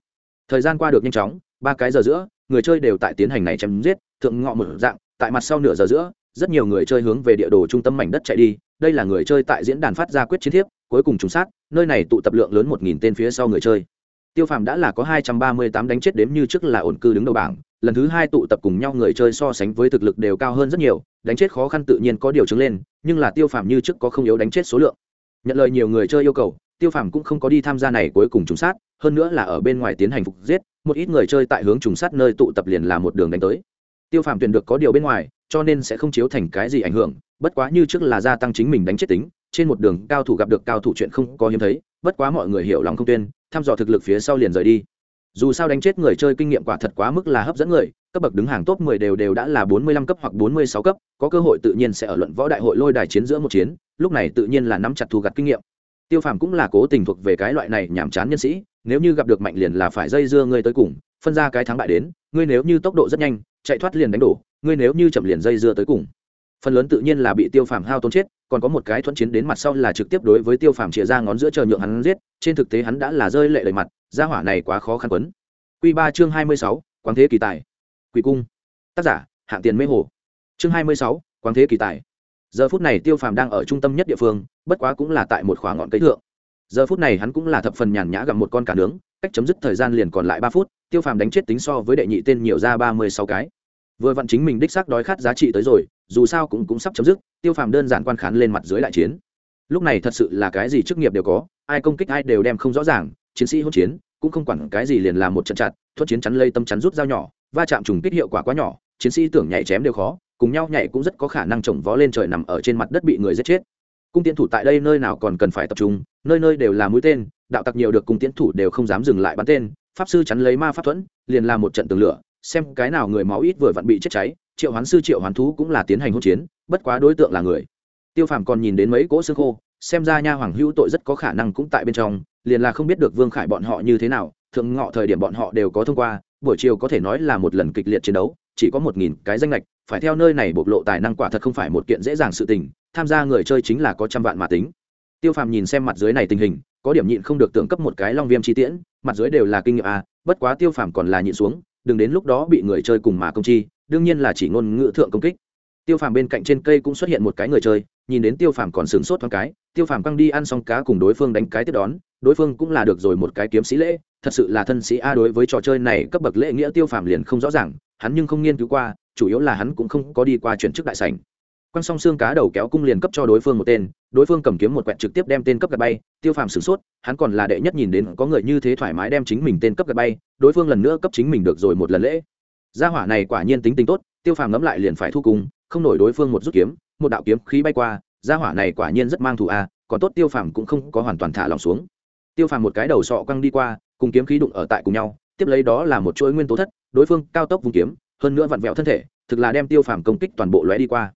Thời gian qua được nhanh chóng, ba cái giờ giữa, người chơi đều tại tiến hành này chém giết, thượng ngọ một dạng, tại mặt sau nửa giờ giữa, rất nhiều người chơi hướng về địa đồ trung tâm mảnh đất chạy đi đây là người chơi tại diễn đàn phát ra quyết chiến thiếp, cuối cùng trùng sát, nơi này tụ tập lượng lớn một nghìn tên phía sau người chơi. Tiêu phàm đã là có hai trăm ba mươi tám đánh chết đếm như trước là ổn cư đứng đầu bảng, lần thứ hai tụ tập cùng nhau người chơi so sánh với thực lực đều cao hơn rất nhiều, đánh chết khó khăn tự nhiên có điều chứng lên, nhưng là tiêu phàm như trước có không yếu đánh chết số lượng. Nhận lời nhiều người chơi yêu cầu, tiêu phàm cũng không có đi tham gia này cuối cùng trùng sát, hơn nữa là ở bên ngoài tiến hành phục giết, một ít người chơi tại hướng trùng sát nơi tụ tập liền là một đường đánh tới tiêu phàm tuyển được có điều bên ngoài, cho nên sẽ không chiếu thành cái gì ảnh hưởng, bất quá như trước là gia tăng chính mình đánh chết tính, trên một đường cao thủ gặp được cao thủ chuyện không có hiếm thấy, bất quá mọi người hiểu lòng không tuyên, thăm dò thực lực phía sau liền rời đi. Dù sao đánh chết người chơi kinh nghiệm quả thật quá mức là hấp dẫn người, cấp bậc đứng hàng top 10 đều đều đã là 45 cấp hoặc 46 cấp, có cơ hội tự nhiên sẽ ở luận võ đại hội lôi đài chiến giữa một chiến, lúc này tự nhiên là nắm chặt thu gặt kinh nghiệm. Tiêu phàm cũng là cố tình thuộc về cái loại này nhảm chán nhân sĩ, nếu như gặp được mạnh liền là phải dây dưa ngươi tới cùng phân ra cái thắng bại đến, ngươi nếu như tốc độ rất nhanh, chạy thoát liền đánh đổ, ngươi nếu như chậm liền dây dưa tới cùng. Phần lớn tự nhiên là bị tiêu phàm hao tốn chết, còn có một cái thuận chiến đến mặt sau là trực tiếp đối với tiêu phàm chĩa ra ngón giữa chờ nhượng hắn giết, trên thực tế hắn đã là rơi lệ lời mặt, gia hỏa này quá khó khăn quấn. Q ba chương hai mươi sáu, quang thế kỳ tài. Quỷ cung. Tác giả, hạng tiền mê hồ. Chương hai mươi sáu, quang thế kỳ tài. Giờ phút này tiêu phàm đang ở trung tâm nhất địa phương, bất quá cũng là tại một khóa ngọn cây thượng. Giờ phút này hắn cũng là thập phần nhàn nhã gặp một con cả nướng, cách chấm dứt thời gian liền còn lại ba phút tiêu phàm đánh chết tính so với đệ nhị tên nhiều ra ba mươi sáu cái. Vừa vặn chính mình đích xác đói khát giá trị tới rồi, dù sao cũng cũng sắp chấm dứt, tiêu phàm đơn giản quan khán lên mặt dưới đại chiến. Lúc này thật sự là cái gì chức nghiệp đều có, ai công kích ai đều đem không rõ ràng, chiến sĩ hỗn chiến, cũng không quản cái gì liền làm một trận chặt thuất chiến chắn lây tâm chắn rút dao nhỏ, va chạm trùng kích hiệu quả quá nhỏ, chiến sĩ tưởng nhảy chém đều khó, cùng nhau nhảy cũng rất có khả năng trồng vó lên trời nằm ở trên mặt đất bị người giết chết. Cung tiến thủ tại đây nơi nào còn cần phải tập trung, nơi nơi đều là mũi tên, đạo tặc nhiều được cung tiến thủ đều không dám dừng lại bắn tên pháp sư chắn lấy ma pháp thuẫn, liền làm một trận tường lửa, xem cái nào người máu ít vừa vặn bị chết cháy, triệu hoán sư, triệu hoán thú cũng là tiến hành hỗn chiến, bất quá đối tượng là người. Tiêu phàm còn nhìn đến mấy cỗ xương khô, xem ra nha hoàng hữu tội rất có khả năng cũng tại bên trong, liền là không biết được vương khải bọn họ như thế nào, thượng ngọ thời điểm bọn họ đều có thông qua, buổi chiều có thể nói là một lần kịch liệt chiến đấu, chỉ có một nghìn cái danh lệch phải theo nơi này bộc lộ tài năng quả thật không phải một kiện dễ dàng sự tình, tham gia người chơi chính là có trăm vạn mà tính tiêu phàm nhìn xem mặt dưới này tình hình, có điểm nhịn không được tưởng cấp một cái long viêm chi tiễn, mặt dưới đều là kinh nghiệm a bất quá tiêu phàm còn là nhịn xuống, đừng đến lúc đó bị người chơi cùng mà công chi, đương nhiên là chỉ ngôn ngữ thượng công kích. Tiêu phàm bên cạnh trên cây cũng xuất hiện một cái người chơi, nhìn đến tiêu phàm còn sửng sốt thoáng cái, tiêu phàm quăng đi ăn xong cá cùng đối phương đánh cái tiếp đón, đối phương cũng là được rồi một cái kiếm sĩ lễ, thật sự là thân sĩ a đối với trò chơi này cấp bậc lễ nghĩa tiêu phàm liền không rõ ràng, hắn nhưng không nghiên cứu qua, chủ yếu là hắn cũng không có đi qua chuyển chức đại sảnh quăng song xương cá đầu kéo cung liền cấp cho đối phương một tên, đối phương cầm kiếm một quẹt trực tiếp đem tên cấp gạt bay, tiêu phàm sửng sốt, hắn còn là đệ nhất nhìn đến có người như thế thoải mái đem chính mình tên cấp gạt bay, đối phương lần nữa cấp chính mình được rồi một lần lễ. Gia hỏa này quả nhiên tính tình tốt, tiêu phàm ngẫm lại liền phải thu cung, không nổi đối phương một rút kiếm, một đạo kiếm khí bay qua, gia hỏa này quả nhiên rất mang thù a, còn tốt tiêu phàm cũng không có hoàn toàn thả lòng xuống. Tiêu phàm một cái đầu sọ quăng đi qua, cùng kiếm khí đụng ở tại cùng nhau, tiếp lấy đó là một chuỗi nguyên tố thất, đối phương cao tốc vùng kiếm, hơn nữa vặn vẹo thân thể, thực là đem tiêu phàm công kích toàn bộ lóe đi qua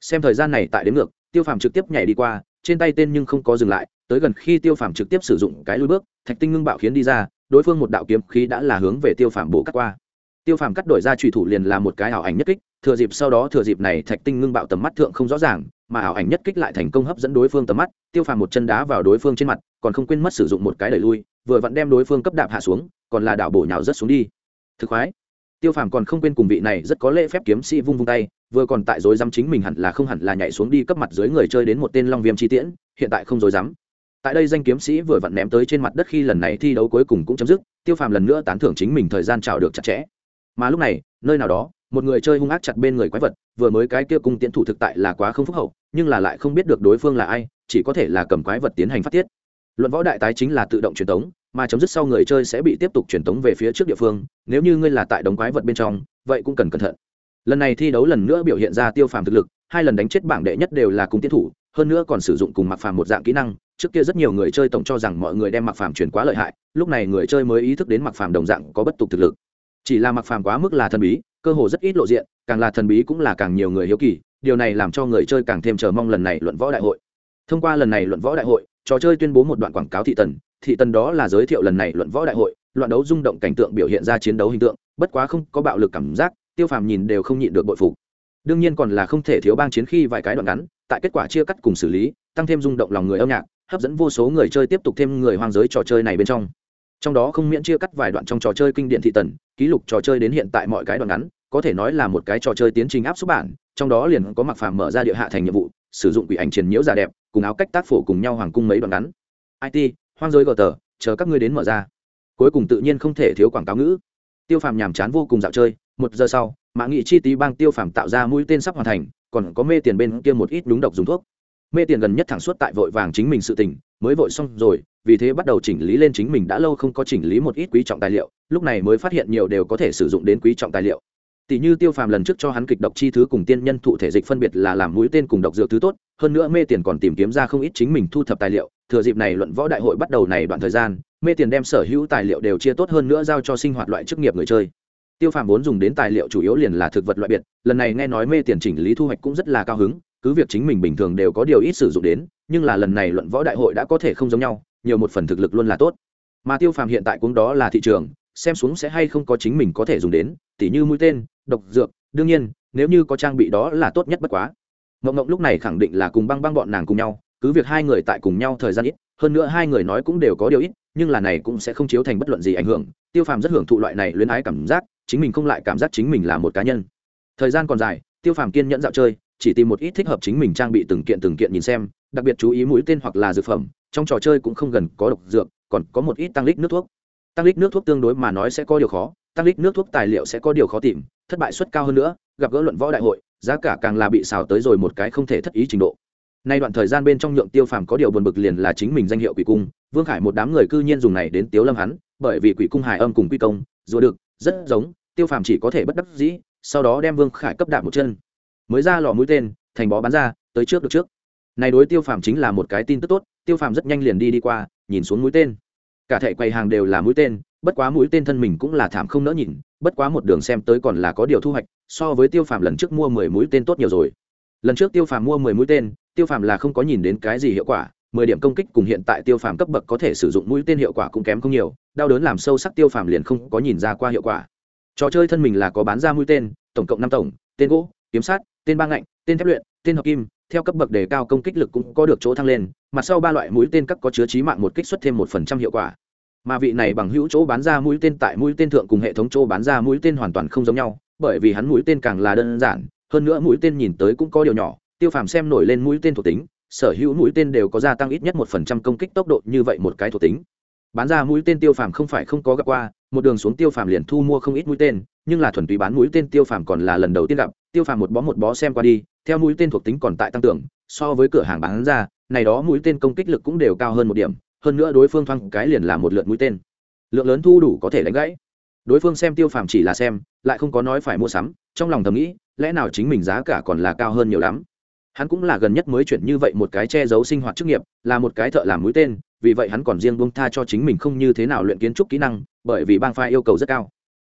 xem thời gian này tại đến ngược, tiêu phàm trực tiếp nhảy đi qua, trên tay tên nhưng không có dừng lại, tới gần khi tiêu phàm trực tiếp sử dụng cái lui bước, thạch tinh ngưng bạo khiến đi ra, đối phương một đạo kiếm khí đã là hướng về tiêu phàm bổ cắt qua. Tiêu phàm cắt đổi ra trùy thủ liền là một cái ảo ảnh nhất kích, thừa dịp sau đó, thừa dịp này thạch tinh ngưng bạo tầm mắt thượng không rõ ràng, mà ảo ảnh nhất kích lại thành công hấp dẫn đối phương tầm mắt, tiêu phàm một chân đá vào đối phương trên mặt, còn không quên mất sử dụng một cái đẩy lui, vừa vặn đem đối phương cấp đạp hạ xuống, còn là đảo bổ nhào rất xuống đi. Thực khoái. Tiêu phàm còn không quên cùng vị này rất có lễ phép kiếm sĩ vung vung tay vừa còn tại rối dám chính mình hẳn là không hẳn là nhảy xuống đi cấp mặt dưới người chơi đến một tên long viêm chi tiễn, hiện tại không rối dám. Tại đây danh kiếm sĩ vừa vặn ném tới trên mặt đất khi lần này thi đấu cuối cùng cũng chấm dứt, tiêu phàm lần nữa tán thưởng chính mình thời gian trào được chặt chẽ. Mà lúc này, nơi nào đó, một người chơi hung ác chặt bên người quái vật, vừa mới cái kia cung tiến thủ thực tại là quá không phúc hậu, nhưng là lại không biết được đối phương là ai, chỉ có thể là cầm quái vật tiến hành phát tiết. Luận võ đại tái chính là tự động truyền tống, mà chấm dứt sau người chơi sẽ bị tiếp tục truyền tống về phía trước địa phương, nếu như ngươi là tại đống quái vật bên trong, vậy cũng cần cẩn thận lần này thi đấu lần nữa biểu hiện ra tiêu phàm thực lực, hai lần đánh chết bảng đệ nhất đều là cung tiến thủ, hơn nữa còn sử dụng cùng mặc phàm một dạng kỹ năng. Trước kia rất nhiều người chơi tổng cho rằng mọi người đem mặc phàm chuyển quá lợi hại, lúc này người chơi mới ý thức đến mặc phàm đồng dạng có bất tục thực lực. Chỉ là mặc phàm quá mức là thần bí, cơ hồ rất ít lộ diện, càng là thần bí cũng là càng nhiều người hiếu kỳ, điều này làm cho người chơi càng thêm chờ mong lần này luận võ đại hội. Thông qua lần này luận võ đại hội, trò chơi tuyên bố một đoạn quảng cáo thị tần thị tần đó là giới thiệu lần này luận võ đại hội loạn đấu rung động cảnh tượng biểu hiện ra chiến đấu hình tượng, bất quá không có bạo lực cảm giác tiêu phàm nhìn đều không nhịn được bội phục. Đương nhiên còn là không thể thiếu bang chiến khi vài cái đoạn ngắn, tại kết quả chia cắt cùng xử lý, tăng thêm rung động lòng người âm nhạc, hấp dẫn vô số người chơi tiếp tục thêm người hoang giới trò chơi này bên trong. Trong đó không miễn chia cắt vài đoạn trong trò chơi kinh điện thị tần, ký lục trò chơi đến hiện tại mọi cái đoạn ngắn, có thể nói là một cái trò chơi tiến trình áp xuất bản, trong đó liền có mặc phàm mở ra địa hạ thành nhiệm vụ, sử dụng quỷ ảnh triển nhiễu giả đẹp, cùng áo cách tác phổ cùng nhau hoàng cung mấy đoạn ngắn. It hoang giới gờ tờ, chờ các ngươi đến mở ra. Cuối cùng tự nhiên không thể thiếu quảng cáo ngữ tiêu phàm nhàm chán vô cùng dạo chơi, một giờ sau, mã nghị chi tí bang tiêu phàm tạo ra mũi tên sắp hoàn thành, còn có mê tiền bên kia một ít đúng độc dùng thuốc. Mê tiền gần nhất thẳng suốt tại vội vàng chính mình sự tình, mới vội xong rồi, vì thế bắt đầu chỉnh lý lên chính mình đã lâu không có chỉnh lý một ít quý trọng tài liệu, lúc này mới phát hiện nhiều đều có thể sử dụng đến quý trọng tài liệu. Tỷ như tiêu phàm lần trước cho hắn kịch độc chi thứ cùng tiên nhân thụ thể dịch phân biệt là làm mũi tên cùng độc dược thứ tốt, hơn nữa mê tiền còn tìm kiếm ra không ít chính mình thu thập tài liệu, thừa dịp này luận võ đại hội bắt đầu này đoạn thời gian mê tiền đem sở hữu tài liệu đều chia tốt hơn nữa giao cho sinh hoạt loại chức nghiệp người chơi. Tiêu phàm vốn dùng đến tài liệu chủ yếu liền là thực vật loại biệt, lần này nghe nói mê tiền chỉnh lý thu hoạch cũng rất là cao hứng, cứ việc chính mình bình thường đều có điều ít sử dụng đến, nhưng là lần này luận võ đại hội đã có thể không giống nhau, nhiều một phần thực lực luôn là tốt. Mà tiêu phàm hiện tại cũng đó là thị trường, xem xuống sẽ hay không có chính mình có thể dùng đến, tỉ như mũi tên, độc dược, đương nhiên, nếu như có trang bị đó là tốt nhất bất quá. Ngộng ngộng lúc này khẳng định là cùng băng băng bọn nàng cùng nhau cứ việc hai người tại cùng nhau thời gian ít, hơn nữa hai người nói cũng đều có điều ít, nhưng là này cũng sẽ không chiếu thành bất luận gì ảnh hưởng. Tiêu phàm rất hưởng thụ loại này luyến ái cảm giác, chính mình không lại cảm giác chính mình là một cá nhân. Thời gian còn dài, tiêu phàm kiên nhẫn dạo chơi, chỉ tìm một ít thích hợp chính mình trang bị từng kiện từng kiện nhìn xem, đặc biệt chú ý mũi tên hoặc là dược phẩm, trong trò chơi cũng không gần có độc dược, còn có một ít tăng lít nước thuốc. Tăng lít nước thuốc tương đối mà nói sẽ có điều khó, tăng lít nước thuốc tài liệu sẽ có điều khó tìm, thất bại suất cao hơn nữa, gặp gỡ luận võ đại hội, giá cả càng là bị xào tới rồi một cái không thể thất ý trình độ nay đoạn thời gian bên trong nhượng tiêu phàm có điều buồn bực liền là chính mình danh hiệu quỷ cung. Vương khải một đám người cư nhiên dùng này đến tiếu lâm hắn, bởi vì quỷ cung hài âm cùng quy công, rùa được, rất giống, tiêu phàm chỉ có thể bất đắc dĩ, sau đó đem vương khải cấp đạp một chân. Mới ra lò mũi tên, thành bó bắn ra, tới trước được trước. Này đối tiêu phàm chính là một cái tin tức tốt, tiêu phàm rất nhanh liền đi đi qua, nhìn xuống mũi tên. Cả thẻ quầy hàng đều là mũi tên, bất quá mũi tên thân mình cũng là thảm không nỡ nhìn, bất quá một đường xem tới còn là có điều thu hoạch, so với tiêu phàm lần trước mua mười mũi tên tốt nhiều rồi. Lần trước tiêu phàm mua mười mũi tên tiêu phàm là không có nhìn đến cái gì hiệu quả, mười điểm công kích cùng hiện tại tiêu phàm cấp bậc có thể sử dụng mũi tên hiệu quả cũng kém không nhiều, đau đớn làm sâu sắc tiêu phàm liền không có nhìn ra qua hiệu quả. Trò chơi thân mình là có bán ra mũi tên, tổng cộng năm tổng, tên gỗ, kiếm sát, tên ba ngạnh, tên thép luyện, tên hợp kim, theo cấp bậc đề cao công kích lực cũng có được chỗ thăng lên mặt sau ba loại mũi tên các có chứa trí mạng một kích xuất thêm một phần trăm hiệu quả. Mà vị này bằng hữu chỗ bán ra mũi tên tại mũi tên thượng cùng hệ thống chỗ bán ra mũi tên hoàn toàn không giống nhau, bởi vì hắn mũi tên càng là đơn giản, hơn nữa mũi tên nhìn tới cũng có điều nhỏ tiêu phàm xem nổi lên mũi tên thuộc tính, sở hữu mũi tên đều có gia tăng ít nhất một phần trăm công kích tốc độ như vậy một cái thuộc tính. Bán ra mũi tên tiêu phàm không phải không có gặp qua, một đường xuống tiêu phàm liền thu mua không ít mũi tên, nhưng là thuần túy bán mũi tên tiêu phàm còn là lần đầu tiên gặp, tiêu phàm một bó một bó xem qua đi, theo mũi tên thuộc tính còn tại tăng tưởng, so với cửa hàng bán ra, này đó mũi tên công kích lực cũng đều cao hơn một điểm, hơn nữa đối phương thoáng cái liền là một lượt mũi tên. Lượng lớn thu đủ có thể đánh gãy. Đối phương xem tiêu phàm chỉ là xem, lại không có nói phải mua sắm, trong lòng thầm nghĩ, lẽ nào chính mình giá cả còn là cao hơn nhiều lắm? Hắn cũng là gần nhất mới chuyển như vậy một cái che giấu sinh hoạt chức nghiệp, là một cái thợ làm mũi tên, vì vậy hắn còn riêng buông tha cho chính mình không như thế nào luyện kiến trúc kỹ năng, bởi vì bang phai yêu cầu rất cao.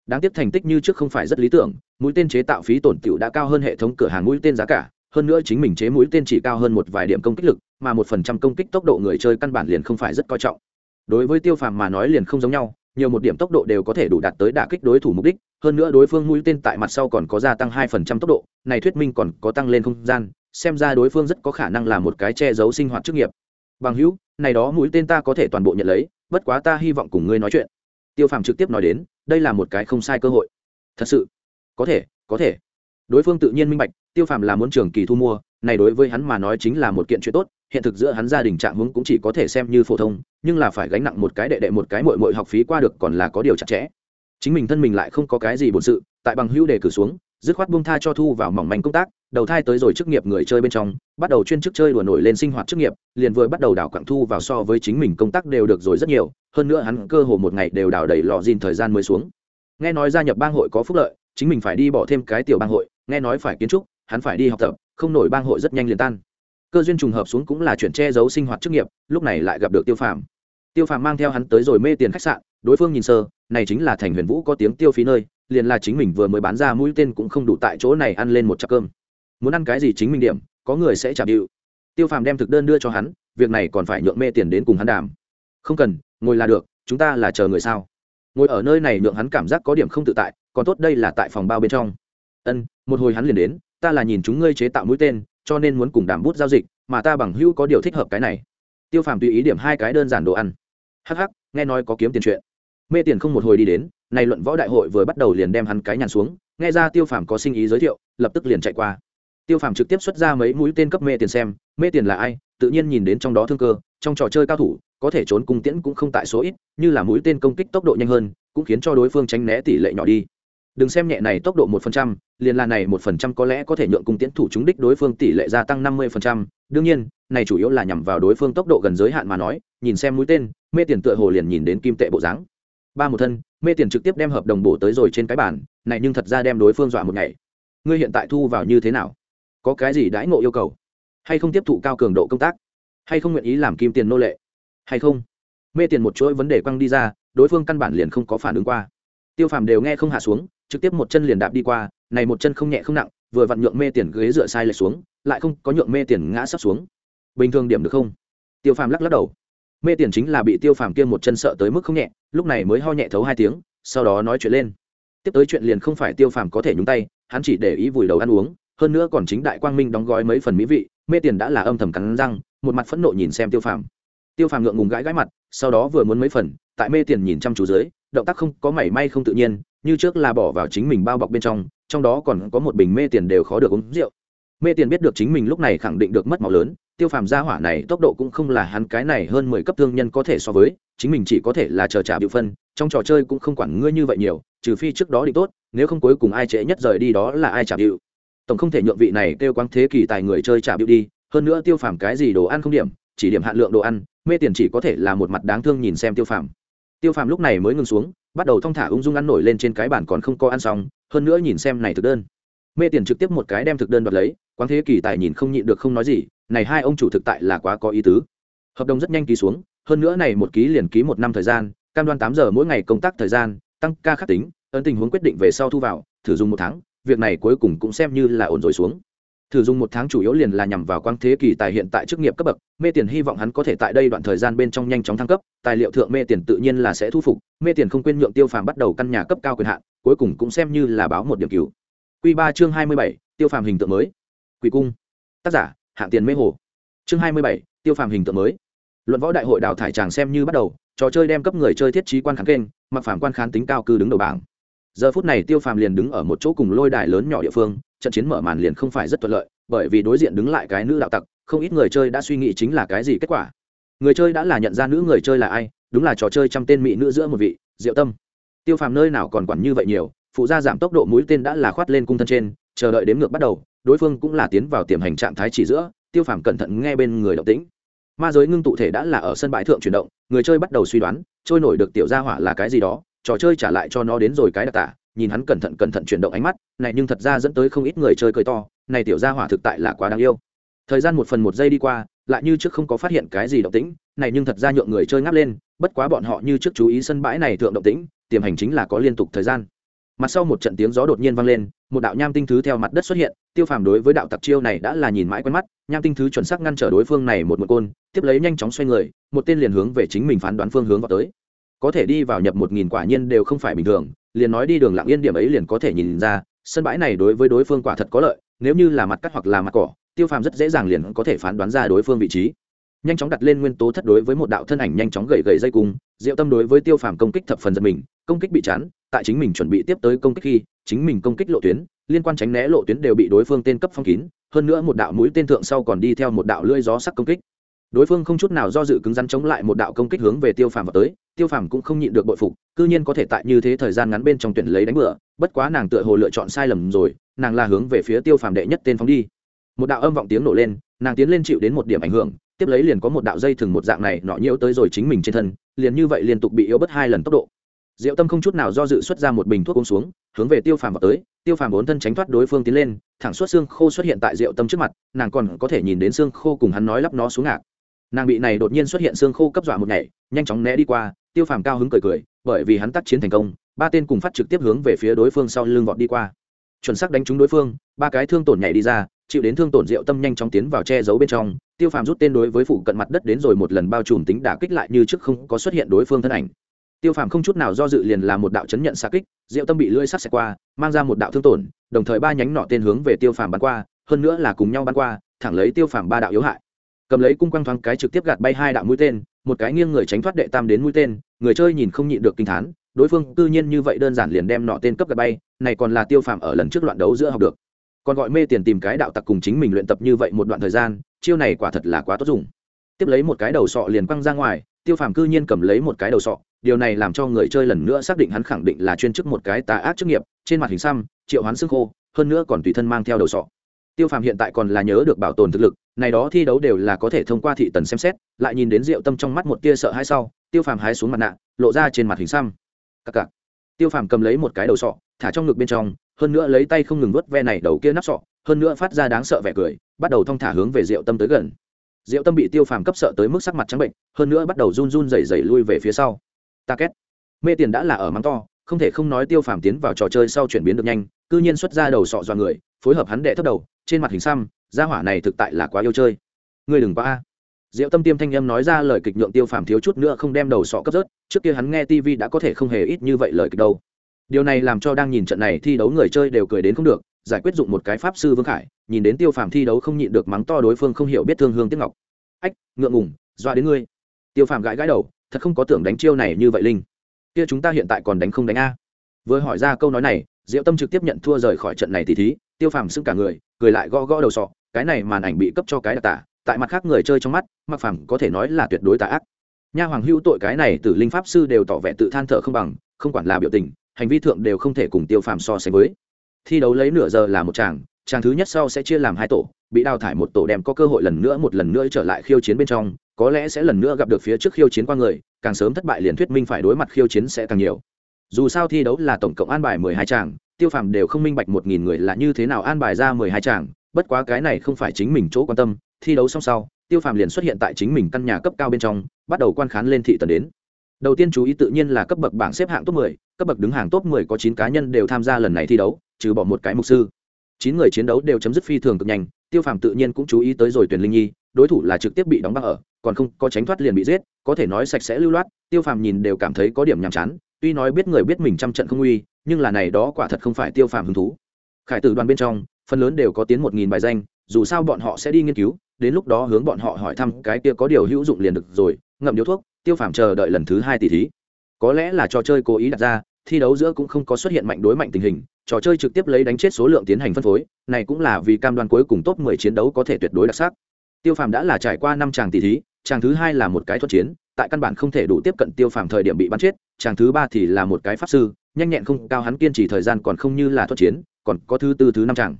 Đáng tiếc thành tích như trước không phải rất lý tưởng, mũi tên chế tạo phí tổn tiểu đã cao hơn hệ thống cửa hàng mũi tên giá cả, hơn nữa chính mình chế mũi tên chỉ cao hơn một vài điểm công kích lực, mà một phần trăm công kích tốc độ người chơi căn bản liền không phải rất coi trọng. Đối với tiêu phàm mà nói liền không giống nhau, nhiều một điểm tốc độ đều có thể đủ đạt tới đả kích đối thủ mục đích, hơn nữa đối phương mũi tên tại mặt sau còn có gia tăng hai phần trăm tốc độ, này thuyết minh còn có tăng lên không gian xem ra đối phương rất có khả năng là một cái che giấu sinh hoạt chức nghiệp. Bằng hữu, này đó mũi tên ta có thể toàn bộ nhận lấy, bất quá ta hy vọng cùng ngươi nói chuyện. Tiêu phàm trực tiếp nói đến, đây là một cái không sai cơ hội. Thật sự? Có thể có thể. Đối phương tự nhiên minh bạch, tiêu phàm là muốn trường kỳ thu mua, này đối với hắn mà nói chính là một kiện chuyện tốt, hiện thực giữa hắn gia đình trạng hướng cũng chỉ có thể xem như phổ thông, nhưng là phải gánh nặng một cái đệ đệ một cái mội mội học phí qua được còn là có điều chặt chẽ. Chính mình thân mình lại không có cái gì bổn sự, tại bằng hữu đề cử xuống, dứt khoát buông tha cho thu vào mỏng manh công tác đầu thai tới rồi chức nghiệp người chơi bên trong, bắt đầu chuyên chức chơi đùa nổi lên sinh hoạt chức nghiệp, liền vừa bắt đầu đảo quặng thu vào so với chính mình công tác đều được rồi rất nhiều, hơn nữa hắn cơ hồ một ngày đều đảo đầy lò dìn thời gian mới xuống. Nghe nói gia nhập bang hội có phúc lợi, chính mình phải đi bỏ thêm cái tiểu bang hội, nghe nói phải kiến trúc, hắn phải đi học tập, không nổi bang hội rất nhanh liền tan. Cơ duyên trùng hợp xuống cũng là chuyện che giấu sinh hoạt chức nghiệp, lúc này lại gặp được tiêu phàm. Tiêu phàm mang theo hắn tới rồi mê tiền khách sạn, đối phương nhìn sơ, này chính là thành huyền vũ có tiếng tiêu phí nơi, liền là chính mình vừa mới bán ra mũi tên cũng không đủ tại chỗ này ăn lên một chặp cơm muốn ăn cái gì chính mình điểm, có người sẽ trả điệu tiêu phàm đem thực đơn đưa cho hắn, việc này còn phải nhượng mê tiền đến cùng hắn đàm không cần, ngồi là được, chúng ta là chờ người sao? Ngồi ở nơi này nhượng hắn cảm giác có điểm không tự tại, còn tốt đây là tại phòng bao bên trong. Ân, một hồi hắn liền đến, ta là nhìn chúng ngươi chế tạo mũi tên, cho nên muốn cùng đàm bút giao dịch, mà ta bằng hữu có điều thích hợp cái này. Tiêu phàm tùy ý điểm hai cái đơn giản đồ ăn. Hh nghe nói có kiếm tiền chuyện. Mê tiền không một hồi đi đến, này luận võ đại hội vừa bắt đầu liền đem hắn cái nhàn xuống, nghe ra tiêu phàm có sinh ý giới thiệu, lập tức liền chạy qua tiêu phàm trực tiếp xuất ra mấy mũi tên cấp mê tiền xem, mê tiền là ai, tự nhiên nhìn đến trong đó thương cơ, trong trò chơi cao thủ, có thể trốn cung tiễn cũng không tại số ít, như là mũi tên công kích tốc độ nhanh hơn, cũng khiến cho đối phương tránh né tỷ lệ nhỏ đi. Đừng xem nhẹ này tốc độ một phần trăm, liền là này một phần trăm có lẽ có thể nhượng cung tiễn thủ chúng đích đối phương tỷ lệ gia tăng năm mươi phần trăm. Đương nhiên, này chủ yếu là nhằm vào đối phương tốc độ gần giới hạn mà nói, nhìn xem mũi tên, mê tiền tựa hồ liền nhìn đến kim tệ bộ dáng. Ba một thân, mê tiền trực tiếp đem hợp đồng bổ tới rồi trên cái bản này nhưng thật ra đem đối phương dọa một ngày. Ngươi hiện tại thu vào như thế nào? Có cái gì đãi ngộ yêu cầu? Hay không tiếp thụ cao cường độ công tác? Hay không nguyện ý làm kim tiền nô lệ? Hay không? Mê tiền một chuỗi vấn đề quăng đi ra, đối phương căn bản liền không có phản ứng qua. Tiêu phàm đều nghe không hạ xuống, trực tiếp một chân liền đạp đi qua, này một chân không nhẹ không nặng, vừa vặn nhượng mê tiền ghế dựa sai lệch xuống, lại không có nhượng mê tiền ngã sắp xuống. Bình thường điểm được không? Tiêu phàm lắc lắc đầu. Mê tiền chính là bị tiêu phàm kia một chân sợ tới mức không nhẹ, lúc này mới ho nhẹ thấu hai tiếng, sau đó nói chuyện lên. Tiếp tới chuyện liền không phải tiêu phàm có thể nhúng tay, hắn chỉ để ý vùi đầu ăn uống hơn nữa còn chính đại quang minh đóng gói mấy phần mỹ vị, mê tiền đã là âm thầm cắn răng, một mặt phẫn nộ nhìn xem tiêu phàm. Tiêu phàm ngượng ngùng gãi gãi mặt, sau đó vừa muốn mấy phần, tại mê tiền nhìn chăm chú dưới, động tác không, có mảy may không tự nhiên, như trước là bỏ vào chính mình bao bọc bên trong trong đó còn có một bình mê tiền đều khó được uống rượu. Mê tiền biết được chính mình lúc này khẳng định được mất máu lớn, tiêu phàm gia hỏa này tốc độ cũng không là hắn cái này hơn mười cấp thương nhân có thể so với, chính mình chỉ có thể là chờ trả biểu phân, trong trò chơi cũng không quản ngươi như vậy nhiều, trừ phi trước đó định tốt, nếu không cuối cùng ai trễ nhất rời đi đó là ai trả bịu tổng không thể nhượng vị này kêu quang thế kỳ tài người chơi trả biểu đi, hơn nữa tiêu phàm cái gì đồ ăn không điểm, chỉ điểm hạn lượng đồ ăn, mê tiền chỉ có thể là một mặt đáng thương nhìn xem tiêu phàm. Tiêu phàm lúc này mới ngừng xuống, bắt đầu thong thả ung dung ăn nổi lên trên cái bàn còn không có ăn xong, hơn nữa nhìn xem này thực đơn. Mê tiền trực tiếp một cái đem thực đơn đoạt lấy quang thế kỳ tài nhìn không nhịn được không nói gì, này hai ông chủ thực tại là quá có ý tứ. Hợp đồng rất nhanh ký xuống, hơn nữa này một ký liền ký một năm thời gian, cam đoan tám giờ mỗi ngày công tác thời gian, tăng ca khắc tính, ấn tình huống quyết định về sau thu vào, thử dùng một tháng việc này cuối cùng cũng xem như là ổn rồi xuống. Thử dùng một tháng chủ yếu liền là nhằm vào quang thế kỳ tài hiện tại chức nghiệp cấp bậc, mê tiền hy vọng hắn có thể tại đây đoạn thời gian bên trong nhanh chóng thăng cấp, tài liệu thượng mê tiền tự nhiên là sẽ thu phục, mê tiền không quên nhượng tiêu phàm bắt đầu căn nhà cấp cao quyền hạn, cuối cùng cũng xem như là báo một điểm cứu q ba chương hai mươi bảy, tiêu phàm hình tượng mới. Quỷ cung. Tác giả, hạng tiền mê hồ. Chương hai mươi bảy, tiêu phàm hình tượng mới. Luận võ đại hội đào thải tràng xem như bắt đầu, trò chơi đem cấp người chơi thiết trí quan kháng kênh, mặc phàm quan khán tính cao cư đứng đầu bảng giờ phút này tiêu phàm liền đứng ở một chỗ cùng lôi đài lớn nhỏ địa phương, trận chiến mở màn liền không phải rất thuận lợi, bởi vì đối diện đứng lại cái nữ đạo tặc, không ít người chơi đã suy nghĩ chính là cái gì kết quả. Người chơi đã là nhận ra nữ người chơi là ai, đúng là trò chơi trăm tên mỹ nữ giữa một vị, diệu tâm. Tiêu phàm nơi nào còn quản như vậy nhiều, phụ gia giảm tốc độ mũi tên đã là khoát lên cung thân trên, chờ đợi đếm ngược bắt đầu, đối phương cũng là tiến vào tiềm hành trạng thái chỉ giữa, tiêu phàm cẩn thận nghe bên người động tĩnh. Ma giới ngưng tụ thể đã là ở sân bãi thượng chuyển động, người chơi bắt đầu suy đoán, trôi nổi được tiểu gia hỏa là cái gì đó trò chơi trả lại cho nó đến rồi cái đặc tả, nhìn hắn cẩn thận cẩn thận chuyển động ánh mắt, này nhưng thật ra dẫn tới không ít người chơi cười to, này tiểu gia hỏa thực tại là quá đáng yêu. Thời gian một phần một giây đi qua, lại như trước không có phát hiện cái gì động tĩnh, này nhưng thật ra nhượng người chơi ngáp lên, bất quá bọn họ như trước chú ý sân bãi này thượng động tĩnh, tiềm hành chính là có liên tục thời gian. Mặt sau một trận tiếng gió đột nhiên vang lên, một đạo nham tinh thứ theo mặt đất xuất hiện, tiêu phàm đối với đạo tặc chiêu này đã là nhìn mãi quen mắt, nham tinh thứ chuẩn xác ngăn trở đối phương này một một côn, tiếp lấy nhanh chóng xoay người, một tên liền hướng về chính mình phán đoán phương hướng vào tới có thể đi vào nhập một nghìn quả nhiên đều không phải bình thường, liền nói đi đường lặng yên điểm ấy liền có thể nhìn ra, sân bãi này đối với đối phương quả thật có lợi, nếu như là mặt cắt hoặc là mặt cỏ, tiêu phàm rất dễ dàng liền có thể phán đoán ra đối phương vị trí. Nhanh chóng đặt lên nguyên tố thất đối với một đạo thân ảnh nhanh chóng gậy gậy dây cung, diệu tâm đối với tiêu phàm công kích thập phần giật mình, công kích bị chán tại chính mình chuẩn bị tiếp tới công kích khi, chính mình công kích lộ tuyến, liên quan tránh né lộ tuyến đều bị đối phương tên cấp phong kín, hơn nữa một đạo mũi tên thượng sau còn đi theo một đạo lưỡi gió sắc công kích đối phương không chút nào do dự cứng rắn chống lại một đạo công kích hướng về tiêu phàm vào tới, tiêu phàm cũng không nhịn được bội phục, cư nhiên có thể tại như thế thời gian ngắn bên trong tuyển lấy đánh bựa bất quá nàng tựa hồ lựa chọn sai lầm rồi, nàng là hướng về phía tiêu phàm đệ nhất tên phóng đi. Một đạo âm vọng tiếng nổ lên, nàng tiến lên chịu đến một điểm ảnh hưởng, tiếp lấy liền có một đạo dây thừng một dạng này nọ nhiễu tới rồi chính mình trên thân, liền như vậy liên tục bị yếu bất hai lần tốc độ. Diệu tâm không chút nào do dự xuất ra một bình thuốc uống xuống, hướng về tiêu phàm vào tới, tiêu phàm bốn thân tránh thoát đối phương tiến lên, thẳng suốt xương khô xuất hiện tại diệu tâm trước mặt, nàng còn có thể nhìn đến xương khô cùng hắn nói lắp nó xuống ngạc nàng bị này đột nhiên xuất hiện xương khô cấp dọa một ngày, nhanh chóng né đi qua, tiêu phàm cao hứng cười cười, bởi vì hắn tác chiến thành công, ba tên cùng phát trực tiếp hướng về phía đối phương sau lưng vọt đi qua. Chuẩn xác đánh trúng đối phương, ba cái thương tổn nhảy đi ra, chịu đến thương tổn diệu tâm nhanh chóng tiến vào che giấu bên trong, tiêu phàm rút tên đối với phụ cận mặt đất đến rồi một lần bao trùm tính đả kích lại như trước không có xuất hiện đối phương thân ảnh. Tiêu phàm không chút nào do dự liền là một đạo chấn nhận xa kích diệu tâm bị lưỡi sắt xẹt qua, mang ra một đạo thương tổn, đồng thời ba nhánh nọ tên hướng về tiêu phàm bắn qua, hơn nữa là cùng nhau bắn qua, thẳng lấy tiêu phàm ba đạo yếu hại cầm lấy cung quang thoáng cái trực tiếp gạt bay hai đạo mũi tên, một cái nghiêng người tránh thoát đệ tam đến mũi tên, người chơi nhìn không nhịn được kinh thán, đối phương cư nhiên như vậy đơn giản liền đem nọ tên cấp gạt bay, này còn là tiêu phàm ở lần trước loạn đấu giữa học được. Còn gọi mê tiền tìm cái đạo tặc cùng chính mình luyện tập như vậy một đoạn thời gian, chiêu này quả thật là quá tốt dùng. Tiếp lấy một cái đầu sọ liền quăng ra ngoài, tiêu phàm cư nhiên cầm lấy một cái đầu sọ, điều này làm cho người chơi lần nữa xác định hắn khẳng định là chuyên chức một cái tà ác chức nghiệp, trên mặt hình xăm, triệu hoán xương khô, hơn nữa còn tùy thân mang theo đầu sọ tiêu phàm hiện tại còn là nhớ được bảo tồn thực lực, này đó thi đấu đều là có thể thông qua thị tần xem xét, lại nhìn đến Diệu tâm trong mắt một tia sợ hãi sau, tiêu phàm hái xuống mặt nạ, lộ ra trên mặt hình xăm. Cặc cặc. Tiêu phàm cầm lấy một cái đầu sọ, thả trong ngực bên trong, hơn nữa lấy tay không ngừng vớt ve này đầu kia nắp sọ, hơn nữa phát ra đáng sợ vẻ cười, bắt đầu thong thả hướng về Diệu tâm tới gần. Diệu tâm bị tiêu phàm cấp sợ tới mức sắc mặt trắng bệnh, hơn nữa bắt đầu run run rẩy rẩy lui về phía sau. Ta két. Mê tiền đã là ở mắng to, không thể không nói tiêu phàm tiến vào trò chơi sau chuyển biến được nhanh, cư nhiên xuất ra đầu sọ dọa người phối hợp hắn đệ thấp đầu, trên mặt hình xăm, gia hỏa này thực tại là quá yêu chơi. Ngươi đừng quá a. Diệu tâm tiêm thanh âm nói ra lời kịch nhượng tiêu phàm thiếu chút nữa không đem đầu sọ cấp rớt, trước kia hắn nghe tv đã có thể không hề ít như vậy lời kịch đâu. Điều này làm cho đang nhìn trận này thi đấu người chơi đều cười đến không được, giải quyết dụng một cái pháp sư vương khải, nhìn đến tiêu phàm thi đấu không nhịn được mắng to đối phương không hiểu biết thương hương tiếc ngọc. Ách, ngượng ngùng doa đến ngươi. Tiêu phàm gãi gãi đầu, thật không có tưởng đánh chiêu này như vậy linh. Kia chúng ta hiện tại còn đánh không đánh a? Vừa hỏi ra câu nói này, diệu tâm trực tiếp nhận thua rời khỏi trận này thì thí tiêu phàm xưng cả người, cười lại gõ gõ đầu sọ, cái này màn ảnh bị cấp cho cái đặc tả, tại mặt khác người chơi trong mắt, mặc phàm có thể nói là tuyệt đối tà ác. Nha hoàng hữu tội cái này từ linh pháp sư đều tỏ vẻ tự than thở không bằng, không quản là biểu tình, hành vi thượng đều không thể cùng tiêu phàm so sánh với. Thi đấu lấy nửa giờ là một chàng chàng thứ nhất sau sẽ chia làm hai tổ, bị đào thải một tổ đem có cơ hội lần nữa một lần nữa trở lại khiêu chiến bên trong, có lẽ sẽ lần nữa gặp được phía trước khiêu chiến qua người, càng sớm thất bại liền thuyết minh phải đối mặt khiêu chiến sẽ càng nhiều. Dù sao thi đấu là tổng cộng an bài mười hai tràng tiêu phàm đều không minh bạch một nghìn người là như thế nào an bài ra mười hai tràng bất quá cái này không phải chính mình chỗ quan tâm thi đấu xong sau tiêu phàm liền xuất hiện tại chính mình căn nhà cấp cao bên trong bắt đầu quan khán lên thị tần đến. Đầu tiên chú ý tự nhiên là cấp bậc bảng xếp hạng top 10, cấp bậc đứng hàng top 10 có chín cá nhân đều tham gia lần này thi đấu trừ bỏ một cái mục sư. Chín người chiến đấu đều chấm dứt phi thường cực nhanh tiêu phàm tự nhiên cũng chú ý tới rồi tuyển linh nhi đối thủ là trực tiếp bị đóng băng ở còn không có tránh thoát liền bị giết có thể nói sạch sẽ lưu loát tiêu phàm nhìn đều cảm thấy có điểm nhàm chán tuy nói biết người biết mình trăm trận không uy nhưng là này đó quả thật không phải tiêu phàm hứng thú. Khải tử đoàn bên trong, phần lớn đều có tiến một nghìn bài danh, dù sao bọn họ sẽ đi nghiên cứu, đến lúc đó hướng bọn họ hỏi thăm cái kia có điều hữu dụng liền được rồi, ngậm điếu thuốc, tiêu phàm chờ đợi lần thứ hai tỷ thí. Có lẽ là trò chơi cố ý đặt ra, thi đấu giữa cũng không có xuất hiện mạnh đối mạnh tình hình, trò chơi trực tiếp lấy đánh chết số lượng tiến hành phân phối, này cũng là vì cam đoan cuối cùng top 10 chiến đấu có thể tuyệt đối đặc sắc. Tiêu phàm đã là trải qua năm chàng tỷ thí, chàng thứ hai là một cái thuật chiến, tại căn bản không thể đủ tiếp cận tiêu phàm thời điểm bị bắn chết, chàng thứ ba thì là một cái pháp sư nhanh nhẹn không cao hắn kiên trì thời gian còn không như là thuật chiến còn có thứ tư thứ năm chàng,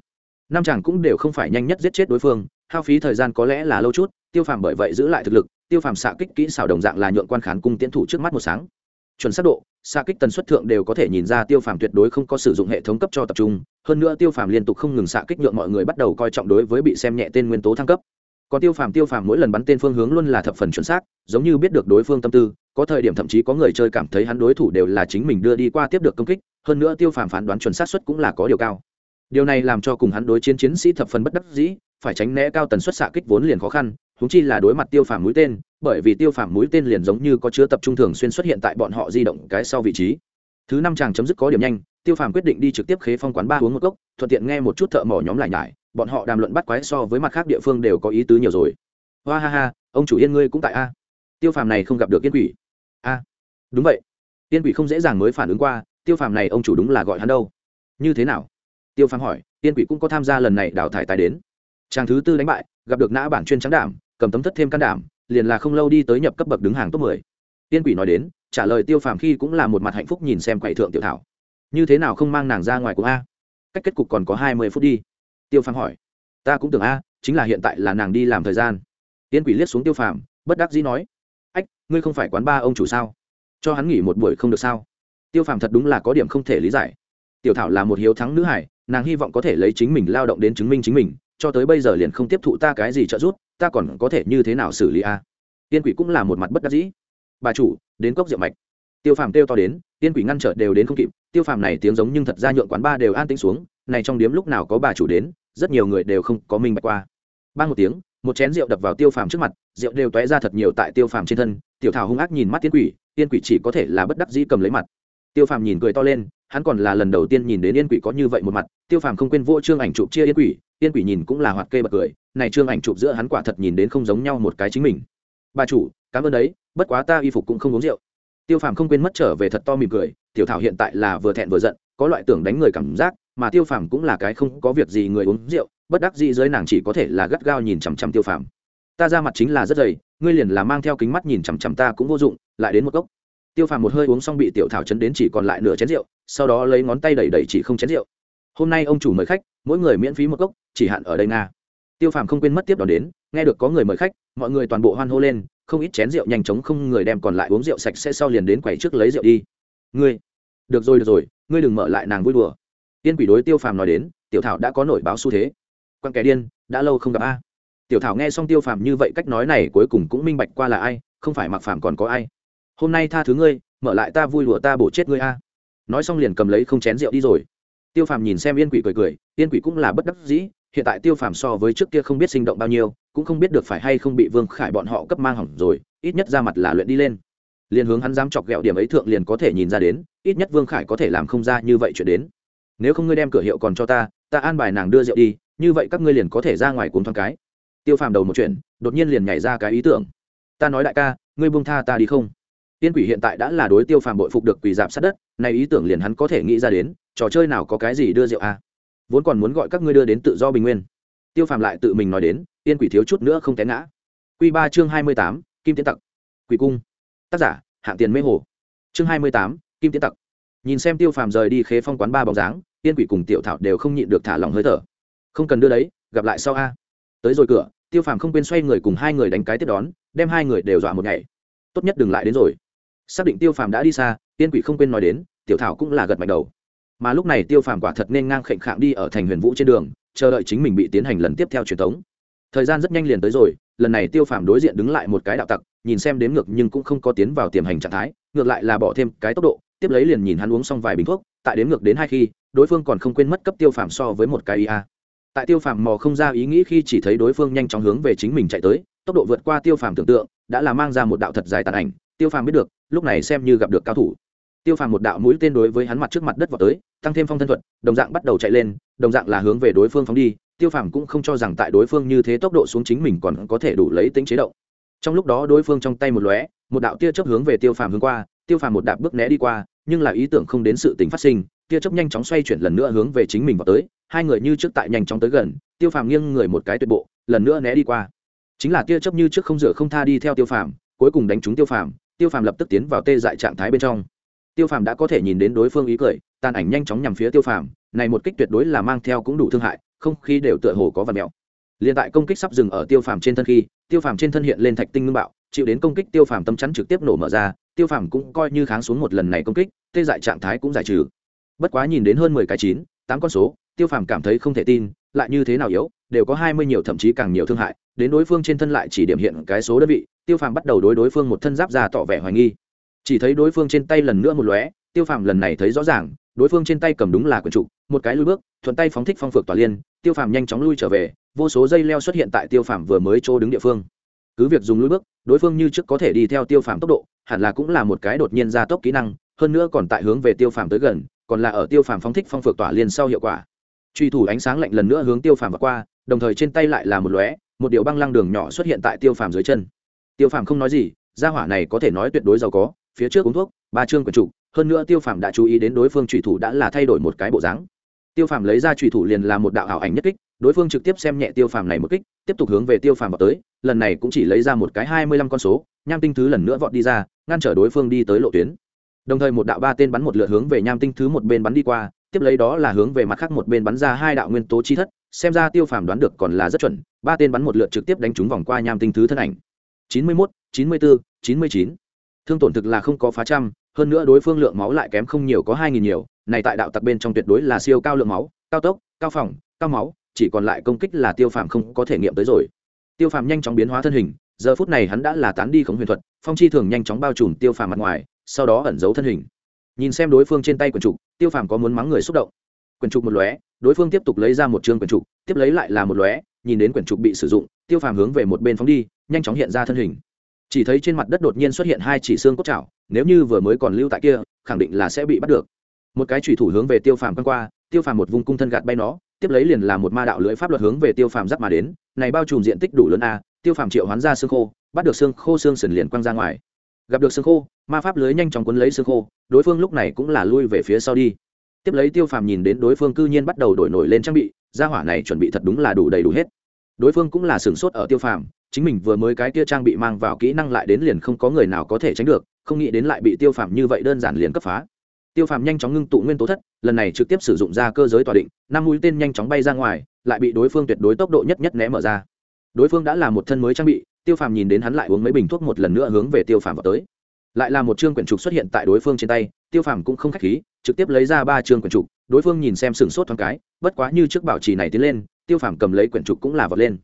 năm chàng cũng đều không phải nhanh nhất giết chết đối phương hao phí thời gian có lẽ là lâu chút tiêu phàm bởi vậy giữ lại thực lực tiêu phàm xạ kích kỹ xảo đồng dạng là nhượng quan khán cung tiến thủ trước mắt một sáng. Chuẩn xác độ xạ kích tần suất thượng đều có thể nhìn ra tiêu phàm tuyệt đối không có sử dụng hệ thống cấp cho tập trung hơn nữa tiêu phàm liên tục không ngừng xạ kích nhượng mọi người bắt đầu coi trọng đối với bị xem nhẹ tên nguyên tố thăng cấp. Còn tiêu phàm tiêu phàm mỗi lần bắn tên phương hướng luôn là thập phần chuẩn xác giống như biết được đối phương tâm tư có thời điểm thậm chí có người chơi cảm thấy hắn đối thủ đều là chính mình đưa đi qua tiếp được công kích, hơn nữa tiêu phàm phán đoán chuẩn xác suất cũng là có điều cao. Điều này làm cho cùng hắn đối chiến chiến sĩ thập phần bất đắc dĩ, phải tránh né cao tần suất xạ kích vốn liền khó khăn húng chi là đối mặt tiêu phàm mũi tên, bởi vì tiêu phàm mũi tên liền giống như có chứa tập trung thường xuyên xuất hiện tại bọn họ di động cái sau vị trí. Thứ năm chàng chấm dứt có điểm nhanh, tiêu phàm quyết định đi trực tiếp khế phong quán ba uống một cốc, thuận tiện nghe một chút thợ mỏ nhóm lại nhải, bọn họ đàm luận bắt quái so với mặt khác địa phương đều có ý tứ nhiều rồi. Hoa ha ha, ông chủ yên ngươi cũng tại a. Tiêu phàm này không gặp được yên quỷ a đúng vậy. Tiên quỷ không dễ dàng mới phản ứng qua, tiêu phàm này ông chủ đúng là gọi hắn đâu. Như thế nào? Tiêu phàm hỏi, tiên quỷ cũng có tham gia lần này đào thải tài đến. Trang thứ tư đánh bại, gặp được nã bản chuyên trắng đảm, cầm tấm thất thêm can đảm, liền là không lâu đi tới nhập cấp bậc đứng hàng top mười. Tiên quỷ nói đến, trả lời tiêu phàm khi cũng là một mặt hạnh phúc nhìn xem quầy thượng tiểu thảo. Như thế nào không mang nàng ra ngoài của a? Cách kết cục còn có hai mươi phút đi. Tiêu phàm hỏi, ta cũng tưởng a, chính là hiện tại là nàng đi làm thời gian. Tiên quỷ liếc xuống tiêu phàm, bất đắc dĩ nói ngươi không phải quán ba ông chủ sao? Cho hắn nghỉ một buổi không được sao? Tiêu phàm thật đúng là có điểm không thể lý giải. Tiểu thảo là một hiếu thắng nữ hải, nàng hy vọng có thể lấy chính mình lao động đến chứng minh chính mình, cho tới bây giờ liền không tiếp thụ ta cái gì trợ giúp, ta còn có thể như thế nào xử lý a? Tiên quỷ cũng là một mặt bất đắc dĩ. Bà chủ, đến cốc rượu mạch. Tiêu phàm kêu to đến, tiên quỷ ngăn trở đều đến không kịp, tiêu phàm này tiếng giống nhưng thật ra nhượng quán ba đều an tĩnh xuống, này trong điếm lúc nào có bà chủ đến, rất nhiều người đều không có minh bạch qua. Ba một tiếng, một chén rượu đập vào tiêu phàm trước mặt, rượu đều tóe ra thật nhiều tại tiêu phàm trên thân tiểu thảo hung ác nhìn mắt tiên quỷ tiên quỷ chỉ có thể là bất đắc dĩ cầm lấy mặt. Tiêu phàm nhìn cười to lên, hắn còn là lần đầu tiên nhìn đến yên quỷ có như vậy một mặt. Tiêu phàm không quên vô trương ảnh chụp chia yên quỷ yên quỷ nhìn cũng là hoạt kê bật cười. Này trương ảnh chụp giữa hắn quả thật nhìn đến không giống nhau một cái chính mình. Bà chủ, cảm ơn đấy, bất quá ta y phục cũng không uống rượu. Tiêu phàm không quên mất trở về thật to mỉm cười, tiểu thảo hiện tại là vừa thẹn vừa giận, có loại tưởng đánh người cảm giác, mà tiêu phàm cũng là cái không có việc gì người uống rượu, bất đắc dĩ dưới nàng chỉ có thể là gắt gao nhìn chằm chằm tiêu phàm. Ta ra mặt chính là rất dày ngươi liền là mang theo kính mắt nhìn chằm chằm ta cũng vô dụng, lại đến một cốc. Tiêu phàm một hơi uống xong bị tiểu thảo chấn đến chỉ còn lại nửa chén rượu, sau đó lấy ngón tay đẩy đẩy chỉ không chén rượu. Hôm nay ông chủ mời khách, mỗi người miễn phí một cốc, chỉ hạn ở đây nga. Tiêu phàm không quên mất tiếp đón đến, nghe được có người mời khách, mọi người toàn bộ hoan hô lên, không ít chén rượu nhanh chóng không người đem còn lại uống rượu sạch sẽ sau liền đến quầy trước lấy rượu đi. Ngươi, được rồi được rồi, ngươi đừng mở lại nàng vui đùa. Tiên quỷ đối tiêu phàm nói đến, tiểu thảo đã có nổi báo xu thế. Quan kẻ điên, đã lâu không gặp a tiểu thảo nghe xong tiêu phàm như vậy cách nói này cuối cùng cũng minh bạch qua là ai, không phải mặc phàm còn có ai. Hôm nay tha thứ ngươi, mở lại ta vui đùa ta bổ chết ngươi a. Nói xong liền cầm lấy không chén rượu đi rồi. Tiêu phàm nhìn xem yên quỷ cười cười, yên quỷ cũng là bất đắc dĩ, hiện tại tiêu phàm so với trước kia không biết sinh động bao nhiêu, cũng không biết được phải hay không bị vương khải bọn họ cấp mang hỏng rồi, ít nhất ra mặt là luyện đi lên. Liền hướng hắn dám chọc ghẹo điểm ấy thượng liền có thể nhìn ra đến, ít nhất vương khải có thể làm không ra như vậy chuyện đến. Nếu không ngươi đem cửa hiệu còn cho ta ta an bài nàng đưa rượu đi, như vậy các ngươi liền có thể ra ngoài cuốn thoáng cái tiêu phàm đầu một chuyện, đột nhiên liền nhảy ra cái ý tưởng. Ta nói đại ca, ngươi buông tha ta đi không? Tiên quỷ hiện tại đã là đối tiêu phàm bội phục được quỳ dạp sát đất, này ý tưởng liền hắn có thể nghĩ ra đến, trò chơi nào có cái gì đưa rượu à? vốn còn muốn gọi các ngươi đưa đến tự do bình nguyên. Tiêu phàm lại tự mình nói đến, tiên quỷ thiếu chút nữa không té ngã. Q ba chương hai mươi tám, kim tiến tặc. Quỷ cung. Tác giả, hạng tiền mê hồ. Chương hai mươi tám, kim tiến tặc. Nhìn xem tiêu phàm rời đi khế phong quán ba bóng dáng, tiên quỷ cùng tiểu thảo đều không nhịn được thả lòng hơi thở. Không cần đưa đấy, gặp lại sau a. Tới rồi cửa tiêu phàm không quên xoay người cùng hai người đánh cái tiếp đón, đem hai người đều dọa một ngày. Tốt nhất đừng lại đến rồi. Xác định tiêu phàm đã đi xa, tiên quỷ không quên nói đến, tiểu thảo cũng là gật mạnh đầu. Mà lúc này tiêu phàm quả thật nên ngang khệnh khạng đi ở thành huyền vũ trên đường, chờ đợi chính mình bị tiến hành lần tiếp theo truyền thống thời gian rất nhanh liền tới rồi, lần này tiêu phàm đối diện đứng lại một cái đạo tặc, nhìn xem đếm ngược nhưng cũng không có tiến vào tiềm hành trạng thái, ngược lại là bỏ thêm cái tốc độ, tiếp lấy liền nhìn hắn uống xong vài bình thuốc, tại đếm ngược đến hai khi, đối phương còn không quên mất cấp tiêu phàm so với một cái ia tại tiêu phàm mò không ra ý nghĩ khi chỉ thấy đối phương nhanh chóng hướng về chính mình chạy tới, tốc độ vượt qua tiêu phàm tưởng tượng, đã là mang ra một đạo thật dài tàn ảnh, tiêu phàm biết được, lúc này xem như gặp được cao thủ. Tiêu phàm một đạo mũi tên đối với hắn mặt trước mặt đất vào tới, tăng thêm phong thân thuật, đồng dạng bắt đầu chạy lên, đồng dạng là hướng về đối phương phóng đi, tiêu phàm cũng không cho rằng tại đối phương như thế tốc độ xuống chính mình còn có thể đủ lấy tính chế động. Trong lúc đó đối phương trong tay một lóe, một đạo tia chớp hướng về tiêu phàm hướng qua, tiêu phàm một đạp bước né đi qua, nhưng là ý tưởng không đến sự tình phát sinh, tia chớp nhanh chóng xoay chuyển lần nữa hướng về chính mình vào tới hai người như trước tại nhanh chóng tới gần, tiêu phàm nghiêng người một cái tuyệt bộ, lần nữa né đi qua. Chính là tia chấp như trước không rửa không tha đi theo tiêu phàm, cuối cùng đánh trúng tiêu phàm tiêu phàm lập tức tiến vào tê dại trạng thái bên trong. Tiêu phàm đã có thể nhìn đến đối phương ý cười, tàn ảnh nhanh chóng nhằm phía tiêu phàm, này một kích tuyệt đối là mang theo cũng đủ thương hại, không khí đều tựa hồ có vật mèo liền tại công kích sắp dừng ở tiêu phàm trên thân khi, tiêu phàm trên thân hiện lên thạch tinh ngưng bạo, chịu đến công kích tiêu phàm tâm chắn trực tiếp nổ mở ra, tiêu phàm cũng coi như kháng xuống một lần này công kích, tê dại trạng thái cũng giải trừ. Bất quá nhìn đến hơn mười cái chín, tám con số tiêu phàm cảm thấy không thể tin, lại như thế nào yếu, đều có hai mươi nhiều thậm chí càng nhiều thương hại, đến đối phương trên thân lại chỉ điểm hiện cái số đơn vị, tiêu phàm bắt đầu đối đối phương một thân giáp ra tỏ vẻ hoài nghi. Chỉ thấy đối phương trên tay lần nữa một lóe, tiêu phàm lần này thấy rõ ràng, đối phương trên tay cầm đúng là quần trụ, một cái lui bước, thuận tay phóng thích phong phược tỏa liên, tiêu phàm nhanh chóng lui trở về, vô số dây leo xuất hiện tại tiêu phàm vừa mới chỗ đứng địa phương. Cứ việc dùng lui bước, đối phương như trước có thể đi theo tiêu phàm tốc độ, hẳn là cũng là một cái đột nhiên gia tốc kỹ năng, hơn nữa còn tại hướng về tiêu phàm tới gần, còn là ở tiêu phàm phóng thích phong phược tỏa liên sau hiệu quả truy thủ ánh sáng lạnh lần nữa hướng tiêu phàm vượt qua, đồng thời trên tay lại là một lóe, một điệu băng lăng đường nhỏ xuất hiện tại tiêu phàm dưới chân. Tiêu phàm không nói gì, gia hỏa này có thể nói tuyệt đối giàu có, phía trước uống thuốc, ba chương quần trụ hơn nữa tiêu phàm đã chú ý đến đối phương trùy thủ đã là thay đổi một cái bộ dáng. Tiêu phàm lấy ra trùy thủ liền là một đạo ảo ảnh nhất kích, đối phương trực tiếp xem nhẹ tiêu phàm này một kích, tiếp tục hướng về tiêu phàm vào tới, lần này cũng chỉ lấy ra một cái hai mươi lăm con số, nham tinh thứ lần nữa vọt đi ra, ngăn trở đối phương đi tới lộ tuyến. Đồng thời một đạo ba tên bắn một lượt hướng về nham tinh thứ một bên bắn đi qua tiếp lấy đó là hướng về mặt khác một bên bắn ra hai đạo nguyên tố chi thất, xem ra tiêu phàm đoán được còn là rất chuẩn, ba tên bắn một lượt trực tiếp đánh trúng vòng qua nham tinh thứ thân ảnh. Chín mươi mốt, chín mươi bốn chín mươi chín. Thương tổn thực là không có phá trăm, hơn nữa đối phương lượng máu lại kém không nhiều có hai nghìn nhiều, này tại đạo tặc bên trong tuyệt đối là siêu cao lượng máu, cao tốc, cao phòng, cao máu, chỉ còn lại công kích là tiêu phàm không có thể nghiệm tới rồi. Tiêu phàm nhanh chóng biến hóa thân hình, giờ phút này hắn đã là tán đi khống huyền thuật, phong chi thường nhanh chóng bao trùm tiêu phàm mặt ngoài, sau đó ẩn giấu thân hình. Nhìn xem đối phương trên tay quần trục tiêu phàm có muốn mắng người xúc động. Quyển trục một lóe, đối phương tiếp tục lấy ra một chương quyển trục, tiếp lấy lại là một lóe, nhìn đến quyển trục bị sử dụng, tiêu phàm hướng về một bên phóng đi, nhanh chóng hiện ra thân hình. Chỉ thấy trên mặt đất đột nhiên xuất hiện hai chỉ xương cốt chảo, nếu như vừa mới còn lưu tại kia, khẳng định là sẽ bị bắt được. Một cái trùy thủ hướng về tiêu phàm quăng qua, tiêu phàm một vùng cung thân gạt bay nó, tiếp lấy liền là một ma đạo lưỡi pháp luật hướng về tiêu phàm giáp mà đến, này bao trùm diện tích đủ lớn a, tiêu phàm triệu hoán ra xương khô, bắt được xương khô xương sần liền quăng ra ngoài gặp được xương khô, ma pháp lưới nhanh chóng cuốn lấy xương khô, đối phương lúc này cũng là lui về phía sau đi. Tiếp lấy tiêu phàm nhìn đến đối phương cư nhiên bắt đầu đổi nổi lên trang bị, gia hỏa này chuẩn bị thật đúng là đủ đầy đủ hết. Đối phương cũng là sửng sốt ở tiêu phàm, chính mình vừa mới cái kia trang bị mang vào kỹ năng lại đến liền không có người nào có thể tránh được, không nghĩ đến lại bị tiêu phàm như vậy đơn giản liền cấp phá. Tiêu phàm nhanh chóng ngưng tụ nguyên tố thất, lần này trực tiếp sử dụng ra cơ giới tòa định, năm mũi tên nhanh chóng bay ra ngoài, lại bị đối phương tuyệt đối tốc độ nhất nhất né mở ra. Đối phương đã là một thân mới trang bị tiêu phàm nhìn đến hắn lại uống mấy bình thuốc một lần nữa hướng về tiêu phàm vào tới. Lại là một chương quyển trục xuất hiện tại đối phương trên tay, tiêu phàm cũng không k h á c h khí, trực tiếp lấy ra ba chương quyển trục, đối phương nhìn xem sửng sốt thoáng cái, bất quá như trước bảo trì này tiến lên, tiêu phàm cầm lấy quyển trục cũng là vật lên.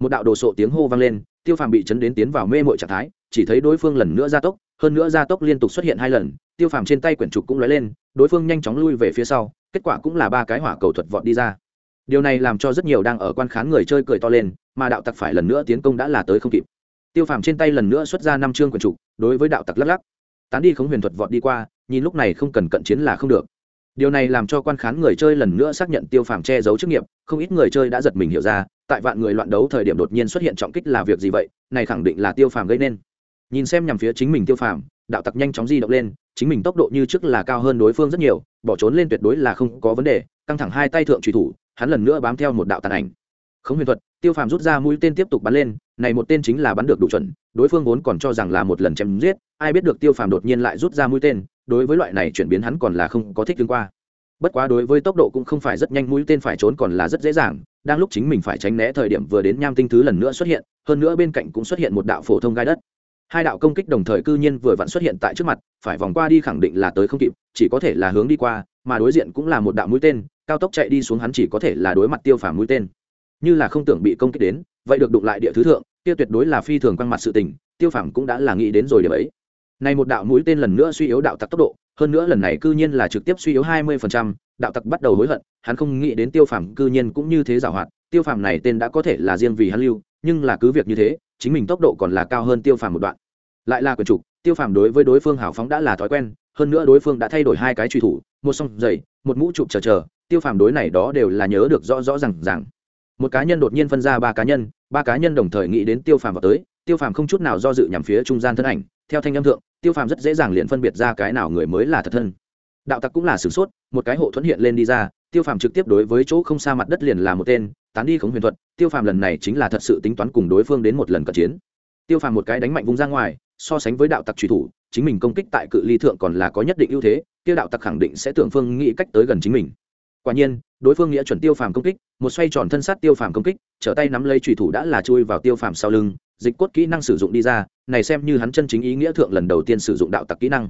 Một đạo đồ sộ tiếng hô vang lên, tiêu phàm bị chấn đến tiến vào mê mội trạng thái, chỉ thấy đối phương lần nữa gia tốc, hơn nữa gia tốc liên tục xuất hiện hai lần, tiêu phàm trên tay quyển trục cũng lóe lên, đối phương nhanh chóng lui về phía sau, kết quả cũng là ba cái hỏa cầu thuật vọt đi ra điều này làm cho rất nhiều đang ở quan khán người chơi cười to lên, mà đạo tặc phải lần nữa tiến công đã là tới không kịp. Tiêu phàm trên tay lần nữa xuất ra năm chương quần trục, đối với đạo tặc lắc lắc. Tán đi khống huyền thuật vọt đi qua, nhìn lúc này không cần cận chiến là không được. Điều này làm cho quan khán người chơi lần nữa xác nhận tiêu phàm che giấu chức nghiệp, không ít người chơi đã giật mình hiểu ra, tại vạn người loạn đấu thời điểm đột nhiên xuất hiện trọng kích là việc gì vậy, này khẳng định là tiêu phàm gây nên. Nhìn xem nhằm phía chính mình tiêu phàm, đạo tặc nhanh chóng di động lên, chính mình tốc độ như trước là cao hơn đối phương rất nhiều, bỏ trốn lên tuyệt đối là không có vấn đề căng thẳng hai tay thượng truy thủ, hắn lần nữa bám theo một đạo tàn ảnh. Không huyền thuật, tiêu phàm rút ra mũi tên tiếp tục bắn lên, này một tên chính là bắn được đủ chuẩn, đối phương vốn còn cho rằng là một lần chém giết, ai biết được tiêu phàm đột nhiên lại rút ra mũi tên, đối với loại này chuyển biến hắn còn là không có thích tương qua. Bất quá đối với tốc độ cũng không phải rất nhanh, mũi tên phải trốn còn là rất dễ dàng, đang lúc chính mình phải tránh né thời điểm vừa đến nham tinh thứ lần nữa xuất hiện, hơn nữa bên cạnh cũng xuất hiện một đạo phổ thông gai đất. Hai đạo công kích đồng thời cư nhiên vừa vặn xuất hiện tại trước mặt, phải vòng qua đi khẳng định là tới không kịp, chỉ có thể là hướng đi qua, mà đối diện cũng là một đạo mũi tên cao tốc chạy đi xuống hắn chỉ có thể là đối mặt tiêu phàm mũi tên. Như là không tưởng bị công kích đến vậy được đụng lại địa thứ thượng kia tuyệt đối là phi thường quăng mặt sự tình tiêu phàm cũng đã là nghĩ đến rồi điểm ấy. Này một đạo mũi tên lần nữa suy yếu đạo tặc tốc độ hơn nữa lần này cư nhiên là trực tiếp suy yếu hai 20%, đạo tặc bắt đầu hối hận hắn không nghĩ đến tiêu phàm cư nhiên cũng như thế giảo hoạt tiêu phàm này tên đã có thể là riêng vì hắn lưu nhưng là cứ việc như thế chính mình tốc độ còn là cao hơn tiêu phàm một đoạn. Lại là quyền trục tiêu phàm đối với đối phương hào phóng đã là thói quen hơn nữa đối phương đã thay đổi hai cái truy thủ, một song giày, một mũ chụp chờ chờ, tiêu phàm đối này đó đều là nhớ được rõ rõ r à n g rằng một cá nhân đột nhiên phân ra ba cá nhân, ba cá nhân đồng thời nghĩ đến tiêu phàm vào tới, tiêu phàm không chút nào do dự nhằm phía trung gian thân ảnh, theo thanh âm thượng, tiêu phàm rất dễ dàng liền phân biệt ra cái nào người mới là thật thân. Đạo tặc cũng là sửng sốt, một cái hộ thuẫn hiện lên đi ra, tiêu phàm trực tiếp đối với chỗ không xa mặt đất liền là một tên, tán đi khống huyền thuật, tiêu phàm lần này chính là thật sự tính toán cùng đối phương đến một lần cận chiến. Tiêu phàm một cái đánh mạnh vung ra ngoài, so sánh với đạo tặc truy thủ chính mình công kích tại cự ly thượng còn là có nhất định ưu thế, tiêu đạo tặc khẳng định sẽ tưởng phương nghĩ cách tới gần chính mình. Quả nhiên, đối phương nghĩa chuẩn tiêu phàm công kích, một xoay tròn thân sát tiêu phàm công kích, trở tay nắm lấy trùy thủ đã là chui vào tiêu phàm sau lưng, dịch cốt kỹ năng sử dụng đi ra, này xem như hắn chân chính ý nghĩa thượng lần đầu tiên sử dụng đạo tặc kỹ năng.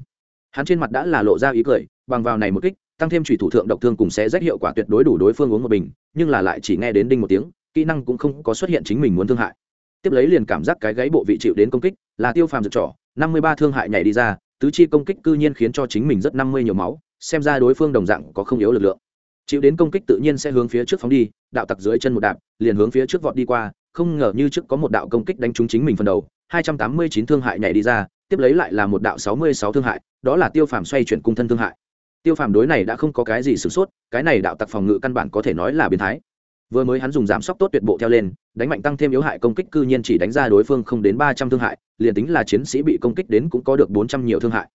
Hắn trên mặt đã là lộ ra ý cười, bằng vào này một kích, tăng thêm trùy thủ thượng độc thương cùng sẽ rách hiệu quả tuyệt đối đủ đối phương uống một bình, nhưng là lại chỉ nghe đến đinh một tiếng, kỹ năng cũng không có xuất hiện chính mình muốn thương hại. Tiếp lấy liền cảm giác cái gáy bộ vị chịu đến công kích, là tiêu phàm giật trỏ năm mươi ba thương hại nhảy đi ra, tứ chi công kích cư nhiên khiến cho chính mình rất năm mươi nhiều máu, xem ra đối phương đồng dạng có không yếu lực lượng. Chịu đến công kích tự nhiên sẽ hướng phía trước phóng đi, đạo tặc dưới chân một đạp, liền hướng phía trước vọt đi qua, không ngờ như trước có một đạo công kích đánh trúng chính mình phần đầu, hai trăm tám mươi chín thương hại nhảy đi ra, tiếp lấy lại là một đạo sáu mươi sáu thương hại, đó là tiêu phàm xoay chuyển cung thân thương hại. Tiêu phàm đối này đã không có cái gì sửng sốt, cái này đạo tặc phòng ngự căn bản có thể nói là biến thái vừa mới hắn dùng giảm sốc tốt tuyệt bộ theo lên, đánh mạnh tăng thêm yếu hại công kích, cư nhiên chỉ đánh ra đối phương không đến ba trăm thương hại, liền tính là chiến sĩ bị công kích đến cũng có được bốn trăm nhiều thương hại.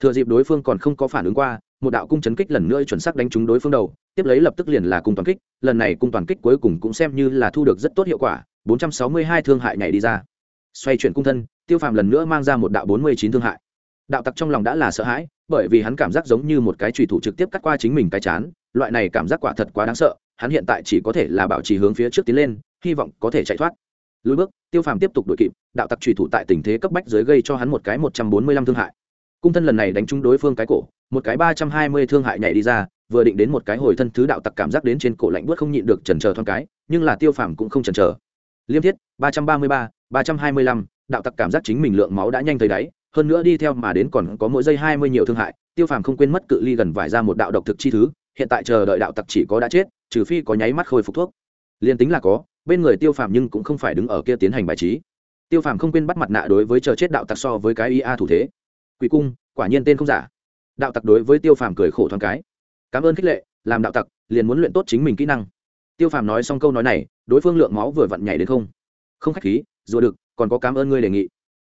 Thừa dịp đối phương còn không có phản ứng qua, một đạo cung chấn kích lần nữa chuẩn xác đánh trúng đối phương đầu, tiếp lấy lập tức liền là cung toàn kích, lần này cung toàn kích cuối cùng cũng xem như là thu được rất tốt hiệu quả, bốn trăm sáu mươi hai thương hại nhảy đi ra. Xoay chuyển cung thân, tiêu phàm lần nữa mang ra một đạo bốn mươi chín thương hại. Đạo tặc trong lòng đã là sợ hãi, bởi vì hắn cảm giác giống như một cái trùy thủ trực tiếp cắt qua chính mình cái chán, loại này cảm giác quả thật quá đáng sợ hắn hiện tại chỉ có thể là bảo trì hướng phía trước tiến lên, hy vọng có thể chạy thoát. Lùi bước, tiêu phàm tiếp tục đuổi kịp, đạo tặc trùy thủ tại tình thế cấp bách dưới gây cho hắn một cái một trăm bốn mươi lăm thương hại. Cung thân lần này đánh trúng đối phương cái cổ, một cái ba trăm hai mươi thương hại nhảy đi ra, vừa định đến một cái hồi thân thứ đạo tặc cảm giác đến trên cổ lạnh buốt không nhịn được chần trờ thoáng cái, nhưng là tiêu phàm cũng không chần trờ liêm thiết, ba trăm ba mươi ba ba trăm hai mươi lăm, đạo tặc cảm giác chính mình lượng máu đã nhanh thấy đáy, hơn nữa đi theo mà đến còn có mỗi giây hai mươi nhiều thương hại, tiêu phàm không quên mất cự ly gần vải ra một đạo độc thực chi thứ, hiện tại chờ đợi đạo tặc chỉ có đã chết trừ phi có nháy mắt khôi phục thuốc. Liền tính là có, bên người tiêu phàm nhưng cũng không phải đứng ở kia tiến hành bài trí. Tiêu phàm không quên bắt mặt nạ đối với chờ chết đạo tặc so với cái ia thủ thế. Quỷ cung, quả nhiên tên không giả. Đạo tặc đối với tiêu phàm cười khổ thoáng cái. Cảm ơn khích lệ, làm đạo tặc, liền muốn luyện tốt chính mình kỹ năng. Tiêu phàm nói xong câu nói này, đối phương lượng máu vừa vặn nhảy đến không. Không khách khí, rùa được còn có cảm ơn ngươi đề nghị.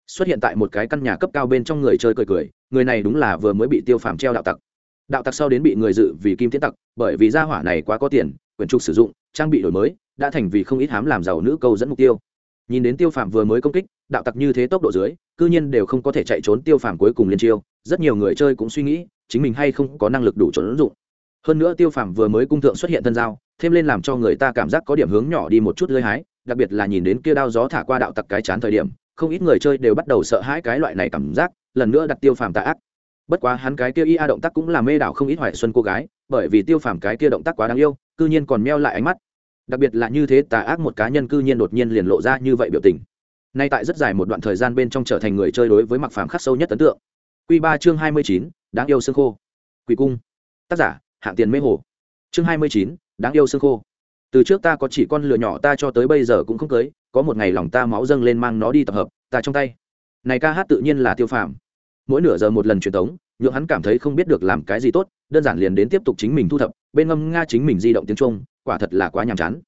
Xuất hiện tại một cái căn nhà cấp cao bên trong người chơi cười cười, người này đúng là vừa mới bị tiêu phàm treo đạo tặc đạo tặc sau đến bị người dự vì kim tiến tặc, bởi vì gia hỏa này quá có tiền quyền trục sử dụng, trang bị đổi mới, đã thành vì không ít hám làm giàu nữ câu dẫn mục tiêu. Nhìn đến tiêu phàm vừa mới công kích, đạo tặc như thế tốc độ dưới, cư nhiên đều không có thể chạy trốn tiêu phàm cuối cùng liên chiêu, rất nhiều người chơi cũng suy nghĩ, chính mình hay không có năng lực đủ trốn ứng dụng. Hơn nữa tiêu phàm vừa mới cung thượng xuất hiện thân giao thêm lên làm cho người ta cảm giác có điểm hướng nhỏ đi một chút lơi hái, đặc biệt là nhìn đến kia đao gió thả qua đạo tặc cái chán thời điểm, không ít người chơi đều bắt đầu sợ hãi cái loại này cảm giác, lần nữa đặt tiêu phàm tà ác bất quá hắn cái kia ia động tác cũng là mê đảo không ít hoài xuân cô gái, bởi vì tiêu phàm cái kia động tác quá đáng yêu, cư nhiên còn meo lại ánh mắt. Đặc biệt là như thế tà ác một cá nhân cư nhiên đột nhiên liền lộ ra như vậy biểu tình. Nay tại rất dài một đoạn thời gian bên trong trở thành người chơi đối với mặc phàm khắc sâu nhất ấn tượng. Q ba chương hai mươi chín, đáng yêu xương khô. Quỷ cung. Tác giả, hạng tiền mê hồ. Chương hai mươi chín, đáng yêu xương khô. Từ trước ta có chỉ con lừa nhỏ ta cho tới bây giờ cũng không cưới, có một ngày lòng ta máu dâng lên mang nó đi tập hợp, ta trong tay. Này ca hát tự nhiên là tiêu phàm mỗi nửa giờ một lần truyền tống, nhượng hắn cảm thấy không biết được làm cái gì tốt, đơn giản liền đến tiếp tục chính mình thu thập, bên ngâm nga chính mình di động tiếng trung, quả thật là quá nhàm chán.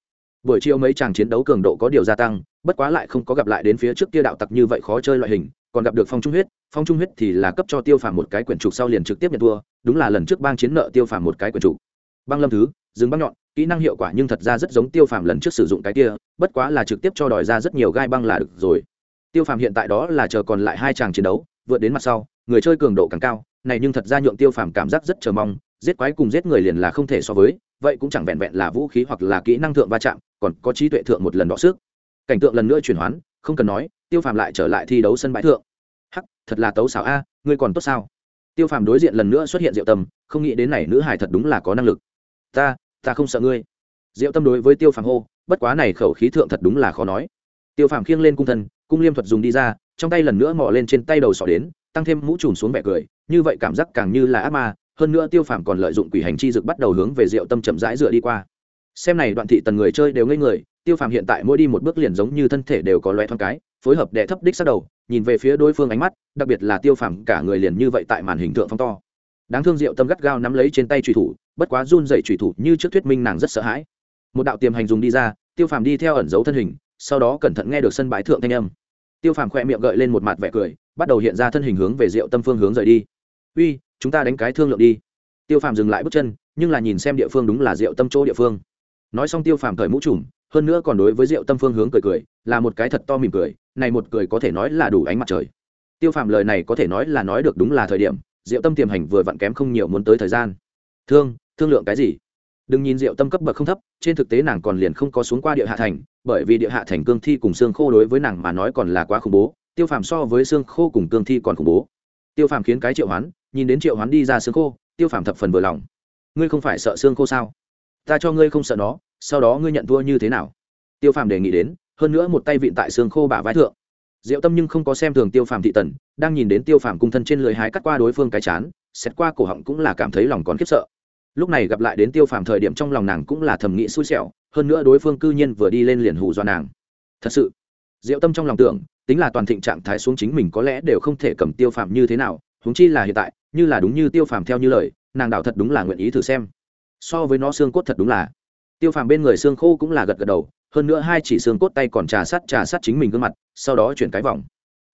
Buổi chiều mấy chàng chiến đấu cường độ có điều gia tăng, bất quá lại không có gặp lại đến phía trước kia đạo tặc như vậy khó chơi loại hình, còn gặp được phong trung huyết, phong trung huyết thì là cấp cho tiêu phàm một cái quyển trục sau liền trực tiếp nhận thua, đúng là lần trước bang chiến nợ tiêu phàm một cái quyển trục. Băng lâm thứ dừng băng nhọn, kỹ năng hiệu quả nhưng thật ra rất giống tiêu phàm lần trước sử dụng cái kia, bất quá là trực tiếp cho đòi ra rất nhiều gai băng là được rồi. Tiêu phàm hiện tại đó là chờ còn lại hai chàng chiến đấu vượt đến mặt sau, người chơi cường độ càng cao, này nhưng thật ra nhượng tiêu phàm cảm giác rất chờ mong, giết quái cùng giết người liền là không thể so với, vậy cũng chẳng vẹn vẹn là vũ khí hoặc là kỹ năng thượng va chạm, còn có trí tuệ thượng một lần đọ sức. Cảnh tượng lần nữa chuyển hoán, không cần nói, tiêu phàm lại trở lại thi đấu sân bãi thượng. Hắc, thật là tấu xảo a, ngươi còn tốt sao? Tiêu phàm đối diện lần nữa xuất hiện diệu tâm, không nghĩ đến này nữ hải thật đúng là có năng lực. Ta ta không sợ ngươi. Diệu tâm đối với tiêu phàm hô, bất quá này khẩu khí thượng thật đúng là khó nói. Tiêu phàm khiêng lên cung thân cung liêm thuật dùng đi ra, trong tay lần nữa mò lên trên tay đầu sọ đến, tăng thêm mũ trùm xuống vẻ cười, như vậy cảm giác càng như là ác ma, hơn nữa tiêu phàm còn lợi dụng quỷ hành chi dực bắt đầu hướng về diệu tâm chậm rãi dựa đi qua. Xem này, đoạn thị tần người chơi đều ngây người, tiêu phàm hiện tại mỗi đi một bước liền giống như thân thể đều có loe thoáng cái, phối hợp đẻ thấp đích sát đầu, nhìn về phía đối phương ánh mắt, đặc biệt là tiêu phàm, cả người liền như vậy tại màn hình tượng phong to. Đáng thương diệu tâm gắt gao nắm lấy trên tay trùy thủ, bất quá run dậy trùy thủ như trước thuyết minh nàng rất sợ hãi. Một đạo tiềm hành dùng đi ra, tiêu phàm đi theo ẩn dấu thân hình sau đó cẩn thận nghe được sân bãi thượng thanh âm. Tiêu phàm khỏe miệng gợi lên một mặt vẻ cười, bắt đầu hiện ra thân hình hướng về diệu tâm phương hướng rời đi. Uy, chúng ta đánh cái thương lượng đi. Tiêu phàm dừng lại bước chân, nhưng là nhìn xem địa phương đúng là diệu tâm chỗ địa phương. Nói xong tiêu phàm cởi mũ trùm, hơn nữa còn đối với diệu tâm phương hướng cười cười, là một cái thật to mỉm cười, này một cười có thể nói là đủ ánh mặt trời. Tiêu phàm lời này có thể nói là nói được đúng là thời điểm, diệu tâm tiềm hành vừa vặn kém không nhiều muốn tới thời gian. Thương thương lượng cái gì? Đừng nhìn diệu tâm cấp bậc không thấp, trên thực tế nàng còn liền không có xuống qua địa hạ thành, bởi vì địa hạ thành cương thi cùng xương khô đối với nàng mà nói còn là quá khủng bố, tiêu phàm so với xương khô cùng cương thi còn khủng bố. Tiêu phàm khiến cái triệu hoán, nhìn đến triệu hoán đi ra xương khô, tiêu phàm thập phần vừa lòng. Ngươi không phải sợ xương khô sao? Ta cho ngươi không sợ nó, sau đó ngươi nhận thua như thế nào? Tiêu phàm đề nghị đến, hơn nữa một tay vịn tại xương khô bả vai thượng. Diệu tâm nhưng không có xem thường tiêu phàm thị tần, đang nhìn đến tiêu phàm cung thân trên lưới hái cắt qua đối phương cái chán, xét qua cổ họng cũng là cảm thấy lòng còn khiếp sợ lúc này gặp lại đến tiêu phàm thời điểm trong lòng nàng cũng là thầm nghĩ xui xẻo, hơn nữa đối phương cư nhiên vừa đi lên liền hù do nàng. Thật sự, diệu tâm trong lòng tưởng, tính là toàn thịnh trạng thái xuống chính mình có lẽ đều không thể cầm tiêu phàm như thế nào, huống chi là hiện tại, như là đúng như tiêu phàm theo như lời, nàng đạo thật đúng là nguyện ý thử xem. So với nó xương cốt thật đúng là. Tiêu phàm bên người xương khô cũng là gật gật đầu, hơn nữa hai chỉ xương cốt tay còn trà sát trà sát chính mình gương mặt, sau đó chuyển cái vòng.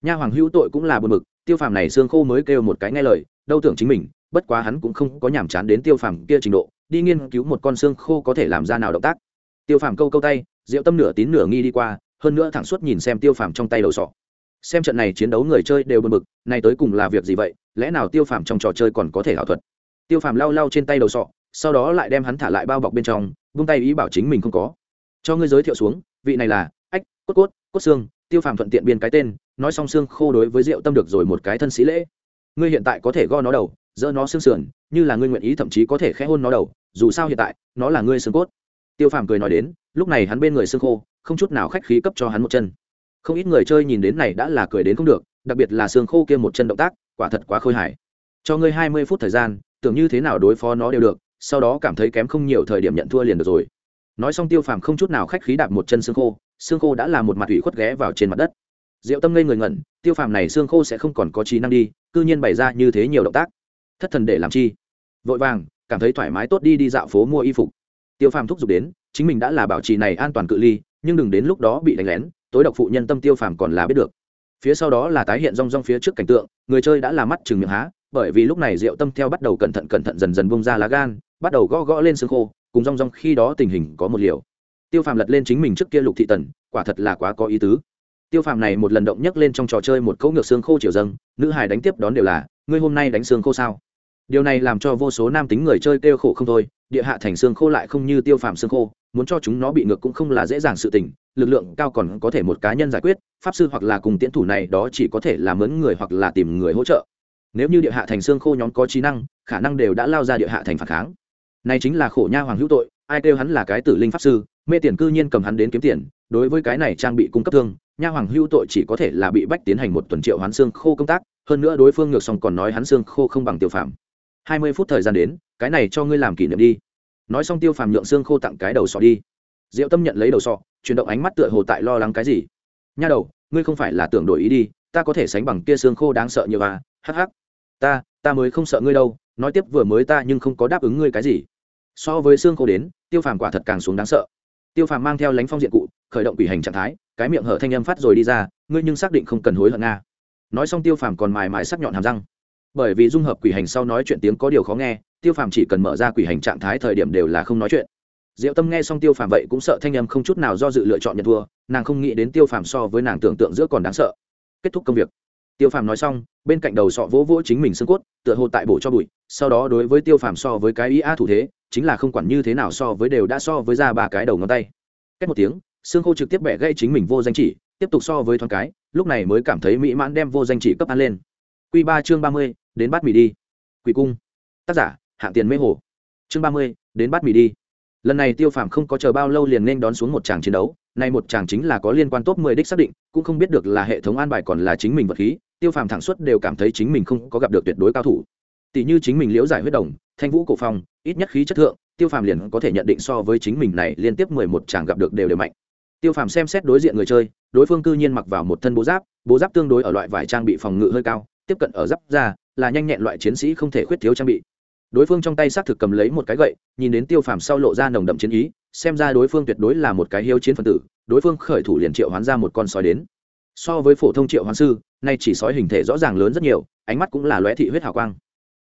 Nha hoàng hữu tội cũng là buồn mực tiêu phàm này xương khô mới kêu một cái nghe lời, đâu tưởng chính mình, bất quá hắn cũng không có nhàm chán đến tiêu phàm kia trình độ, đi nghiên cứu một con xương khô có thể làm ra nào động tác. Tiêu phàm câu câu tay diệu tâm nửa tín nửa nghi đi qua, hơn nữa thẳng suốt nhìn xem tiêu phàm trong tay đầu sọ. Xem trận này chiến đấu người chơi đều bật bực, này tới cùng là việc gì vậy, lẽ nào tiêu phàm trong trò chơi còn có thể ảo thuật? Tiêu phàm lau lau trên tay đầu sọ, sau đó lại đem hắn thả lại bao bọc bên trong, vung tay ý bảo chính mình không có. Cho ngươi giới thiệu xuống, vị này là, ách, cốt cốt cốt xương, tiêu phàm thuận tiện biên cái tên nói xong xương khô đối với rượu tâm được rồi một cái thân sĩ lễ. Ngươi hiện tại có thể go nó đầu, dỡ nó xương sườn, như là ngươi nguyện ý thậm chí có thể khẽ hôn nó đầu, dù sao hiện tại, nó là ngươi xương cốt. Tiêu phàm cười nói đến, lúc này hắn bên người xương khô, không chút nào khách khí cấp cho hắn một chân. Không ít người chơi nhìn đến này đã là cười đến không được, đặc biệt là xương khô kia một chân động tác, quả thật quá khôi hài. Cho ngươi hai mươi phút thời gian, tưởng như thế nào đối phó nó đều được, sau đó cảm thấy kém không nhiều thời điểm nhận thua liền được rồi. Nói xong tiêu phàm không chút nào khách khí đạp một chân xương khô xương khô đã là một mặt ủy khuất ghé vào trên mặt đất diệu tâm ngây người ngẩn, tiêu phàm này xương khô sẽ không còn có trí năng đi c ư nhiên bày ra như thế nhiều động tác. Thất thần để làm chi? Vội vàng, cảm thấy thoải mái tốt đi đi dạo phố mua y phục. Tiêu phàm thúc giục đến, chính mình đã là bảo trì này an toàn cự ly, nhưng đừng đến lúc đó bị đánh lén, tối độc phụ nhân tâm tiêu phàm còn là biết được. Phía sau đó là tái hiện rong rong phía trước cảnh tượng, người chơi đã là mắt chừng miệng há, bởi vì lúc này diệu tâm theo bắt đầu cẩn thận cẩn thận dần dần bông ra lá gan, bắt đầu gõ gõ lên xương khô, cùng rong rong khi đó tình hình có một liều. Tiêu phàm lật lên chính mình trước kia lục thị tần, quả thật là quá có ý tứ tiêu phàm này một lần động nhấc lên trong trò chơi một cấu ngược xương khô chiều dâng, nữ Hải đánh tiếp đón đều là, ngươi hôm nay đánh xương khô sao? Điều này làm cho vô số nam tính người chơi kêu khổ không thôi, địa hạ thành xương khô lại không như tiêu phàm xương khô, muốn cho chúng nó bị ngược cũng không là dễ dàng sự tình, lực lượng cao còn có thể một cá nhân giải quyết, pháp sư hoặc là cùng tiễn thủ này đó chỉ có thể là mướn người hoặc là tìm người hỗ trợ. Nếu như địa hạ thành xương khô nhóm có trí năng, khả năng đều đã lao ra địa hạ thành phản kháng. Này chính là khổ nha hoàng hữu tội, ai kêu hắn là cái tử linh pháp sư, mê tiền cư nhiên cầm hắn đến kiếm tiền, đối với cái này trang bị cung cấp thương nha hoàng Hưu tội chỉ có thể là bị bách tiến hành một tuần triệu hoán xương khô công tác, hơn nữa đối phương ngược xong còn nói hắn xương khô không bằng tiêu phàm. Hai mươi phút thời gian đến, cái này cho ngươi làm kỷ niệm đi. Nói xong tiêu phàm nhượng xương khô tặng cái đầu sọ đi. Diệu tâm nhận lấy đầu sọ, chuyển động ánh mắt tựa hồ tại lo lắng cái gì. Nha đầu, ngươi không phải là tưởng đổi ý đi, ta có thể sánh bằng kia xương khô đáng sợ như à hh ta ta mới không sợ ngươi đâu, nói tiếp vừa mới ta nhưng không có đáp ứng ngươi cái gì. So với xương khô đến, tiêu phàm quả thật càng xuống đáng sợ. Tiêu phàm mang theo lánh phong diện cụ khởi động quỷ hành trạng thái, cái miệng hở thanh âm phát rồi đi ra, ngươi nhưng xác định không cần hối hận nga. Nói xong tiêu phàm còn mài mài sắc nhọn hàm răng. Bởi vì dung hợp quỷ hành sau nói chuyện tiếng có điều khó nghe, tiêu phàm chỉ cần mở ra quỷ hành trạng thái thời điểm đều là không nói chuyện. Diệu tâm nghe xong tiêu phàm vậy cũng sợ thanh em không chút nào do dự lựa chọn nhận thua, nàng không nghĩ đến tiêu phàm so với nàng tưởng tượng giữa còn đáng sợ. Kết thúc công việc. Tiêu phàm nói xong, bên cạnh đầu sọ vỗ vỗ chính mình xương cốt, tựa hồ tại bổ cho bụi, sau đó đối với tiêu phàm so với cái ý a thủ thế, chính là không quản như thế nào so với đều đã so với ra ba cái đầu ngón tay. Cách một tiếng xương khô trực tiếp bẻ gây chính mình vô danh chỉ, tiếp tục so với thoáng cái, lúc này mới cảm thấy mỹ mãn đem vô danh chỉ cấp ăn lên. Q ba chương ba mươi, đến bắt mì đi. Quỷ cung. Tác giả, hạng tiền mê hồ. Chương ba mươi, đến bắt mì đi. Lần này tiêu phàm không có chờ bao lâu liền nên đón xuống một tràng chiến đấu, nay một tràng chính là có liên quan top 10 đích xác định, cũng không biết được là hệ thống an bài còn là chính mình vật khí, tiêu phàm thẳng suốt đều cảm thấy chính mình không có gặp được tuyệt đối cao thủ. Tỷ như chính mình liễu giải huyết đồng, thanh vũ cổ phong, ít nhất khí chất thượng, tiêu phàm liền có thể nhận định so với chính mình này liên tiếp mười một chàng gặp được đều đều mạnh tiêu phàm xem xét đối diện người chơi, đối phương cư nhiên mặc vào một thân bố giáp bố giáp tương đối ở loại vải trang bị phòng ngự hơi cao, tiếp cận ở giáp ra là nhanh nhẹn loại chiến sĩ không thể khuyết thiếu trang bị. Đối phương trong tay xác thực cầm lấy một cái gậy, nhìn đến tiêu phàm sau lộ ra nồng đậm chiến ý, xem ra đối phương tuyệt đối là một cái hiếu chiến phân tử, đối phương khởi thủ liền triệu hoán ra một con sói đến. So với phổ thông triệu hoán sư, nay chỉ sói hình thể rõ ràng lớn rất nhiều, ánh mắt cũng là lóe thị huyết hào quang.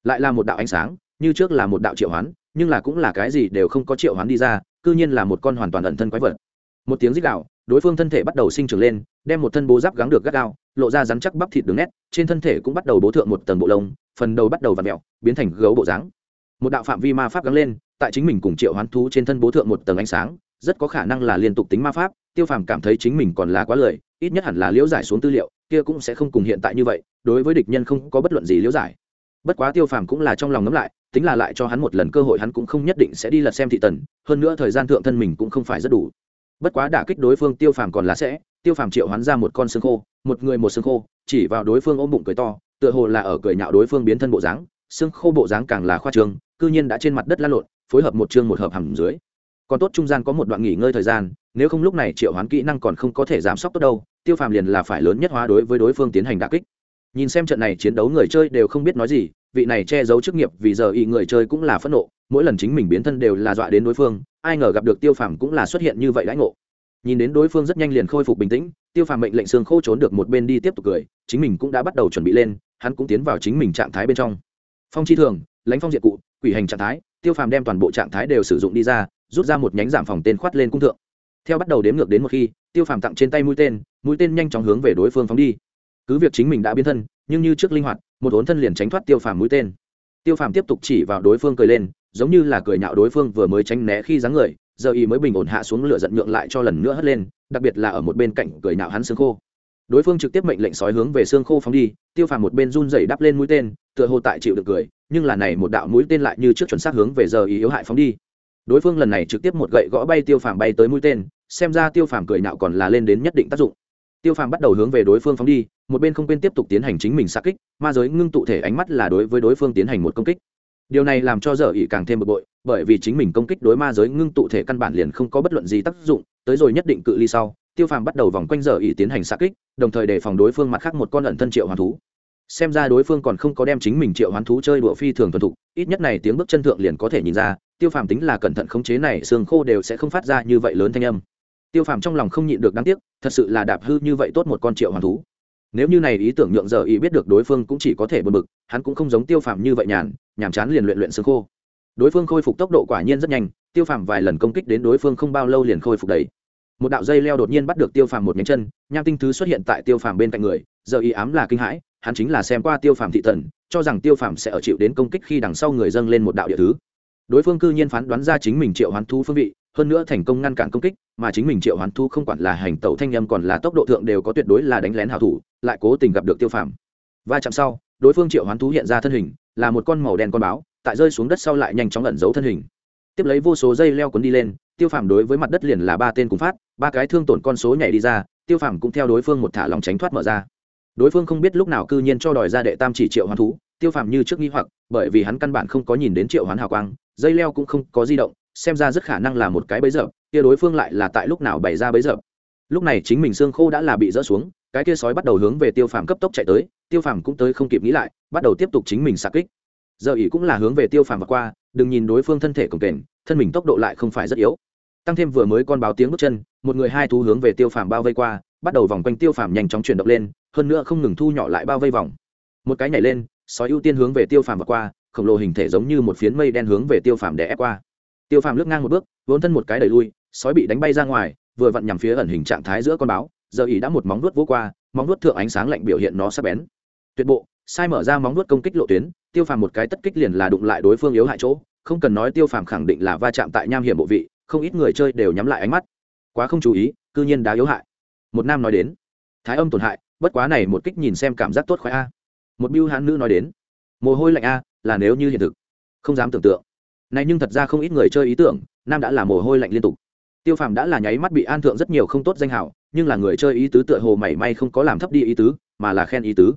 Lại là một đạo ánh sáng, như trước là một đạo triệu hoán, nhưng là cũng là cái gì đều không có triệu hoán đi ra, cư nhiên là một con hoàn toàn ẩn thân quái vật một tiếng rít đạo đối phương thân thể bắt đầu sinh trưởng lên, đem một thân bố giáp gắng được gắt gao, lộ ra rắn chắc bắp thịt đường nét, trên thân thể cũng bắt đầu bố thượng một tầng bộ lông, phần đầu bắt đầu vặn mẹo biến thành gấu bộ dáng. Một đạo phạm vi ma pháp gắng lên, tại chính mình cùng triệu hoán thú trên thân bố thượng một tầng ánh sáng, rất có khả năng là liên tục tính ma pháp, tiêu phàm cảm thấy chính mình còn là quá lười, ít nhất hẳn là liễu giải xuống tư liệu, kia cũng sẽ không cùng hiện tại như vậy, đối với địch nhân không có bất luận gì liễu giải. Bất quá tiêu phàm cũng là trong lòng ngấm lại, tính là lại cho hắn một lần cơ hội hắn cũng không nhất định sẽ đi lật xem thị tần, hơn nữa thời gian thượng thân mình cũng không phải rất đủ bất quá đả kích đối phương tiêu phàm còn là sẽ, tiêu phàm triệu hắn ra một con xương khô, một người một xương khô, chỉ vào đối phương ôm bụng cười to, tựa hồ là ở cười nhạo đối phương biến thân bộ dáng, xương khô bộ dáng càng là khoa trương, cư nhiên đã trên mặt đất lăn lộn, phối hợp một chương một hợp hầm dưới. Còn tốt trung gian có một đoạn nghỉ ngơi thời gian, nếu không lúc này triệu hoán kỹ năng còn không có thể giảm sốc tốt đâu, tiêu phàm liền là phải lớn nhất hóa đối với đối phương tiến hành đả kích. Nhìn xem trận này chiến đấu người chơi đều không biết nói gì vị này che giấu chức nghiệp vì giờ y người chơi cũng là phẫn nộ, mỗi lần chính mình biến thân đều là dọa đến đối phương, ai ngờ gặp được tiêu phàm cũng là xuất hiện như vậy lãnh ngộ. Nhìn đến đối phương rất nhanh liền khôi phục bình tĩnh, tiêu phàm mệnh lệnh xương khô trốn được một bên đi tiếp tục cười, chính mình cũng đã bắt đầu chuẩn bị lên, hắn cũng tiến vào chính mình trạng thái bên trong. Phong chi thường, lãnh phong diện cụ, quỷ hành trạng thái, tiêu phàm đem toàn bộ trạng thái đều sử dụng đi ra, rút ra một nhánh giảm phòng tên khoát lên cung thượng. Theo bắt đầu đếm ngược đến một khi, tiêu phàm tặng trên tay mũi tên mũi tên nhanh chóng hướng về đối phương phóng đi. Cứ việc chính mình đã biến thân, nhưng như trước linh hoạt một hốn thân liền tránh thoát tiêu phàm mũi tên. Tiêu phàm tiếp tục chỉ vào đối phương cười lên, giống như là cười nhạo đối phương vừa mới tránh né khi dáng người, giờ y mới bình ổn hạ xuống lửa giận nhượng lại cho lần nữa hất lên, đặc biệt là ở một bên cạnh cười nhạo hắn xương khô. Đối phương trực tiếp mệnh lệnh sói hướng về xương khô phóng đi, tiêu phàm một bên run dày đắp lên mũi tên, tựa hồ tại chịu được cười, nhưng là này một đạo mũi tên lại như trước chuẩn xác hướng về giờ y yếu hại phóng đi. Đối phương lần này trực tiếp một gậy gõ bay tiêu phàm bay tới mũi tên, xem ra tiêu phàm cười nhạo còn là lên đến nhất định tác dụng. Tiêu phàm bắt đầu hướng về đối phương phóng đi một bên không quên tiếp tục tiến hành chính mình xa kích, ma giới ngưng tụ thể ánh mắt là đối với đối phương tiến hành một công kích. Điều này làm cho dở ỉ càng thêm bực bội, bởi vì chính mình công kích đối ma giới ngưng tụ thể căn bản liền không có bất luận gì tác dụng, tới rồi nhất định cự ly sau, tiêu phàm bắt đầu vòng quanh dở ỉ tiến hành xa kích, đồng thời đề phòng đối phương mặt khác một con ẩn thân triệu hoàn thú. Xem ra đối phương còn không có đem chính mình triệu hoán thú chơi đùa phi thường thuần thục, ít nhất này tiếng bước chân thượng liền có thể nhìn ra, tiêu phàm tính là cẩn thận khống chế này, xương khô đều sẽ không phát ra như vậy lớn thanh âm. Tiêu phàm trong lòng không nhịn được đáng tiếc, thật sự là đạp hư như vậy tốt một con triệu hoán thú nếu như này ý tưởng nhượng giờ ý biết được đối phương cũng chỉ có thể bật bực, hắn cũng không giống tiêu phàm như vậy nhàn, nhàm chán liền luyện luyện xương khô. Đối phương khôi phục tốc độ quả nhiên rất nhanh, tiêu phàm vài lần công kích đến đối phương không bao lâu liền khôi phục đấy một đạo dây leo đột nhiên bắt được tiêu phàm một nhánh chân, nham tinh thứ xuất hiện tại tiêu phàm bên cạnh người, giờ ý ám là kinh hãi, hắn chính là xem qua tiêu phàm thị thần, cho rằng tiêu phàm sẽ ở chịu đến công kích khi đằng sau người dâng lên một đạo địa thứ. Đối phương cư nhiên phán đoán ra chính mình triệu hoán thu phương vị hơn nữa thành công ngăn cản công kích, mà chính mình triệu hoán thu không quản là hành tẩu thanh â còn là tốc độ thượng đều có tuyệt đối là đánh lén hảo thủ, lại cố tình gặp được tiêu phàm. Va chạm sau, đối phương triệu hoán thú hiện ra thân hình, là một con màu đen con báo, tại rơi xuống đất sau lại nhanh chóng ẩn giấu thân hình. Tiếp lấy vô số dây leo cuốn đi lên, tiêu phàm đối với mặt đất liền là ba tên cùng phát, ba cái thương tổn con số nhảy đi ra, tiêu phàm cũng theo đối phương một thả lòng tránh thoát mở ra. Đối phương không biết lúc nào cư nhiên cho đòi ra đệ tam chỉ triệu hoán thú tiêu phàm như trước nghi hoặc, bởi vì hắn căn bản không có nhìn đến triệu hoán hào quang, dây leo cũng không có di động xem ra rất khả năng là một cái bấy giờ kia đối phương lại là tại lúc nào bày ra bấy giờ lúc này chính mình xương khô đã là bị rỡ xuống, cái kia sói bắt đầu hướng về tiêu phàm cấp tốc chạy tới, tiêu phàm cũng tới không kịp nghĩ lại, bắt đầu tiếp tục chính mình xạ kích. Giờ ỉ cũng là hướng về tiêu phàm và qua, đừng nhìn đối phương thân thể cồng kềnh, thân mình tốc độ lại không phải rất yếu. Tăng thêm vừa mới con báo tiếng bước chân, một người hai thú hướng về tiêu phàm bao vây qua, bắt đầu vòng quanh tiêu phàm nhanh chóng chuyển động lên, hơn nữa không ngừng thu nhỏ lại bao vây vòng. Một cái nhảy lên, sói ưu tiên hướng về tiêu phàm và qua, khổng lồ hình thể giống như một phiến mây đen hướng về tiêu phàm để ép qua tiêu phàm lướt ngang một bước, vốn thân một cái đẩy lui, sói bị đánh bay ra ngoài, vừa vặn nhằm phía ẩn hình trạng thái giữa con báo, giờ ý đã một móng vuốt vỗ qua, móng vuốt thượng ánh sáng lạnh biểu hiện nó sắp bén. Tuyệt bộ, sai mở ra móng vuốt công kích lộ tuyến, tiêu phàm một cái tất kích liền là đụng lại đối phương yếu hại chỗ, không cần nói tiêu phàm khẳng định là va chạm tại nham hiểm bộ vị, không ít người chơi đều nhắm lại ánh mắt. Quá không chú ý, cư nhiên đá yếu hại. Một nam nói đến, thái âm tổn hại, bất quá này một kích nhìn xem cảm giác tốt khoái a. Một biêu hán nữ nói đến, mồ hôi lạnh a, là nếu như hiện thực. Không dám tưởng tượng này nhưng thật ra không ít người chơi ý tưởng, nam đã là mồ hôi lạnh liên tục. Tiêu phàm đã là nháy mắt bị an thượng rất nhiều không tốt danh hảo nhưng là người chơi ý tứ tựa hồ mảy may không có làm thấp đi ý tứ, mà là khen ý tứ.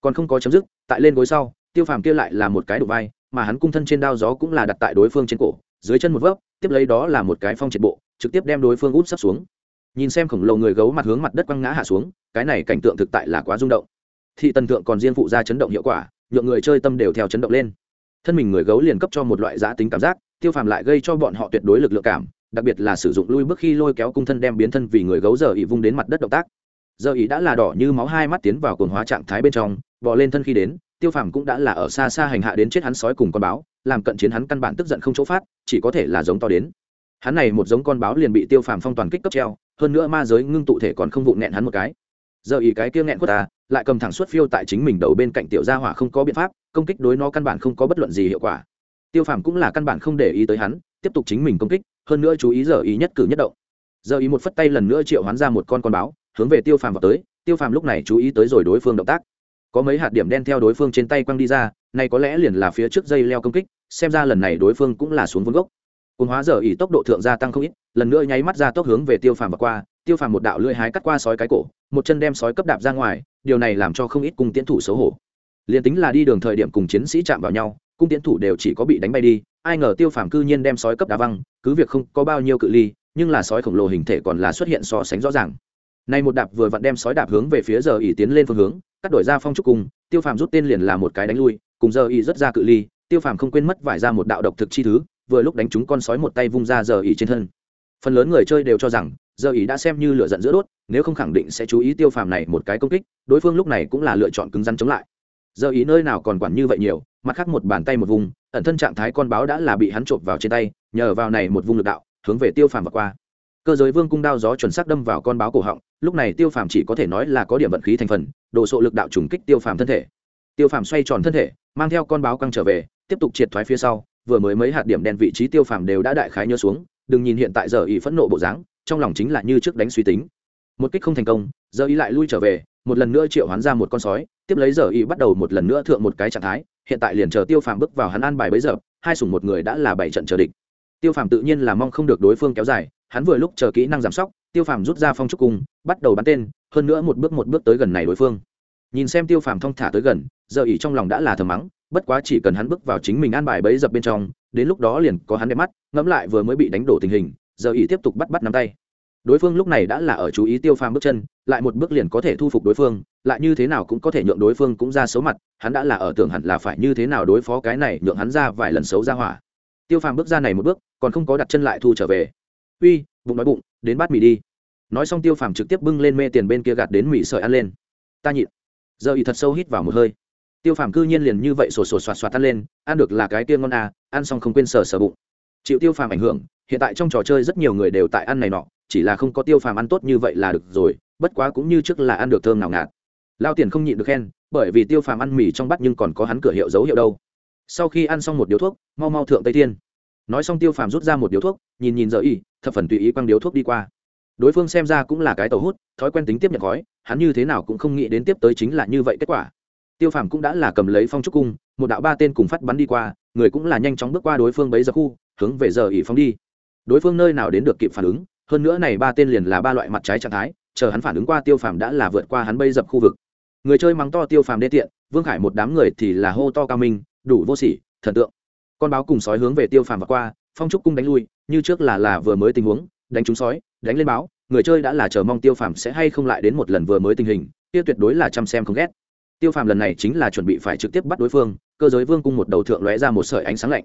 Còn không có chấm dứt, tại lên gối sau, tiêu phàm kia lại là một cái đục vai, mà hắn cung thân trên đao gió cũng là đặt tại đối phương trên cổ, dưới chân một vấp, tiếp lấy đó là một cái phong triệt bộ, trực tiếp đem đối phương út sắp xuống. Nhìn xem khổng lồ người gấu mặt hướng mặt đất quăng ngã hạ xuống, cái này cảnh tượng thực tại là quá rung động. Thị tần thượng còn riêng phụ ra chấn động hiệu quả, nhượng người chơi tâm đều theo chấn động lên thân mình người gấu liền cấp cho một loại giã tính cảm giác, tiêu phàm lại gây cho bọn họ tuyệt đối lực lượng cảm, đặc biệt là sử dụng lui bước khi lôi kéo cung thân đem biến thân vì người gấu giờ ỉ vung đến mặt đất động tác. Giờ ỉ đã là đỏ như máu hai mắt tiến vào cồn hóa trạng thái bên trong, bò lên thân khi đến, tiêu phàm cũng đã là ở xa xa hành hạ đến chết hắn sói cùng con báo, làm cận chiến hắn căn bản tức giận không chỗ phát, chỉ có thể là giống to đến. Hắn này một giống con báo liền bị tiêu phàm phong toàn kích cấp treo, hơn nữa ma giới ngưng tụ thể còn không vụng nẹn hắn một cái. Giờ ý cái kia nghẹn của ta, lại cầm thẳng suốt phiêu tại chính mình đầu bên cạnh tiểu gia hỏa không có biện pháp công kích đối nó căn bản không có bất luận gì hiệu quả. Tiêu phàm cũng là căn bản không để ý tới hắn, tiếp tục chính mình công kích, hơn nữa chú ý giờ ý nhất cử nhất động. Giờ ý một phất tay lần nữa triệu hoán ra một con con báo, hướng về tiêu phàm vào tới, tiêu phàm lúc này chú ý tới rồi đối phương động tác. Có mấy hạt điểm đen theo đối phương trên tay quăng đi ra, này có lẽ liền là phía trước dây leo công kích, xem ra lần này đối phương cũng là xuống vốn gốc. Cồn hóa giờ ý tốc độ thượng gia tăng không ít, lần nữa nháy mắt ra tốc hướng về tiêu phàm và qua, tiêu phàm một đạo lưỡi hái cắt qua sói cái cổ, một chân đem sói cấp đạp ra ngoài, điều này làm cho không ít cung tiến thủ xấu hổ liền tính là đi đường thời điểm cùng chiến sĩ chạm vào nhau, cung tiến thủ đều chỉ có bị đánh bay đi, ai ngờ tiêu phàm cư nhiên đem sói cấp đá văng, cứ việc không có bao nhiêu cự ly, nhưng là sói khổng lồ hình thể còn là xuất hiện so sánh rõ ràng. Nay một đạp vừa vặn đem sói đạp hướng về phía giờ ỉ tiến lên phương hướng, cắt đổi ra phong trúc cung tiêu phàm rút tên liền là một cái đánh lui, cùng giờ ỉ rất ra cự ly, tiêu phàm không quên mất vải ra một đạo độc thực chi thứ, vừa lúc đánh chúng con sói một tay vung ra giờ ỉ trên thân. Phần lớn người chơi đều cho rằng, giờ ỉ đã xem như lựa giận giữa đốt, nếu không khẳng định sẽ chú ý tiêu phàm này một cái công kích, đối phương lúc này cũng là lựa chọn cứng rắn chống lại giờ ý nơi nào còn quản như vậy nhiều, mặt khác một bàn tay một vùng, ẩn thân trạng thái con báo đã là bị hắn trộm vào trên tay, nhờ vào này một vùng lực đạo, hướng về tiêu phàm và qua. Cơ giới vương cung đao gió chuẩn xác đâm vào con báo cổ họng, lúc này tiêu phàm chỉ có thể nói là có điểm vận khí thành phần, đồ sộ lực đạo trùng kích tiêu phàm thân thể. Tiêu phàm xoay tròn thân thể, mang theo con báo căng trở về, tiếp tục triệt thoái phía sau, vừa mới mấy hạt điểm đen vị trí tiêu phàm đều đã đại khái nhớ xuống, đừng nhìn hiện tại giờ ý phẫn nộ bộ dáng, trong lòng chính là như trước đánh suy tính. Một kích không thành công, giờ ý lại lui trở về một lần nữa triệu hoán ra một con sói, tiếp lấy giờ y bắt đầu một lần nữa thượng một cái trạng thái, hiện tại liền chờ tiêu phàm bước vào hắn an bài bấy giờ, hai sủng một người đã là bảy trận chờ địch. Tiêu phàm tự nhiên là mong không được đối phương kéo dài, hắn vừa lúc chờ kỹ năng giảm sóc, tiêu phàm rút ra phong trúc cung, bắt đầu bắn tên, hơn nữa một bước một bước tới gần này đối phương. Nhìn xem tiêu phàm thong thả tới gần, giờ ỉ trong lòng đã là thầm mắng, bất quá chỉ cần hắn bước vào chính mình an bài bấy dập bên trong, đến lúc đó liền có hắn đẹp mắt, ngẫm lại vừa mới bị đánh đổ tình hình, giờ ỉ tiếp tục bắt bắt nắm tay đối phương lúc này đã là ở chú ý tiêu phàm bước chân, lại một bước liền có thể thu phục đối phương, lại như thế nào cũng có thể nhượng đối phương cũng ra xấu mặt, hắn đã là ở tưởng hẳn là phải như thế nào đối phó cái này nhượng hắn ra vài lần xấu ra hỏa. Tiêu phàm bước ra này một bước, còn không có đặt chân lại thu trở về. Uy, bụng nói bụng, đến bát mì đi. Nói xong tiêu phàm trực tiếp bưng lên mê tiền bên kia gạt đến mì sợi ăn lên. Ta nhịn. Giờ ý thật sâu hít vào một hơi. Tiêu phàm cư nhiên liền như vậy sổ sổ soạt soạt ăn lên, ăn được là cái kia ngon à ăn xong không quên sờ sờ bụng chịu tiêu phàm ảnh hưởng, hiện tại trong trò chơi rất nhiều người đều tại ăn này nọ, chỉ là không có tiêu phàm ăn tốt như vậy là được rồi, bất quá cũng như trước là ăn được thơm nào ngạt. Lao tiền không nhịn được khen, bởi vì tiêu phàm ăn mì trong bát nhưng còn có hắn cửa hiệu dấu hiệu đâu. Sau khi ăn xong một điếu thuốc, mau mau thượng tây thiên. Nói xong tiêu phàm rút ra một điếu thuốc, nhìn nhìn giờ y, thập phần tùy ý quăng điếu thuốc đi qua. Đối phương xem ra cũng là cái tàu hút, thói quen tính tiếp nhận gói hắn như thế nào cũng không nghĩ đến tiếp tới chính là như vậy kết quả. Tiêu phàm cũng đã là cầm lấy phong trúc cung, một đạo ba tên cùng phát bắn đi qua, người cũng là nhanh chóng bước qua đối phương bấy giờ khu hướng về giờ ỉ phong đi. Đối phương nơi nào đến được kịp phản ứng, hơn nữa này ba tên liền là ba loại mặt trái trạng thái, chờ hắn phản ứng qua tiêu phàm đã là vượt qua hắn bây dập khu vực. Người chơi mắng to tiêu phàm đê tiện, vương khải một đám người thì là hô to cao minh, đủ vô sỉ, thần tượng. Con báo cùng sói hướng về tiêu phàm và qua, phong trúc cung đánh lui, như trước là là vừa mới tình huống, đánh trúng sói, đánh lên báo, người chơi đã là chờ mong tiêu phàm sẽ hay không lại đến một lần vừa mới tình hình, kia tuyệt đối là chăm xem không ghét. Tiêu phàm lần này chính là chuẩn bị phải trực tiếp bắt đối phương, cơ giới vương cung một đầu thượng lóe ra một sợi ánh sáng lạnh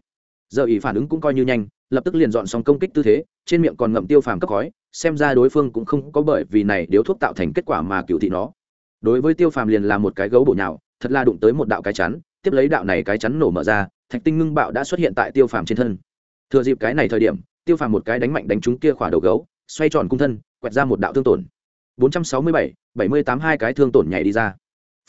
giờ ý phản ứng cũng coi như nhanh lập tức liền dọn xong công kích tư thế trên miệng còn ngậm tiêu phàm cấp khói xem ra đối phương cũng không có bởi vì này điếu thuốc tạo thành kết quả mà cựu thị nó. Đối với tiêu phàm liền là một cái gấu bổ nhào thật là đụng tới một đạo cái chắn tiếp lấy đạo này cái chắn nổ mở ra thạch tinh ngưng bạo đã xuất hiện tại tiêu phàm trên thân. Thừa dịp cái này thời điểm tiêu phàm một cái đánh mạnh đánh trúng kia khỏa đầu gấu xoay tròn cung thân quẹt ra một đạo thương tổn. 467, 78 hai cái thương tổn nhảy đi ra.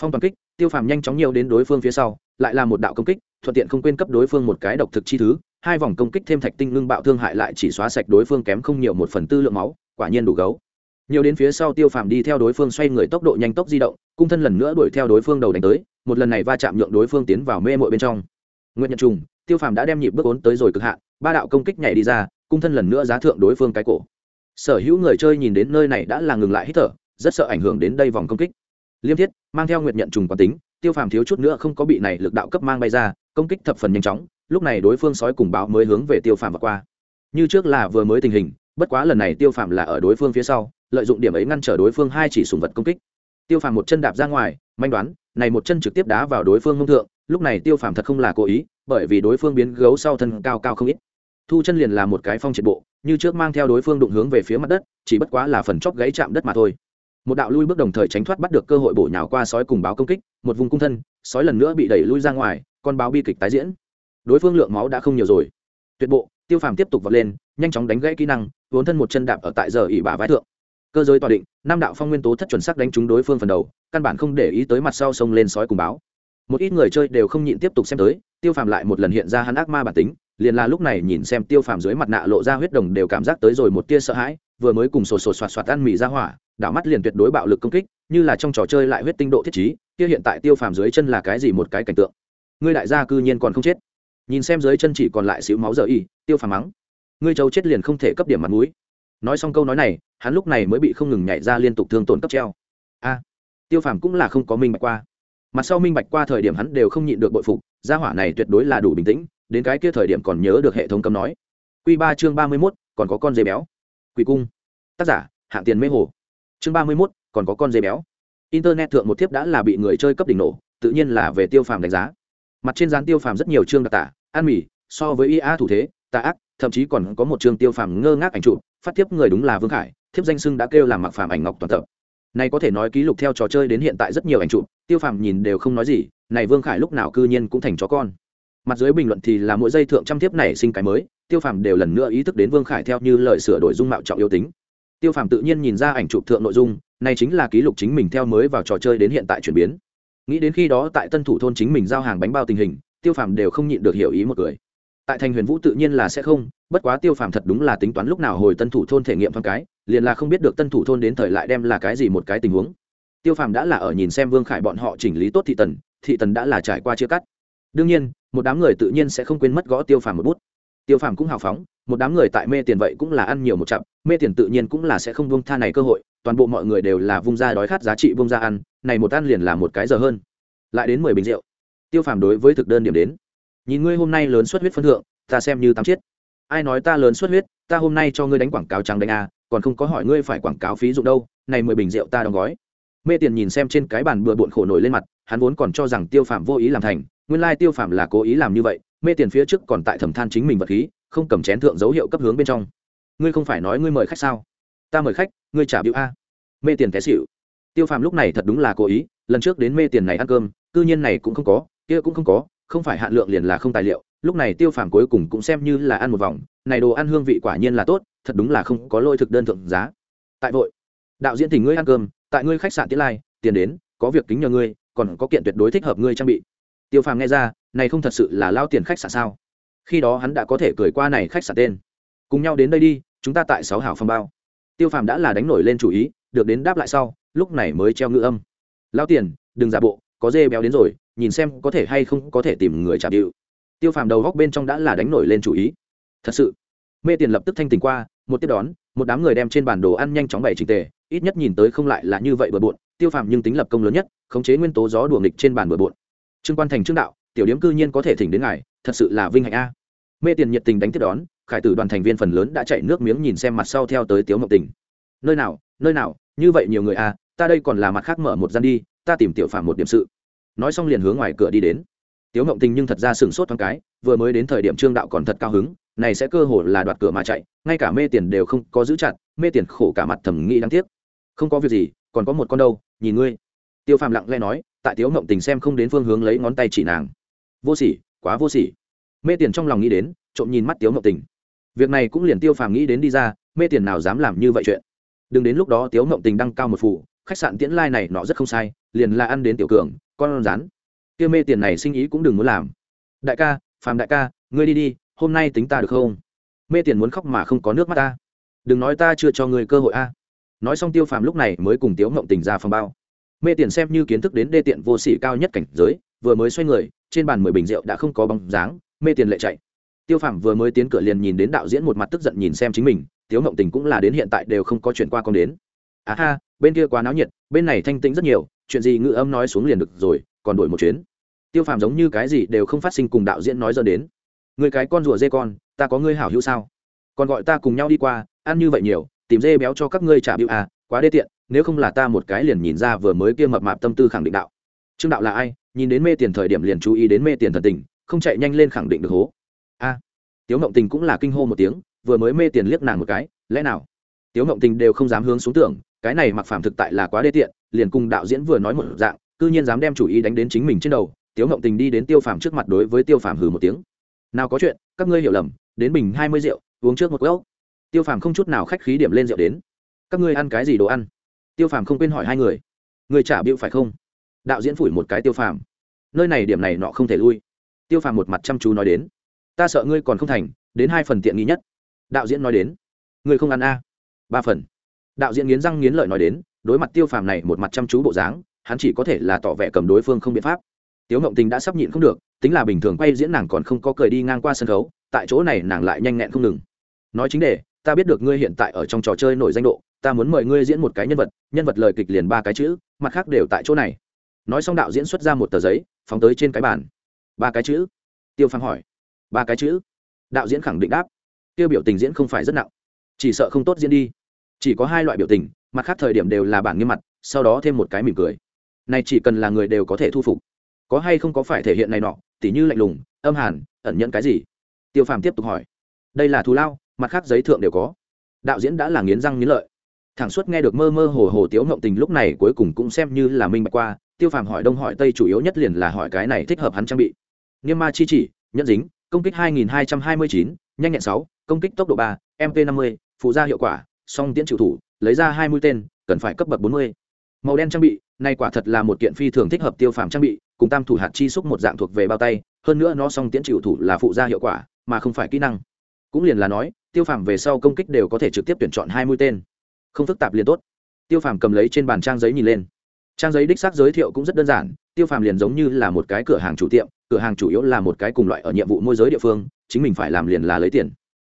Phong toàn kích tiêu phàm nhanh chóng nhiều đến đối phương phía sau lại là một đạo công kích thuận tiện không quên cấp đối phương một cái độc thực chi thứ, hai vòng công kích thêm thạch tinh ngưng bạo thương hại lại chỉ xóa sạch đối phương kém không nhiều một phần tư lượng máu, quả nhiên đủ gấu. Nhiều đến phía sau tiêu phàm đi theo đối phương xoay người tốc độ nhanh tốc di động, cung thân lần nữa đuổi theo đối phương đầu đánh tới, một lần này va chạm nhượng đối phương tiến vào mê mội bên trong. Nguyễn nhật trùng, tiêu phàm đã đem nhịp bước ốn tới rồi cực hạn, ba đạo công kích nhảy đi ra, cung thân lần nữa giá thượng đối phương cái cổ. Sở hữu người chơi nhìn đến nơi này đã là ngừng lại hít thở, rất sợ ảnh hưởng đến đây vòng công kích. Liêm thiết, mang theo nguyện nhận trùng quán tính tiêu phàm thiếu chút nữa không có bị này lực đạo cấp mang bay ra, công kích thập phần nhanh chóng, lúc này đối phương sói cùng báo mới hướng về tiêu phàm và qua. Như trước là vừa mới tình hình, bất quá lần này tiêu phàm là ở đối phương phía sau, lợi dụng điểm ấy ngăn trở đối phương hai chỉ sùng vật công kích. Tiêu phàm một chân đạp ra ngoài, manh đoán, này một chân trực tiếp đá vào đối phương ngông thượng, lúc này tiêu phàm thật không là cố ý, bởi vì đối phương biến gấu sau thân cao cao không ít. Thu chân liền là một cái phong triệt bộ, như trước mang theo đối phương đụng hướng về phía mặt đất, chỉ bất quá là phần chóp gãy chạm đất mà thôi một đạo lui bước đồng thời tránh thoát bắt được cơ hội bổ nhào qua sói cùng báo công kích, một vùng cung thân, sói lần nữa bị đẩy lui ra ngoài, con báo bi kịch tái diễn. Đối phương lượng máu đã không nhiều rồi. Tuyệt bộ, tiêu phàm tiếp tục vọt lên, nhanh chóng đánh gãy kỹ năng, vốn thân một chân đạp ở tại giờ ỉ bả vai thượng. Cơ giới tòa định, năm đạo phong nguyên tố thất chuẩn sắc đánh trúng đối phương phần đầu, căn bản không để ý tới mặt sau sông lên sói cùng báo. Một ít người chơi đều không nhịn tiếp tục xem tới, tiêu phàm lại một lần hiện ra hắn ác ma bản tính, liền là lúc này nhìn xem tiêu phàm dưới mặt nạ lộ ra huyết đồng đều cảm giác tới rồi một tia sợ hãi, vừa mới cùng sổ sổ soạt soạt ăn mì ra hỏa đảo mắt liền tuyệt đối bạo lực công kích, như là trong trò chơi lại huyết tinh độ thiết trí, kia hiện tại tiêu phàm dưới chân là cái gì một cái cảnh tượng. Ngươi đại gia cư nhiên còn không chết. Nhìn xem dưới chân chỉ còn lại xíu máu giờ y, tiêu phàm mắng. Ngươi châu chết liền không thể cấp điểm mặt mũi. Nói xong câu nói này, hắn lúc này mới bị không ngừng nhảy ra liên tục thương tổn cấp treo. A, tiêu phàm cũng là không có minh bạch qua. Mặt sau minh bạch qua thời điểm hắn đều không nhịn được bội phục, gia hỏa này tuyệt đối là đủ bình tĩnh, đến cái kia thời điểm còn nhớ được hệ thống cấm nói. Q ba chương ba mươi mốt, còn có con dê béo. Quỷ cung. Tác giả, hạng tiền mê hồ chương ba mươi mốt, còn có con dê béo. Internet thượng một thiếp đã là bị người chơi cấp đỉnh nổ, tự nhiên là về tiêu phàm đánh giá. Mặt trên dán tiêu phàm rất nhiều chương đặc tả an mỉ so với ia thủ thế, tà ác, thậm chí còn có một chương tiêu phàm ngơ ngác ảnh chụp, phát thiếp người đúng là vương khải, thiếp danh sưng đã kêu là mặc phàm ảnh ngọc toàn tập. Này có thể nói ký lục theo trò chơi đến hiện tại rất nhiều ảnh chụp, tiêu phàm nhìn đều không nói gì, này vương khải lúc nào cư nhiên cũng thành chó con. Mặt dưới bình luận thì là mỗi giây thượng trăm thiếp này sinh cái mới, tiêu phàm đều lần nữa ý thức đến vương khải theo như lời sửa đổi dung mạo trọng yếu tính tiêu phàm tự nhiên nhìn ra ảnh chụp thượng nội dung, này chính là ký lục chính mình theo mới vào trò chơi đến hiện tại chuyển biến. Nghĩ đến khi đó tại tân thủ thôn chính mình giao hàng bánh bao tình hình, tiêu phàm đều không nhịn được hiểu ý một người. Tại thành huyền vũ tự nhiên là sẽ không, bất quá tiêu phàm thật đúng là tính toán lúc nào hồi tân thủ thôn thể nghiệm thoáng cái, liền là không biết được tân thủ thôn đến thời lại đem là cái gì một cái tình huống. Tiêu phàm đã là ở nhìn xem vương khải bọn họ chỉnh lý tốt thị tần thị tần đã là trải qua chia cắt. Đương nhiên, một đám người tự nhiên sẽ không quên mất gõ tiêu phàm một bút. Tiêu phàm cũng hào phóng, một đám người tại mê tiền vậy cũng là ăn nhiều một chặp mê tiền tự nhiên cũng là sẽ không vung tha này cơ hội, toàn bộ mọi người đều là vung ra đói khát giá trị vung ra ăn, này một ăn liền là một cái giờ hơn. Lại đến mười bình rượu. Tiêu phàm đối với thực đơn điểm đến. Nhìn ngươi hôm nay lớn xuất huyết phân thượng, ta xem như tám chiết. Ai nói ta lớn xuất huyết, ta hôm nay cho ngươi đánh quảng cáo trắng đánh a, còn không có hỏi ngươi phải quảng cáo phí dụng đâu, này mười bình rượu ta đóng gói. Mê tiền nhìn xem trên cái bàn bừa bộn khổ nổi lên mặt, hắn vốn còn cho rằng tiêu phạm vô ý làm thành, nguyên lai tiêu phạm là cố ý làm như vậy, mê tiền phía trước còn tại thẩm than chính mình vật khí, không cầm chén thượng dấu hiệu cấp hướng bên trong ngươi không phải nói ngươi mời khách sao? Ta mời khách, ngươi trả biểu a. Mê tiền té xịu tiêu Phàm lúc này thật đúng là cố ý, lần trước đến mê tiền này ăn cơm, cư nhiên này cũng không có, kia cũng không có, không phải hạn lượng liền là không tài liệu, lúc này tiêu phàm cuối cùng cũng xem như là ăn một vòng, này đồ ăn hương vị quả nhiên là tốt, thật đúng là không có lôi thực đơn thượng giá. Tại vội, đạo diễn tình ngươi ăn cơm, tại ngươi khách sạn tiến lai, tiền đến, có việc kính nhờ ngươi, còn có kiện tuyệt đối thích hợp ngươi trang bị. Tiêu phàm nghe ra, này không thật sự là lao tiền khách sạn sao? Khi đó hắn đã có thể cười qua này khách sạn tên. Cùng nhau đến đây đi chúng ta tại sáu hảo phong bao. Tiêu phàm đã là đánh nổi lên chủ ý, được đến đáp lại sau, lúc này mới treo ngữ âm. Lao tiền, đừng giả bộ, có dê béo đến rồi, nhìn xem có thể hay không có thể tìm người trả điệu tiêu phàm đầu góc bên trong đã là đánh nổi lên chủ ý. Thật sự, mê tiền lập tức thanh tình qua, một tiếp đón, một đám người đem trên bản đồ ăn nhanh chóng bày trình tề, ít nhất nhìn tới không lại là như vậy bừa bộn, tiêu phàm nhưng tính lập công lớn nhất, khống chế nguyên tố gió đùa nghịch trên bàn bừa bộn. Trương quan thành trương đạo, tiểu điếm cư nhiên có thể thỉnh đến ngài, thật sự là vinh hạnh a. Mê tiền nhiệt tình đánh tiếp đón khải tử đoàn thành viên phần lớn đã chạy nước miếng nhìn xem mặt sau theo tới tiếu mộng tình. Nơi nào nơi nào, như vậy nhiều người a ta đây còn là mặt khác mở một gian đi, ta tìm tiểu phàm một điểm sự. Nói xong liền hướng ngoài cửa đi đến. Tiếu mộng tình nhưng thật ra sừng sốt thoáng cái, vừa mới đến thời điểm trương đạo còn thật cao hứng, này sẽ cơ hồ là đoạt cửa mà chạy, ngay cả mê tiền đều không có giữ chặt, mê tiền khổ cả mặt thẩm nghĩ đáng tiếc. Không có việc gì, còn có một con đâu, nhìn ngươi. Tiêu phàm lặng lẽ nói, tại tiếu mộng tình xem không đến phương hướng lấy ngón tay chỉ nàng. Vô sỉ, quá vô sỉ. Mê tiền trong lòng nghĩ đến, trộm nhìn mắt tiếu mộng tình việc này cũng liền tiêu phàm nghĩ đến đi ra mê tiền nào dám làm như vậy chuyện. Đừng đến lúc đó tiếu mộng tình đăng cao một phủ, khách sạn tiễn lai này nọ rất không sai liền là ăn đến tiểu cường con rán kia mê tiền này sinh ý cũng đừng muốn làm. Đại ca phàm đại ca ngươi đi đi hôm nay tính ta được không? Mê tiền muốn khóc mà không có nước mắt ta. Đừng nói ta chưa cho ngươi cơ hội a. Nói xong tiêu phàm lúc này mới cùng tiếu mộng tình ra phòng bao. Mê tiền xem như kiến thức đến đê tiện vô sỉ cao nhất cảnh giới vừa mới xoay người trên bàn mười bình rượu đã không có bóng dáng mê tiền lệ chạy tiêu phàm vừa mới tiến cửa liền nhìn đến đạo diễn một mặt tức giận nhìn xem chính mình, tiếu mộng tình cũng là đến hiện tại đều không có chuyện qua con đến. À ha, bên kia quá náo nhiệt, bên này thanh tĩnh rất nhiều, chuyện gì ngữ âm nói xuống liền được rồi, còn đổi một chuyến. Tiêu phàm giống như cái gì đều không phát sinh cùng đạo diễn nói giờ đến. Người cái con rùa dê con, ta có ngươi hảo hữu sao? Còn gọi ta cùng nhau đi qua, ăn như vậy nhiều, tìm dê béo cho các ngươi trả bịu à quá đê tiện, nếu không là ta một cái liền nhìn ra vừa mới kia mập mạp tâm tư khẳng định đạo. Trương đạo là ai, nhìn đến mê tiền thời điểm liền chú ý đến mê tiền thần tình, không chạy nhanh lên khẳng định được hố a. À, tiếu ngộng tình cũng là kinh hô một tiếng vừa mới mê tiền liếc nàng một cái lẽ nào? Tiếu ngộng tình đều không dám hướng xuống tưởng cái này mặc phàm thực tại là quá đê tiện liền cùng đạo diễn vừa nói một dạng cư nhiên dám đem chủ ý đánh đến chính mình trên đầu tiếu ngộng tình đi đến tiêu phàm trước mặt đối với tiêu phàm hừ một tiếng. Nào có chuyện các ngươi hiểu lầm đến bình hai mươi rượu uống trước một cốc tiêu phàm không chút nào khách khí điểm lên rượu đến. Các ngươi ăn cái gì đồ ăn? Tiêu phàm không quên hỏi hai người. Người trả bịu phải không? Đạo diễn phủi một cái tiêu phàm. Nơi này điểm này nọ không thể lui. Tiêu phàm một mặt chăm chú nói đến ta sợ ngươi còn không thành, đến hai phần tiện nghi nhất. Đạo diễn nói đến. Ngươi không ăn a? Ba phần. Đạo diễn nghiến răng nghiến lợi nói đến, đối mặt tiêu phàm này một mặt chăm chú bộ dáng, hắn chỉ có thể là tỏ vẻ cầm đối phương không biện pháp. Tiếu ngộng tình đã sắp nhịn không được, tính là bình thường quay diễn nàng còn không có cười đi ngang qua sân khấu, tại chỗ này nàng lại nhanh nhẹn không ngừng. Nói chính đề, ta biết được ngươi hiện tại ở trong trò chơi nổi danh độ, ta muốn mời ngươi diễn một cái nhân vật nhân vật lời kịch liền ba cái chữ, mặt khác đều tại chỗ này. Nói xong đạo diễn xuất ra một tờ giấy, phóng tới trên cái bàn. Ba cái chữ? Tiêu phàm hỏi ba cái chữ. Đạo diễn khẳng định đáp. Tiêu biểu tình diễn không phải rất nặng. Chỉ sợ không tốt diễn đi. Chỉ có hai loại biểu tình, mặt khác thời điểm đều là bản nghiêm mặt, sau đó thêm một cái mỉm cười. Này chỉ cần là người đều có thể thu phục. Có hay không có phải thể hiện này nọ, tỉ như lạnh lùng, âm hàn, ẩn nhận cái gì? Tiêu phàm tiếp tục hỏi. Đây là thù lao, mặt khác giấy thượng đều có. Đạo diễn đã là nghiến răng nghiến lợi. Thẳng suốt nghe được mơ mơ hồ hồ tiếu ngộng tình lúc này cuối cùng cũng xem như là minh bạch qua, tiêu phàm hỏi đông hỏi tây chủ yếu nhất liền là hỏi cái này thích hợp hắn trang bị. Nghiêm ma chi chỉ, nhẫn dính công kích 2229, nhanh nhẹn 6, công kích tốc độ 3, mp 50, phụ gia hiệu quả song tiễn chịu thủ lấy ra hai mũi tên cần phải cấp bậc 40. màu đen trang bị này quả thật là một kiện phi thường thích hợp tiêu phàm trang bị cùng tam thủ hạt chi xúc một dạng thuộc về bao tay hơn nữa nó song tiễn chịu thủ là phụ gia hiệu quả mà không phải kỹ năng. Cũng liền là nói tiêu phàm về sau công kích đều có thể trực tiếp tuyển chọn hai mũi tên. Không phức tạp liền tốt. Tiêu phàm cầm lấy trên bàn trang giấy nhìn lên. Trang giấy đích xác giới thiệu cũng rất đơn giản tiêu phàm liền giống như là một cái cửa hàng chủ tiệm cửa hàng chủ yếu là một cái cùng loại ở nhiệm vụ môi giới địa phương, chính mình phải làm liền là lấy tiền.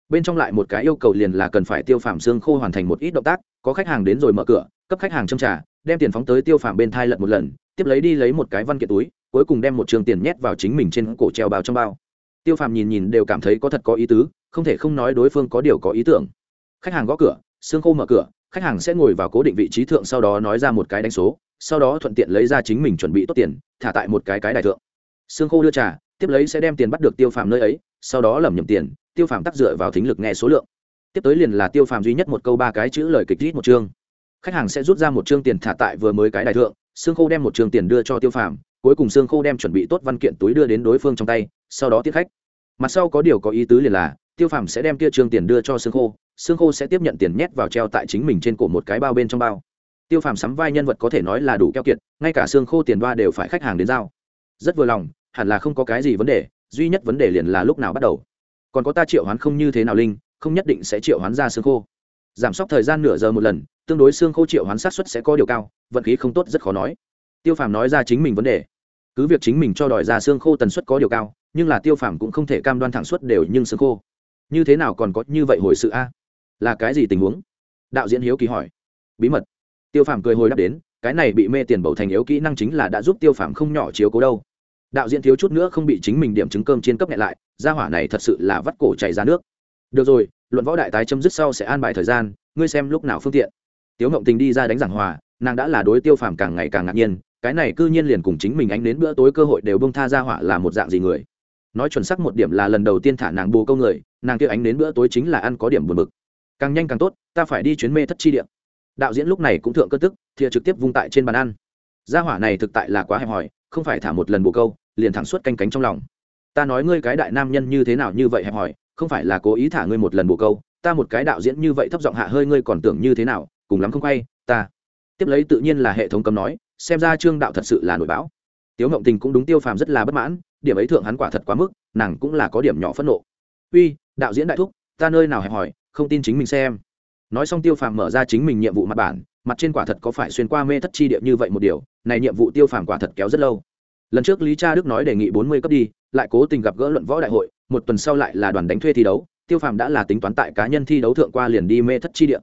Bên trong lại một cái yêu cầu liền là cần phải tiêu phàm xương khô hoàn thành một ít động tác, có khách hàng đến rồi mở cửa, cấp khách hàng châm trả đem tiền phóng tới tiêu phàm bên thai lật một lần, tiếp lấy đi lấy một cái văn kiện túi, cuối cùng đem một trường tiền nhét vào chính mình trên cổ treo bao trong bao. Tiêu phàm nhìn nhìn đều cảm thấy có thật có ý tứ, không thể không nói đối phương có điều có ý tưởng. Khách hàng gõ cửa, xương khô mở cửa, khách hàng sẽ ngồi vào cố định vị trí thượng sau đó nói ra một cái đánh số, sau đó thuận tiện lấy ra chính mình chuẩn bị tốt tiền, thả tại một cái cái đại thượng. Sương khô đưa trà, tiếp lấy sẽ đem tiền bắt được tiêu phàm nơi ấy, sau đó lầm nhầm tiền, tiêu phàm tác dựa vào thính lực nghe số lượng. Tiếp tới liền là tiêu phàm duy nhất một câu ba cái chữ lời kịch rít một chương. Khách hàng sẽ rút ra một chương tiền thả tại vừa mới cái đại thượng Sương khô đem một chương tiền đưa cho tiêu phàm, cuối cùng Sương khô đem chuẩn bị tốt văn kiện túi đưa đến đối phương trong tay, sau đó tiếp khách. Mặt sau có điều có ý tứ liền là, tiêu phàm sẽ đem kia chương tiền đưa cho Sương khô Sương khô sẽ tiếp nhận tiền nhét vào treo tại chính mình trên cổ một cái bao bên trong bao. Tiêu phàm sắm vai nhân vật có thể nói là đủ keo kiệt, ngay cả xương khô tiền đoa đều phải khách hàng đến giao. Rất vừa lòng hẳn là không có cái gì vấn đề, duy nhất vấn đề liền là lúc nào bắt đầu. Còn có ta triệu hoán không như thế nào linh, không nhất định sẽ triệu hoán ra xương khô. Giảm sốc thời gian nửa giờ một lần, tương đối xương khô triệu hoán sát xuất sẽ có điều cao, vận khí không tốt rất khó nói. Tiêu phàm nói ra chính mình vấn đề. Cứ việc chính mình cho đòi ra xương khô tần suất có điều cao, nhưng là tiêu phàm cũng không thể cam đoan thẳng suất đều nhưng xương khô. Như thế nào còn có như vậy hồi sự a? Là cái gì tình huống? Đạo diễn hiếu kỳ hỏi. Bí mật. Tiêu phàm cười hồi đáp đến, cái này bị mê tiền bầu thành yếu kỹ năng chính là đã giúp tiêu phàm không nhỏ chiếu cố đâu đạo diễn thiếu chút nữa không bị chính mình điểm trứng cơm trên cấp nhẹ lại, gia hỏa này thật sự là vắt cổ chảy ra nước. Được rồi, luận võ đại tái chấm dứt sau sẽ an bài thời gian, ngươi xem lúc nào phương tiện. Tiếu ngộng tình đi ra đánh giảng hòa, nàng đã là đối tiêu phàm càng ngày càng ngạc nhiên, cái này cư nhiên liền cùng chính mình ánh đến bữa tối cơ hội đều bông tha ra hỏa là một dạng gì người. Nói chuẩn xác một điểm là lần đầu tiên thả nàng bù câu người, nàng kia ánh đến bữa tối chính là ăn có điểm buồn bực. Càng nhanh càng tốt, ta phải đi chuyến mê thất chi điện đạo diễn lúc này cũng thượng cất tức, thìa trực tiếp vung tại trên bàn ăn. Gia hỏa này thực tại là quá hẹp hòi, không phải thả một lần bù câu liền thẳng suốt canh cánh trong lòng. Ta nói ngươi cái đại nam nhân như thế nào như vậy hẹp hỏi không phải là cố ý thả ngươi một lần bồ câu, ta một cái đạo diễn như vậy thấp giọng hạ hơi ngươi còn tưởng như thế nào, cùng lắm không quay, ta. Tiếp lấy tự nhiên là hệ thống cấm nói, xem ra trương đạo thật sự là nổi bão. Tiếu ngộng tình cũng đúng tiêu phàm rất là bất mãn, điểm ấy thượng hắn quả thật quá mức, nàng cũng là có điểm nhỏ phẫn nộ. Uy, đạo diễn đại thúc, ta nơi nào hẹp hỏi không tin chính mình xem. Nói xong tiêu phàm mở ra chính mình nhiệm vụ mặt bản, mặt trên quả thật có phải xuyên qua mê thất chi địa như vậy một điều, này nhiệm vụ tiêu phàm quả thật kéo rất lâu lần trước lý cha đức nói đề nghị bốn mươi cấp đi, lại cố tình gặp gỡ luận võ đại hội, một tuần sau lại là đoàn đánh thuê thi đấu, tiêu phàm đã là tính toán tại cá nhân thi đấu thượng qua liền đi mê thất chi địa.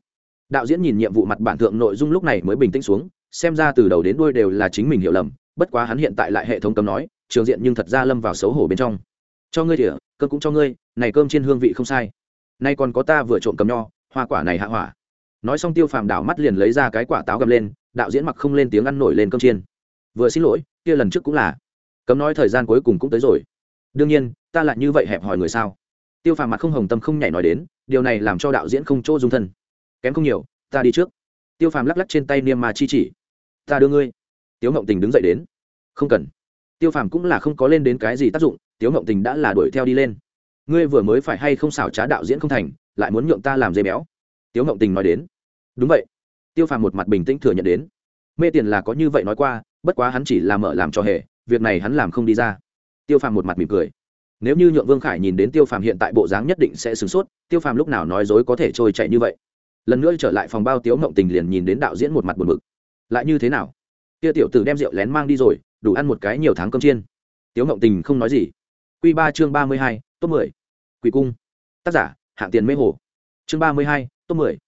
Đạo diễn nhìn nhiệm vụ mặt bản thượng nội dung lúc này mới bình tĩnh xuống, xem ra từ đầu đến đuôi đều là chính mình hiểu lầm, bất quá hắn hiện tại lại hệ thống cấm nói, trường diện nhưng thật ra lâm vào xấu hổ bên trong. Cho ngươi thỉa cơm cũng cho ngươi, này cơm trên hương vị không sai. Nay còn có ta vừa trộm cầm nho, hoa quả này hạ hỏa. Nói xong tiêu phàm đảo mắt liền lấy ra cái quả táo gầm lên, đạo diễn mặc không lên tiếng ăn nổi lên cơm chiên. Vừa xin lỗi kia lần trước cũng là. Cấm nói thời gian cuối cùng cũng tới rồi. Đương nhiên, ta lại như vậy hẹp hỏi người sao? Tiêu phàm mặt không hồng tâm không nhảy nói đến, điều này làm cho đạo diễn không chỗ dung thân. Kém không nhiều, ta đi trước. Tiêu phàm lắc lắc trên tay niêm mà chi chỉ. Ta đưa ngươi. Tiếu ngộng tình đứng dậy đến. Không cần. Tiêu phàm cũng là không có lên đến cái gì tác dụng, tiếu ngộng tình đã là đuổi theo đi lên. Ngươi vừa mới phải hay không xảo trá đạo diễn không thành, lại muốn nhượng ta làm dây béo. Tiếu ngộng tình nói đến. Đúng vậy. Tiêu phàm một mặt bình tĩnh thừa nhận đến mê tiền là có như vậy nói qua, bất quá hắn chỉ là mở làm cho hề, việc này hắn làm không đi ra. Tiêu phàm một mặt mỉm cười. Nếu như nhượng vương khải nhìn đến tiêu phàm hiện tại bộ dáng nhất định sẽ sửng sốt, tiêu phàm lúc nào nói dối có thể trôi chạy như vậy. Lần nữa trở lại phòng bao tiếu mộng tình liền nhìn đến đạo diễn một mặt buồn bực. Lại như thế nào? Kia tiểu tử đem rượu lén mang đi rồi, đủ ăn một cái nhiều tháng cơm chiên. Tiếu mộng tình không nói gì. Q ba chương ba mươi hai, top mười. Quỷ cung. Tác giả, hạng tiền mê hồ. Chương ba mươi hai, top mười.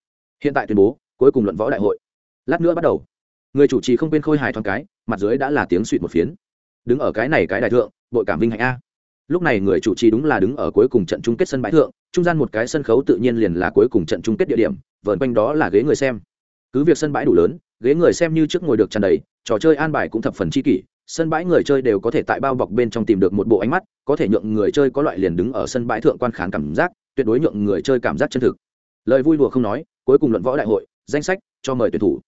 Hiện tại tuyên bố, cuối cùng luận võ đại hội. Lát nữa bắt đầu người chủ trì không quên khôi hài thoáng cái, mặt dưới đã là tiếng suỵt một phiến. Đứng ở cái này cái đại thượng, bội cảm vinh hạnh a. Lúc này người chủ trì đúng là đứng ở cuối cùng trận chung kết sân bãi thượng, trung gian một cái sân khấu tự nhiên liền là cuối cùng trận chung kết địa điểm vợn quanh đó là ghế người xem. Cứ việc sân bãi đủ lớn, ghế người xem như trước ngồi được tràn đầy, trò chơi an bài cũng thập phần chi kỷ, sân bãi người chơi đều có thể tại bao bọc bên trong tìm được một bộ ánh mắt, có thể nhượng người chơi có loại liền đứng ở sân bãi thượng quan khán cảm giác, tuyệt đối nhượng người chơi cảm giác chân thực. Lời vui đùa không nói, cuối cùng luận võ đại hội, danh sách, cho mời tuyển thủ.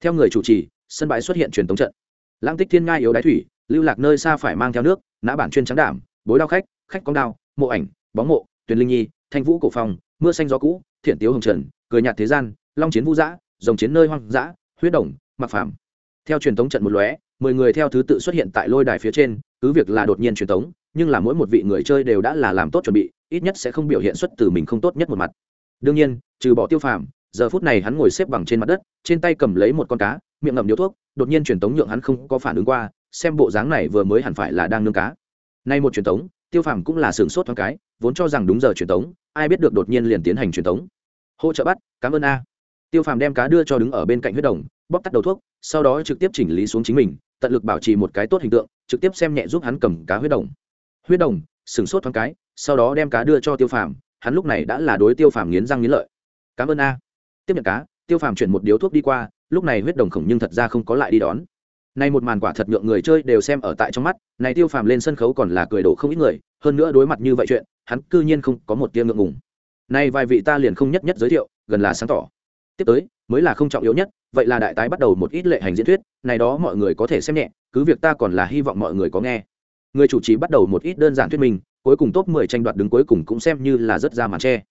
Theo người chủ trì sân bãi xuất hiện truyền thống trận. Lãng tích thiên ngai yếu đáy thủy, lưu lạc nơi xa phải mang theo nước, nã bản chuyên trắng đảm, bối đao khách khách con đao, mộ ảnh, bóng mộ, tuyền linh nhi, thanh vũ cổ phong mưa xanh gió cũ thiện tiếu hồng trần, cười nhạt thế gian, long chiến vũ dã dòng chiến nơi hoang dã, huyết đồng mặc phàm. Theo truyền thống trận một lóe, mười người theo thứ tự xuất hiện tại lôi đài phía trên, cứ việc là đột nhiên truyền thống nhưng là mỗi một vị người chơi đều đã là làm tốt chuẩn bị, ít nhất sẽ không biểu hiện xuất từ mình không tốt nhất một mặt. Đương nhiên, trừ bỏ tiêu phàm, giờ phút này hắn ngồi xếp bằng trên mặt đất, trên tay cầm lấy một con cá miệng ngậm điếu thuốc, đột nhiên truyền tống nhượng hắn không có phản ứng qua, xem bộ dáng này vừa mới hẳn phải là đang nương cá. Nay một truyền tống, tiêu phàm cũng là sửng sốt thoáng cái, vốn cho rằng đúng giờ truyền tống, ai biết được đột nhiên liền tiến hành truyền tống. Hỗ trợ bắt, cảm ơn a. Tiêu phàm đem cá đưa cho đứng ở bên cạnh huyết đồng bóc tắt đầu thuốc, sau đó trực tiếp chỉnh lý xuống chính mình, tận lực bảo trì một cái tốt hình tượng, trực tiếp xem nhẹ giúp hắn cầm cá huyết đồng. Huyết đồng, sửng sốt thoáng cái, sau đó đem cá đưa cho tiêu phàm, hắn lúc này đã là đối tiêu phàm nghiến răng nghiến lợi. Cảm ơn a. Tiếp nhận cá, tiêu phàm chuyển một điếu thuốc đi qua lúc này huyết đồng khổng nhưng thật ra không có lại đi đón. Nay một màn quả thật nhượng người chơi đều xem ở tại trong mắt, này tiêu phàm lên sân khấu còn là cười đổ không ít người, hơn nữa đối mặt như vậy chuyện, hắn cư nhiên không có một tia ngượng ngùng. Nay vài vị ta liền không nhất nhất giới thiệu, gần là sáng tỏ. Tiếp tới, mới là không trọng yếu nhất, vậy là đại tái bắt đầu một ít lệ hành diễn thuyết, này đó mọi người có thể xem nhẹ, cứ việc ta còn là hy vọng mọi người có nghe. Người chủ trì bắt đầu một ít đơn giản thuyết minh, cuối cùng top 10 tranh đoạt đứng cuối cùng cũng xem như là rất ra màn che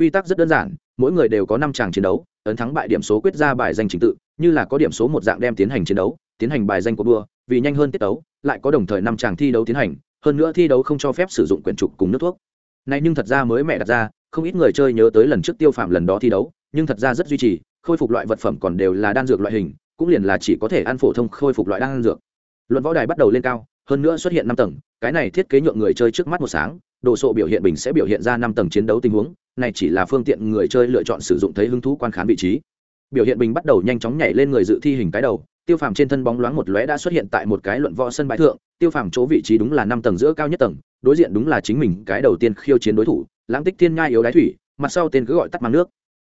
quy tắc rất đơn giản mỗi người đều có năm tràng chiến đấu ấn thắng bại điểm số quyết ra bài danh trình tự, như là có điểm số một dạng đem tiến hành chiến đấu, tiến hành bài danh của đua vì nhanh hơn tiết đấu lại có đồng thời năm tràng thi đấu tiến hành, hơn nữa thi đấu không cho phép sử dụng quyển trục cùng nước thuốc. Này nhưng thật ra mới mẹ đặt ra, không ít người chơi nhớ tới lần trước tiêu phạm lần đó thi đấu, nhưng thật ra rất duy trì, khôi phục loại vật phẩm còn đều là đan dược loại hình, cũng liền là chỉ có thể ăn phổ thông khôi phục loại đan dược. Luận võ đài bắt đầu lên cao, hơn nữa xuất hiện năm tầng, cái này thiết kế nhượng người chơi trước mắt một sáng độ sộ biểu hiện bình sẽ biểu hiện ra năm tầng chiến đấu tình huống này chỉ là phương tiện người chơi lựa chọn sử dụng thấy hứng thú quan khán vị trí. Biểu hiện bình bắt đầu nhanh chóng nhảy lên người dự thi hình cái đầu, tiêu phàm trên thân bóng loáng một lóe đã xuất hiện tại một cái luận võ sân bãi thượng, tiêu phàm chỗ vị trí đúng là năm tầng giữa cao nhất tầng, đối diện đúng là chính mình, cái đầu tiên khiêu chiến đối thủ, lãng tích thiên nhai yếu đái thủy, mặt sau tên cứ gọi tắt mang nước.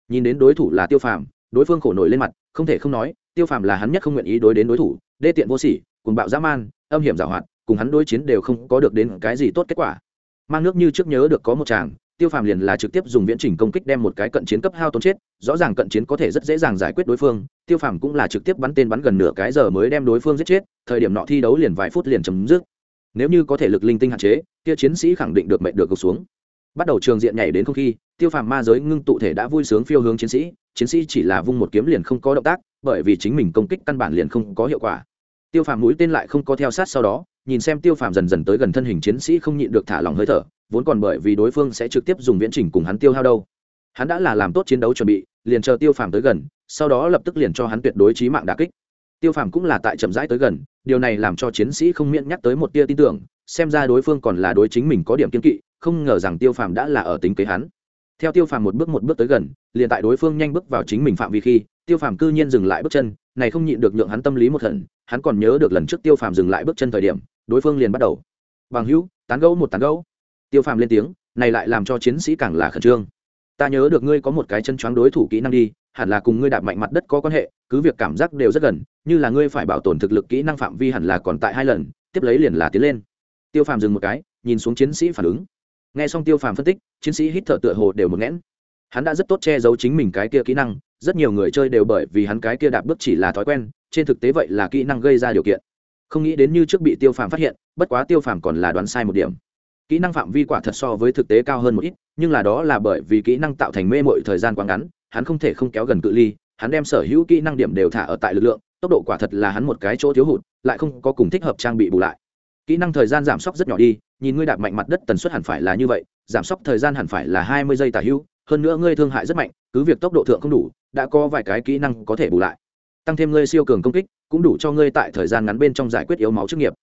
Nhìn đến đối thủ là tiêu phàm, đối phương khổ nổi lên mặt, không thể không nói, tiêu phàm là hắn nhất không nguyện ý đối đến đối thủ, đê tiện vô sỉ cùng bạo dã man, âm hiểm giảo hoạt, cùng hắn đối chiến đều không có được đến cái gì tốt kết quả mang nước như trước nhớ được có một chàng tiêu phàm liền là trực tiếp dùng viễn trình công kích đem một cái cận chiến cấp hao tốn chết, rõ ràng cận chiến có thể rất dễ dàng giải quyết đối phương, tiêu phàm cũng là trực tiếp bắn tên bắn gần nửa cái giờ mới đem đối phương giết chết, thời điểm nọ thi đấu liền vài phút liền chấm dứt. Nếu như có thể lực linh tinh hạn chế, kia chiến sĩ khẳng định được mệnh được gục xuống. Bắt đầu trường diện nhảy đến không khi, tiêu phàm ma giới ngưng tụ thể đã vui sướng phiêu hướng chiến sĩ chiến sĩ chỉ là vung một kiếm liền không có động tác, bởi vì chính mình công kích căn bản liền không có hiệu quả. Tiêu phàm mũi tên lại không có theo sát sau đó nhìn xem tiêu phàm dần dần tới gần thân hình chiến sĩ không nhịn được thả lòng hơi thở, vốn còn bởi vì đối phương sẽ trực tiếp dùng viễn trình cùng hắn tiêu hao đâu. Hắn đã là làm tốt chiến đấu chuẩn bị, liền chờ tiêu phàm tới gần, sau đó lập tức liền cho hắn tuyệt đối trí mạng đà kích. Tiêu phàm cũng là tại chậm rãi tới gần, điều này làm cho chiến sĩ không miễn nhắc tới một tia tin tưởng, xem ra đối phương còn là đối chính mình có điểm kiên kỵ, không ngờ rằng tiêu phàm đã là ở tính kế hắn. Theo tiêu phàm một bước một bước tới gần, liền tại đối phương nhanh bước vào chính mình phạm vi khi, tiêu phàm cư nhiên dừng lại bước chân, này không nhịn được nhượng hắn tâm lý một thần hắn còn nhớ được lần trước tiêu phàm dừng lại bước chân thời điểm đối phương liền bắt đầu. Bằng hữu, tán gẫu một tán gẫu. Tiêu phàm lên tiếng, này lại làm cho chiến sĩ càng là khẩn trương. Ta nhớ được ngươi có một cái chân choáng đối thủ kỹ năng đi, hẳn là cùng ngươi đạp mạnh mặt đất có quan hệ, cứ việc cảm giác đều rất gần, như là ngươi phải bảo tồn thực lực kỹ năng phạm vi hẳn là còn tại hai lần, tiếp lấy liền là tiến lên. Tiêu phàm dừng một cái, nhìn xuống chiến sĩ phản ứng. Nghe xong tiêu phàm phân tích, chiến sĩ hít thở tựa hồ đều một nghẽn. Hắn đã rất tốt che giấu chính mình cái kia kỹ năng, rất nhiều người chơi đều bởi vì hắn cái kia đạp bước chỉ là thói quen, trên thực tế vậy là kỹ năng gây ra điều kiện không nghĩ đến như trước bị tiêu phàm phát hiện, bất quá tiêu phàm còn là đoán sai một điểm. Kỹ năng phạm vi quả thật so với thực tế cao hơn một ít, nhưng là đó là bởi vì kỹ năng tạo thành mê mội thời gian quá ngắn, hắn không thể không kéo gần cự ly, hắn đem sở hữu kỹ năng điểm đều thả ở tại lực lượng, tốc độ quả thật là hắn một cái chỗ thiếu hụt, lại không có cùng thích hợp trang bị bù lại. Kỹ năng thời gian giảm sốc rất nhỏ đi, nhìn ngươi đạp mạnh mặt đất tần suất hẳn phải là như vậy, giảm sốc thời gian hẳn phải là hai mươi giây tả hữu, hơn nữa ngươi thương hại rất mạnh, cứ việc tốc độ thượng không đủ, đã có vài cái kỹ năng có thể bù lại tăng thêm ngươi siêu cường công kích, cũng đủ cho ngươi tại thời gian ngắn bên trong giải quyết yếu máu chức nghiệp.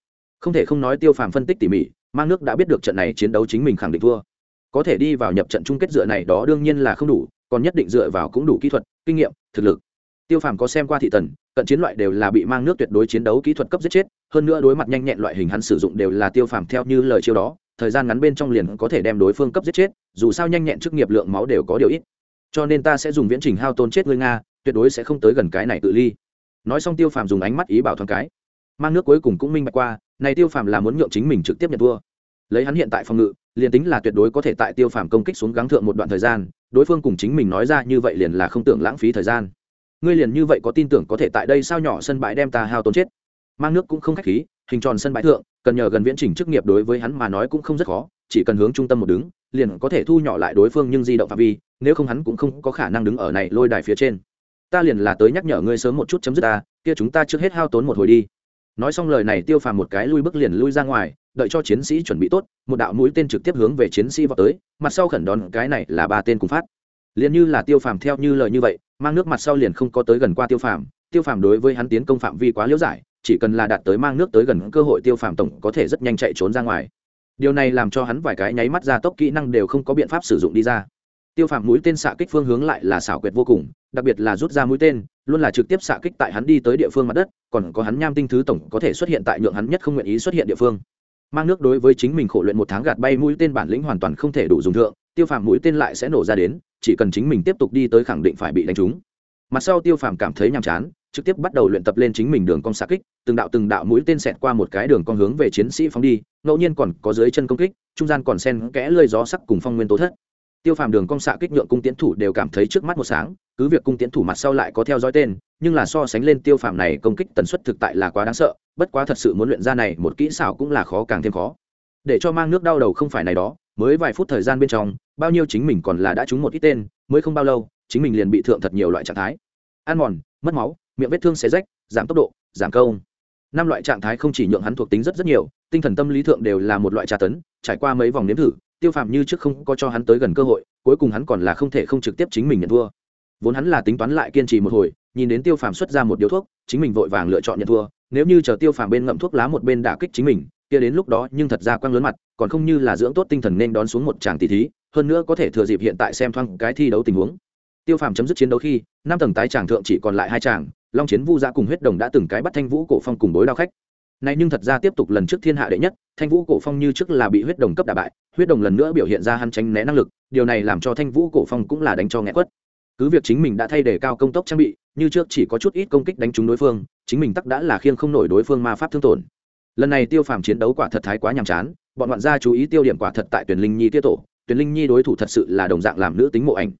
Không thể không nói tiêu phàm phân tích tỉ mỉ, mang nước đã biết được trận này chiến đấu chính mình khẳng định thua. Có thể đi vào nhập trận chung kết dựa này đó đương nhiên là không đủ, còn nhất định dựa vào cũng đủ kỹ thuật, kinh nghiệm, thực lực. Tiêu phàm có xem qua thị tần, cận chiến loại đều là bị mang nước tuyệt đối chiến đấu kỹ thuật cấp giết chết, hơn nữa đối mặt nhanh nhẹn loại hình hắn sử dụng đều là tiêu phàm theo như lời chiêu đó, thời gian ngắn bên trong liền có thể đem đối phương cấp giết chết, dù sao nhanh nhẹn chức nghiệp lượng máu đều có điều ít. Cho nên ta sẽ dùng viễn trình hao tôn chết ngươi nga tuyệt đối sẽ không tới gần cái này tự ly. Nói xong tiêu phàm dùng ánh mắt ý bảo thoáng cái. Mang nước cuối cùng cũng minh bạch qua, này tiêu phàm là muốn nhượng chính mình trực tiếp nhận thua. Lấy hắn hiện tại phòng ngự, liền tính là tuyệt đối có thể tại tiêu phàm công kích xuống gắng thượng một đoạn thời gian, đối phương cùng chính mình nói ra như vậy liền là không tưởng lãng phí thời gian. Ngươi liền như vậy có tin tưởng có thể tại đây sao nhỏ sân bãi đem ta hao tốn chết? Mang nước cũng không khách khí, hình tròn sân bãi thượng, cần nhờ gần viễn trình chức nghiệp đối với hắn mà nói cũng không rất khó, chỉ cần hướng trung tâm một đứng, liền có thể thu nhỏ lại đối phương nhưng di động phạm vi, nếu không hắn cũng không có khả năng đứng ở này lôi đài phía trên ta liền là tới nhắc nhở ngươi sớm một chút chấm dứt ta, kia chúng ta trước hết hao tốn một hồi đi. Nói xong lời này tiêu phàm một cái lui bước liền lui ra ngoài, đợi cho chiến sĩ chuẩn bị tốt, một đạo mũi tên trực tiếp hướng về chiến sĩ vào tới, mặt sau khẩn đón cái này là ba tên cùng phát. Liền như là tiêu phàm theo như lời như vậy, mang nước mặt sau liền không có tới gần qua tiêu phàm tiêu phàm đối với hắn tiến công phạm vi quá liễu giải, chỉ cần là đạt tới mang nước tới gần cơ hội tiêu phàm tổng có thể rất nhanh chạy trốn ra ngoài. Điều này làm cho hắn vài cái nháy mắt ra tốc kỹ năng đều không có biện pháp sử dụng đi ra. Tiêu phàm mũi tên xạ kích phương hướng lại là xảo quyệt vô cùng đặc biệt là rút ra mũi tên, luôn là trực tiếp xạ kích tại hắn đi tới địa phương mặt đất, còn có hắn nham tinh thứ tổng có thể xuất hiện tại nhượng hắn nhất không nguyện ý xuất hiện địa phương. Mang nước đối với chính mình khổ luyện một tháng gạt bay mũi tên bản lĩnh hoàn toàn không thể đủ dùng thượng, tiêu phàm mũi tên lại sẽ nổ ra đến, chỉ cần chính mình tiếp tục đi tới khẳng định phải bị đánh trúng. Mặt sau tiêu phàm cảm thấy nhàm chán, trực tiếp bắt đầu luyện tập lên chính mình đường cong xạ kích, từng đạo từng đạo mũi tên xẹt qua một cái đường cong hướng về chiến sĩ phóng đi, ngẫu nhiên còn có dưới chân công kích, trung gian còn sen kẽ lơi gió sắc cùng phong nguyên tố thất tiêu phàm đường cong xạ kích nhượng cung tiến thủ đều cảm thấy trước mắt một sáng, cứ việc cung tiến thủ mặt sau lại có theo dõi tên, nhưng là so sánh lên tiêu phàm này công kích tần suất thực tại là quá đáng sợ, bất quá thật sự muốn luyện ra này một kỹ xảo cũng là khó càng thêm khó để cho mang nước đau đầu không phải này đó, mới vài phút thời gian bên trong, bao nhiêu chính mình còn là đã trúng một ít tên, mới không bao lâu, chính mình liền bị thượng thật nhiều loại trạng thái ăn mòn, mất máu, miệng vết thương xé rách, giảm tốc độ, giảm công. năm loại trạng thái không chỉ nhượng hắn thuộc tính rất rất nhiều, tinh thần tâm lý thượng đều là một loại tra tấn, trải qua mấy vòng nếm thử tiêu phàm như trước không có cho hắn tới gần cơ hội, cuối cùng hắn còn là không thể không trực tiếp chính mình nhận thua. Vốn hắn là tính toán lại kiên trì một hồi, nhìn đến tiêu phàm xuất ra một điếu thuốc, chính mình vội vàng lựa chọn nhận thua. Nếu như chờ tiêu phàm bên ngậm thuốc lá một bên đả kích chính mình, kia đến lúc đó nhưng thật ra quang lớn mặt, còn không như là dưỡng tốt tinh thần nên đón xuống một tràng tỷ thí, hơn nữa có thể thừa dịp hiện tại xem thoáng cái thi đấu tình huống. Tiêu phàm chấm dứt chiến đấu khi, năm tầng tái tràng thượng chỉ còn lại hai tràng, long chiến vu gia cùng huyết đồng đã từng cái bắt thanh vũ cổ phong cùng bối đao khách này nhưng thật ra tiếp tục lần trước thiên hạ đệ nhất, thanh vũ cổ phong như trước là bị huyết đồng cấp đả bại, huyết đồng lần nữa biểu hiện ra hắn tránh né năng lực, điều này làm cho thanh vũ cổ phong cũng là đánh cho nghẹt quất. Cứ việc chính mình đã thay đề cao công tốc trang bị, như trước chỉ có chút ít công kích đánh trúng đối phương, chính mình tắc đã là khiêng không nổi đối phương ma pháp thương tổn. Lần này tiêu phàm chiến đấu quả thật thái quá nhàm chán, bọn ngoạn gia chú ý tiêu điểm quả thật tại tuyển linh nhi tiết tổ, tuyển linh nhi đối thủ thật sự là đồng dạng làm nữ tính mộ ảnh.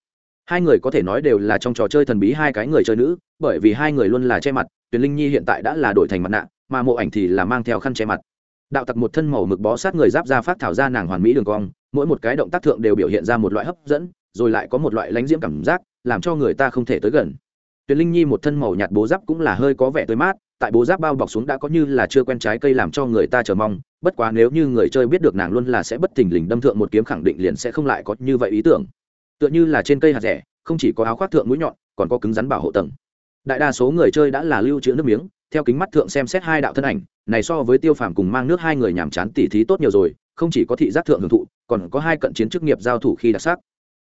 Hai người có thể nói đều là trong trò chơi thần bí hai cái người chơi nữ, bởi vì hai người luôn là che mặt, tuyển linh nhi hiện tại đã là đổi thành mặt nạ mà mộ ảnh thì là mang theo khăn che mặt. Đạo tặc một thân màu mực bó sát người giáp ra phát thảo ra nàng hoàn mỹ đường cong, mỗi một cái động tác thượng đều biểu hiện ra một loại hấp dẫn, rồi lại có một loại lánh diễm cảm giác, làm cho người ta không thể tới gần. Tuyền linh nhi một thân màu nhạt bố giáp cũng là hơi có vẻ tươi mát, tại bố giáp bao bọc xuống đã có như là chưa quen trái cây làm cho người ta chờ mong, bất quá nếu như người chơi biết được nàng luôn là sẽ bất thình lình đâm thượng một kiếm khẳng định liền sẽ không lại có như vậy ý tưởng. Tựa như là trên cây hạt rẻ, không chỉ có áo khoác thượng mũi nhọn, còn có cứng rắn bảo hộ tầng. Đại đa số người chơi đã là lưu trữ nước miếng theo kính mắt thượng xem xét hai đạo thân ảnh, này so với tiêu phàm cùng mang nước hai người nhàm chán tỉ thí tốt nhiều rồi, không chỉ có thị giác thượng hưởng thụ, còn có hai cận chiến chức nghiệp giao thủ khi đặc sắc.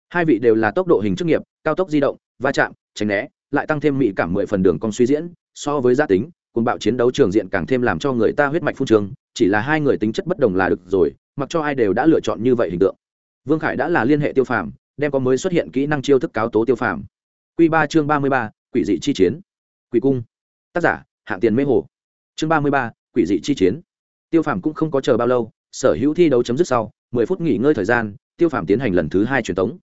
Hai vị đều là tốc độ hình chức nghiệp, cao tốc di động, va chạm, tránh né, lại tăng thêm mỹ cảm mười phần đường cong suy diễn, so với gia tính cùng bạo chiến đấu trường diện càng thêm làm cho người ta huyết mạch phun trường, chỉ là hai người tính chất bất đồng là được rồi, mặc cho ai đều đã lựa chọn như vậy hình tượng. Vương khải đã là liên hệ tiêu phàm, đem có mới xuất hiện kỹ năng chiêu thức cáo tố tiêu phàm. Q ba chương ba mươi ba, quỷ dị chi chiến. Quỷ cung. Tác giả hạng tiền mê hồ. Chương ba mươi ba, quỷ dị chi chiến. Tiêu phàm cũng không có chờ bao lâu, sở hữu thi đấu chấm dứt sau, mười phút nghỉ ngơi thời gian, tiêu phàm tiến hành lần thứ hai truyền tống.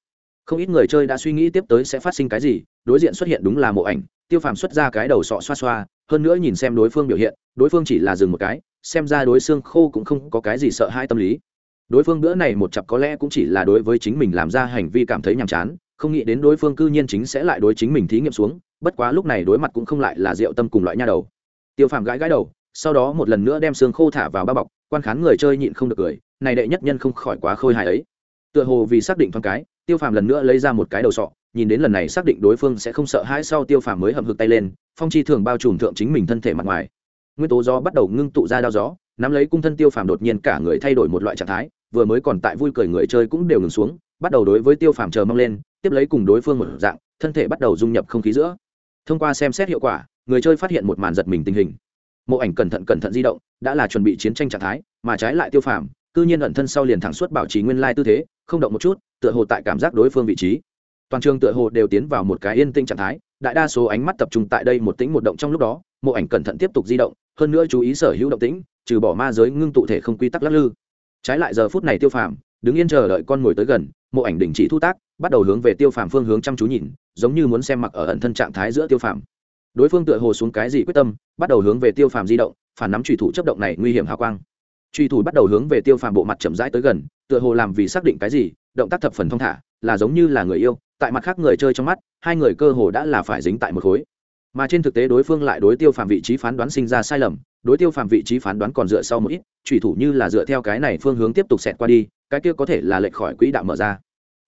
Không ít người chơi đã suy nghĩ tiếp tới sẽ phát sinh cái gì, đối diện xuất hiện đúng là mộ ảnh, tiêu phàm xuất ra cái đầu sọ xoa xoa, hơn nữa nhìn xem đối phương biểu hiện, đối phương chỉ là dừng một cái, xem ra đối xương khô cũng không có cái gì sợ hai tâm lý. Đối phương bữa này một chặp có lẽ cũng chỉ là đối với chính mình làm ra hành vi cảm thấy nhàm chán, không nghĩ đến đối phương cư nhiên chính sẽ lại đối chính mình thí nghiệm xuống, bất quá lúc này đối mặt cũng không lại là rượu tâm cùng loại nha đầu tiêu phàm gãi gãi đầu, sau đó một lần nữa đem xương khô thả vào bao bọc, quan khán người chơi nhịn không được cười, này đệ nhất nhân không khỏi quá khôi hài ấy. Tựa hồ vì xác định thoáng cái, tiêu phàm lần nữa lấy ra một cái đầu sọ, nhìn đến lần này xác định đối phương sẽ không sợ hãi sau tiêu phàm mới hậm hực tay lên, phong chi thường bao trùm thượng chính mình thân thể mặt ngoài. Nguyên tố gió bắt đầu ngưng tụ ra đao gió, nắm lấy cung thân tiêu phàm đột nhiên cả người thay đổi một loại trạng thái, vừa mới còn tại vui cười người chơi cũng đều ngừng xuống, bắt đầu đối với tiêu phàm chờ mong lên, tiếp lấy cùng đối phương một dạng, thân thể bắt đầu dung nhập không khí giữa. Thông qua xem xét hiệu quả người chơi phát hiện một màn giật mình tình hình. Mộ ảnh cẩn thận cẩn thận di động, đã là chuẩn bị chiến tranh trạng thái, mà trái lại tiêu phàm, cư nhiên ẩn thân sau liền thẳng suốt bảo trì nguyên lai tư thế, không động một chút, tựa hồ tại cảm giác đối phương vị trí. Toàn trường tựa hồ đều tiến vào một cái yên tĩnh trạng thái, đại đa số ánh mắt tập trung tại đây một tĩnh một động trong lúc đó, mộ ảnh cẩn thận tiếp tục di động, hơn nữa chú ý sở hữu động tĩnh, trừ bỏ ma giới ngưng tụ thể không quy tắc lắc lư. Trái lại giờ phút này tiêu phàm, đứng yên chờ đợi con ngồi tới gần, mộ ảnh đình chỉ thu tác, bắt đầu hướng về tiêu phàm phương hướng chăm chú nhìn, giống như muốn xem mặc ở ẩn thân trạng thái giữa tiêu phàm đối phương tựa hồ xuống cái gì quyết tâm, bắt đầu hướng về tiêu phàm di động, phản nắm trùy thủ chấp động này nguy hiểm hào quang. Truy thủ bắt đầu hướng về tiêu phàm bộ mặt chậm rãi tới gần, tựa hồ làm vì xác định cái gì, động tác thập phần thong thả, là giống như là người yêu, tại mặt khác người chơi trong mắt, hai người cơ hồ đã là phải dính tại một khối. Mà trên thực tế đối phương lại đối tiêu phàm vị trí phán đoán sinh ra sai lầm, đối tiêu phàm vị trí phán đoán còn dựa sau một ít trùy thủ như là dựa theo cái này phương hướng tiếp tục xẹt qua đi, cái kia có thể là lệch khỏi quỹ đạo mở ra.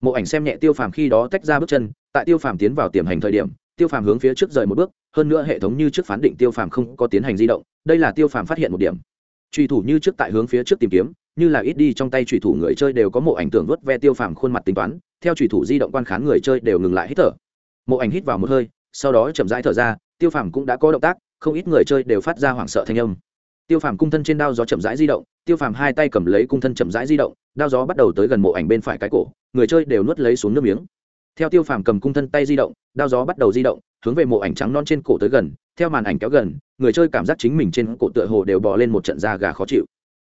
Mộ ảnh xem nhẹ tiêu phàm khi đó tách ra bước chân, tại tiêu phàm tiến vào tiềm hành thời điểm tiêu phàm hướng phía trước rời một bước, hơn nữa hệ thống như trước phán định tiêu phàm không có tiến hành di động, đây là tiêu phàm phát hiện một điểm. Truy thủ như trước tại hướng phía trước tìm kiếm, như là ít đi trong tay truy thủ người chơi đều có mộ ảnh tưởng vớt ve tiêu phàm khuôn mặt tính toán, theo truy thủ di động quan khán người chơi đều ngừng lại hít thở. Mộ ảnh hít vào một hơi, sau đó chậm rãi thở ra, tiêu phàm cũng đã có động tác, không ít người chơi đều phát ra hoảng sợ thanh âm. Tiêu phàm cung thân trên đao gió chậm rãi di động, tiêu phàm hai tay cầm lấy cung thân chậm rãi di động, đao gió bắt đầu tới gần mộ ảnh bên phải cái cổ, người chơi đều nuốt lấy xuống nước miếng theo tiêu phàm cầm cung thân tay di động, đao gió bắt đầu di động, hướng về mộ ảnh trắng non trên cổ tới gần, theo màn ảnh kéo gần, người chơi cảm giác chính mình trên cổ tựa hồ đều bò lên một trận da gà khó chịu.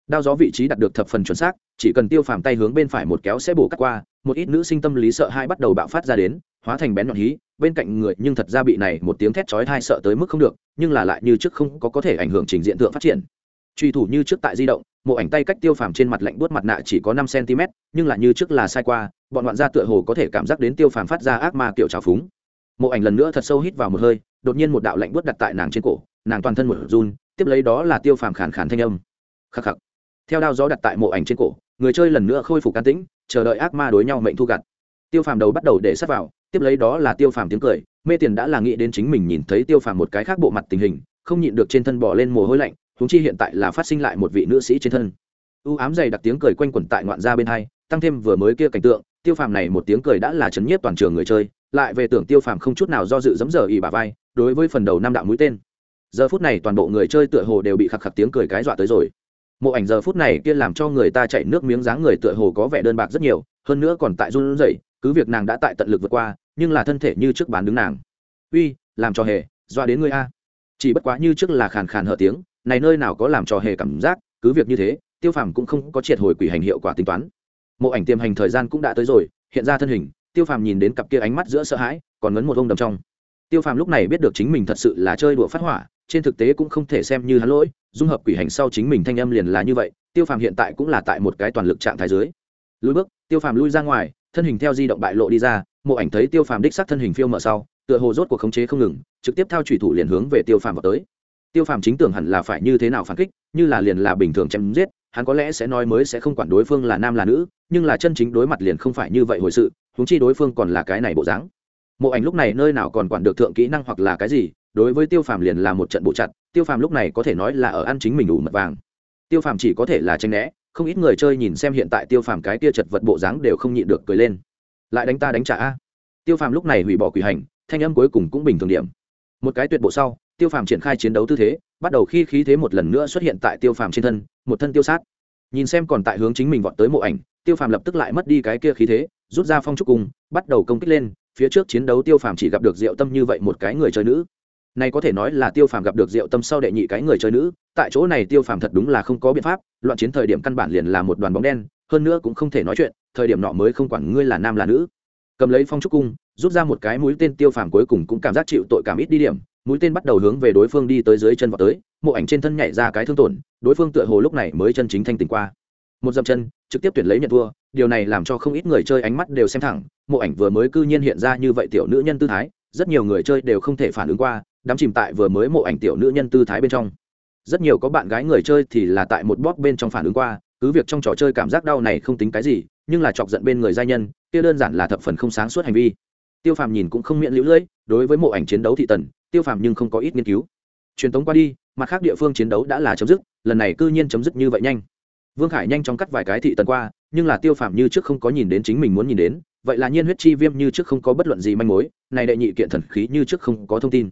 Đao gió vị trí đặt được thập phần chuẩn xác, chỉ cần tiêu phàm tay hướng bên phải một kéo sẽ bổ cắt qua, một ít nữ sinh tâm lý sợ hai bắt đầu bạo phát ra đến, hóa thành bén nhọn hí, bên cạnh người nhưng thật ra bị này một tiếng thét chói thai sợ tới mức không được, nhưng là lại như trước không có có thể ảnh hưởng trình diện tượng phát triển. Truy thủ như trước tại di động, mộ ảnh tay cách tiêu phàm trên mặt lạnh buốt mặt nạ chỉ có năm cm nhưng là như trước là sai qua bọn ngoạn gia tựa hồ có thể cảm giác đến tiêu phàm phát ra ác ma kiểu trào phúng. Mộ ảnh lần nữa thật sâu hít vào một hơi, đột nhiên một đạo lạnh buốt đặt tại nàng trên cổ, nàng toàn thân một run, tiếp lấy đó là tiêu phàm khàn khàn thanh âm. Khắc khắc. Theo đao gió đặt tại mộ ảnh trên cổ, người chơi lần nữa khôi phục can tĩnh, chờ đợi ác ma đối nhau mệnh thu gặt. Tiêu phàm đầu bắt đầu để sát vào, tiếp lấy đó là tiêu phàm tiếng cười, mê tiền đã là nghĩ đến chính mình nhìn thấy tiêu phàm một cái khác bộ mặt tình hình, không nhịn được trên thân bỏ lên mồ hôi lạnh húng chi hiện tại là phát sinh lại một vị nữ sĩ trên thân. U ám dày đặc tiếng cười quanh quẩn tại ngoạn gia bên hai, tăng thêm vừa mới kia cảnh tượng tiêu phàm này một tiếng cười đã là chấn nhiếp toàn trường người chơi, lại về tưởng tiêu phàm không chút nào do dự dấm dở ỉ bà vai, đối với phần đầu năm đạo mũi tên. Giờ phút này toàn bộ người chơi tựa hồ đều bị khạc khạc tiếng cười cái dọa tới rồi. Mộ ảnh giờ phút này kia làm cho người ta chạy nước miếng dáng người tựa hồ có vẻ đơn bạc rất nhiều, hơn nữa còn tại run rẩy, cứ việc nàng đã tại tận lực vượt qua, nhưng là thân thể như trước bán đứng nàng. Uy, làm cho hề, dọa đến người a. Chỉ bất quá như trước là khàn khàn hở tiếng, này nơi nào có làm cho hề cảm giác, cứ việc như thế, tiêu phàm cũng không có triệt hồi quỷ hành hiệu quả tính toán mộ ảnh tiềm hành thời gian cũng đã tới rồi, hiện ra thân hình, tiêu phàm nhìn đến cặp kia ánh mắt giữa sợ hãi, còn ngấn một ông đầm trong. Tiêu phàm lúc này biết được chính mình thật sự là chơi đùa phát hỏa, trên thực tế cũng không thể xem như hắn lỗi, dung hợp quỷ hành sau chính mình thanh âm liền là như vậy, tiêu phàm hiện tại cũng là tại một cái toàn lực trạng thái dưới. Lùi bước, tiêu phàm lui ra ngoài, thân hình theo di động bại lộ đi ra, mộ ảnh thấy tiêu phàm đích xác thân hình phiêu mở sau, tựa hồ rốt cuộc khống chế không ngừng, trực tiếp theo thủy thủ liền hướng về tiêu phàm vào tới. Tiêu phàm chính tưởng hẳn là phải như thế nào phản kích, như là liền là bình thường chém giết hắn có lẽ sẽ nói mới sẽ không quản đối phương là nam là nữ, nhưng là chân chính đối mặt liền không phải như vậy hồi sự húng chi đối phương còn là cái này bộ dáng. Mộ ảnh lúc này nơi nào còn quản được thượng kỹ năng hoặc là cái gì, đối với tiêu phàm liền là một trận bộ chặt, tiêu phàm lúc này có thể nói là ở ăn chính mình đủ mật vàng. Tiêu phàm chỉ có thể là tranh né, không ít người chơi nhìn xem hiện tại tiêu phàm cái tia chật vật bộ dáng đều không nhịn được cười lên. Lại đánh ta đánh trả a. Tiêu phàm lúc này hủy bỏ quỷ hành, thanh âm cuối cùng cũng bình thường điểm. Một cái tuyệt bộ sau tiêu phàm triển khai chiến đấu tư thế, bắt đầu khi khí thế một lần nữa xuất hiện tại tiêu phàm trên thân, một thân tiêu sát. Nhìn xem còn tại hướng chính mình vọt tới mộ ảnh, tiêu phàm lập tức lại mất đi cái kia khí thế, rút ra phong trúc cung bắt đầu công kích lên, phía trước chiến đấu tiêu phàm chỉ gặp được diệu tâm như vậy một cái người chơi nữ. Này có thể nói là tiêu phàm gặp được diệu tâm sau đệ nhị cái người chơi nữ, tại chỗ này tiêu phàm thật đúng là không có biện pháp, loạn chiến thời điểm căn bản liền là một đoàn bóng đen, hơn nữa cũng không thể nói chuyện, thời điểm nọ mới không quản ngươi là nam là nữ. Cầm lấy phong trúc cung, rút ra một cái mũi tên tiêu phàm cuối cùng cũng cảm giác chịu tội cảm ít đi điểm mũi tên bắt đầu hướng về đối phương đi tới dưới chân vào tới, mộ ảnh trên thân nhảy ra cái thương tổn, đối phương tựa hồ lúc này mới chân chính thanh tình qua. Một dậm chân, trực tiếp tuyển lấy nhận thua, điều này làm cho không ít người chơi ánh mắt đều xem thẳng, mộ ảnh vừa mới cư nhiên hiện ra như vậy tiểu nữ nhân tư thái, rất nhiều người chơi đều không thể phản ứng qua đám chìm tại vừa mới mộ ảnh tiểu nữ nhân tư thái bên trong. Rất nhiều có bạn gái người chơi thì là tại một bóp bên trong phản ứng qua, cứ việc trong trò chơi cảm giác đau này không tính cái gì, nhưng là chọc giận bên người gia nhân, kia đơn giản là thập phần không sáng suốt hành vi. Tiêu phàm nhìn cũng không miễn lũ lưỡi, đối với mộ ảnh chiến đấu thị tần tiêu phàm nhưng không có ít nghiên cứu. Truyền tống qua đi, mặt khác địa phương chiến đấu đã là chấm dứt, lần này cư nhiên chấm dứt như vậy nhanh. Vương khải nhanh chóng cắt vài cái thị tần qua, nhưng là tiêu phàm như trước không có nhìn đến chính mình muốn nhìn đến, vậy là nhiên huyết chi viêm như trước không có bất luận gì manh mối, này đệ nhị kiện thần khí như trước không có thông tin.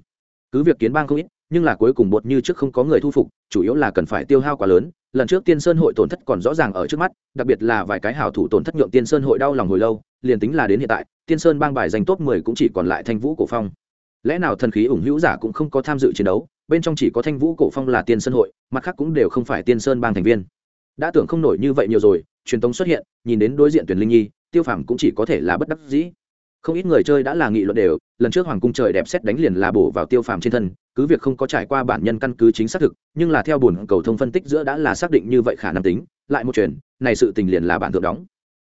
Cứ việc kiến bang không ít, nhưng là cuối cùng bột như trước không có người thu phục, chủ yếu là cần phải tiêu hao quá lớn, lần trước tiên sơn hội tổn thất còn rõ ràng ở trước mắt, đặc biệt là vài cái hảo thủ tổn thất nhượng tiên sơn hội đau lòng hồi lâu, liền tính là đến hiện tại, tiên sơn bang bài danh top mười cũng chỉ còn lại thanh vũ cổ phong lẽ nào thần khí ủng hữu giả cũng không có tham dự chiến đấu, bên trong chỉ có thanh vũ cổ phong là tiên sơn hội, mặt khác cũng đều không phải tiên sơn bang thành viên. Đã tưởng không nổi như vậy nhiều rồi, truyền tống xuất hiện, nhìn đến đối diện tuyển linh nhi, tiêu phàm cũng chỉ có thể là bất đắc dĩ. Không ít người chơi đã là nghị luận đều, lần trước hoàng cung trời đẹp xét đánh liền là bổ vào tiêu phàm trên thân, cứ việc không có trải qua bản nhân căn cứ chính xác thực, nhưng là theo bổn cầu thông phân tích giữa đã là xác định như vậy khả năng tính, lại một chuyện, này sự tình liền là bản thượng đóng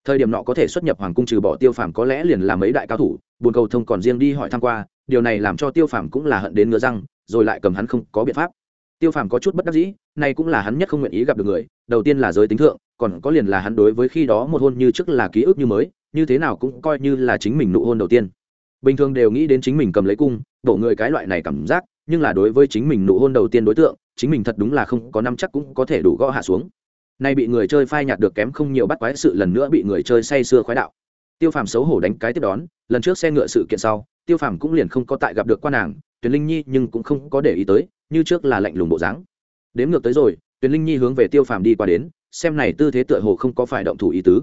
thời điểm nọ có thể xuất nhập hoàng cung trừ bỏ tiêu phàm có lẽ liền là mấy đại cao thủ, buồn cầu thông còn riêng đi hỏi tham q u a điều này làm cho tiêu phàm cũng là hận đến ngứa răng, rồi lại cầm hắn không có biện pháp. Tiêu phàm có chút bất đắc dĩ này cũng là hắn nhất không nguyện ý gặp được người, đầu tiên là giới tính thượng, còn có liền là hắn đối với khi đó một hôn như trước là ký ức như mới, như thế nào cũng coi như là chính mình nụ hôn đầu tiên. Bình thường đều nghĩ đến chính mình cầm lấy cung đổ người cái loại này cảm giác, nhưng là đối với chính mình nụ hôn đầu tiên đối tượng, chính mình thật đúng là không có năm chắc cũng có thể đủ gõ hạ xuống nay bị người chơi phai nhạt được kém không nhiều bắt quái sự lần nữa bị người chơi say sưa khoái đạo. Tiêu phàm xấu hổ đánh cái tiếp đón, lần trước xe ngựa sự kiện sau, tiêu phàm cũng liền không có tại gặp được quan nàng, tuyền linh nhi nhưng cũng không có để ý tới, như trước là lạnh lùng bộ dáng. Đếm ngược tới rồi, tuyền linh nhi hướng về tiêu phàm đi qua đến, xem này tư thế tựa hồ không có phải động thủ ý tứ.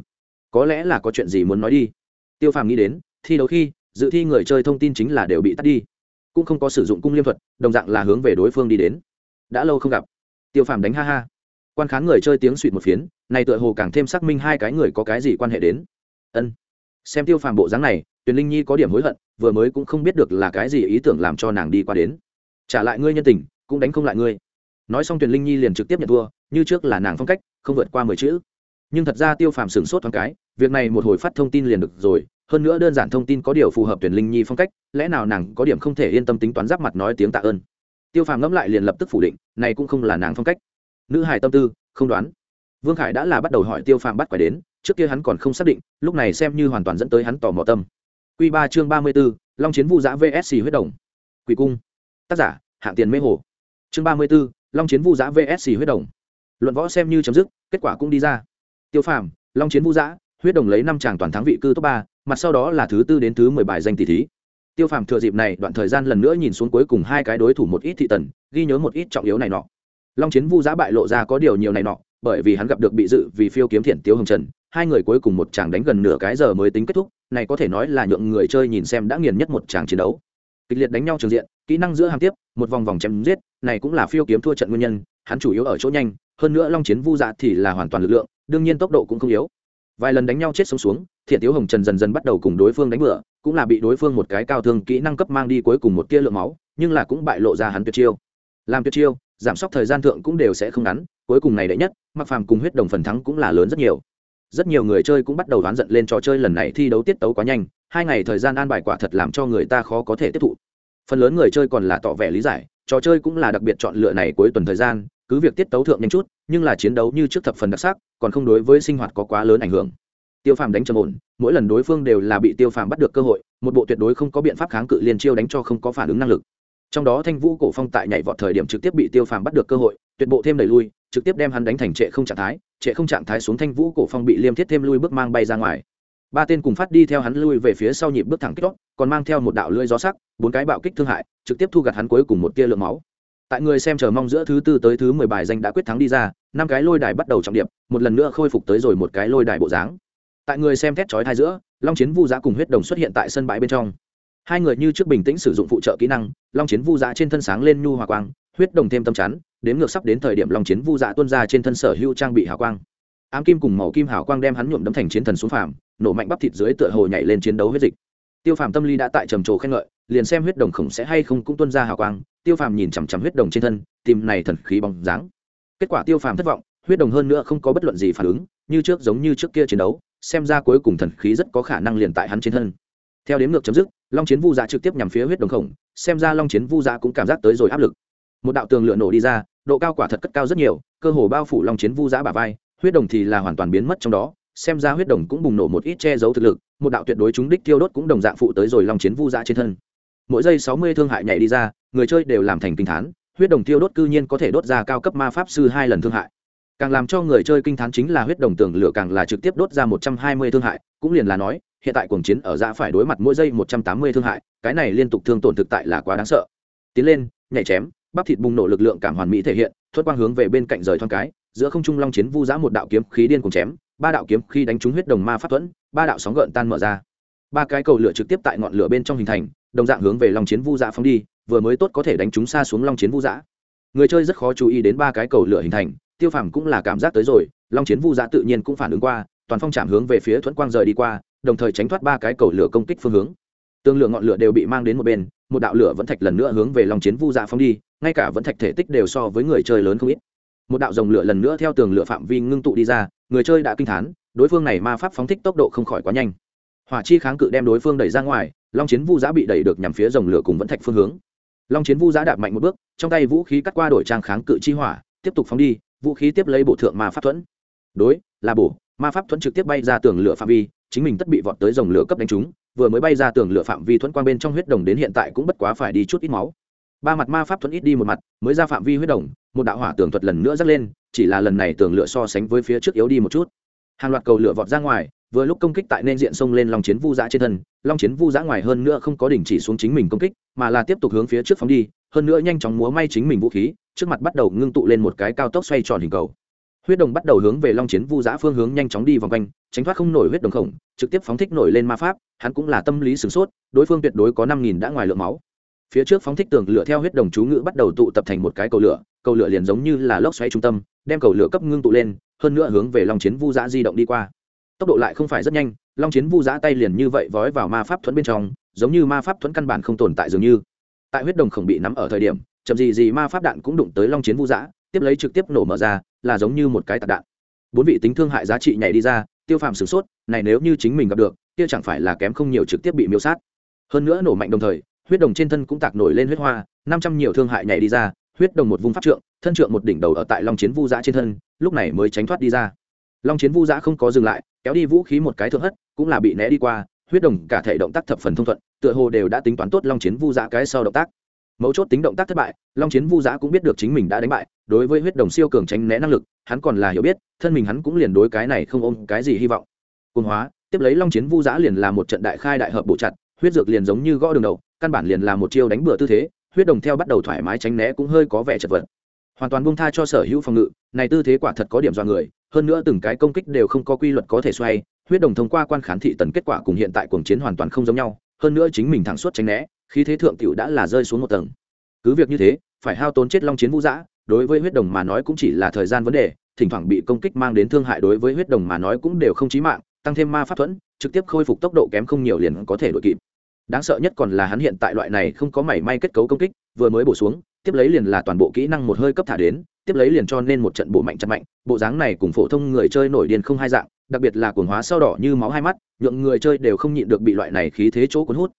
Có lẽ là có chuyện gì muốn nói đi. Tiêu phàm nghĩ đến, thi đấu khi, dự thi người chơi thông tin chính là đều bị tắt đi. Cũng không có sử dụng cung liêm thuật, đồng dạng là hướng về đối phương đi đến. Đã lâu không gặp. Tiêu phàm đánh ha ha quan khán người chơi tiếng suỵt một phiến, này tựa hồ càng thêm xác minh hai cái người có cái gì quan hệ đến. Ân. Xem tiêu phàm bộ dáng này, tuyền linh nhi có điểm hối hận, vừa mới cũng không biết được là cái gì ý tưởng làm cho nàng đi qua đến. Trả lại ngươi nhân tình, cũng đánh không lại ngươi. Nói xong tuyền linh nhi liền trực tiếp nhận thua, như trước là nàng phong cách, không vượt qua mười chữ. Nhưng thật ra tiêu phàm sửng sốt thoáng cái, việc này một hồi phát thông tin liền được rồi, hơn nữa đơn giản thông tin có điều phù hợp tuyển linh nhi phong cách, lẽ nào nàng có điểm không thể yên tâm tính toán giáp mặt nói tiếng tạ ơn. Tiêu phàm ngẫm lại liền lập tức phủ định, này cũng không là nàng phong cách nữ hải tâm tư, không đoán. Vương khải đã là bắt đầu hỏi tiêu phàm bắt quái đến, trước kia hắn còn không xác định, lúc này xem như hoàn toàn dẫn tới hắn tò mò tâm. Q ba chương ba mươi b ố long chiến vu giã vsc huyết đồng. Quỷ cung. Tác giả, hạng tiền mê hồ. Chương ba mươi b ố long chiến vu giã vsc huyết đồng. Luận võ xem như chấm dứt, kết quả cũng đi ra. Tiêu phàm, long chiến vu giã, huyết đồng lấy năm tràng toàn thắng vị cư top ba, mặt sau đó là thứ tư đến thứ mười bài danh tỷ thí. Tiêu phàm thừa dịp này đoạn thời gian lần nữa nhìn xuống cuối cùng hai cái đối thủ một ít thị tần, ghi nhớ một ít trọng yếu này nọ long chiến vu giã bại lộ ra có điều nhiều này nọ, bởi vì hắn gặp được bị dự vì phiêu kiếm thiện tiếu hồng trần, hai người cuối cùng một chàng đánh gần nửa cái giờ mới tính kết thúc, này có thể nói là nhượng người chơi nhìn xem đã nghiền nhất một chàng chiến đấu. Kịch liệt đánh nhau trường diện, kỹ năng giữa hàng tiếp, một vòng vòng chém giết, này cũng là phiêu kiếm thua trận nguyên nhân, hắn chủ yếu ở chỗ nhanh, hơn nữa long chiến vu dạ thì là hoàn toàn lực lượng, đương nhiên tốc độ cũng không yếu. Vài lần đánh nhau chết sống xuống, thiện tiếu hồng trần dần dần bắt đầu cùng đối phương đánh bựa cũng là bị đối phương một cái cao thương kỹ năng cấp mang đi cuối cùng một tia lượng máu, nhưng là cũng bại lộ ra hắn tuyệt chiêu. Làm tuyệt chiêu giảm sốc thời gian thượng cũng đều sẽ không ngắn, cuối cùng này đệ nhất mặc phàm cùng huyết đồng phần thắng cũng là lớn rất nhiều. Rất nhiều người chơi cũng bắt đầu đoán giận lên trò chơi lần này thi đấu tiết tấu quá nhanh, hai ngày thời gian an bài quả thật làm cho người ta khó có thể tiếp thụ. Phần lớn người chơi còn là tỏ vẻ lý giải, trò chơi cũng là đặc biệt chọn lựa này cuối tuần thời gian, cứ việc tiết tấu thượng nhanh chút, nhưng là chiến đấu như trước thập phần đặc sắc, còn không đối với sinh hoạt có quá lớn ảnh hưởng. Tiêu phàm đánh trầm ổn, mỗi lần đối phương đều là bị tiêu phàm bắt được cơ hội, một bộ tuyệt đối không có biện pháp kháng cự liền chiêu đánh cho không có phản ứng năng lực trong đó thanh vũ cổ phong tại nhảy vọt thời điểm trực tiếp bị tiêu phàm bắt được cơ hội, tuyệt bộ thêm đẩy lui, trực tiếp đem hắn đánh thành trệ không trạng thái, trệ không trạng thái xuống thanh vũ cổ phong bị liêm thiết thêm lui bước mang bay ra ngoài. Ba tên cùng phát đi theo hắn lui về phía sau nhịp bước thẳng kích đốt còn mang theo một đạo lưỡi gió sắc, bốn cái bạo kích thương hại, trực tiếp thu gặt hắn cuối cùng một tia lượng máu. Tại người xem chờ mong giữa thứ tư tới thứ mười bài danh đã quyết thắng đi ra, năm cái lôi đài bắt đầu trọng điểm một lần nữa khôi phục tới rồi một cái lôi đài bộ dáng. Tại người xem thét chói hai giữa, long chiến vu giá cùng huyết đồng xuất hiện tại sân bãi bên trong hai người như trước bình tĩnh sử dụng phụ trợ kỹ năng, long chiến vu Dạ trên thân sáng lên nhu hòa quang, huyết đồng thêm tâm chắn, đếm ngược sắp đến thời điểm long chiến vu Dạ tuân ra trên thân sở hữu trang bị hào quang. Ám kim cùng màu kim hào quang đem hắn nhuộm đấm thành chiến thần xuống phàm, nổ mạnh bắp thịt dưới tựa hồ nhảy lên chiến đấu huyết dịch. Tiêu phàm tâm lý đã tại trầm trồ khen ngợi, liền xem huyết đồng khổng sẽ hay không cũng tuân ra hào quang, tiêu phàm nhìn chằm chằm huyết đồng trên thân, tìm này thần khí bóng dáng. Kết quả tiêu phàm thất vọng, huyết đồng hơn nữa không có bất luận gì phản ứng, như trước giống như trước kia chiến đấu, xem ra cuối cùng thần khí rất có khả năng liền tại hắn trên thân. Theo đếm ngược chấm dứt long chiến vu dạ trực tiếp nhằm phía huyết đồng khổng, xem ra long chiến vu dạ cũng cảm giác tới rồi áp lực. Một đạo tường lửa nổ đi ra, độ cao quả thật cất cao rất nhiều, cơ hồ bao phủ long chiến vu dạ bả vai, huyết đồng thì là hoàn toàn biến mất trong đó, xem ra huyết đồng cũng bùng nổ một ít che giấu thực lực, một đạo tuyệt đối chúng đích tiêu đốt cũng đồng dạng phụ tới rồi long chiến vu dạ trên thân. Mỗi giây sáu mươi thương hại nhảy đi ra, người chơi đều làm thành kinh thán, huyết đồng tiêu đốt cư nhiên có thể đốt ra cao cấp ma pháp sư hai lần thương hại. Càng làm cho người chơi kinh thán chính là huyết đồng tường lửa càng là trực tiếp đốt ra một trăm hai mươi thương hại, cũng liền là nói hiện tại cuồng chiến ở giã phải đối mặt mỗi giây một trăm tám mươi thương hại, cái này liên tục thương tổn thực tại là quá đáng sợ. Tiến lên, nhảy chém, bắp thịt bùng nổ lực lượng cảm hoàn mỹ thể hiện thuất quang hướng về bên cạnh rời thoáng cái, giữa không trung long chiến vu giã một đạo kiếm khí điên cùng chém, ba đạo kiếm khi đánh trúng huyết đồng ma pháp thuẫn, ba đạo sóng gợn tan mở ra. Ba cái cầu lửa trực tiếp tại ngọn lửa bên trong hình thành, đồng dạng hướng về long chiến vu giã phóng đi, vừa mới tốt có thể đánh trúng xa xuống long chiến vu giã. Người chơi rất khó chú ý đến ba cái cầu lửa hình thành, tiêu phàm cũng là cảm giác tới rồi, long chiến vu giã tự nhiên cũng phản ứng qua, toàn phong chạm hướng về phía thuẫn quang rời đi qua đồng thời tránh thoát ba cái cầu lửa công kích phương hướng. Tương lượng ngọn lửa đều bị mang đến một bên, một đạo lửa vẫn thạch lần nữa hướng về long chiến vu dạ phóng đi, ngay cả vẫn thạch thể tích đều so với người chơi lớn không ít. Một đạo dòng lửa lần nữa theo tường lửa phạm vi ngưng tụ đi ra, người chơi đã kinh thán, đối phương này ma pháp phóng thích tốc độ không khỏi quá nhanh. Hỏa chi kháng cự đem đối phương đẩy ra ngoài, long chiến vu giã bị đẩy được nhằm phía dòng lửa cùng vẫn thạch phương hướng. Long chiến vu giã đạp mạnh một bước, trong tay vũ khí cắt qua đổi trang kháng cự chi hỏa, tiếp tục phóng đi, vũ khí tiếp lấy bộ thượng ma pháp thuẫn. Đối, là bổ, ma pháp thuẫn trực tiếp bay ra tường lửa phạm vi chính mình tất bị vọt tới dòng lửa cấp đánh trúng, vừa mới bay ra tường lửa phạm vi thuẫn quang bên trong huyết đồng đến hiện tại cũng bất quá phải đi chút ít máu. Ba mặt ma pháp thuẫn ít đi một mặt, mới ra phạm vi huyết đồng, một đạo hỏa tường thuật lần nữa dắt lên, chỉ là lần này tường lửa so sánh với phía trước yếu đi một chút. Hàng loạt cầu lửa vọt ra ngoài, vừa lúc công kích tại nên diện sông lên long chiến vu giã trên thân, long chiến vu giã ngoài hơn nữa không có đỉnh chỉ xuống chính mình công kích, mà là tiếp tục hướng phía trước phóng đi, hơn nữa nhanh chóng múa may chính mình vũ khí, trước mặt bắt đầu ngưng tụ lên một cái cao tốc xoay tròn hình cầu. Huyết đồng bắt đầu hướng về long chiến vu giã phương hướng nhanh chóng đi vòng quanh tránh thoát không nổi huyết đồng khổng, trực tiếp phóng thích nổi lên ma pháp, hắn cũng là tâm lý sửng sốt, đối phương tuyệt đối có năm nghìn đã ngoài lượng máu. Phía trước phóng thích tường lửa theo huyết đồng chú ngữ bắt đầu tụ tập thành một cái cầu lửa cầu lửa liền giống như là lốc xoáy trung tâm, đem cầu lửa cấp ngưng tụ lên, hơn nữa hướng về long chiến vu giã di động đi qua. Tốc độ lại không phải rất nhanh, long chiến vu giã tay liền như vậy vói vào ma pháp thuẫn bên trong, giống như ma pháp thuẫn căn bản không tồn tại dường như. Tại huyết đồng khổng bị nắm ở thời điểm, chậm gì gì ma pháp đạn cũng đụng tới long chiến vu giã, tiếp lấy trực tiếp nổ mở ra, là giống như một cái tạc đạn. Bốn vị tính thương hại giá trị nhảy đi ra tiêu phàm sửng sốt, này nếu như chính mình gặp được tiêu chẳng phải là kém không nhiều trực tiếp bị miêu sát. Hơn nữa nổ mạnh đồng thời, huyết đồng trên thân cũng tạc nổi lên huyết hoa, năm trăm nhiều thương hại nhảy đi ra, huyết đồng một vùng pháp trượng, thân trượng một đỉnh đầu ở tại long chiến vu giã trên thân, lúc này mới tránh thoát đi ra. Long chiến vu giã không có dừng lại, kéo đi vũ khí một cái thượng hất, cũng là bị né đi qua, huyết đồng cả thể động tác thập phần thông thuận, tựa hồ đều đã tính toán tốt long chiến vu giã cái sau động tác mấu chốt tính động tác thất bại, long chiến vu giã cũng biết được chính mình đã đánh bại, đối với huyết đồng siêu cường tránh né năng lực, hắn còn là hiểu biết, thân mình hắn cũng liền đối cái này không ôm cái gì hy vọng. Côn hóa, tiếp lấy long chiến vu giã liền là một trận đại khai đại hợp bổ chặt, huyết dược liền giống như gõ đường đầu, căn bản liền là một chiêu đánh bừa tư thế, huyết đồng theo bắt đầu thoải mái tránh né cũng hơi có vẻ chật vật. Hoàn toàn buông tha cho sở hữu phòng ngự, này tư thế quả thật có điểm do người, hơn nữa từng cái công kích đều không có quy luật có thể xoay, huyết đồng thông qua quan khán thị tần kết quả cùng hiện tại cuồng chiến hoàn toàn không giống nhau, hơn nữa chính mình thẳng suốt tránh né Khí thế thượng tiểu đã là rơi xuống một tầng. Cứ việc như thế, phải hao tốn chết long chiến vũ dã đối với huyết đồng mà nói cũng chỉ là thời gian vấn đề, thỉnh thoảng bị công kích mang đến thương hại đối với huyết đồng mà nói cũng đều không chí mạng, tăng thêm ma pháp thuẫn, trực tiếp khôi phục tốc độ kém không nhiều liền có thể đội kịp. Đáng sợ nhất còn là hắn hiện tại loại này không có mảy may kết cấu công kích, vừa mới bổ xuống, tiếp lấy liền là toàn bộ kỹ năng một hơi cấp thả đến, tiếp lấy liền cho nên một trận bộ mạnh chặt mạnh, bộ dáng này cùng phổ thông người chơi nổi điên không hai dạng, đặc biệt là cuồng hóa sau đỏ như máu hai mắt, nhượng người chơi đều không nhịn được bị loại này khí thế chỗ cuốn hút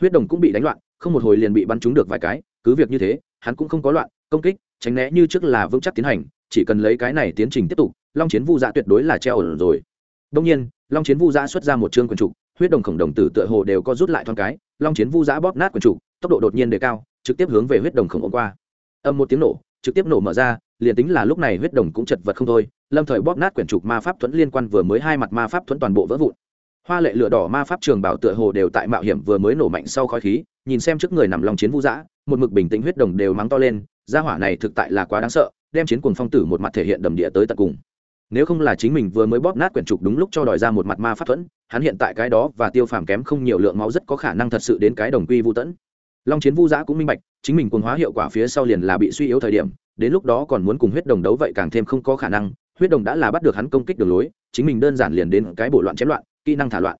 huyết đồng cũng bị đánh loạn, không một hồi liền bị bắn trúng được vài cái, cứ việc như thế, hắn cũng không có loạn, công kích, tránh né như trước là vững chắc tiến hành, chỉ cần lấy cái này tiến trình tiếp tục, long chiến vu dạ tuyệt đối là treo ổn rồi. Đông nhiên, long chiến vu dạ xuất ra một chương quần trục, huyết đồng khổng đồng tử tựa hồ đều có rút lại thoáng cái, long chiến vu dạ bóp nát quần trục, tốc độ đột nhiên đề cao, trực tiếp hướng về huyết đồng khổng ôm qua. Âm một tiếng nổ, trực tiếp nổ mở ra, liền tính là lúc này huyết đồng cũng chật vật không thôi, lâm thời bóp nát quyển trục ma pháp thuẫn liên quan vừa mới hai mặt ma pháp thuẫn toàn bộ vỡ vụn hoa lệ lửa đỏ ma pháp trường bảo tựa hồ đều tại mạo hiểm vừa mới nổ mạnh sau khói khí, nhìn xem trước người nằm lòng chiến vũ dã, một mực bình tĩnh huyết đồng đều mắng to lên, gia hỏa này thực tại là quá đáng sợ, đem chiến cuồng phong tử một mặt thể hiện đầm địa tới tận cùng. Nếu không là chính mình vừa mới bóp nát quyển trục đúng lúc cho đòi ra một mặt ma pháp thuẫn, hắn hiện tại cái đó và tiêu phàm kém không nhiều lượng máu rất có khả năng thật sự đến cái đồng quy vũ tẫn long chiến vu giã cũng minh bạch, chính mình cuồng hóa hiệu quả phía sau liền là bị suy yếu thời điểm, đến lúc đó còn muốn cùng huyết đồng đấu vậy càng thêm không có khả năng, huyết đồng đã là bắt được hắn công kích đường lối, chính mình đơn giản liền đến cái bộ loạn chém loạn kỹ năng thả loạn.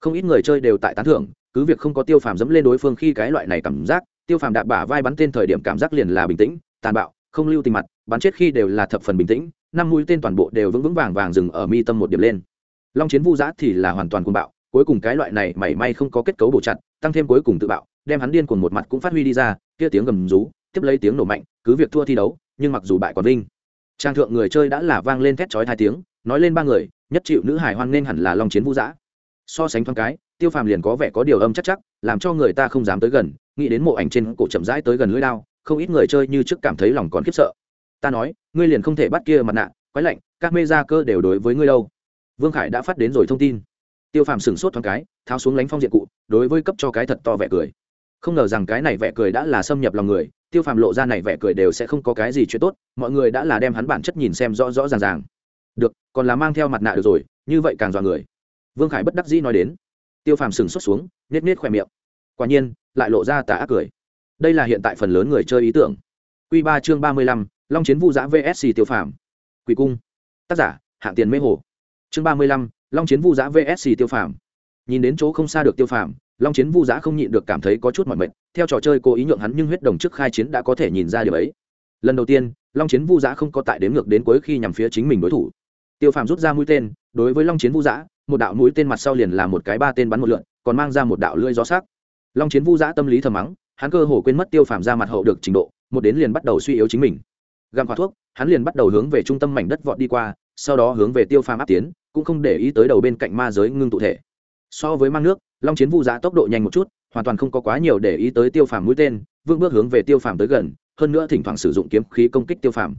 Không ít người chơi đều tại tán thưởng, cứ việc không có tiêu phàm dẫm lên đối phương khi cái loại này cảm giác, tiêu phàm đạp bả vai bắn tên thời điểm cảm giác liền là bình tĩnh, tàn bạo, không lưu tình mặt, bắn chết khi đều là thập phần bình tĩnh, năm mũi tên toàn bộ đều vững vững vàng vàng dừng ở mi tâm một điểm lên. Long chiến vu giã thì là hoàn toàn cuồng bạo, cuối cùng cái loại này mảy may không có kết cấu bổ chặt, tăng thêm cuối cùng tự bạo, đem hắn điên cuồng một mặt cũng phát huy đi ra, kia tiếng gầm rú, tiếp lấy tiếng nổ mạnh, cứ việc thua thi đấu, nhưng mặc dù bại còn vinh. Trang thượng người chơi đã là vang lên thét chói hai tiếng, nói lên ba người nhất chịu nữ hải hoan nên hẳn là long chiến vũ giã. So sánh thoáng cái, tiêu phàm liền có vẻ có điều âm chắc chắc, làm cho người ta không dám tới gần, nghĩ đến mộ ảnh trên cổ chậm rãi tới gần lưỡi đao, không ít người chơi như trước cảm thấy lòng còn khiếp sợ. Ta nói, ngươi liền không thể bắt kia mặt nạ, quái lạnh, các mê ra cơ đều đối với ngươi đâu. Vương khải đã phát đến rồi thông tin. Tiêu phàm sửng sốt thoáng cái, tháo xuống lánh phong diện cụ, đối với cấp cho cái thật to vẻ cười. Không ngờ rằng cái này vẻ cười đã là xâm nhập lòng người, tiêu phàm lộ ra này vẻ cười đều sẽ không có cái gì chuyện tốt, mọi người đã là đem hắn bản chất nhìn xem rõ rõ ràng ràng được, còn là mang theo mặt nạ được rồi, như vậy càng dọa người. Vương khải bất đắc dĩ nói đến. Tiêu phàm sừng xuất xuống nết nết khoe miệng. Quả nhiên, lại lộ ra tà ác cười. Đây là hiện tại phần lớn người chơi ý tưởng. Q ba chương ba mươi lăm, long chiến vu giã vsc tiêu phàm. Quỷ cung. Tác giả, hạng tiền mê hồ. Chương ba mươi lăm, long chiến vu giã vsc tiêu phàm. Nhìn đến chỗ không xa được tiêu phàm, long chiến vu giã không nhịn được cảm thấy có chút mỏi mệt. Theo trò chơi cố ý nhượng hắn nhưng huyết đồng trước khai chiến đã có thể nhìn ra điều ấy. Lần đầu tiên, long chiến vu giã không có tại đếm ngược đến cuối khi nhằm phía chính mình đối thủ tiêu phàm rút ra mũi tên, đối với long chiến vu giã, một đạo mũi tên mặt sau liền là một cái ba tên bắn một lượn, còn mang ra một đạo lưỡi gió sắc. Long chiến vu giã tâm lý thầm mắng, hắn cơ hồ quên mất tiêu phàm ra mặt hậu được trình độ, một đến liền bắt đầu suy yếu chính mình. Gặm khóa thuốc, hắn liền bắt đầu hướng về trung tâm mảnh đất vọt đi qua, sau đó hướng về tiêu phàm áp tiến, cũng không để ý tới đầu bên cạnh ma giới ngưng tụ thể. So với mang nước, long chiến vu giã tốc độ nhanh một chút, hoàn toàn không có quá nhiều để ý tới tiêu phàm mũi tên vương bước hướng về tiêu phàm tới gần, hơn nữa thỉnh thoảng sử dụng kiếm khí công kích tiêu phàm.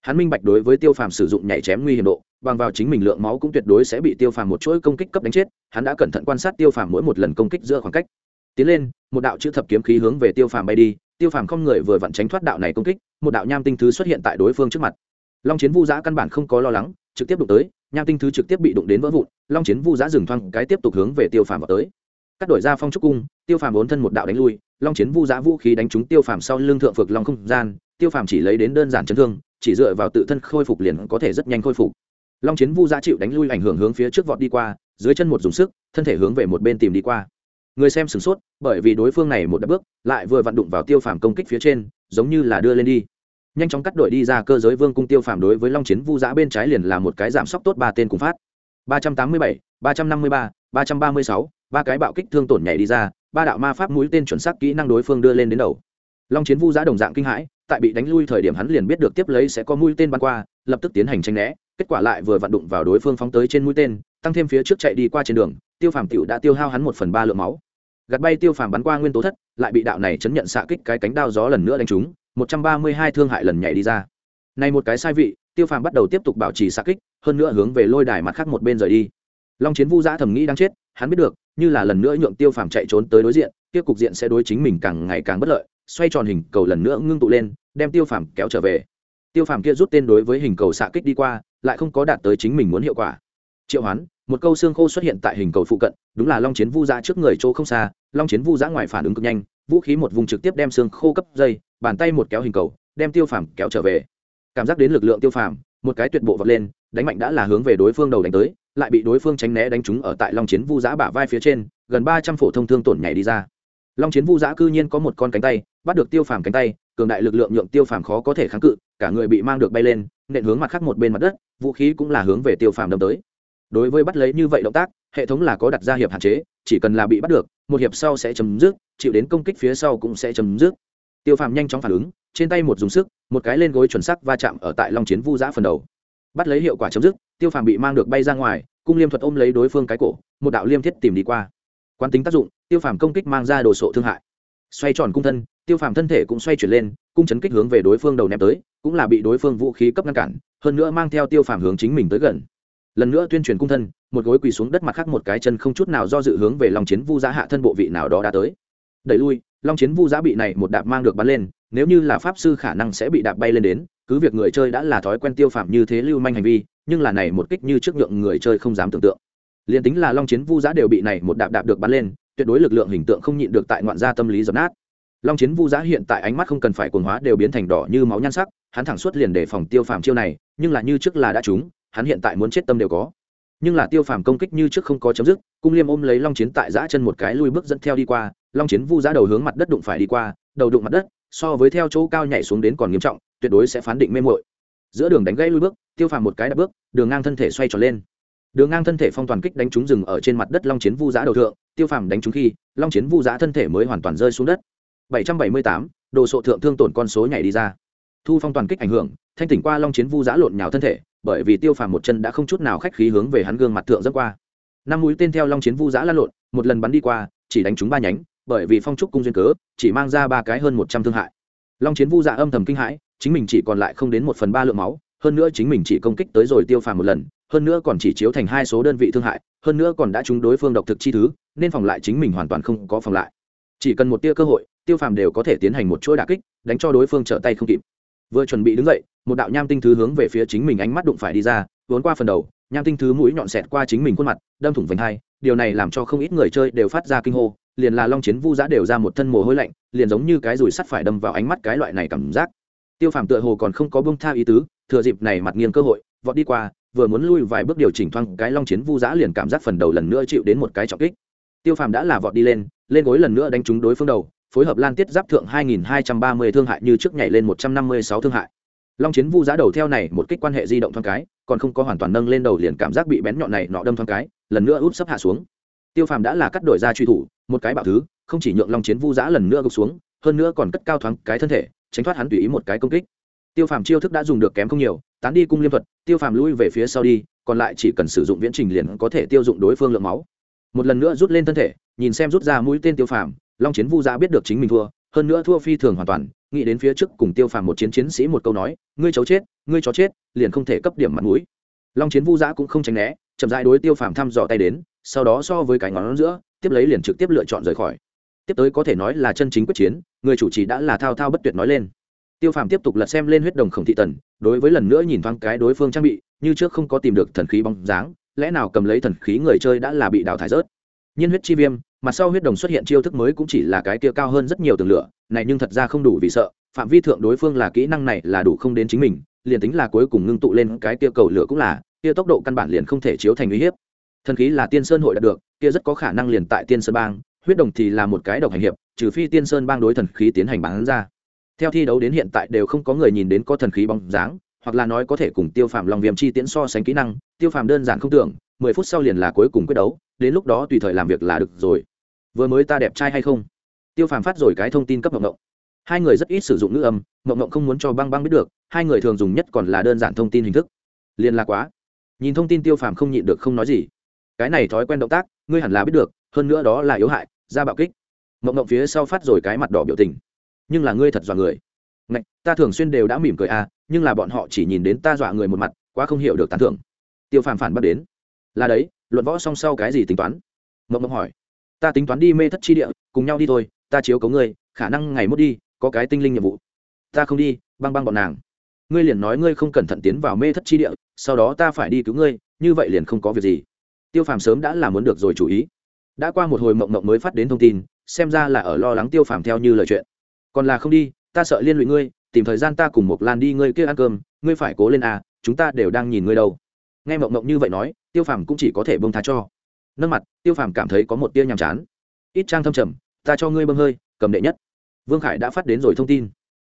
Hắn minh bạch đối với tiêu phàm sử dụng nhảy chém nguy hiểm độ bằng vào chính mình lượng máu cũng tuyệt đối sẽ bị tiêu phàm một chuỗi công kích cấp đánh chết, hắn đã cẩn thận quan sát tiêu phàm mỗi một lần công kích giữa khoảng cách. Tiến lên, một đạo chữ thập kiếm khí hướng về tiêu phàm bay đi, tiêu phàm không người vừa vặn tránh thoát đạo này công kích, một đạo nham tinh thứ xuất hiện tại đối phương trước mặt. Long chiến vu giã căn bản không có lo lắng, trực tiếp đụng tới, nham tinh thứ trực tiếp bị đụng đến vỡ vụn, long chiến vu giã dừng thoang cái tiếp tục hướng về tiêu phàm vào tới. Cắt đổi ra phong trúc cung, tiêu phàm bốn thân một đạo đánh lui, long chiến vu giã vũ khí đánh trúng tiêu phàm sau lưng thượng phược long không gian, tiêu phàm chỉ lấy đến đơn giản chấn thương, chỉ dựa vào tự thân khôi phục liền có thể rất nhanh khôi phục long chiến vu giã chịu đánh lui ảnh hưởng hướng phía trước vọt đi qua, dưới chân một dùng sức, thân thể hướng về một bên tìm đi qua. Người xem sửng sốt, bởi vì đối phương này một đất bước, lại vừa vặn đụng vào tiêu phàm công kích phía trên, giống như là đưa lên đi. Nhanh chóng cắt đổi đi ra cơ giới vương cung tiêu phàm đối với long chiến vu giã bên trái liền là một cái giảm sốc tốt ba tên cùng phát. ba trăm tám mươi bảy, ba trăm năm mươi ba ba trăm ba mươi sáu, ba cái bạo kích thương tổn nhảy đi ra, ba đạo ma pháp mũi tên chuẩn xác kỹ năng đối phương đưa lên đến đầu. Long chiến vu giã đồng dạng kinh hãi, tại bị đánh lui thời điểm hắn liền biết được tiếp lấy sẽ có mũi tên bắn qua, lập tức tiến hành tranh né kết quả lại vừa vặn đụng vào đối phương phóng tới trên mũi tên, tăng thêm phía trước chạy đi qua trên đường, tiêu phàm tiểu đã tiêu hao hắn một phần ba lượng máu. Gạt bay tiêu phàm bắn qua nguyên tố thất, lại bị đạo này chấn nhận xạ kích cái cánh đao gió lần nữa đánh trúng, một trăm ba mươi hai thương hại lần nhảy đi ra. Này một cái sai vị, tiêu phàm bắt đầu tiếp tục bảo trì xạ kích, hơn nữa hướng về lôi đài mặt khác một bên rời đi. Long chiến vu giã thầm nghĩ đang chết, hắn biết được, như là lần nữa nhượng tiêu phàm chạy trốn tới đối diện tiêu cục diện sẽ đối chính mình càng ngày càng bất lợi, xoay tròn hình cầu lần nữa ngưng tụ lên, đem tiêu phàm kéo trở về. Tiêu phàm kia rút tên đối với hình cầu xạ kích đi qua lại không có đạt tới chính mình muốn hiệu quả. Triệu hoán, một câu xương khô xuất hiện tại hình cầu phụ cận, đúng là long chiến vu giã trước người chỗ không xa, long chiến vu giã ngoài phản ứng cực nhanh, vũ khí một vùng trực tiếp đem xương khô cấp dây, bàn tay một kéo hình cầu, đem tiêu phàm kéo trở về. Cảm giác đến lực lượng tiêu phàm, một cái tuyệt bộ vọt lên, đánh mạnh đã là hướng về đối phương đầu đánh tới, lại bị đối phương tránh né đánh trúng ở tại long chiến vu giã bả vai phía trên, gần ba trăm phổ thông thương tổn nhảy đi ra. Long chiến vu giã cư nhiên có một con cánh tay, bắt được tiêu phàm cánh tay, cường đại lực lượng nhượng tiêu phàm khó có thể kháng cự, cả người bị mang được bay lên, nện hướng mặt khác một bên mặt đất vũ khí cũng là hướng về tiêu phàm đâm tới. Đối với bắt lấy như vậy động tác, hệ thống là có đặt ra hiệp hạn chế, chỉ cần là bị bắt được, một hiệp sau sẽ chấm dứt, chịu đến công kích phía sau cũng sẽ chấm dứt. Tiêu phàm nhanh chóng phản ứng, trên tay một dùng sức, một cái lên gối chuẩn sắc va chạm ở tại long chiến vu giã phần đầu. Bắt lấy hiệu quả chấm dứt, tiêu phàm bị mang được bay ra ngoài, cung liêm thuật ôm lấy đối phương cái cổ, một đạo liêm thiết tìm đi qua. Quán tính tác dụng, tiêu phàm công kích mang ra đồ sộ thương hại. Xoay tròn cung thân, tiêu phàm thân thể cũng xoay chuyển lên, cung chấn kích hướng về đối phương đầu ném tới, cũng là bị đối phương vũ khí cấp ngăn cản hơn nữa mang theo tiêu phàm hướng chính mình tới gần. Lần nữa tuyên truyền cung thân, một gối quỳ xuống đất mặt khác một cái chân không chút nào do dự hướng về lòng chiến vu giá hạ thân bộ vị nào đó đã tới. Đẩy lui, long chiến vu giá bị này một đạp mang được bắn lên, nếu như là pháp sư khả năng sẽ bị đạp bay lên đến, cứ việc người chơi đã là thói quen tiêu phạm như thế lưu manh hành vi, nhưng là này một kích như trước nhượng người chơi không dám tưởng tượng. Liền tính là long chiến vu giá đều bị này một đạp đạp được bắn lên, tuyệt đối lực lượng hình tượng không nhịn được tại ngoạn gia tâm lý dập nát. Long chiến vu giá hiện tại ánh mắt không cần phải cuồng hóa đều biến thành đỏ như máu nhan sắc hắn thẳng suốt liền để phòng tiêu phàm chiêu này nhưng là như trước là đã trúng hắn hiện tại muốn chết tâm đều có. Nhưng là tiêu phàm công kích như trước không có chấm dứt cung liêm ôm lấy long chiến tại giã chân một cái lui bước dẫn theo đi qua long chiến vu giã đầu hướng mặt đất đụng phải đi qua đầu đụng mặt đất so với theo chỗ cao nhảy xuống đến còn nghiêm trọng tuyệt đối sẽ phán định mê mội giữa đường đánh gãy lui bước tiêu phàm một cái đập bước đường ngang thân thể xoay tròn lên. Đường ngang thân thể phong toàn kích đánh trúng rừng ở trên mặt đất long chiến vu giã đầu thượng tiêu phàm đánh trúng khi long chiến vu giã thân thể mới hoàn toàn rơi xuống đất. 778, đồ sộ thượng thương tổn con số nhảy đi ra thu phong toàn kích ảnh hưởng, thanh tỉnh qua long chiến vu giã lộn nhào thân thể, bởi vì tiêu phàm một chân đã không chút nào khách khí hướng về hắn gương mặt thượng dẫn qua. Năm mũi tên theo long chiến vu giã lan lộn, một lần bắn đi qua, chỉ đánh trúng ba nhánh, bởi vì phong trúc cung duyên cớ, chỉ mang ra ba cái hơn một trăm thương hại. Long chiến vu giã âm thầm kinh hãi, chính mình chỉ còn lại không đến một phần ba lượng máu, hơn nữa chính mình chỉ công kích tới rồi tiêu phàm một lần, hơn nữa còn chỉ chiếu thành hai số đơn vị thương hại, hơn nữa còn đã trúng đối phương độc thực chi thứ, nên phòng lại chính mình hoàn toàn không có phòng lại. Chỉ cần một tia cơ hội, tiêu phàm đều có thể tiến hành một chuỗi đà kích, đánh cho đối phương trở tay không kịp vừa chuẩn bị đứng dậy, một đạo nham tinh thứ hướng về phía chính mình ánh mắt đụng phải đi ra, vốn qua phần đầu, nham tinh thứ mũi nhọn xẹt qua chính mình khuôn mặt, đâm thủng vành hai, điều này làm cho không ít người chơi đều phát ra kinh hô, liền là long chiến vu giã đều ra một thân mồ hôi lạnh, liền giống như cái rùi sắt phải đâm vào ánh mắt cái loại này cảm giác. Tiêu phàm tựa hồ còn không có bông tha ý tứ, thừa dịp này mặt nghiêng cơ hội, vọt đi qua, vừa muốn lui vài bước điều chỉnh thoang cái long chiến vu giã liền cảm giác phần đầu lần nữa chịu đến một cái trọng kích. Tiêu phàm đã là vọt đi lên lên gối lần nữa đánh trúng đối phương đầu phối hợp lan tiết giáp thượng 2230 thương hại như trước nhảy lên 156 thương hại. Long chiến vu giá đầu theo này một kích quan hệ di động thoáng cái, còn không có hoàn toàn nâng lên đầu liền cảm giác bị bén nhọn này nọ đâm thoáng cái, lần nữa út sấp hạ xuống. Tiêu phàm đã là cắt đổi ra truy thủ, một cái bạo thứ, không chỉ nhượng long chiến vu giã lần nữa gục xuống, hơn nữa còn cất cao thoáng cái thân thể, tránh thoát hắn tùy ý một cái công kích. Tiêu phàm chiêu thức đã dùng được kém không nhiều, tán đi cung liêm thuật, tiêu phàm lui về phía sau đi, còn lại chỉ cần sử dụng viễn trình liền có thể tiêu dụng đối phương lượng máu. Một lần nữa rút lên thân thể, nhìn xem rút ra mũi tên tiêu phàm long chiến vu Gia biết được chính mình thua, hơn nữa thua phi thường hoàn toàn, nghĩ đến phía trước cùng tiêu phàm một chiến chiến sĩ một câu nói, ngươi chấu chết, ngươi chó chết, liền không thể cấp điểm mặt mũi. Long chiến vu giã cũng không tránh né, chậm dãi đối tiêu phàm thăm dò tay đến, sau đó so với cái ngón giữa, tiếp lấy liền trực tiếp lựa chọn rời khỏi. Tiếp tới có thể nói là chân chính quyết chiến, người chủ trì đã là thao thao bất tuyệt nói lên. Tiêu phàm tiếp tục lật xem lên huyết đồng khổng thị tần, đối với lần nữa nhìn thoáng cái đối phương trang bị, như trước không có tìm được thần khí bóng dáng, lẽ nào cầm lấy thần khí người chơi đã là bị đào thải rớt? Nhiên huyết chi viêm mặt sau huyết đồng xuất hiện chiêu thức mới cũng chỉ là cái kia cao hơn rất nhiều tường lửa, này nhưng thật ra không đủ vì sợ, phạm vi thượng đối phương là kỹ năng này là đủ không đến chính mình, liền tính là cuối cùng ngưng tụ lên cái kia cầu lửa cũng là, kia tốc độ căn bản liền không thể chiếu thành uy hiếp. Thần khí là tiên sơn hội đạt được, kia rất có khả năng liền tại tiên sơn bang, huyết đồng thì là một cái độc hành hiệp, trừ phi tiên sơn bang đối thần khí tiến hành bán ra. Theo thi đấu đến hiện tại đều không có người nhìn đến có thần khí bóng dáng, hoặc là nói có thể cùng tiêu phàm lòng viêm chi tiễn so sánh kỹ năng, tiêu phàm đơn giản không tưởng, mười phút sau liền là cuối cùng quyết đấu, đến lúc đó tùy thời làm việc là được rồi vừa mới ta đẹp trai hay không? Tiêu phàm phát rồi cái thông tin cấp mộng mộng. Hai người rất ít sử dụng ngữ âm mộng mộng không muốn cho băng băng biết được hai người thường dùng nhất còn là đơn giản thông tin hình thức. Liên lạc quá. Nhìn thông tin tiêu phàm không nhịn được không nói gì. Cái này thói quen động tác ngươi hẳn là biết được hơn nữa đó là yếu hại ra bạo kích. Mộng mộng phía sau phát rồi cái mặt đỏ biểu tình. Nhưng là ngươi thật dọa người. Ngạch, ta thường xuyên đều đã mỉm cười à nhưng là bọn họ chỉ nhìn đến ta dọa người một mặt quá không hiểu được tán thưởng. Tiêu phàm phản bắt đến. Là đấy luận võ song sau cái gì tính toán? Mộng mộng hỏi ta tính toán đi mê thất chi địa, cùng nhau đi thôi, ta chiếu cấu ngươi, khả năng ngày mốt đi, có cái tinh linh nhiệm vụ. Ta không đi, băng băng bọn nàng. Ngươi liền nói ngươi không cẩn thận tiến vào mê thất chi địa, sau đó ta phải đi cứu ngươi, như vậy liền không có việc gì. Tiêu phàm sớm đã làm muốn được rồi chủ ý. Đã qua một hồi mộng mộng mới phát đến thông tin, xem ra là ở lo lắng tiêu phàm theo như lời chuyện. Còn là không đi, ta sợ liên lụy ngươi, tìm thời gian ta cùng một lan đi ngươi kia ăn cơm, ngươi phải cố lên à chúng ta đều đang nhìn ngươi đâu. Nghe mộng mộng như vậy nói, tiêu phàm cũng chỉ có thể bông tha cho nâng mặt, tiêu phàm cảm thấy có một tia nhàm chán. Ít trang thâm trầm, ta cho ngươi bơm hơi, cầm đệ nhất. Vương khải đã phát đến rồi thông tin.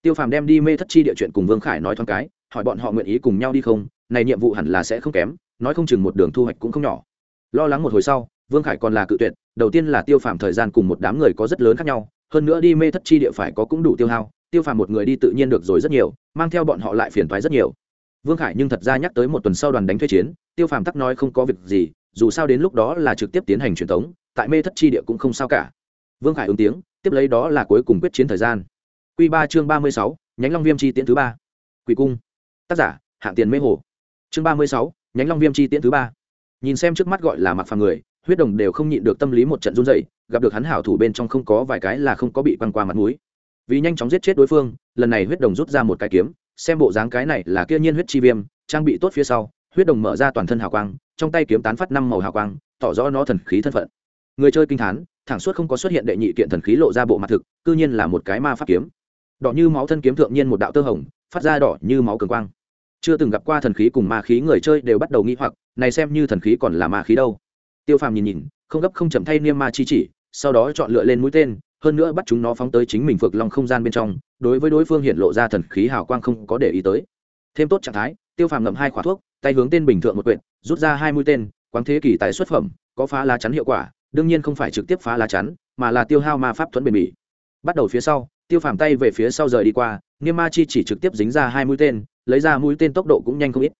Tiêu phàm đem đi mê thất chi địa chuyện cùng vương khải nói thoáng cái, hỏi bọn họ nguyện ý cùng nhau đi không? Này nhiệm vụ hẳn là sẽ không kém, nói không chừng một đường thu hoạch cũng không nhỏ. Lo lắng một hồi sau, vương khải còn là cự tuyệt, đầu tiên là tiêu phàm thời gian cùng một đám người có rất lớn khác nhau, hơn nữa đi mê thất chi địa phải có cũng đủ tiêu hao, tiêu phàm một người đi tự nhiên được rồi rất nhiều, mang theo bọn họ lại phiền toái rất nhiều. Vương khải nhưng thật ra nhắc tới một tuần sau đoàn đánh thuê chiến, tiêu phàm tắc nói không có việc gì dù sao đến lúc đó là trực tiếp tiến hành truyền thống, tại mê thất chi địa cũng không sao cả. Vương khải ứng tiếng, tiếp lấy đó là cuối cùng quyết chiến thời gian. Q ba chương ba mươi sáu, nhánh long viêm chi tiễn thứ ba. Quỷ cung. Tác giả, hạng tiền mê hồ. Chương ba mươi sáu, nhánh long viêm chi tiễn thứ ba. Nhìn xem trước mắt gọi là mặc phàm người, huyết đồng đều không nhịn được tâm lý một trận run dậy gặp được hắn hảo thủ bên trong không có vài cái là không có bị quăng qua mặt mũi. Vì nhanh chóng giết chết đối phương, lần này huyết đồng rút ra một cái kiếm, xem bộ dáng cái này là kia nhiên huyết chi viêm, trang bị tốt phía sau huyết đồng mở ra toàn thân hào quang, trong tay kiếm tán phát năm màu hào quang, tỏ rõ nó thần khí thân phận. Người chơi kinh thán, thẳng suốt không có xuất hiện đệ nhị kiện thần khí lộ ra bộ mặt thực, cư nhiên là một cái ma pháp kiếm. Đỏ như máu thân kiếm thượng nhiên một đạo tơ hồng, phát ra đỏ như máu cường quang. Chưa từng gặp qua thần khí cùng ma khí người chơi đều bắt đầu nghĩ hoặc, này xem như thần khí còn là ma khí đâu. Tiêu phàm nhìn nhìn, không gấp không chậm thay niêm ma chi chỉ, sau đó chọn lựa lên mũi tên, hơn nữa bắt chúng nó phóng tới chính mình phược lòng không gian bên trong, đối với đối phương hiện lộ ra thần khí hào quang không có để ý tới. Thêm tốt trạng thái, tiêu phàm ngậm hai khóa thuốc tay hướng tên bình thượng một quyển, rút ra hai mũi tên, quáng thế kỷ tại xuất phẩm, có phá lá chắn hiệu quả, đương nhiên không phải trực tiếp phá lá chắn, mà là tiêu hao ma pháp thuẫn bền bỉ. Bắt đầu phía sau, tiêu phàm tay về phía sau rời đi qua niêm ma chi chỉ trực tiếp dính ra hai mũi tên, lấy ra mũi tên tốc độ cũng nhanh không ít.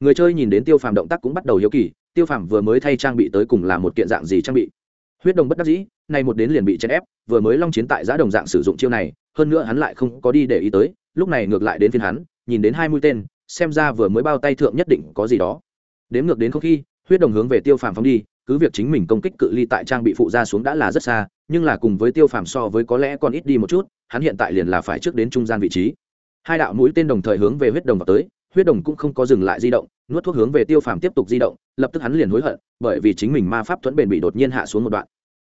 Người chơi nhìn đến tiêu phàm động tác cũng bắt đầu hiếu kỳ, tiêu phàm vừa mới thay trang bị tới cùng là một kiện dạng gì trang bị? Huyết đồng bất đắc dĩ, nay một đến liền bị chèn ép, vừa mới long chiến tại giã đồng dạng sử dụng chiêu này, hơn nữa hắn lại không có đi để ý tới, lúc này ngược lại đến phiên hắn, nhìn đến hai mũi tên xem ra vừa mới bao tay thượng nhất định có gì đó. Đếm ngược đến không khi, huyết đồng hướng về tiêu phàm phóng đi, cứ việc chính mình công kích cự ly tại trang bị phụ ra xuống đã là rất xa, nhưng là cùng với tiêu phàm so với có lẽ còn ít đi một chút, hắn hiện tại liền là phải trước đến trung gian vị trí. Hai đạo mũi tên đồng thời hướng về huyết đồng vào tới, huyết đồng cũng không có dừng lại di động, nuốt thuốc hướng về tiêu phàm tiếp tục di động, lập tức hắn liền hối hận, bởi vì chính mình ma pháp thuẫn bền bị đột nhiên hạ xuống một đoạn.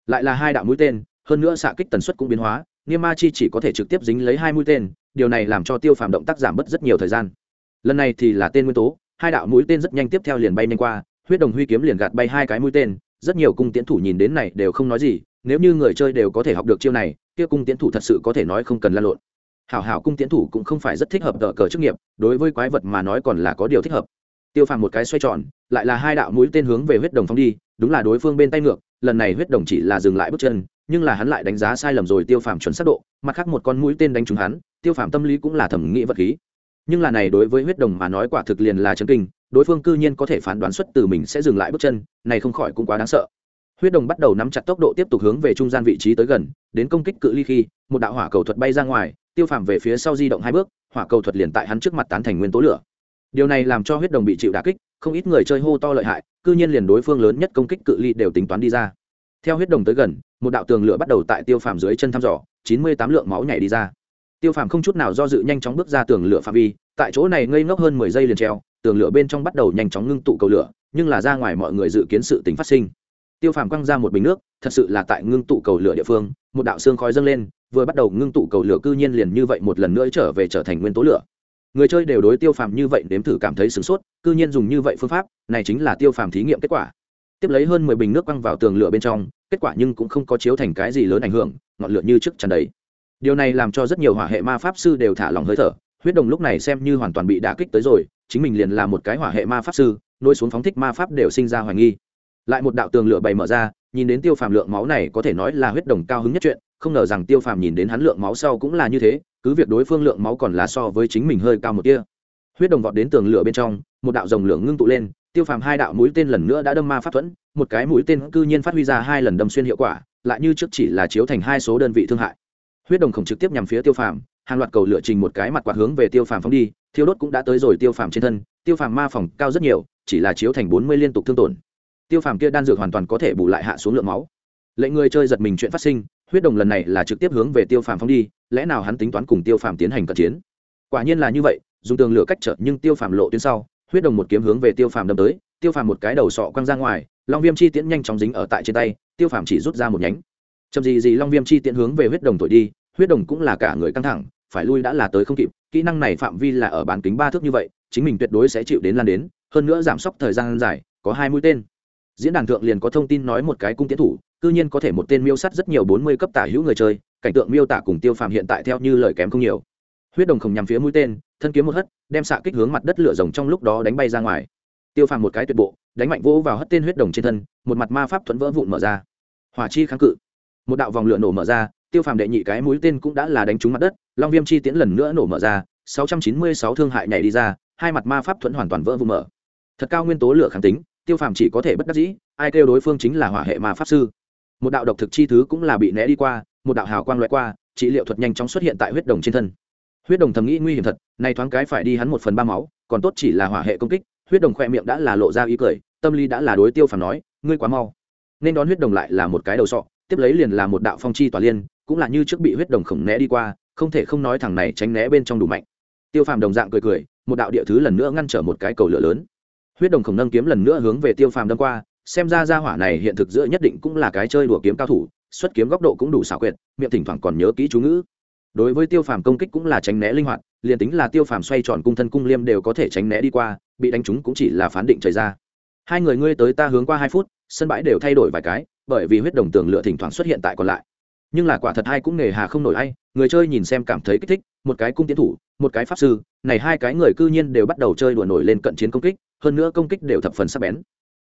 Lại là hai đạo mũi tên, hơn nữa xạ kích tần suất cũng biến hóa niêm ma chi chỉ có thể trực tiếp dính lấy hai mũi tên, điều này làm cho tiêu phàm động tác giảm bớt rất nhiều thời gian lần này thì là tên nguyên tố, hai đạo mũi tên rất nhanh tiếp theo liền bay nhanh qua, huyết đồng huy kiếm liền gạt bay hai cái mũi tên, rất nhiều cung tiến thủ nhìn đến này đều không nói gì, nếu như người chơi đều có thể học được chiêu này, kia cung tiến thủ thật sự có thể nói không cần lan lộn. Hảo hảo cung tiến thủ cũng không phải rất thích hợp tờ cờ chức nghiệp, đối với quái vật mà nói còn là có điều thích hợp. Tiêu phàm một cái xoay tròn, lại là hai đạo mũi tên hướng về huyết đồng phóng đi, đúng là đối phương bên tay ngược, lần này huyết đồng chỉ là dừng lại bước chân, nhưng là hắn lại đánh giá sai lầm rồi, tiêu phàm chuẩn xác độ, mặt khác một con mũi tên đánh trúng hắn, tiêu phàm tâm lý cũng là thẩm nghĩ vật khí nhưng là này đối với huyết đồng mà nói quả thực liền là chấn kinh, đối phương cư nhiên có thể phán đoán xuất từ mình sẽ dừng lại bước chân, này không khỏi cũng quá đáng sợ. Huyết đồng bắt đầu nắm chặt tốc độ tiếp tục hướng về trung gian vị trí tới gần, đến công kích cự ly khi, một đạo hỏa cầu thuật bay ra ngoài, tiêu phàm về phía sau di động hai bước, hỏa cầu thuật liền tại hắn trước mặt tán thành nguyên tố lửa. Điều này làm cho huyết đồng bị chịu đà kích, không ít người chơi hô to lợi hại, cư nhiên liền đối phương lớn nhất công kích cự ly đều tính toán đi ra. Theo huyết đồng tới gần, một đạo tường lửa bắt đầu tại tiêu phàm dưới chân thăm dò, chín mươi tám lượng máu nhảy đi ra tiêu phàm không chút nào do dự nhanh chóng bước ra tường lửa phạm vi, tại chỗ này ngây ngốc hơn mười giây liền treo, tường lửa bên trong bắt đầu nhanh chóng ngưng tụ cầu lửa, nhưng là ra ngoài mọi người dự kiến sự tính phát sinh. Tiêu phàm quăng ra một bình nước, thật sự là tại ngưng tụ cầu lửa địa phương, một đạo xương khói dâng lên, vừa bắt đầu ngưng tụ cầu lửa cư nhiên liền như vậy một lần nữa trở về trở thành nguyên tố lửa. Người chơi đều đối tiêu phàm như vậy nếm thử cảm thấy sửng sốt, cư nhiên dùng như vậy phương pháp, này chính là tiêu phàm thí nghiệm kết quả. Tiếp lấy hơn mười bình nước quăng vào tường lửa bên trong, kết quả nhưng cũng không có chiếu thành cái gì lớn ảnh hưởng, ngọn lửa như trước tràn đầy điều này làm cho rất nhiều hỏa hệ ma pháp sư đều thả lòng hơi thở, huyết đồng lúc này xem như hoàn toàn bị đả kích tới rồi, chính mình liền là một cái hỏa hệ ma pháp sư nôi xuống phóng thích ma pháp đều sinh ra hoài nghi. Lại một đạo tường lửa bày mở ra, nhìn đến tiêu phàm lượng máu này có thể nói là huyết đồng cao hứng nhất chuyện, không ngờ rằng tiêu phàm nhìn đến hắn lượng máu sau cũng là như thế, cứ việc đối phương lượng máu còn là so với chính mình hơi cao một tia. Huyết đồng vọt đến tường lửa bên trong, một đạo dòng lửa ngưng tụ lên, tiêu phàm hai đạo mũi tên lần nữa đã đâm ma pháp thuẫn, một cái mũi tên cư nhiên phát huy ra hai lần đâm xuyên hiệu quả, lại như trước chỉ là chiếu thành hai số đơn vị thương hại huyết đồng khổng trực tiếp nhằm phía tiêu phàm, hàng loạt cầu lửa trình một cái mặt quạt hướng về tiêu phàm phóng đi, thiêu đốt cũng đã tới rồi tiêu phàm trên thân, tiêu phàm ma phòng cao rất nhiều, chỉ là chiếu thành bốn mươi liên tục thương tổn. Tiêu phàm kia đan dược hoàn toàn có thể bù lại hạ xuống lượng máu. Lệnh người chơi giật mình chuyện phát sinh, huyết đồng lần này là trực tiếp hướng về tiêu phàm phóng đi, lẽ nào hắn tính toán cùng tiêu phàm tiến hành cận chiến? Quả nhiên là như vậy, dùng tường lửa cách trở nhưng tiêu phàm lộ tuyến sau, huyết đồng một kiếm hướng về tiêu phàm đâm tới, tiêu phàm một cái đầu sọ quăng ra ngoài, long viêm chi tiễn nhanh chóng dính ở tại trên tay, tiêu phàm chỉ rút ra một nhánh chậm gì gì long viêm chi tiện hướng về huyết đồng thổi đi, huyết đồng cũng là cả người căng thẳng, phải lui đã là tới không kịp, kỹ năng này phạm vi là ở bán kính ba thước như vậy, chính mình tuyệt đối sẽ chịu đến lan đến, hơn nữa giảm sốc thời gian dài, có hai mũi tên. Diễn đàn thượng liền có thông tin nói một cái cung tiến thủ, cư nhiên có thể một tên miêu sắt rất nhiều bốn mươi cấp tả hữu người chơi, cảnh tượng miêu tả cùng tiêu phàm hiện tại theo như lời kém không nhiều. Huyết đồng không nhằm phía mũi tên, thân kiếm một hất, đem xạ kích hướng mặt đất lửa rồng trong lúc đó đánh bay ra ngoài. Tiêu phàm một cái tuyệt bộ, đánh mạnh vỗ vào hất tên huyết đồng trên thân, một mặt ma pháp thuẫn vỡ vụn mở ra. Hỏa chi kháng cự một đạo vòng lửa nổ mở ra, tiêu phàm đệ nhị cái mũi tên cũng đã là đánh trúng mặt đất, long viêm chi tiễn lần nữa nổ mở ra 696 thương hại nhảy đi ra, hai mặt ma pháp thuẫn hoàn toàn vỡ vụn mở. Thật cao nguyên tố lửa kháng tính, tiêu phàm chỉ có thể bất đắc dĩ, ai kêu đối phương chính là hỏa hệ ma pháp sư. Một đạo độc thực chi thứ cũng là bị né đi qua, một đạo hào quang loại qua, trị liệu thuật nhanh chóng xuất hiện tại huyết đồng trên thân. Huyết đồng thầm nghĩ nguy hiểm thật nay thoáng cái phải đi hắn một phần ba máu, còn tốt chỉ là hỏa hệ công kích, huyết đồng khoe miệng đã là lộ ra ý cười, tâm lý đã là đối tiêu phàm nói, ngươi quá mau nên đón huyết đồng lại là một cái đầu sọ, tiếp lấy liền là một đạo phong chi tỏa liên, cũng là như trước bị huyết đồng khổng né đi qua, không thể không nói thằng này tránh né bên trong đủ mạnh. Tiêu phàm đồng dạng cười cười, một đạo địa thứ lần nữa ngăn trở một cái cầu lửa lớn. Huyết đồng khổng nâng kiếm lần nữa hướng về tiêu phàm đâm qua, xem ra ra hỏa này hiện thực giữa nhất định cũng là cái chơi đùa kiếm cao thủ, xuất kiếm góc độ cũng đủ xảo quyệt, miệng thỉnh thoảng còn nhớ kỹ chú ngữ. Đối với tiêu phàm công kích cũng là tránh né linh hoạt, liền tính là tiêu phàm xoay tròn cung thân cung liêm đều có thể tránh né đi qua, bị đánh trúng cũng chỉ là phán định trời ra. Hai người ngươi tới ta hướng qua hai phút sân bãi đều thay đổi vài cái, bởi vì huyết đồng tường lửa thỉnh thoảng xuất hiện tại còn lại. Nhưng là quả thật hai cũng nghề hà không nổi hay người chơi nhìn xem cảm thấy kích thích, một cái cung tiến thủ, một cái pháp sư, này hai cái người cư nhiên đều bắt đầu chơi đùa nổi lên cận chiến công kích, hơn nữa công kích đều thập phần sắc bén.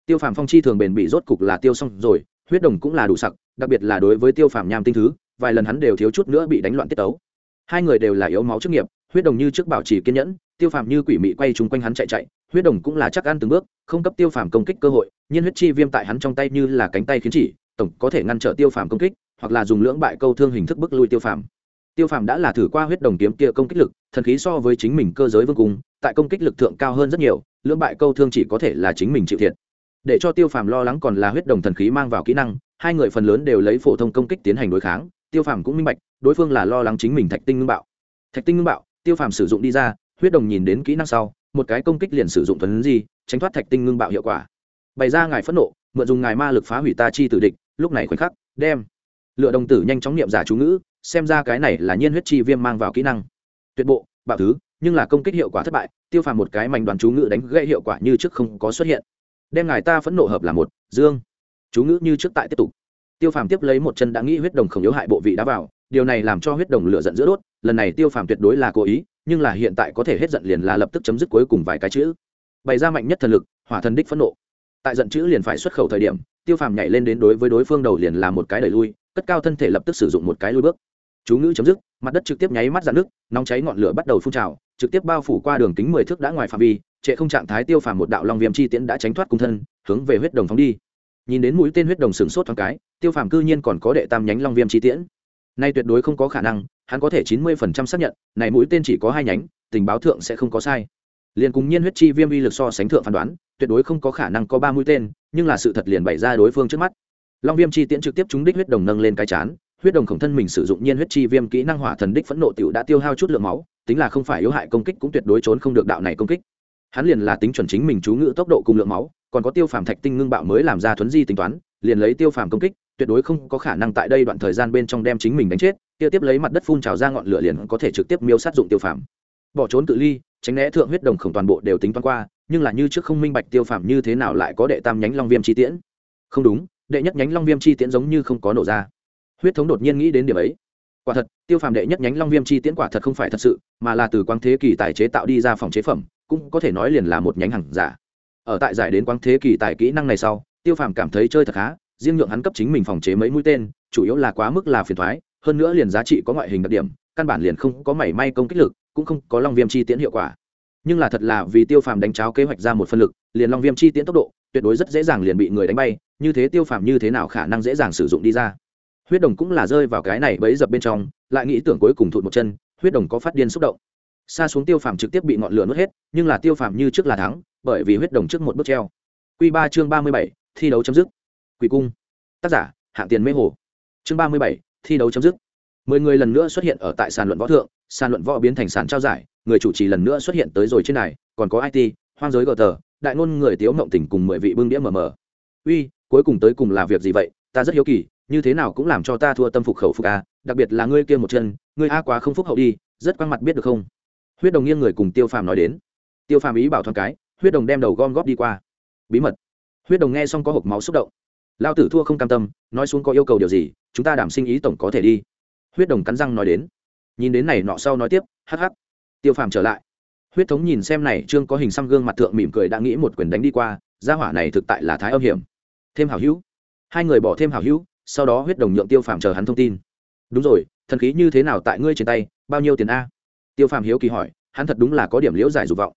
Tiêu phàm phong chi thường bền bị rốt cục là tiêu xong rồi, huyết đồng cũng là đủ sặc, đặc biệt là đối với tiêu phàm nham tinh thứ, vài lần hắn đều thiếu chút nữa bị đánh loạn tiết tấu. Hai người đều là yếu máu chức nghiệp, huyết đồng như trước bảo trì kiên nhẫn, tiêu phàm như quỷ mị quay chung quanh hắn chạy chạy huyết đồng cũng là chắc ăn từng bước, không cấp tiêu phàm công kích cơ hội, nhiên huyết chi viêm tại hắn trong tay như là cánh tay khiến chỉ, tổng có thể ngăn trở tiêu phàm công kích, hoặc là dùng lưỡng bại câu thương hình thức bức lui tiêu phàm. Tiêu phàm đã là thử qua huyết đồng kiếm kia công kích lực, thần khí so với chính mình cơ giới vương cung, tại công kích lực thượng cao hơn rất nhiều, lưỡng bại câu thương chỉ có thể là chính mình chịu thiệt. Để cho tiêu phàm lo lắng còn là huyết đồng thần khí mang vào kỹ năng, hai người phần lớn đều lấy phổ thông công kích tiến hành đối kháng, tiêu phàm cũng minh bạch, đối phương là lo lắng chính mình thạch tinh ngưng bạo. Thạch tinh ngưng bạo, tiêu phàm sử dụng đi ra, huyết đồng nhìn đến kỹ năng sau một cái công kích liền sử dụng thuấn di, tránh thoát thạch tinh ngưng bạo hiệu quả. Bày ra ngài phẫn nộ, mượn dùng ngài ma lực phá hủy ta chi tử địch, lúc này khoảnh khắc, đem. Lựa đồng tử nhanh chóng niệm giả chú ngữ, xem ra cái này là nhiên huyết chi viêm mang vào kỹ năng. Tuyệt bộ, bạo thứ, nhưng là công kích hiệu quả thất bại, tiêu phàm một cái mảnh đoàn chú ngữ đánh gây hiệu quả như trước không có xuất hiện. Đem ngài ta phẫn nộ hợp là một, dương. Chú ngữ như trước tại tiếp tục. Tiêu phàm tiếp lấy một chân đã nghĩ huyết đồng không yếu hại bộ vị đá vào, điều này làm cho huyết đồng lửa giận giữa đốt, lần này tiêu phàm tuyệt đối là cố ý nhưng là hiện tại có thể hết giận liền là lập tức chấm dứt cuối cùng vài cái chữ. Bày ra mạnh nhất thần lực, hỏa thần đích phẫn nộ. Tại giận chữ liền phải xuất khẩu thời điểm, tiêu phàm nhảy lên đến đối với đối phương đầu liền là một cái đẩy lui, cất cao thân thể lập tức sử dụng một cái lui bước. Chú ngữ chấm dứt, mặt đất trực tiếp nháy mắt dạn nước nóng cháy ngọn lửa bắt đầu phun trào, trực tiếp bao phủ qua đường kính mười thước đã ngoài phạm vi, trệ không trạng thái tiêu phàm một đạo long viêm chi tiễn đã tránh thoát cung thân, hướng về huyết đồng phóng đi. Nhìn đến mũi tên huyết đồng sừng sốt thoáng cái, tiêu phàm cư nhiên còn có đệ tam nhánh long viêm chi tiễn nay tuyệt đối không có khả năng, hắn có thể chín mươi phần trăm xác nhận, này mũi tên chỉ có hai nhánh, tình báo thượng sẽ không có sai. Liền cùng nhiên huyết chi viêm uy lực so sánh thượng phán đoán, tuyệt đối không có khả năng có ba mũi tên, nhưng là sự thật liền bày ra đối phương trước mắt. Long viêm chi tiễn trực tiếp trúng đích huyết đồng nâng lên cái chán, huyết đồng khổng thân mình sử dụng nhiên huyết chi viêm kỹ năng hỏa thần đích phẫn nộ tiểu đã tiêu hao chút lượng máu, tính là không phải yếu hại công kích cũng tuyệt đối trốn không được đạo này công kích. Hắn liền là tính chuẩn chính mình chú ngự tốc độ cùng lượng máu, còn có tiêu phàm thạch tinh ngưng bạo mới làm ra thuấn di tính toán, liền lấy tiêu phàm công kích tuyệt đối không có khả năng tại đây đoạn thời gian bên trong đem chính mình đánh chết, kia tiếp lấy mặt đất phun trào ra ngọn lửa liền có thể trực tiếp miêu sát dụng tiêu phàm. Bỏ trốn tự ly, tránh né thượng huyết đồng khổng toàn bộ đều tính toán qua, nhưng là như trước không minh bạch tiêu phàm như thế nào lại có đệ tam nhánh long viêm chi tiễn. Không đúng, đệ nhất nhánh long viêm chi tiễn giống như không có nổ ra. Huyết thống đột nhiên nghĩ đến điểm ấy. Quả thật, tiêu phàm đệ nhất nhánh long viêm chi tiễn quả thật không phải thật sự, mà là từ quang thế kỷ tài chế tạo đi ra phòng chế phẩm, cũng có thể nói liền là một nhánh hàng giả. Ở tại giải đến quang thế kỷ tài kỹ năng này sau, tiêu phàm cảm thấy chơi thật khá riêng nhượng hắn cấp chính mình phòng chế mấy mũi tên, chủ yếu là quá mức là phiền thoái, hơn nữa liền giá trị có ngoại hình đặc điểm, căn bản liền không có mảy may công kích lực, cũng không có long viêm chi tiễn hiệu quả. Nhưng là thật là vì tiêu phàm đánh cháo kế hoạch ra một phân lực, liền long viêm chi tiễn tốc độ, tuyệt đối rất dễ dàng liền bị người đánh bay, như thế tiêu phàm như thế nào khả năng dễ dàng sử dụng đi ra? Huyết đồng cũng là rơi vào cái này bấy dập bên trong, lại nghĩ tưởng cuối cùng thụt một chân, huyết đồng có phát điên xúc động. Xa xuống tiêu phàm trực tiếp bị ngọn lửa nuốt hết, nhưng là tiêu phàm như trước là thắng, bởi vì huyết đồng trước một bước treo. Q ba chương ba mươi bảy, thi đấu chấm dứt quỷ cung. Tác giả, hạng tiền mê hồ. Chương ba mươi bảy, thi đấu chấm dứt. Mười người lần nữa xuất hiện ở tại sàn luận võ thượng, sàn luận võ biến thành sàn trao giải, người chủ trì lần nữa xuất hiện tới rồi trên này còn có it hoang giới gờ tờ, đại ngôn người tiếu mộng tỉnh cùng mười vị bưng đĩa mờ mờ. Uy, cuối cùng tới cùng là việc gì vậy? Ta rất hiếu kỳ, như thế nào cũng làm cho ta thua tâm phục khẩu phục a, đặc biệt là ngươi kia một chân, ngươi a quá không phúc hậu đi, rất quăng mặt biết được không? Huyết đồng nghiêng người cùng tiêu phàm nói đến. Tiêu phàm ý bảo thoáng cái, huyết đồng đem đầu gom góp đi qua. Bí mật. Huyết đồng nghe xong có hộp máu xúc động lao tử thua không cam tâm, nói xuống có yêu cầu điều gì, chúng ta đảm sinh ý tổng có thể đi. Huyết đồng cắn răng nói đến. Nhìn đến này nọ sau nói tiếp, hắc hắc. Tiêu phàm trở lại. Huyết thống nhìn xem này trương có hình xăm gương mặt thượng mỉm cười đã nghĩ một quyền đánh đi qua, gia hỏa này thực tại là thái âm hiểm. Thêm hảo hữu. Hai người bỏ thêm hảo hữu, sau đó huyết đồng nhượng tiêu phàm chờ hắn thông tin. Đúng rồi, thần khí như thế nào tại ngươi trên tay, bao nhiêu tiền a? Tiêu phàm hiếu kỳ hỏi, hắn thật đúng là có điểm liễu giải dục vọng.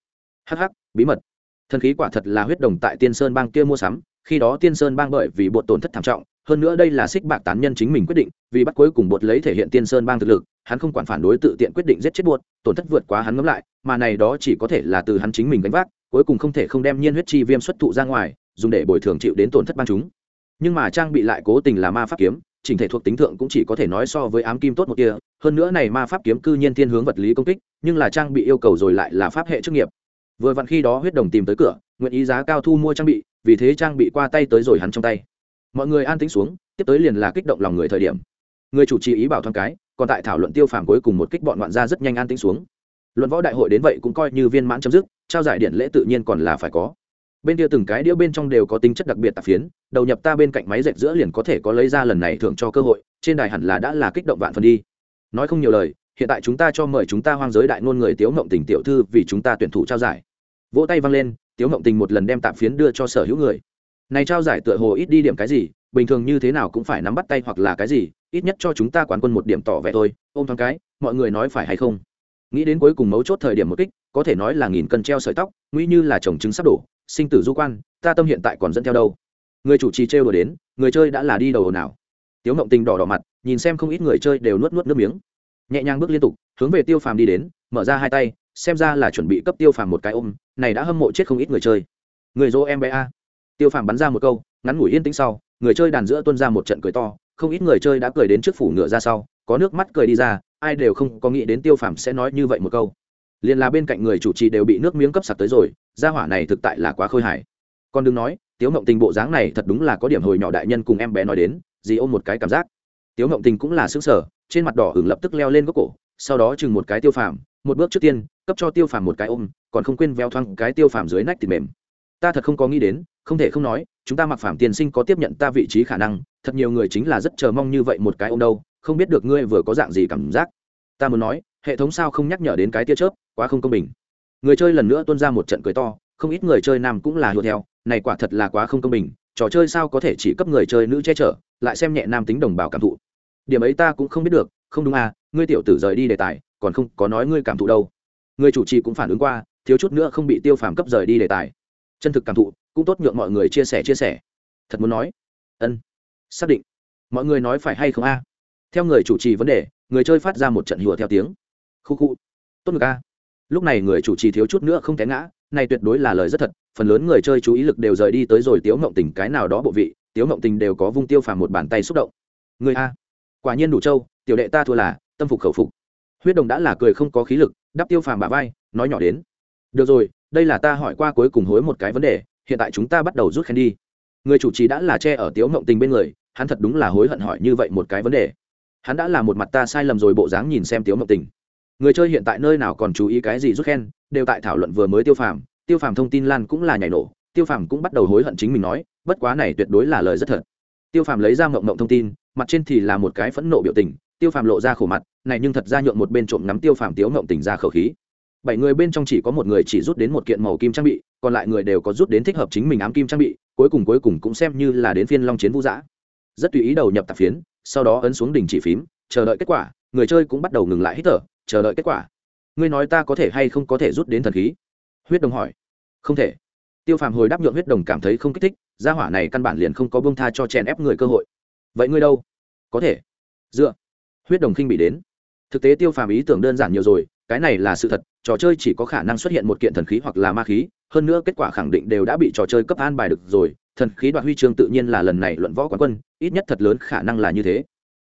Hh bí mật. Thần khí quả thật là huyết đồng tại tiên sơn bang kia mua sắm khi đó tiên sơn bang bởi vì bột tổn thất thảm trọng, hơn nữa đây là xích bạc tán nhân chính mình quyết định, vì bắt cuối cùng bột lấy thể hiện tiên sơn bang thực lực, hắn không quản phản đối tự tiện quyết định giết chết bột, tổn thất vượt quá hắn ngấm lại, mà này đó chỉ có thể là từ hắn chính mình gánh vác, cuối cùng không thể không đem nhiên huyết chi viêm xuất thụ ra ngoài, dùng để bồi thường chịu đến tổn thất ban chúng. Nhưng mà trang bị lại cố tình là ma pháp kiếm, chỉnh thể thuộc tính thượng cũng chỉ có thể nói so với ám kim tốt một kia, hơn nữa này ma pháp kiếm cư nhiên thiên hướng vật lý công kích, nhưng là trang bị yêu cầu rồi lại là pháp hệ chức nghiệp vừa vặn khi đó huyết đồng tìm tới cửa, nguyện ý giá cao thu mua trang bị, vì thế trang bị qua tay tới rồi hắn trong tay. Mọi người an tính xuống, tiếp tới liền là kích động lòng người thời điểm. Người chủ trì ý bảo thoáng cái, còn tại thảo luận tiêu phàm cuối cùng một kích bọn ngoạn gia rất nhanh an tính xuống. Luận võ đại hội đến vậy cũng coi như viên mãn chấm dứt, trao giải điện lễ tự nhiên còn là phải có. Bên kia từng cái đĩa bên trong đều có tính chất đặc biệt tạp phiến, đầu nhập ta bên cạnh máy dệt giữa liền có thể có lấy ra lần này thưởng cho cơ hội, trên đài hẳn là đã là kích động vạn phần đi. Nói không nhiều lời hiện tại chúng ta cho mời chúng ta hoang giới đại ngôn người tiếu ngộng tình tiểu thư vì chúng ta tuyển thủ trao giải. Vỗ tay văng lên, tiếu ngộng tình một lần đem tạp phiến đưa cho sở hữu người. Này trao giải tựa hồ ít đi điểm cái gì, bình thường như thế nào cũng phải nắm bắt tay hoặc là cái gì, ít nhất cho chúng ta quán quân một điểm tỏ vẻ thôi, ôm thoáng cái, mọi người nói phải hay không? Nghĩ đến cuối cùng mấu chốt thời điểm một kích, có thể nói là nghìn cân treo sợi tóc nguy như là chồng trứng sắp đổ, sinh tử du quan, ta tâm hiện tại còn dẫn theo đâu? Người chủ trì trêu đùa đến, người chơi đã là đi đầu nào? Tiếu mộng tình đỏ đỏ mặt, nhìn xem không ít người chơi đều nuốt nuốt nước miếng nhẹ nhàng bước liên tục, hướng về tiêu phàm đi đến, mở ra hai tay, xem ra là chuẩn bị cấp tiêu phàm một cái ôm, này đã hâm mộ chết không ít người chơi. Người dỗ em bé a. Tiêu phàm bắn ra một câu, ngắn ngủi yên tĩnh sau, người chơi đàn giữa tuân ra một trận cười to, không ít người chơi đã cười đến trước phủ ngựa ra sau, có nước mắt cười đi ra, ai đều không có nghĩ đến tiêu phàm sẽ nói như vậy một câu. Liền là bên cạnh người chủ trì đều bị nước miếng cấp sặc tới rồi, gia hỏa này thực tại là quá khôi hài. Còn đừng nói, tiếu ngộng tình bộ dáng này thật đúng là có điểm hồi nhỏ đại nhân cùng em bé nói đến gì ôm một cái cảm giác. Tiếu ngộng tình cũng là xứng sở trên mặt đỏ hừng lập tức leo lên gốc cổ, sau đó chừng một cái tiêu phàm, một bước trước tiên, cấp cho tiêu phàm một cái ôm, còn không quên veo thoang cái tiêu phàm dưới nách thịt mềm. Ta thật không có nghĩ đến, không thể không nói, chúng ta mặc phàm tiền sinh có tiếp nhận ta vị trí khả năng, thật nhiều người chính là rất chờ mong như vậy một cái ôm đâu, không biết được ngươi vừa có dạng gì cảm giác. Ta muốn nói, hệ thống sao không nhắc nhở đến cái tia chớp, quá không công bình. Người chơi lần nữa tuôn ra một trận cười to, không ít người chơi nam cũng là hùa theo, này quả thật là quá không công bình, trò chơi sao có thể chỉ cấp người chơi nữ che chở, lại xem nhẹ nam tính đồng bào cảm thụ điểm ấy ta cũng không biết được, không đúng à ngươi tiểu tử rời đi đề tài, còn không có nói ngươi cảm thụ đâu. Người chủ trì cũng phản ứng qua, thiếu chút nữa không bị tiêu phàm cấp rời đi đề tài. Chân thực cảm thụ, cũng tốt nhượng mọi người chia sẻ chia sẻ. Thật muốn nói. Ân. Xác định. Mọi người nói phải hay không a? Theo người chủ trì vấn đề, người chơi phát ra một trận hùa theo tiếng. Khu khu. Tốt ngực a. Lúc này người chủ trì thiếu chút nữa không té ngã, này tuyệt đối là lời rất thật, phần lớn người chơi chú ý lực đều rời đi tới rồi tiếu mộng tình cái nào đó bộ vị, tiếu mộng tình đều có vung tiêu phàm một bàn tay xúc động. Người a quả nhiên đủ trâu, tiểu đệ ta thua là, tâm phục khẩu phục. Huyết đồng đã là cười không có khí lực, đắp tiêu phàm bà vai, nói nhỏ đến. Được rồi, đây là ta hỏi qua cuối cùng hối một cái vấn đề, hiện tại chúng ta bắt đầu rút khen đi. Người chủ trì đã là che ở tiếu mộng tình bên người, hắn thật đúng là hối hận hỏi như vậy một cái vấn đề. Hắn đã là một mặt ta sai lầm rồi bộ dáng nhìn xem tiếu mộng tình. Người chơi hiện tại nơi nào còn chú ý cái gì rút khen, đều tại thảo luận vừa mới tiêu phàm. Tiêu phàm thông tin lan cũng là nhảy nổ, tiêu phàm cũng bắt đầu hối hận chính mình nói, bất quá này tuyệt đối là lời rất thật tiêu phàm lấy ra mộng mộng thông tin, mặt trên thì là một cái phẫn nộ biểu tình, tiêu phàm lộ ra khổ mặt, này nhưng thật ra nhượng một bên trộm nắm tiêu phàm tiếu mộng tình ra khẩu khí. Bảy người bên trong chỉ có một người chỉ rút đến một kiện màu kim trang bị, còn lại người đều có rút đến thích hợp chính mình ám kim trang bị, cuối cùng cuối cùng cũng xem như là đến phiên long chiến vũ giã. Rất tùy ý đầu nhập tạp phiến, sau đó ấn xuống đỉnh chỉ phím, chờ đợi kết quả, người chơi cũng bắt đầu ngừng lại hít thở, chờ đợi kết quả. Ngươi nói ta có thể hay không có thể rút đến thần khí? Huyết đồng hỏi. Không thể tiêu phàm hồi đáp nhượng huyết đồng cảm thấy không kích thích, gia hỏa này căn bản liền không có bông tha cho chèn ép người cơ hội. Vậy ngươi đâu? Có thể. Dựa. Huyết đồng khinh bị đến. Thực tế tiêu phàm ý tưởng đơn giản nhiều rồi, cái này là sự thật, trò chơi chỉ có khả năng xuất hiện một kiện thần khí hoặc là ma khí, hơn nữa kết quả khẳng định đều đã bị trò chơi cấp an bài được rồi, thần khí đoạt huy chương tự nhiên là lần này luận võ quán quân, ít nhất thật lớn khả năng là như thế.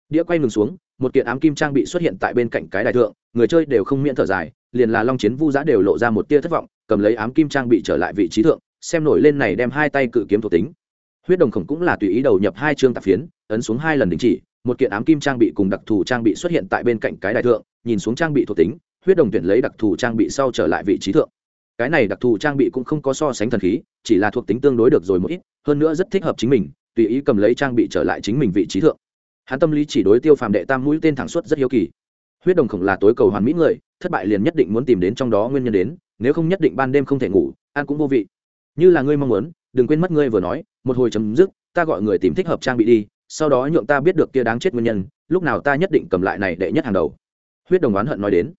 Đĩa quay ngừng xuống, một kiện ám kim trang bị xuất hiện tại bên cạnh cái đại thượng, người chơi đều không miễn thở dài, liền là long chiến vu giã đều lộ ra một tia thất vọng, cầm lấy ám kim trang bị trở lại vị trí thượng xem nổi lên này đem hai tay cự kiếm thuộc tính. Huyết đồng khổng cũng là tùy ý đầu nhập hai chương tạp phiến, ấn xuống hai lần đình chỉ, một kiện ám kim trang bị cùng đặc thù trang bị xuất hiện tại bên cạnh cái đại thượng, nhìn xuống trang bị thuộc tính, huyết đồng tuyển lấy đặc thù trang bị sau trở lại vị trí thượng. Cái này đặc thù trang bị cũng không có so sánh thần khí, chỉ là thuộc tính tương đối được rồi một ít, hơn nữa rất thích hợp chính mình, tùy ý cầm lấy trang bị trở lại chính mình vị trí thượng. Hắn tâm lý chỉ đối tiêu phàm đệ tam mũi tên thẳng suất rất hiếu kỳ. Huyết đồng khổng là tối cầu hoàn mỹ người, thất bại liền nhất định muốn tìm đến trong đó nguyên nhân đến, nếu không nhất định ban đêm không thể ngủ, ăn cũng vô vị như là ngươi mong muốn, đừng quên mất ngươi vừa nói, một hồi chấm dứt, ta gọi người tìm thích hợp trang bị đi, sau đó nhượng ta biết được kia đáng chết nguyên nhân, lúc nào ta nhất định cầm lại này đệ nhất hàng đầu. Huyết đồng oán hận nói đến.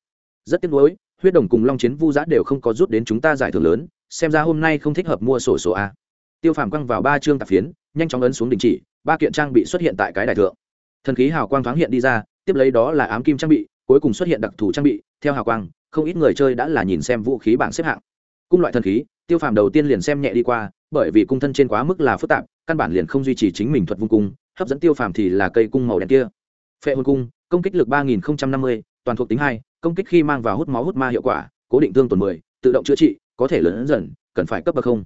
Rất tiếc nuối, huyết đồng cùng long chiến vu giã đều không có rút đến chúng ta giải thưởng lớn, xem ra hôm nay không thích hợp mua sổ số a. Tiêu phàm quăng vào ba chương tạp phiến, nhanh chóng ấn xuống đình chỉ, ba kiện trang bị xuất hiện tại cái đại thượng. Thần khí hào quang thoáng hiện đi ra, tiếp lấy đó là ám kim trang bị, cuối cùng xuất hiện đặc thù trang bị, theo hào quang, không ít người chơi đã là nhìn xem vũ khí bảng xếp hạng. Cung loại thần khí tiêu phàm đầu tiên liền xem nhẹ đi qua, bởi vì cung thân trên quá mức là phức tạp, căn bản liền không duy trì chính mình thuật vung cung, hấp dẫn tiêu phàm thì là cây cung màu đen kia. Phệ hồn cung, công kích lực ba nghìn năm mươi, toàn thuộc tính hai, công kích khi mang vào hút máu hút ma hiệu quả, cố định thương tổn mười, tự động chữa trị, có thể lớn dần, cần phải cấp bậc không.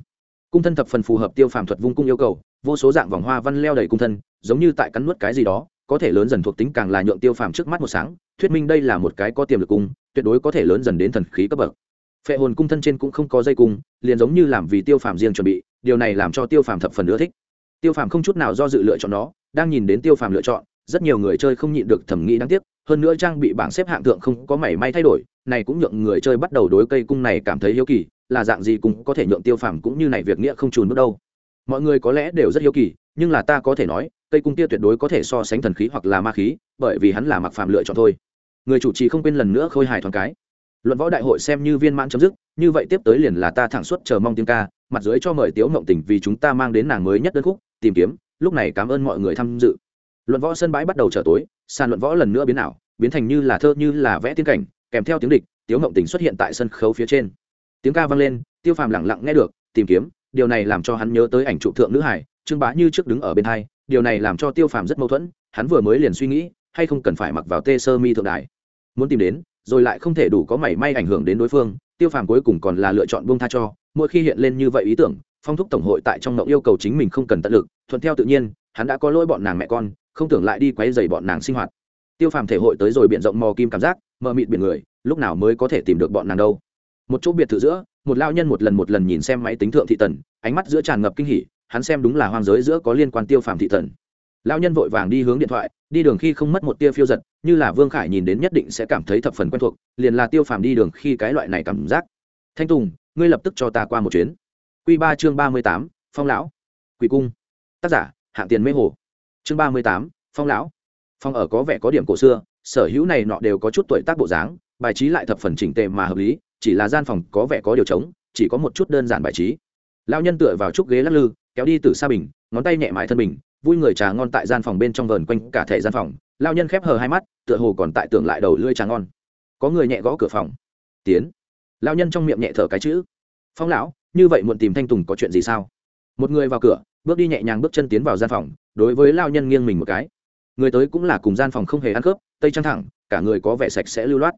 Cung thân thập phần phù hợp tiêu phàm thuật vung cung yêu cầu, vô số dạng vòng hoa văn leo đầy cung thân, giống như tại cắn nuốt cái gì đó, có thể lớn dần thuộc tính càng là nhượng tiêu phàm trước mắt một sáng, thuyết minh đây là một cái có tiềm lực cung, tuyệt đối có thể lớn dần đến thần khí cấp bậc phệ hồn cung thân trên cũng không có dây cung, liền giống như làm vì tiêu phàm riêng chuẩn bị, điều này làm cho tiêu phàm thập phần ưa thích. Tiêu phàm không chút nào do dự lựa chọn nó, đang nhìn đến tiêu phàm lựa chọn, rất nhiều người chơi không nhịn được thẩm nghĩ đáng tiếc, hơn nữa trang bị bảng xếp hạng thượng không có mảy may thay đổi, này cũng nhượng người chơi bắt đầu đối cây cung này cảm thấy hiếu kỳ, là dạng gì cũng có thể nhượng tiêu phàm cũng như này việc nghĩa không trùn bước đâu. Mọi người có lẽ đều rất hiếu kỳ, nhưng là ta có thể nói, cây cung kia tuyệt đối có thể so sánh thần khí hoặc là ma khí, bởi vì hắn là mặc phàm lựa chọn thôi. Người chủ trì không quên lần nữa khôi hài thoáng cái luận võ đại hội xem như viên mãn chấm dứt, như vậy tiếp tới liền là ta thẳng suốt chờ mong tiếng ca, mặt dưới cho mời tiếu mộng tình vì chúng ta mang đến nàng mới nhất đơn khúc, tìm kiếm, lúc này cảm ơn mọi người tham dự. Luận võ sân bãi bắt đầu trở tối, sàn luận võ lần nữa biến ảo, biến thành như là thơ như là vẽ tiên cảnh, kèm theo tiếng địch, tiếu mộng tình xuất hiện tại sân khấu phía trên. Tiếng ca vang lên, tiêu phàm lặng lặng nghe được, tìm kiếm, điều này làm cho hắn nhớ tới ảnh trụ thượng nữ hải trương bá như trước đứng ở bên hai, điều này làm cho tiêu phàm rất mâu thuẫn, hắn vừa mới liền suy nghĩ, hay không cần phải mặc vào tê sơ mi thượng đài. Muốn tìm đến rồi lại không thể đủ có mảy may ảnh hưởng đến đối phương, tiêu phàm cuối cùng còn là lựa chọn buông tha cho, mỗi khi hiện lên như vậy ý tưởng, phong thúc tổng hội tại trong mộng yêu cầu chính mình không cần tận lực, thuận theo tự nhiên, hắn đã có lỗi bọn nàng mẹ con, không tưởng lại đi quấy dày bọn nàng sinh hoạt. Tiêu phàm thể hội tới rồi biển rộng mò kim cảm giác, mờ mịt biển người, lúc nào mới có thể tìm được bọn nàng đâu. Một chỗ biệt thự giữa, một lao nhân một lần một lần nhìn xem máy tính thượng thị tần, ánh mắt giữa tràn ngập kinh hỉ, hắn xem đúng là hoang giới giữa có liên quan tiêu phàm thị tần lao nhân vội vàng đi hướng điện thoại, đi đường khi không mất một tia phiêu giật, như là vương khải nhìn đến nhất định sẽ cảm thấy thập phần quen thuộc, liền là tiêu phàm đi đường khi cái loại này cảm giác. Thanh tùng, ngươi lập tức cho ta qua một chuyến. Q ba chương ba mươi tám, phong lão. Quỷ cung. Tác giả, hạng tiền mê hồ. Chương ba mươi tám, phong lão. Phong ở có vẻ có điểm cổ xưa, sở hữu này nọ đều có chút tuổi tác bộ dáng, bài trí lại thập phần chỉnh tề mà hợp lý, chỉ là gian phòng có vẻ có điều trống, chỉ có một chút đơn giản bài trí. Lao nhân tựa vào chút ghế lắc lư, kéo đi từ xa bình, ngón tay nhẹ mại thân bình vui người trà ngon tại gian phòng bên trong vờn quanh cả thể gian phòng, lao nhân khép hờ hai mắt, tựa hồ còn tại tưởng lại đầu lưỡi trà ngon. Có người nhẹ gõ cửa phòng. Tiến. Lao nhân trong miệng nhẹ thở cái chữ. Phong lão, như vậy muộn tìm thanh tùng có chuyện gì sao? Một người vào cửa, bước đi nhẹ nhàng bước chân tiến vào gian phòng, đối với lao nhân nghiêng mình một cái. Người tới cũng là cùng gian phòng không hề ăn khớp, tây trăng thẳng, cả người có vẻ sạch sẽ lưu loát.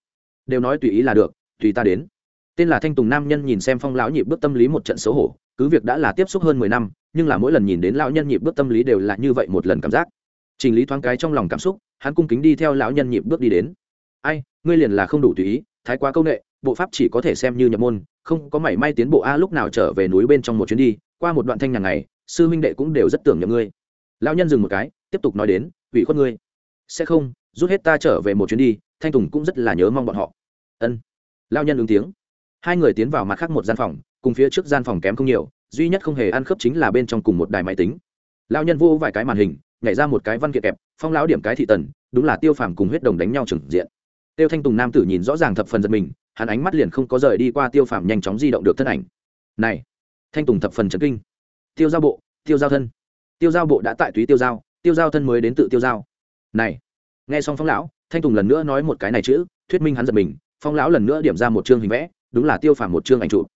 Đều nói tùy ý là được, tùy ta đến tên là thanh tùng nam nhân nhìn xem phong lão nhịp bước tâm lý một trận xấu hổ, cứ việc đã là tiếp xúc hơn mười năm, nhưng là mỗi lần nhìn đến lão nhân nhịp bước tâm lý đều là như vậy một lần cảm giác. Trình lý thoáng cái trong lòng cảm xúc, hắn cung kính đi theo lão nhân nhịp bước đi đến. Ai, ngươi liền là không đủ tùy ý, thái quá công nghệ bộ pháp chỉ có thể xem như nhập môn, không có mảy may tiến bộ a, lúc nào trở về núi bên trong một chuyến đi, qua một đoạn thanh nhàn ngày, sư minh đệ cũng đều rất tưởng nhầm ngươi. Lão nhân dừng một cái, tiếp tục nói đến, ủy khuất ngươi. Sẽ không, rút hết ta trở về một chuyến đi, thanh tùng cũng rất là nhớ mong bọn họ. Ân. Lão nhân ứng tiếng hai người tiến vào mặt khác một gian phòng, cùng phía trước gian phòng kém không nhiều, duy nhất không hề ăn khớp chính là bên trong cùng một đài máy tính. Lão nhân vô vài cái màn hình, nhảy ra một cái văn kiện kẹp, phong lão điểm cái thị tần, đúng là tiêu phàm cùng huyết đồng đánh nhau trừng diện. Tiêu thanh tùng nam tử nhìn rõ ràng thập phần giật mình, hắn ánh mắt liền không có rời đi qua tiêu phàm nhanh chóng di động được thân ảnh. Này! Thanh tùng thập phần chấn kinh. Tiêu giao bộ, tiêu giao thân. Tiêu giao bộ đã tại túy tiêu giao tiêu giao thân mới đến tự tiêu giao. Này! Nghe xong phong lão, thanh tùng lần nữa nói một cái này chữ, thuyết minh hắn giật mình, phong lão lần nữa điểm ra một chương hình vẽ đúng là tiêu phàm một chương ảnh chụp.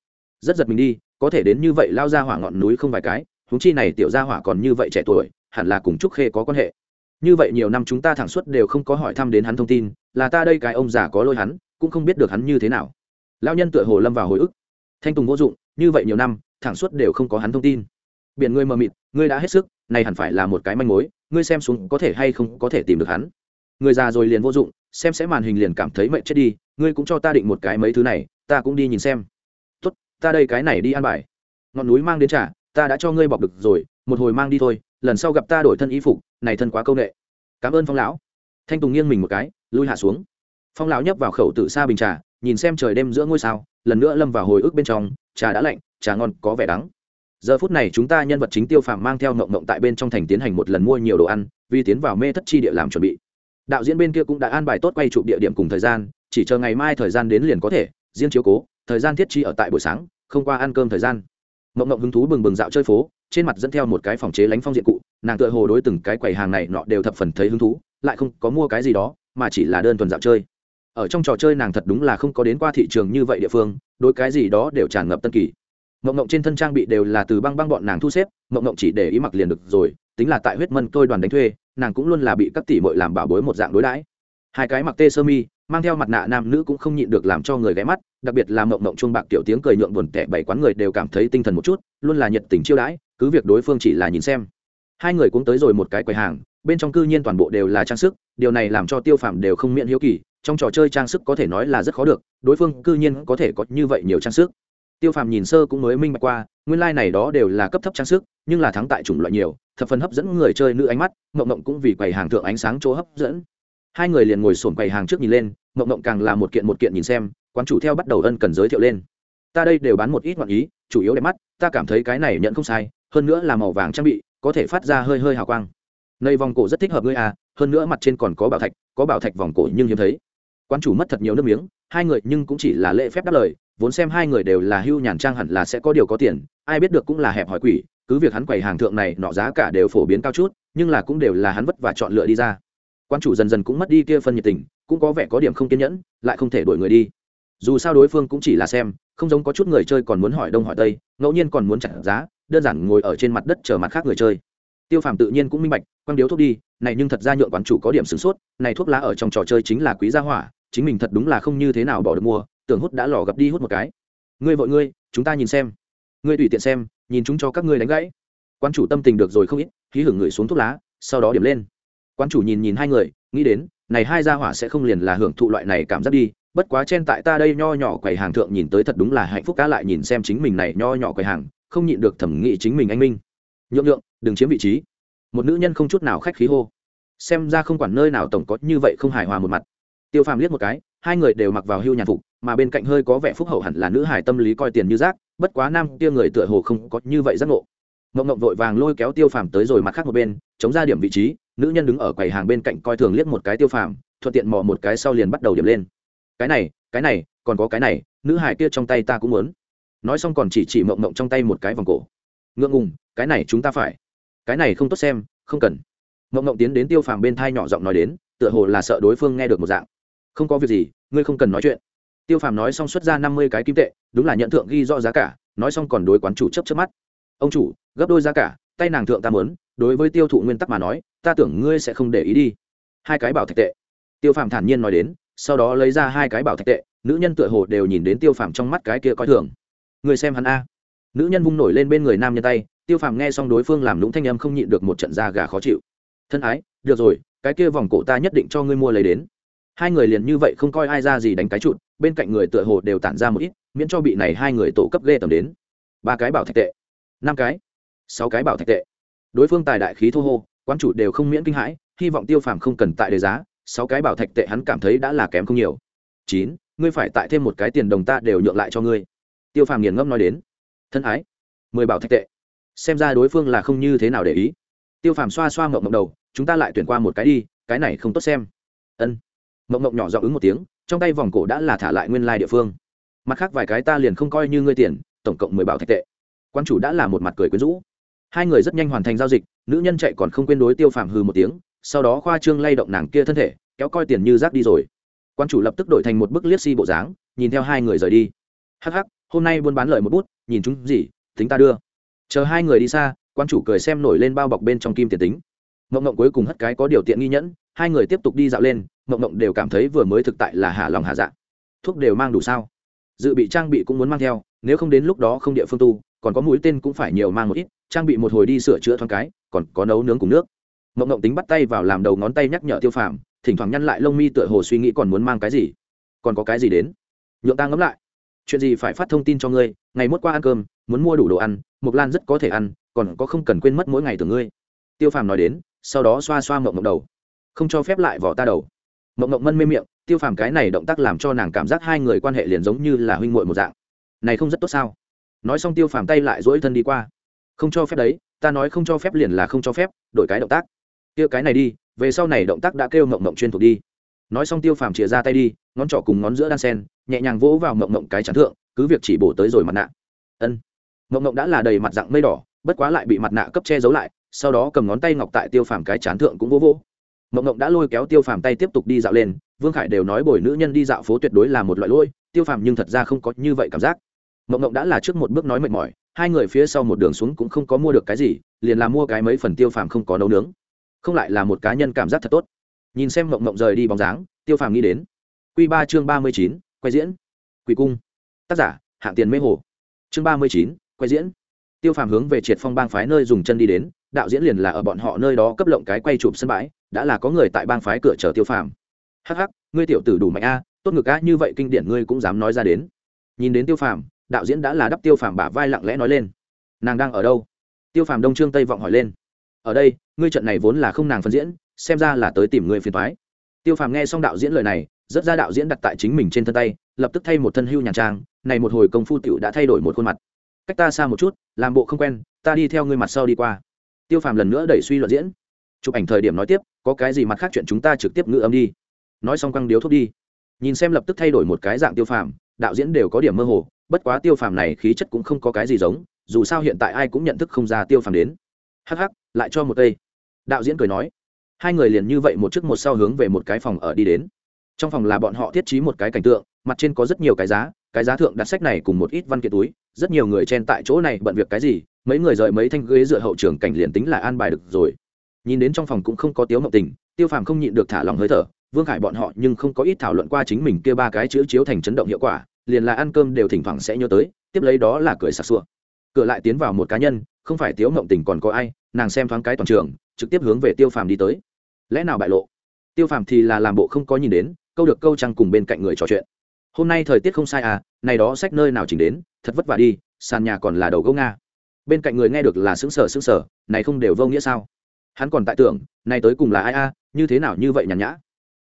Rất giật mình đi, có thể đến như vậy lao ra hỏa ngọn núi không vài cái húng chi này tiểu gia hỏa còn như vậy trẻ tuổi, hẳn là cùng trúc khê có quan hệ. Như vậy nhiều năm chúng ta thẳng suốt đều không có hỏi thăm đến hắn thông tin, là ta đây cái ông già có lôi hắn, cũng không biết được hắn như thế nào. Lao nhân tựa hồ lâm vào hồi ức. Thanh tùng vô dụng, như vậy nhiều năm, thẳng suốt đều không có hắn thông tin. Biển ngươi mờ mịt, ngươi đã hết sức, này hẳn phải là một cái manh mối, ngươi xem xuống có thể hay không có thể tìm được hắn. Người già rồi liền vô dụng, xem sẽ màn hình liền cảm thấy mệnh chết đi, ngươi cũng cho ta định một cái mấy thứ này ta cũng đi nhìn xem. Tốt, ta đây cái này đi ăn bài. Ngọn núi mang đến trả ta đã cho ngươi bọc được rồi, một hồi mang đi thôi, lần sau gặp ta đổi thân y phục, này thân quá công nghệ. Cảm ơn phong lão. Thanh tùng nghiêng mình một cái, lui hạ xuống. Phong lão nhấp vào khẩu tự xa bình trà, nhìn xem trời đêm giữa ngôi sao, lần nữa lâm vào hồi ức bên trong, trà đã lạnh, trà ngon, có vẻ đắng. Giờ phút này chúng ta nhân vật chính tiêu phàm mang theo ngộng ngộng tại bên trong thành tiến hành một lần mua nhiều đồ ăn, vì tiến vào mê thất chi địa làm chuẩn bị. Đạo diễn bên kia cũng đã an bài tốt quay chụp địa điểm cùng thời gian, chỉ chờ ngày mai thời gian đến liền có thể riêng chiếu cố, thời gian thiết chi ở tại buổi sáng, không qua ăn cơm thời gian. Mộng mộng hứng thú bừng bừng dạo chơi phố, trên mặt dẫn theo một cái phòng chế lánh phong diện cụ, nàng tựa hồ đối từng cái quầy hàng này nọ đều thập phần thấy hứng thú, lại không có mua cái gì đó, mà chỉ là đơn thuần dạo chơi. Ở trong trò chơi nàng thật đúng là không có đến qua thị trường như vậy địa phương, đối cái gì đó đều tràn ngập tân kỳ. Mộng mộng trên thân trang bị đều là từ băng băng bọn nàng thu xếp, mộng mộng chỉ để ý mặc liền được rồi, tính là tại huyết mân tôi đoàn đánh thuê, nàng cũng luôn là bị các tỷ mội làm bảo bối một dạng đối đãi. Hai cái mặc tê sơ mi mang theo mặt nạ nam nữ cũng không nhịn được làm cho người ghé mắt, đặc biệt là mộng mộng chuông bạc tiểu tiếng cười nhượng buồn tẻ bảy quán người đều cảm thấy tinh thần một chút, luôn là nhiệt tình chiêu đãi, cứ việc đối phương chỉ là nhìn xem. Hai người cũng tới rồi một cái quầy hàng, bên trong cư nhiên toàn bộ đều là trang sức, điều này làm cho tiêu phạm đều không miễn hiếu kỳ, trong trò chơi trang sức có thể nói là rất khó được, đối phương cư nhiên có thể có như vậy nhiều trang sức. Tiêu phàm nhìn sơ cũng mới minh bạch qua, nguyên lai、like、này đó đều là cấp thấp trang sức, nhưng là thắng tại chủng loại nhiều, thập phần hấp dẫn người chơi nữ ánh mắt, mộng mộng cũng vì quầy hàng thượng ánh sáng chỗ hấp dẫn hai người liền ngồi sổm quầy hàng trước nhìn lên mộng mộng càng là một kiện một kiện nhìn xem, quán chủ theo bắt đầu ân cần giới thiệu lên. Ta đây đều bán một ít ngọn ý, chủ yếu đẹp mắt, ta cảm thấy cái này nhận không sai, hơn nữa là màu vàng trang bị, có thể phát ra hơi hơi hào quang. Nơi vòng cổ rất thích hợp ngươi à hơn nữa mặt trên còn có bảo thạch, có bảo thạch vòng cổ nhưng hiếm thấy. Quan chủ mất thật nhiều nước miếng, hai người nhưng cũng chỉ là lễ phép đáp lời, vốn xem hai người đều là hưu nhàn trang hẳn là sẽ có điều có tiền, ai biết được cũng là hẹp hỏi quỷ, cứ việc hắn quầy hàng thượng này nọ giá cả đều phổ biến cao chút, nhưng là cũng đều là hắn vất và chọn lựa đi ra quan chủ dần dần cũng mất đi kia phân nhiệt tình, cũng có vẻ có điểm không kiên nhẫn, lại không thể đuổi người đi. Dù sao đối phương cũng chỉ là xem, không giống có chút người chơi còn muốn hỏi đông hỏi tây, ngẫu nhiên còn muốn trả giá, đơn giản ngồi ở trên mặt đất chờ mặt khác người chơi. Tiêu phàm tự nhiên cũng minh bạch, quăng điếu thuốc đi, này nhưng thật ra nhượng quán chủ có điểm sửng sốt, này thuốc lá ở trong trò chơi chính là quý gia hỏa, chính mình thật đúng là không như thế nào bỏ được mua, tưởng hút đã lò gặp đi hút một cái. Ngươi vội ngươi, chúng ta nhìn xem. Ngươi tùy tiện xem, nhìn chúng cho các ngươi đánh gãy. Quan chủ tâm tình được rồi không ít khí hưởng người xuống thuốc lá, sau đó điểm lên quan chủ nhìn nhìn hai người, nghĩ đến, này hai gia hỏa sẽ không liền là hưởng thụ loại này cảm giác đi, bất quá chen tại ta đây nho nhỏ quầy hàng thượng nhìn tới thật đúng là hạnh phúc cá lại nhìn xem chính mình này nho nhỏ quầy hàng, không nhịn được thẩm nghĩ chính mình anh minh. Nhượng nhượng, đừng chiếm vị trí. Một nữ nhân không chút nào khách khí hô. Xem ra không quản nơi nào tổng có như vậy không hài hòa một mặt. Tiêu phàm liếc một cái, hai người đều mặc vào hưu nhàn phục, mà bên cạnh hơi có vẻ phúc hậu hẳn là nữ hài tâm lý coi tiền như rác, bất quá nam kia người tựa hồ không có như vậy giác ngộ. Ngộng ngộng vội vàng lôi kéo tiêu phàm tới rồi mặt khác một bên, chống ra điểm vị trí nữ nhân đứng ở quầy hàng bên cạnh coi thường liếc một cái tiêu phàm, thuận tiện mò một cái sau liền bắt đầu điểm lên. Cái này cái này, còn có cái này, nữ hải kia trong tay ta cũng muốn. Nói xong còn chỉ chỉ mộng mộng trong tay một cái vòng cổ. Ngượng ngùng, cái này chúng ta phải. Cái này không tốt xem, không cần. Mộng mộng tiến đến tiêu phàm bên thai nhỏ giọng nói đến, tựa hồ là sợ đối phương nghe được một dạng. Không có việc gì, ngươi không cần nói chuyện. Tiêu phàm nói xong xuất ra năm mươi cái kim tệ, đúng là nhận thượng ghi rõ giá cả, nói xong còn đối quán chủ chấp chấp mắt. Ông chủ, gấp đôi giá cả, tay nàng thượng ta mớn đối với tiêu thụ nguyên tắc mà nói ta tưởng ngươi sẽ không để ý đi. Hai cái bảo thạch tệ. Tiêu phàm thản nhiên nói đến, sau đó lấy ra hai cái bảo thạch tệ, nữ nhân tựa hồ đều nhìn đến tiêu phàm trong mắt cái kia coi thường. Người xem hắn a. Nữ nhân vung nổi lên bên người nam nhân tay, tiêu phàm nghe xong đối phương làm lũng thanh âm không nhịn được một trận da gà khó chịu. Thân ái, được rồi, cái kia vòng cổ ta nhất định cho ngươi mua lấy đến. Hai người liền như vậy không coi ai ra gì đánh cái trụt bên cạnh người tựa hồ đều tản ra một ít, miễn cho bị này hai người tổ cấp ghê tầm đến. Ba cái bảo thạch tệ. Năm cái. Sáu cái bảo thạch tệ. Đối phương tài đại khí thô hô quan chủ đều không miễn kinh hãi, hy vọng tiêu phàm không cần tại đề giá, sáu cái bảo thạch tệ hắn cảm thấy đã là kém không nhiều. Chín, ngươi phải tại thêm một cái tiền đồng ta đều nhượng lại cho ngươi. Tiêu phàm nghiền ngẫm nói đến. Thân ái, mười bảo thạch tệ. Xem ra đối phương là không như thế nào để ý. Tiêu phàm xoa xoa mộng mộng đầu, chúng ta lại tuyển qua một cái đi, cái này không tốt xem. Ân. Mộng mộng nhỏ giọng ứng một tiếng, trong tay vòng cổ đã là thả lại nguyên lai、like、địa phương. Mặt khác vài cái ta liền không coi như ngươi tiền, tổng cộng mười bảo thạch tệ. Quan chủ đã là một mặt cười quyến rũ. Hai người rất nhanh hoàn thành giao dịch nữ nhân chạy còn không quên đối tiêu phàm hư một tiếng, sau đó khoa trương lay động nàng kia thân thể, kéo coi tiền như rác đi rồi. Quan chủ lập tức đổi thành một bức liếc si bộ dáng, nhìn theo hai người rời đi. Hắc hắc, hôm nay buôn bán lời một bút, nhìn chúng gì, tính ta đưa. Chờ hai người đi xa, quan chủ cười xem nổi lên bao bọc bên trong kim tiền tính. Mộng mộng cuối cùng hất cái có điều tiện nghi nhẫn, hai người tiếp tục đi dạo lên, mộng mộng đều cảm thấy vừa mới thực tại là hạ lòng hạ dạ. Thuốc đều mang đủ sao? Dự bị trang bị cũng muốn mang theo, nếu không đến lúc đó không địa phương tu, còn có mũi tên cũng phải nhiều mang một ít, trang bị một hồi đi sửa chữa thoáng cái còn có nấu nướng cùng nước. Mộng mộng tính bắt tay vào làm đầu ngón tay nhắc nhở tiêu phàm, thỉnh thoảng nhăn lại lông mi tựa hồ suy nghĩ còn muốn mang cái gì. Còn có cái gì đến? Nhượng ta ngẫm lại. Chuyện gì phải phát thông tin cho ngươi, ngày mốt qua ăn cơm, muốn mua đủ đồ ăn, mộc lan rất có thể ăn, còn có không cần quên mất mỗi ngày từ ngươi. Tiêu phàm nói đến, sau đó xoa xoa mộng mộng đầu. Không cho phép lại vỏ ta đầu. Mộng mộng mân mê miệng, tiêu phàm cái này động tác làm cho nàng cảm giác hai người quan hệ liền giống như là huynh muội một dạng. Này không rất tốt sao? Nói xong tiêu phàm tay lại dỗi thân đi qua. Không cho phép đấy ta nói không cho phép liền là không cho phép, đổi cái động tác. Kia cái này đi, về sau này động tác đã kêu mộng mộng chuyên thuộc đi. Nói xong tiêu phàm chìa ra tay đi, ngón trỏ cùng ngón giữa đan sen, nhẹ nhàng vỗ vào mộng mộng cái chắn thượng, cứ việc chỉ bổ tới rồi mặt nạ. Ân. Mộng mộng đã là đầy mặt dạng mây đỏ, bất quá lại bị mặt nạ cấp che giấu lại, sau đó cầm ngón tay ngọc tại tiêu phàm cái chán thượng cũng vỗ vỗ. Mộng mộng đã lôi kéo tiêu phàm tay tiếp tục đi dạo lên, vương khải đều nói bồi nữ nhân đi dạo phố tuyệt đối là một loại lôi tiêu phàm nhưng thật ra không có như vậy cảm giác. Mộng mộng đã là trước một bước nói mệt mỏi hai người phía sau một đường xuống cũng không có mua được cái gì, liền là mua cái mấy phần tiêu phàm không có nấu nướng. Không lại là một cá nhân cảm giác thật tốt. Nhìn xem mộng mộng rời đi bóng dáng, tiêu phàm nghĩ đến. Q ba chương ba mươi chín, quay diễn. Quỳ cung. Tác giả, hạng tiền mê hồ. Chương ba mươi chín, quay diễn. Tiêu phàm hướng về triệt phong bang phái nơi dùng chân đi đến, đạo diễn liền là ở bọn họ nơi đó cấp lộng cái quay chụp sân bãi, đã là có người tại bang phái cửa chờ tiêu phàm. Hắc hắc, ngươi tiểu tử đủ mạnh a, tốt ngực a, như vậy kinh điển ngươi cũng dám nói ra đến. Nhìn đến tiêu phàm đạo diễn đã là đắp tiêu phàm bả vai lặng lẽ nói lên. Nàng đang ở đâu? Tiêu phàm đông trương tây vọng hỏi lên. Ở đây, ngươi trận này vốn là không nàng phân diễn, xem ra là tới tìm người phiền thoái tiêu phàm nghe xong đạo diễn lời này, rất ra đạo diễn đặt tại chính mình trên thân tay, lập tức thay một thân hưu nhàn trang, này một hồi công phu t đã thay đổi một khuôn mặt. Cách ta xa một chút, làm bộ không quen, ta đi theo ngươi mặt sau đi qua. Tiêu phàm lần nữa đẩy suy luận diễn. Chụp ảnh thời điểm nói tiếp, có cái gì mặt khác chuyện chúng ta trực tiếp ngữ âm đi. Nói xong quăng điếu thuốc đi. Nhìn xem lập tức thay đổi một cái dạng tiêu phàm, đạo diễn đều có điểm mơ hồ bất quá tiêu phàm này khí chất cũng không có cái gì giống, dù sao hiện tại ai cũng nhận thức không ra tiêu phàm đến. Hắc hắc, lại cho một cây. Đạo diễn cười nói. Hai người liền như vậy một trước một sau hướng về một cái phòng ở đi đến. Trong phòng là bọn họ thiết trí một cái cảnh tượng, mặt trên có rất nhiều cái giá cái giá thượng đặt sách này cùng một ít văn kiện túi, rất nhiều người chen tại chỗ này bận việc cái gì, mấy người rời mấy thanh ghế dựa hậu trường cảnh liền tính là an bài được rồi. Nhìn đến trong phòng cũng không có tiếu mộng tình, tiêu phàm không nhịn được thả lòng hơi thở, vương khải bọn họ nhưng không có ít thảo luận qua chính mình kia ba cái chữ chiếu thành chấn động hiệu quả liền là ăn cơm đều thỉnh thoảng sẽ nhớ tới, tiếp lấy đó là cười sặc sụa. Cửa lại tiến vào một cá nhân, không phải tiếu mộng tình còn có ai, nàng xem thoáng cái toàn trường, trực tiếp hướng về tiêu phàm đi tới. Lẽ nào bại lộ? Tiêu phàm thì là làm bộ không có nhìn đến, câu được câu trăng cùng bên cạnh người trò chuyện. Hôm nay thời tiết không sai à này đó sách nơi nào chỉnh đến, thật vất vả đi, sàn nhà còn là đầu gấu nga. Bên cạnh người nghe được là xứng sở xứng sở này không đều vô nghĩa sao? Hắn còn tại tưởng, này tới cùng là ai a, như thế nào như vậy nhàn nhã?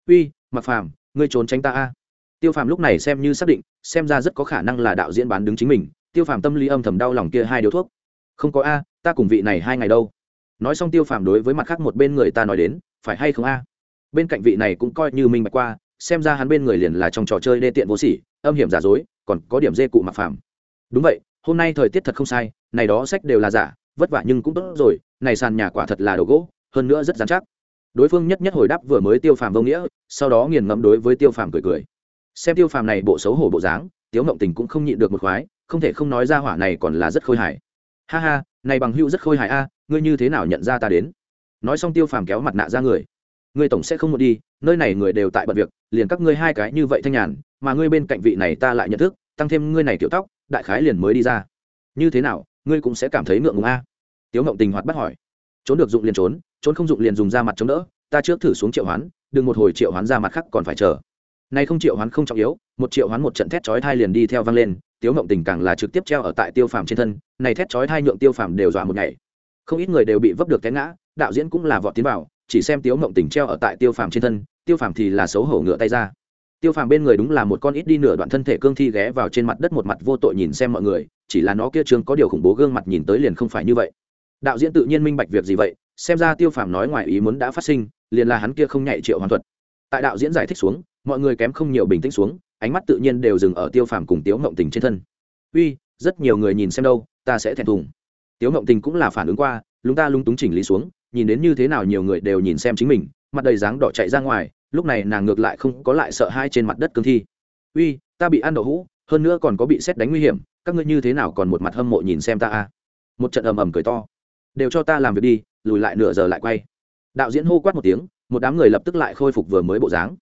Uy mặc phàm, ngươi trốn tránh ta a tiêu phàm lúc này xem như xác định, xem ra rất có khả năng là đạo diễn bán đứng chính mình. Tiêu phàm tâm lý âm thầm đau lòng kia hai điếu thuốc. Không có a, ta cùng vị này hai ngày đâu. Nói xong tiêu phàm đối với mặt khác một bên người ta nói đến, phải hay không a? Bên cạnh vị này cũng coi như minh bạch qua, xem ra hắn bên người liền là trong trò chơi đê tiện vô sỉ, âm hiểm giả dối, còn có điểm dê cụ mặc phàm. Đúng vậy, hôm nay thời tiết thật không sai, này đó sách đều là giả, vất vả nhưng cũng tốt rồi, này sàn nhà quả thật là đồ gỗ, hơn nữa rất dán chắc. Đối phương nhất nhất hồi đáp vừa mới tiêu phàm vô nghĩa, sau đó nghiền ngẫm đối với tiêu phàm cười cười xem tiêu phàm này bộ xấu hổ bộ dáng, tiếu ngộng tình cũng không nhịn được một khoái, không thể không nói ra hỏa này còn là rất khôi hài. Ha ha, này bằng hữu rất khôi hài a, ngươi như thế nào nhận ra ta đến? Nói xong tiêu phàm kéo mặt nạ ra người. Ngươi tổng sẽ không muốn đi, nơi này người đều tại bận việc, liền các ngươi hai cái như vậy thanh nhàn, mà ngươi bên cạnh vị này ta lại nhận thức, tăng thêm ngươi này tiểu tóc, đại khái liền mới đi ra. Như thế nào, ngươi cũng sẽ cảm thấy ngượng ngùng a? Tiếu ngộng tình hoạt bắt hỏi. Trốn được dụng liền trốn trốn không dụng liền dùng ra mặt chống đỡ, ta trước thử xuống triệu hoán, đừng một hồi triệu hoán ra mặt khác còn phải chờ nay không triệu hoán không trọng yếu, một triệu hoán một trận thét chói thai liền đi theo vang lên, tiếu ngộng tình càng là trực tiếp treo ở tại tiêu phàm trên thân, này thét chói thai nhượng tiêu phàm đều dọa một ngày. Không ít người đều bị vấp được té ngã, đạo diễn cũng là vọt tiến vào, chỉ xem tiếu ngộng tình treo ở tại tiêu phàm trên thân, tiêu phàm thì là xấu hổ ngựa tay ra. Tiêu phàm bên người đúng là một con ít đi nửa đoạn thân thể cương thi ghé vào trên mặt đất một mặt vô tội nhìn xem mọi người, chỉ là nó kia trường có điều khủng bố gương mặt nhìn tới liền không phải như vậy. Đạo diễn tự nhiên minh bạch việc gì vậy, xem ra tiêu phàm nói ngoài ý muốn đã phát sinh, liền là hắn kia không nhạy triệu hoàn thuật tại đạo diễn giải thích xuống, mọi người kém không nhiều bình tĩnh xuống, ánh mắt tự nhiên đều dừng ở tiêu phàm cùng tiếu ngộng tình trên thân. Uy, rất nhiều người nhìn xem đâu, ta sẽ thẹn thùng. Tiếu ngộng tình cũng là phản ứng qua, lúng ta lung túng chỉnh lý xuống, nhìn đến như thế nào nhiều người đều nhìn xem chính mình, mặt đầy dáng đỏ chạy ra ngoài, lúc này nàng ngược lại không có lại sợ hai trên mặt đất cương thi. Uy, ta bị ăn đậu hũ, hơn nữa còn có bị xét đánh nguy hiểm, các ngươi như thế nào còn một mặt hâm mộ nhìn xem ta a? Một trận ầm ầm cười to. Đều cho ta làm việc đi, lùi lại nửa giờ lại quay. Đạo diễn hô quát một tiếng một đám người lập tức lại khôi phục vừa mới bộ dáng.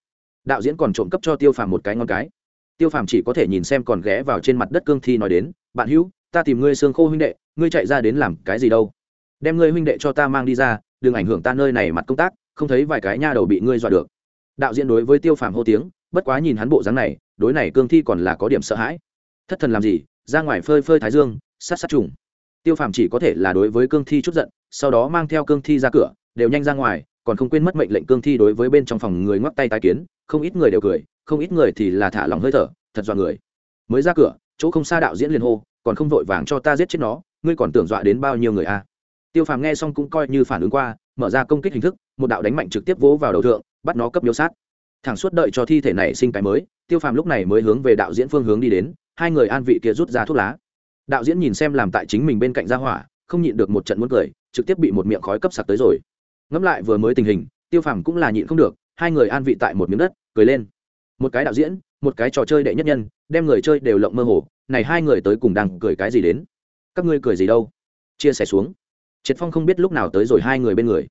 Đạo diễn còn trộm cấp cho tiêu phàm một cái ngon cái. Tiêu phàm chỉ có thể nhìn xem còn ghé vào trên mặt đất cương thi nói đến, bạn hữu, ta tìm ngươi xương khô huynh đệ, ngươi chạy ra đến làm cái gì đâu? Đem ngươi huynh đệ cho ta mang đi ra, đừng ảnh hưởng ta nơi này mặt công tác, không thấy vài cái nha đầu bị ngươi dọa được. Đạo diễn đối với tiêu phàm hô tiếng, bất quá nhìn hắn bộ dáng này, đối này cương thi còn là có điểm sợ hãi. Thất thần làm gì, ra ngoài phơi phơi thái dương, sát sát trùng. Tiêu phàm chỉ có thể là đối với cương thi chút giận, sau đó mang theo cương thi ra cửa, đều nhanh ra ngoài còn không quên mất mệnh lệnh cương thi đối với bên trong phòng người ngoắc tay tai kiến, không ít người đều cười, không ít người thì là thả lòng hơi thở, thật dọa người. Mới ra cửa, chỗ không xa đạo diễn liền hô, còn không vội vàng cho ta giết chết nó, ngươi còn tưởng dọa đến bao nhiêu người a tiêu phàm nghe xong cũng coi như phản ứng qua, mở ra công kích hình thức, một đạo đánh mạnh trực tiếp vỗ vào đầu thượng, bắt nó cấp miêu sát. Thẳng suốt đợi cho thi thể này sinh cái mới, tiêu phàm lúc này mới hướng về đạo diễn phương hướng đi đến, hai người an vị kia rút ra thuốc lá. Đạo diễn nhìn xem làm tại chính mình bên cạnh ra hỏa, không nhịn được một trận muốn cười, trực tiếp bị một miệng khói cấp sặc tới rồi ngẫm lại vừa mới tình hình, tiêu phàm cũng là nhịn không được, hai người an vị tại một miếng đất, cười lên. Một cái đạo diễn, một cái trò chơi đệ nhất nhân, đem người chơi đều lộng mơ hồ, này hai người tới cùng đang cười cái gì đến? Các ngươi cười gì đâu? Chia sẻ xuống. Triệt phong không biết lúc nào tới rồi hai người bên người.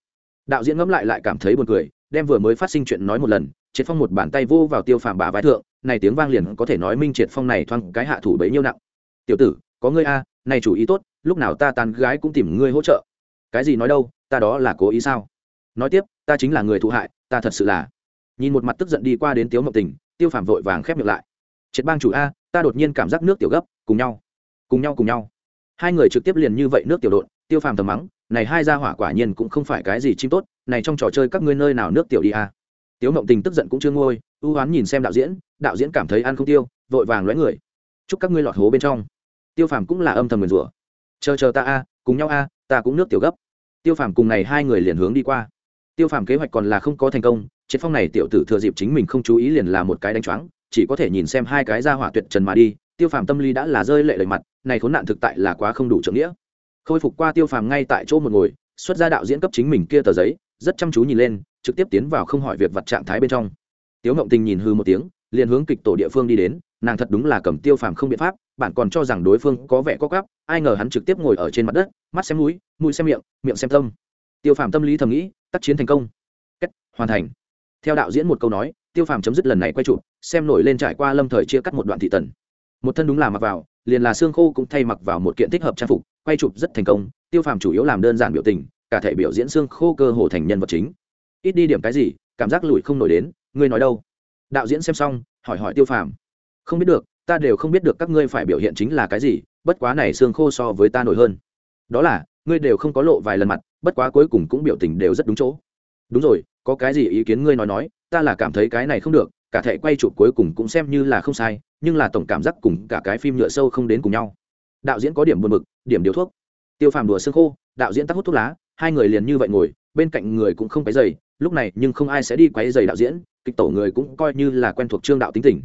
Đạo diễn ngẫm lại lại cảm thấy buồn cười, đem vừa mới phát sinh chuyện nói một lần, triệt phong một bàn tay vô vào tiêu phàm bà vai thượng, này tiếng vang liền có thể nói minh triệt phong này thoang cái hạ thủ bấy nhiêu nặng. Tiểu tử, có ngươi a, này chủ ý tốt, lúc nào ta tàn gái cũng tìm ngươi hỗ trợ cái gì nói đâu, ta đó là cố ý sao? Nói tiếp, ta chính là người thụ hại, ta thật sự là. Nhìn một mặt tức giận đi qua đến tiếu mộng tình, tiêu phàm vội vàng khép miệng lại. Triệt bang chủ a, ta đột nhiên cảm giác nước tiểu gấp, cùng nhau. Cùng nhau cùng nhau. Hai người trực tiếp liền như vậy nước tiểu đột tiêu phàm thầm mắng, này hai gia hỏa quả nhiên cũng không phải cái gì chim tốt, này trong trò chơi các ngươi nơi nào nước tiểu đi a. Tiếu mộng tình tức giận cũng chưa ngôi, ưu hoán nhìn xem đạo diễn đạo diễn cảm thấy ăn không tiêu, vội vàng lóe người. Chúc các ngươi lọt hố bên trong. Tiêu phàm cũng là âm thầm nguyền rủa. Chờ chờ ta a, cùng nhau a, ta cũng nước tiểu gấp tiêu phàm cùng này hai người liền hướng đi qua. Tiêu phàm kế hoạch còn là không có thành công, triệt phong này tiểu tử thừa dịp chính mình không chú ý liền là một cái đánh choáng, chỉ có thể nhìn xem hai cái ra hỏa tuyệt trần mà đi, tiêu phàm tâm lý đã là rơi lệ lời mặt, này khốn nạn thực tại là quá không đủ trợ nghĩa. Khôi phục qua tiêu phàm ngay tại chỗ một ngồi, xuất ra đạo diễn cấp chính mình kia tờ giấy, rất chăm chú nhìn lên, trực tiếp tiến vào không hỏi việc vặt trạng thái bên trong. Tiếu ngộng tình nhìn hư một tiếng liền hướng kịch tổ địa phương đi đến, nàng thật đúng là cầm tiêu phàm không biện pháp, bạn còn cho rằng đối phương có vẻ có gắp ai ngờ hắn trực tiếp ngồi ở trên mặt đất, mắt xem mũi mũi xem miệng miệng xem tâm. Tiêu phàm tâm lý thầm nghĩ, tác chiến thành công. Kết, hoàn thành. Theo đạo diễn một câu nói, tiêu phàm chấm dứt lần này quay chụp, xem nổi lên trải qua lâm thời chia cắt một đoạn thị tần. Một thân đúng là mặc vào, liền là xương khô cũng thay mặc vào một kiện thích hợp trang phục, quay chụp rất thành công, tiêu phàm chủ yếu làm đơn giản biểu tình, cả thể biểu diễn xương khô cơ hồ thành nhân vật chính. Ít đi điểm cái gì, cảm giác lùi không nổi đến, ngươi nói đâu? Đạo diễn xem xong, hỏi hỏi tiêu phàm. Không biết được, ta đều không biết được các ngươi phải biểu hiện chính là cái gì, bất quá này xương khô so với ta nổi hơn. Đó là, ngươi đều không có lộ vài lần mặt, bất quá cuối cùng cũng biểu tình đều rất đúng chỗ. Đúng rồi, có cái gì ý kiến ngươi nói nói, ta là cảm thấy cái này không được, cả thể quay chụp cuối cùng cũng xem như là không sai, nhưng là tổng cảm giác cùng cả cái phim nhựa sâu không đến cùng nhau. Đạo diễn có điểm buồn mực điểm điều thuốc. Tiêu phàm đùa xương khô, đạo diễn tắt hút thuốc lá, hai người liền như vậy ngồi, bên cạnh người cũng không phải dày lúc này nhưng không ai sẽ đi quấy giày đạo diễn, kịch tổ người cũng coi như là quen thuộc trương đạo tính tình.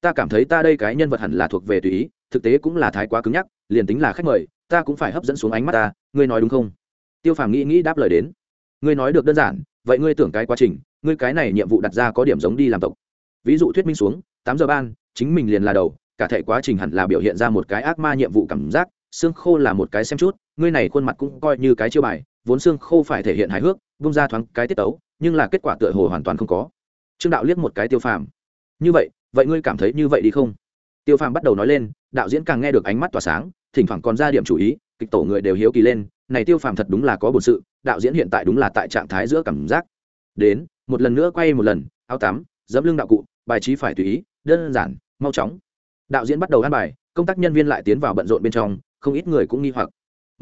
Ta cảm thấy ta đây cái nhân vật hẳn là thuộc về tùy ý, thực tế cũng là thái quá cứng nhắc, liền tính là khách mời, ta cũng phải hấp dẫn xuống ánh mắt ta, ngươi nói đúng không? Tiêu phàm nghĩ nghĩ đáp lời đến. Ngươi nói được đơn giản, vậy ngươi tưởng cái quá trình, ngươi cái này nhiệm vụ đặt ra có điểm giống đi làm tộc. Ví dụ thuyết minh xuống, tám giờ ban, chính mình liền là đầu, cả thể quá trình hẳn là biểu hiện ra một cái ác ma nhiệm vụ cảm giác, xương khô là một cái xem chút ngươi này khuôn mặt cũng coi như cái chiêu bài, vốn xương khô phải thể hiện hài hước bung ra thoáng cái tiết tấu, nhưng là kết quả tựa hồ hoàn toàn không có. Trương đạo liếc một cái tiêu phàm. Như vậy vậy ngươi cảm thấy như vậy đi không? Tiêu phàm bắt đầu nói lên, đạo diễn càng nghe được ánh mắt tỏa sáng, thỉnh thoảng còn ra điểm chủ ý, kịch tổ người đều hiếu kỳ lên, này tiêu phàm thật đúng là có bổn sự, đạo diễn hiện tại đúng là tại trạng thái giữa cảm giác. Đến, một lần nữa quay một lần, áo tắm, dẫm lưng đạo cụ, bài trí phải tùy ý, đơn giản, mau chóng. Đạo diễn bắt đầu ăn bài, công tác nhân viên lại tiến vào bận rộn bên trong, không ít người cũng nghi hoặc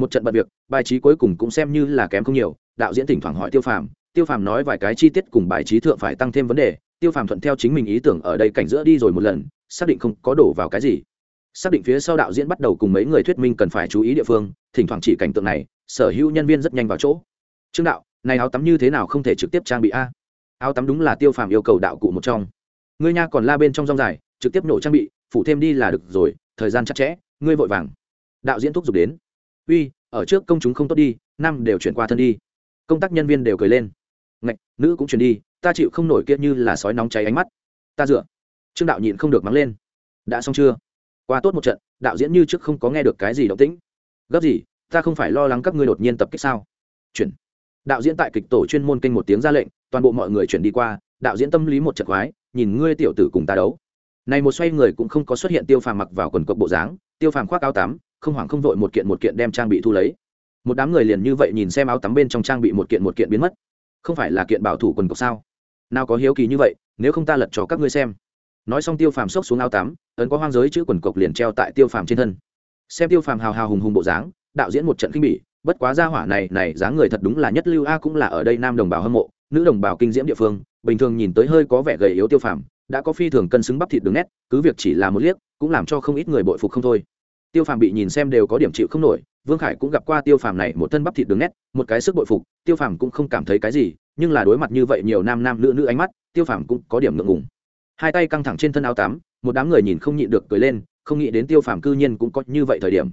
một trận bận việc, bài trí cuối cùng cũng xem như là kém không nhiều, đạo diễn thỉnh thoảng hỏi tiêu phàm tiêu phàm nói vài cái chi tiết cùng bài trí thượng phải tăng thêm vấn đề, tiêu phàm thuận theo chính mình ý tưởng ở đây cảnh giữa đi rồi một lần, xác định không có đổ vào cái gì. Xác định phía sau đạo diễn bắt đầu cùng mấy người thuyết minh cần phải chú ý địa phương, thỉnh thoảng chỉ cảnh tượng này, sở hữu nhân viên rất nhanh vào chỗ. Trương đạo, này áo tắm như thế nào không thể trực tiếp trang bị a? Áo tắm đúng là tiêu phàm yêu cầu đạo cụ một trong. Ngươi nha còn la bên trong rong dài, trực tiếp nổ trang bị, phủ thêm đi là được rồi, thời gian chặt chẽ, ngươi vội vàng. Đạo diễn thúc giục đến uy, ở trước công chúng không tốt đi, năm đều chuyển qua thân đi. Công tác nhân viên đều cười lên. Ngạch, nữ cũng chuyển đi, ta chịu không nổi kia như là sói nóng cháy ánh mắt. Ta dựa. Trương đạo nhịn không được mắng lên. Đã xong chưa? Qua tốt một trận, đạo diễn như trước không có nghe được cái gì động tĩnh. Gấp gì, ta không phải lo lắng các ngươi đột nhiên tập kích sao? Chuyển. Đạo diễn tại kịch tổ chuyên môn kênh một tiếng ra lệnh, toàn bộ mọi người chuyển đi qua, đạo diễn tâm lý một trận khoái, nhìn ngươi tiểu tử cùng ta đấu. Này một xoay người cũng không có xuất hiện tiêu phàm mặc vào quần cộc bộ dáng, tiêu phàm khoác áo tắm không hoảng không vội một kiện một kiện đem trang bị thu lấy. Một đám người liền như vậy nhìn xem áo tắm bên trong trang bị một kiện một kiện biến mất. Không phải là kiện bảo thủ quần cộc sao? Nào có hiếu kỳ như vậy, nếu không ta lật cho các ngươi xem. Nói xong tiêu phàm xốc xuống áo tắm, ấn có hoang giới chữ quần cộc liền treo tại tiêu phàm trên thân. Xem tiêu phàm hào hào hùng hùng bộ dáng, đạo diễn một trận kinh bỉ, bất quá gia hỏa này này dáng người thật đúng là nhất lưu a cũng là ở đây nam đồng bào hâm mộ, nữ đồng bào kinh diễm địa phương, bình thường nhìn tới hơi có vẻ gầy yếu tiêu phàm, đã có phi thường cân xứng bắp thịt đường nét, cứ việc chỉ là một liếc, cũng làm cho không ít người bội phục không thôi tiêu phàm bị nhìn xem đều có điểm chịu không nổi, vương khải cũng gặp qua tiêu phàm này một thân bắp thịt đường nét, một cái sức bội phục, tiêu phàm cũng không cảm thấy cái gì, nhưng là đối mặt như vậy nhiều nam nam nữ nữ ánh mắt, tiêu phàm cũng có điểm ngượng ngùng. Hai tay căng thẳng trên thân áo tắm, một đám người nhìn không nhịn được cười lên, không nghĩ đến tiêu phàm cư nhiên cũng có như vậy thời điểm.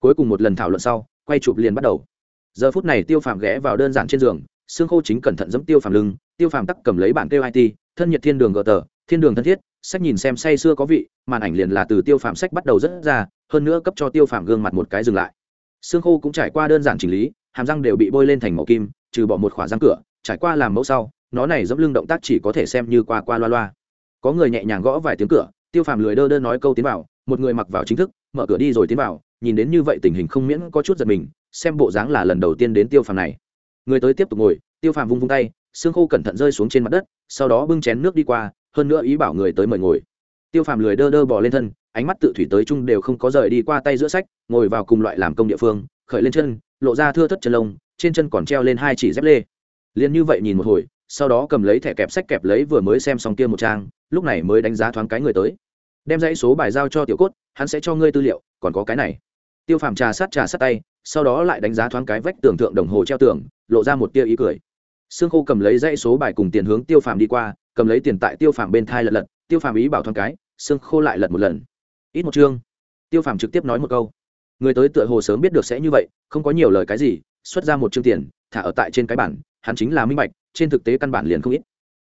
Cuối cùng một lần thảo luận sau, quay chụp liền bắt đầu. Giờ phút này tiêu phàm ghé vào đơn giản trên giường, xương khô chính cẩn thận dẫm tiêu phàm lưng, tiêu phàm tắc cầm lấy bản kêu it thân nhiệt thiên đường gờ tờ, thiên đường thân thiết, sách nhìn xem say xưa có vị, màn ảnh liền là từ tiêu phàm sách bắt đầu rất ra hơn nữa cấp cho tiêu phàm gương mặt một cái dừng lại. Xương khô cũng trải qua đơn giản chỉnh lý, hàm răng đều bị bôi lên thành màu kim, trừ bỏ một khỏa răng cửa, trải qua làm mẫu sau, nó này dẫm lưng động tác chỉ có thể xem như qua qua loa loa. Có người nhẹ nhàng gõ vài tiếng cửa, tiêu phàm lười đơ đơ nói câu tiến vào, một người mặc vào chính thức, mở cửa đi rồi tiến vào, nhìn đến như vậy tình hình không miễn có chút giật mình, xem bộ dáng là lần đầu tiên đến tiêu phàm này. Người tới tiếp tục ngồi, tiêu phàm vung vung tay, xương khô cẩn thận rơi xuống trên mặt đất, sau đó bưng chén nước đi qua, hơn nữa ý bảo người tới mời ngồi. Tiêu phàm lười đơ đơ bỏ lên thân ánh mắt tự thủy tới chung đều không có rời đi qua tay giữa sách, ngồi vào cùng loại làm công địa phương, khởi lên chân, lộ ra thưa thất chân lông, trên chân còn treo lên hai chỉ dép lê. Liền như vậy nhìn một hồi, sau đó cầm lấy thẻ kẹp sách kẹp lấy vừa mới xem xong kia một trang, lúc này mới đánh giá thoáng cái người tới. Đem dãy số bài giao cho tiểu cốt, hắn sẽ cho ngươi tư liệu, còn có cái này. Tiêu phàm trà sát trà sát tay, sau đó lại đánh giá thoáng cái vách tường thượng đồng hồ treo tường, lộ ra một tia ý cười. Sương khô cầm lấy dãy số bài cùng tiền hướng tiêu phàm đi qua, cầm lấy tiền tại tiêu phàm bên thai lật lật, tiêu phàm ý bảo thoáng cái, sương khô lại lật một lần ít một chương. Tiêu phàm trực tiếp nói một câu. Người tới tựa hồ sớm biết được sẽ như vậy, không có nhiều lời cái gì, xuất ra một chương tiền, thả ở tại trên cái bản, hắn chính là minh bạch, trên thực tế căn bản liền không ít.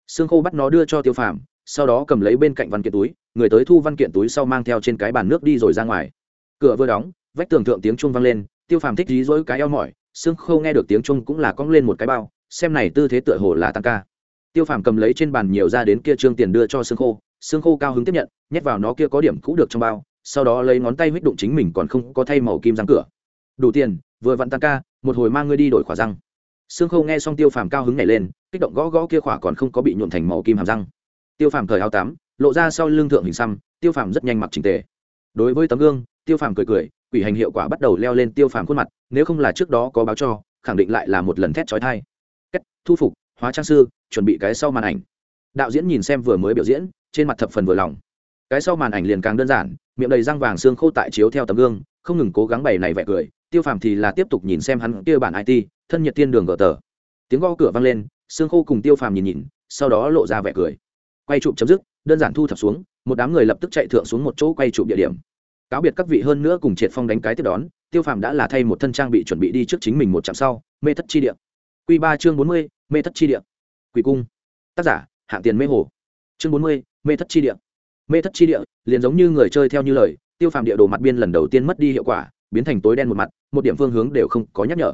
Sương khô bắt nó đưa cho tiêu phàm, sau đó cầm lấy bên cạnh văn kiện túi, người tới thu văn kiện túi sau mang theo trên cái bàn nước đi rồi ra ngoài. Cửa vừa đóng, vách tường thượng tiếng chuông vang lên, tiêu phàm thích dí dỗi cái eo mỏi, sương khô nghe được tiếng chuông cũng là cong lên một cái bao, xem này tư thế tựa hồ là tăng ca tiêu phàm cầm lấy trên bàn nhiều ra đến kia trương tiền đưa cho sương khô sương khô cao hứng tiếp nhận nhét vào nó kia có điểm cũ được trong bao sau đó lấy ngón tay huyết đụng chính mình còn không có thay màu kim răng cửa. Đủ tiền vừa vặn tăng ca một hồi mang ngươi đi đổi khỏa răng. Sương khô nghe xong tiêu phàm cao hứng nhảy lên kích động gõ gõ kia khỏa còn không có bị nhuộn thành màu kim hàm răng. Tiêu phàm thời áo tám, lộ ra sau lưng thượng hình xăm tiêu phàm rất nhanh mặc trình tề. Đối với tấm gương tiêu phàm cười cười quỷ hành hiệu quả bắt đầu leo lên tiêu phàm khuôn mặt nếu không là trước đó có báo cho khẳng định lại là một lần thét trói thai. Cách thu phục hóa trang sư chuẩn bị cái sau màn ảnh. Đạo diễn nhìn xem vừa mới biểu diễn, trên mặt thập phần vừa lòng. Cái sau màn ảnh liền càng đơn giản, miệng đầy răng vàng xương khô tại chiếu theo tấm gương, không ngừng cố gắng bày này vẻ cười, tiêu phàm thì là tiếp tục nhìn xem hắn kia bản it thân nhiệt tiên đường gờ tờ. Tiếng gõ cửa vang lên, xương khô cùng tiêu phàm nhìn nhìn, sau đó lộ ra vẻ cười. Quay chụp chấm dứt, đơn giản thu thập xuống, một đám người lập tức chạy thượng xuống một chỗ quay chụp địa điểm. Cáo biệt các vị hơn nữa cùng triệt phong đánh cái tiếp đón, tiêu phàm đã là thay một thân trang bị chuẩn bị đi trước chính mình một chặng sau, mê thất chi địa. Q ba chương bốn mươi, mê thất chi địa quỷ cung. Tác giả, hạng tiền mê hồ. Chương bốn mươi, mê thất chi địa. Mê thất chi địa liền giống như người chơi theo như lời, tiêu phàm địa đồ mặt biên lần đầu tiên mất đi hiệu quả, biến thành tối đen một mặt, một điểm phương hướng đều không có nhắc nhở.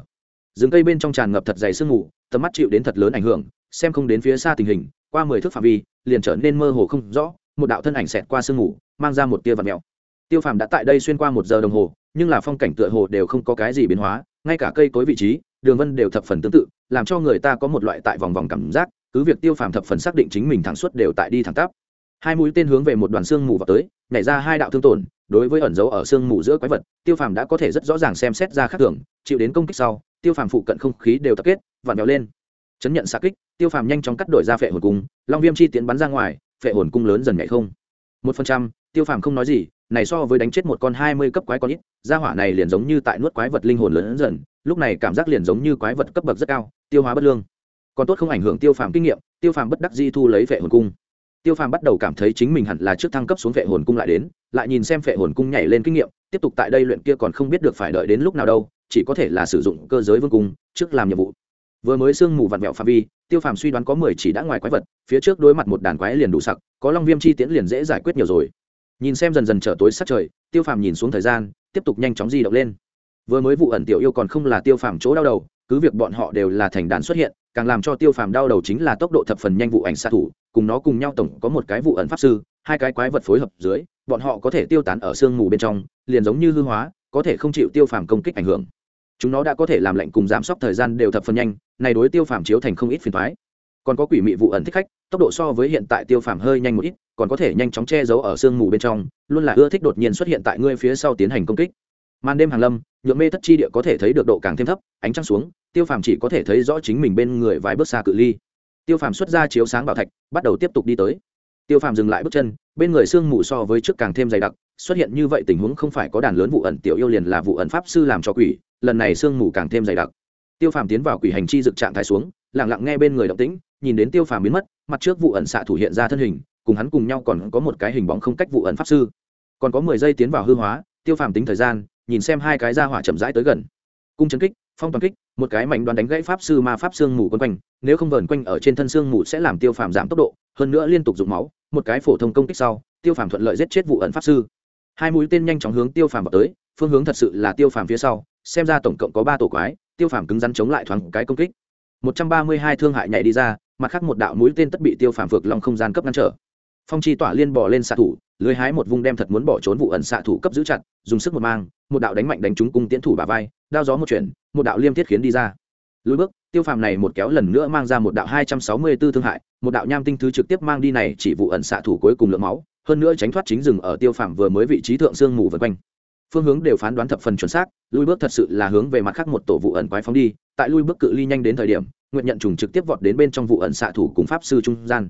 Rừng cây bên trong tràn ngập thật dày sương mù, tầm mắt chịu đến thật lớn ảnh hưởng, xem không đến phía xa tình hình, qua mười thước phạm vi, liền trở nên mơ hồ không rõ, một đạo thân ảnh xẹt qua sương mù, mang ra một tia vật mèo tiêu phàm đã tại đây xuyên qua một giờ đồng hồ, nhưng là phong cảnh tựa hồ đều không có cái gì biến hóa, ngay cả cây cối vị trí, đường vân đều thập phần tương tự làm cho người ta có một loại tại vòng vòng cảm giác, cứ việc tiêu phàm thập phần xác định chính mình thẳng suốt đều tại đi thẳng tắp. Hai mũi tên hướng về một đoàn xương mù vào tới, nhảy ra hai đạo thương tổn, đối với ẩn dấu ở xương mù giữa quái vật, tiêu phàm đã có thể rất rõ ràng xem xét ra khác thường, chịu đến công kích sau, tiêu phàm phụ cận không khí đều tập kết và mèo lên. Chấn nhận xa kích, tiêu phàm nhanh chóng cắt đổi ra phệ hồn cung, long viêm chi tiến bắn ra ngoài, phệ hồn cung lớn dần nhảy không. Một phần trăm, tiêu phàm không nói gì, này so với đánh chết một con hai mươi cấp quái con ít, gia hỏa này liền giống như tại nuốt quái vật linh hồn lớn dần lúc này cảm giác liền giống như quái vật cấp bậc rất cao, tiêu hóa bất lương. Còn tốt không ảnh hưởng tiêu phàm kinh nghiệm, tiêu phàm bất đắc di thu lấy vệ hồn cung. Tiêu phàm bắt đầu cảm thấy chính mình hẳn là trước thăng cấp xuống vệ hồn cung lại đến, lại nhìn xem vệ hồn cung nhảy lên kinh nghiệm, tiếp tục tại đây luyện kia còn không biết được phải đợi đến lúc nào đâu, chỉ có thể là sử dụng cơ giới vương cung trước làm nhiệm vụ. Vừa mới sương mù vặn vẹo phạm vi, tiêu phàm suy đoán có mười chỉ đã ngoài quái vật, phía trước đối mặt một đàn quái liền đủ sặc, có long viêm chi tiễn liền dễ giải quyết nhiều rồi. Nhìn xem dần dần trở tối sát trời, tiêu phàm nhìn xuống thời gian, tiếp tục nhanh chóng di động lên vừa mới vụ ẩn tiểu yêu còn không là tiêu phàm chỗ đau đầu, cứ việc bọn họ đều là thành đàn xuất hiện, càng làm cho tiêu phàm đau đầu chính là tốc độ thập phần nhanh vụ ảnh xạ thủ, cùng nó cùng nhau tổng có một cái vụ ẩn pháp sư, hai cái quái vật phối hợp dưới, bọn họ có thể tiêu tán ở sương mù bên trong, liền giống như hư hóa, có thể không chịu tiêu phàm công kích ảnh hưởng. Chúng nó đã có thể làm lệnh cùng giảm sốc thời gian đều thập phần nhanh, này đối tiêu phàm chiếu thành không ít phiền thoái còn có quỷ mị vụ ẩn thích khách, tốc độ so với hiện tại tiêu phàm hơi nhanh một ít, còn có thể nhanh chóng che giấu ở sương mù bên trong, luôn là ưa thích đột nhiên xuất hiện tại ngươi phía sau tiến hành công kích màn đêm hàng lâm nhượng mê thất chi địa có thể thấy được độ càng thêm thấp, ánh trăng xuống, tiêu phàm chỉ có thể thấy rõ chính mình bên người vài bước xa cự ly. Tiêu phàm xuất ra chiếu sáng bảo thạch, bắt đầu tiếp tục đi tới. Tiêu phàm dừng lại bước chân, bên người sương mù so với trước càng thêm dày đặc, xuất hiện như vậy tình huống không phải có đàn lớn vụ ẩn, tiểu yêu liền là vụ ẩn pháp sư làm cho quỷ, lần này sương mù càng thêm dày đặc. Tiêu phàm tiến vào quỷ hành chi dực trạng thái xuống lẳng lặng nghe bên người động tĩnh, nhìn đến tiêu phàm biến mất, mặt trước vụ ẩn xạ thủ hiện ra thân hình, cùng hắn cùng nhau còn có một cái hình bóng không cách vụ ẩn pháp sư. Còn có mười giây tiến vào hư hóa, tiêu phàm tính thời gian nhìn xem hai cái ra hỏa chậm rãi tới gần. Cung chấn kích, phong toàn kích, một cái mạnh đoàn đánh gãy pháp sư ma pháp xương mù quấn quanh, nếu không vờn quanh ở trên thân xương mù sẽ làm tiêu phàm giảm tốc độ, hơn nữa liên tục dùng máu, một cái phổ thông công kích sau, tiêu phàm thuận lợi giết chết vụ ẩn pháp sư. Hai mũi tên nhanh chóng hướng tiêu phàm vào tới, phương hướng thật sự là tiêu phàm phía sau, xem ra tổng cộng có ba tổ quái, tiêu phàm cứng rắn chống lại thoáng cái công kích. Một trăm ba mươi hai thương hại nhảy đi ra, mặt khác một đạo mũi tên tất bị tiêu phàm vượt lòng không gian cấp ngăn trở phong chi tỏa liên bỏ lên xạ thủ, lưới hái một vung đem thật muốn bỏ trốn vụ ẩn xạ thủ cấp giữ chặt, dùng sức một mang, một đạo đánh mạnh đánh trúng cung tiễn thủ bà vai, đao gió một chuyển, một đạo liêm thiết khiến đi ra. Lùi bước, tiêu phàm này một kéo lần nữa mang ra một đạo hai trăm sáu mươi b ố thương hại, một đạo nham tinh thứ trực tiếp mang đi này chỉ vụ ẩn xạ thủ cuối cùng lượng máu, hơn nữa tránh thoát chính rừng ở tiêu phàm vừa mới vị trí thượng sương mù vân quanh. Phương hướng đều phán đoán thập phần chuẩn xác lui bước thật sự là hướng về mặt khác một tổ vụ ẩn quái phóng đi, tại lui bước cự ly nhanh đến thời điểm, nguyện nhận trùng trực tiếp vọt đến bên trong vụ ẩn xạ thủ cùng pháp sư trung gian.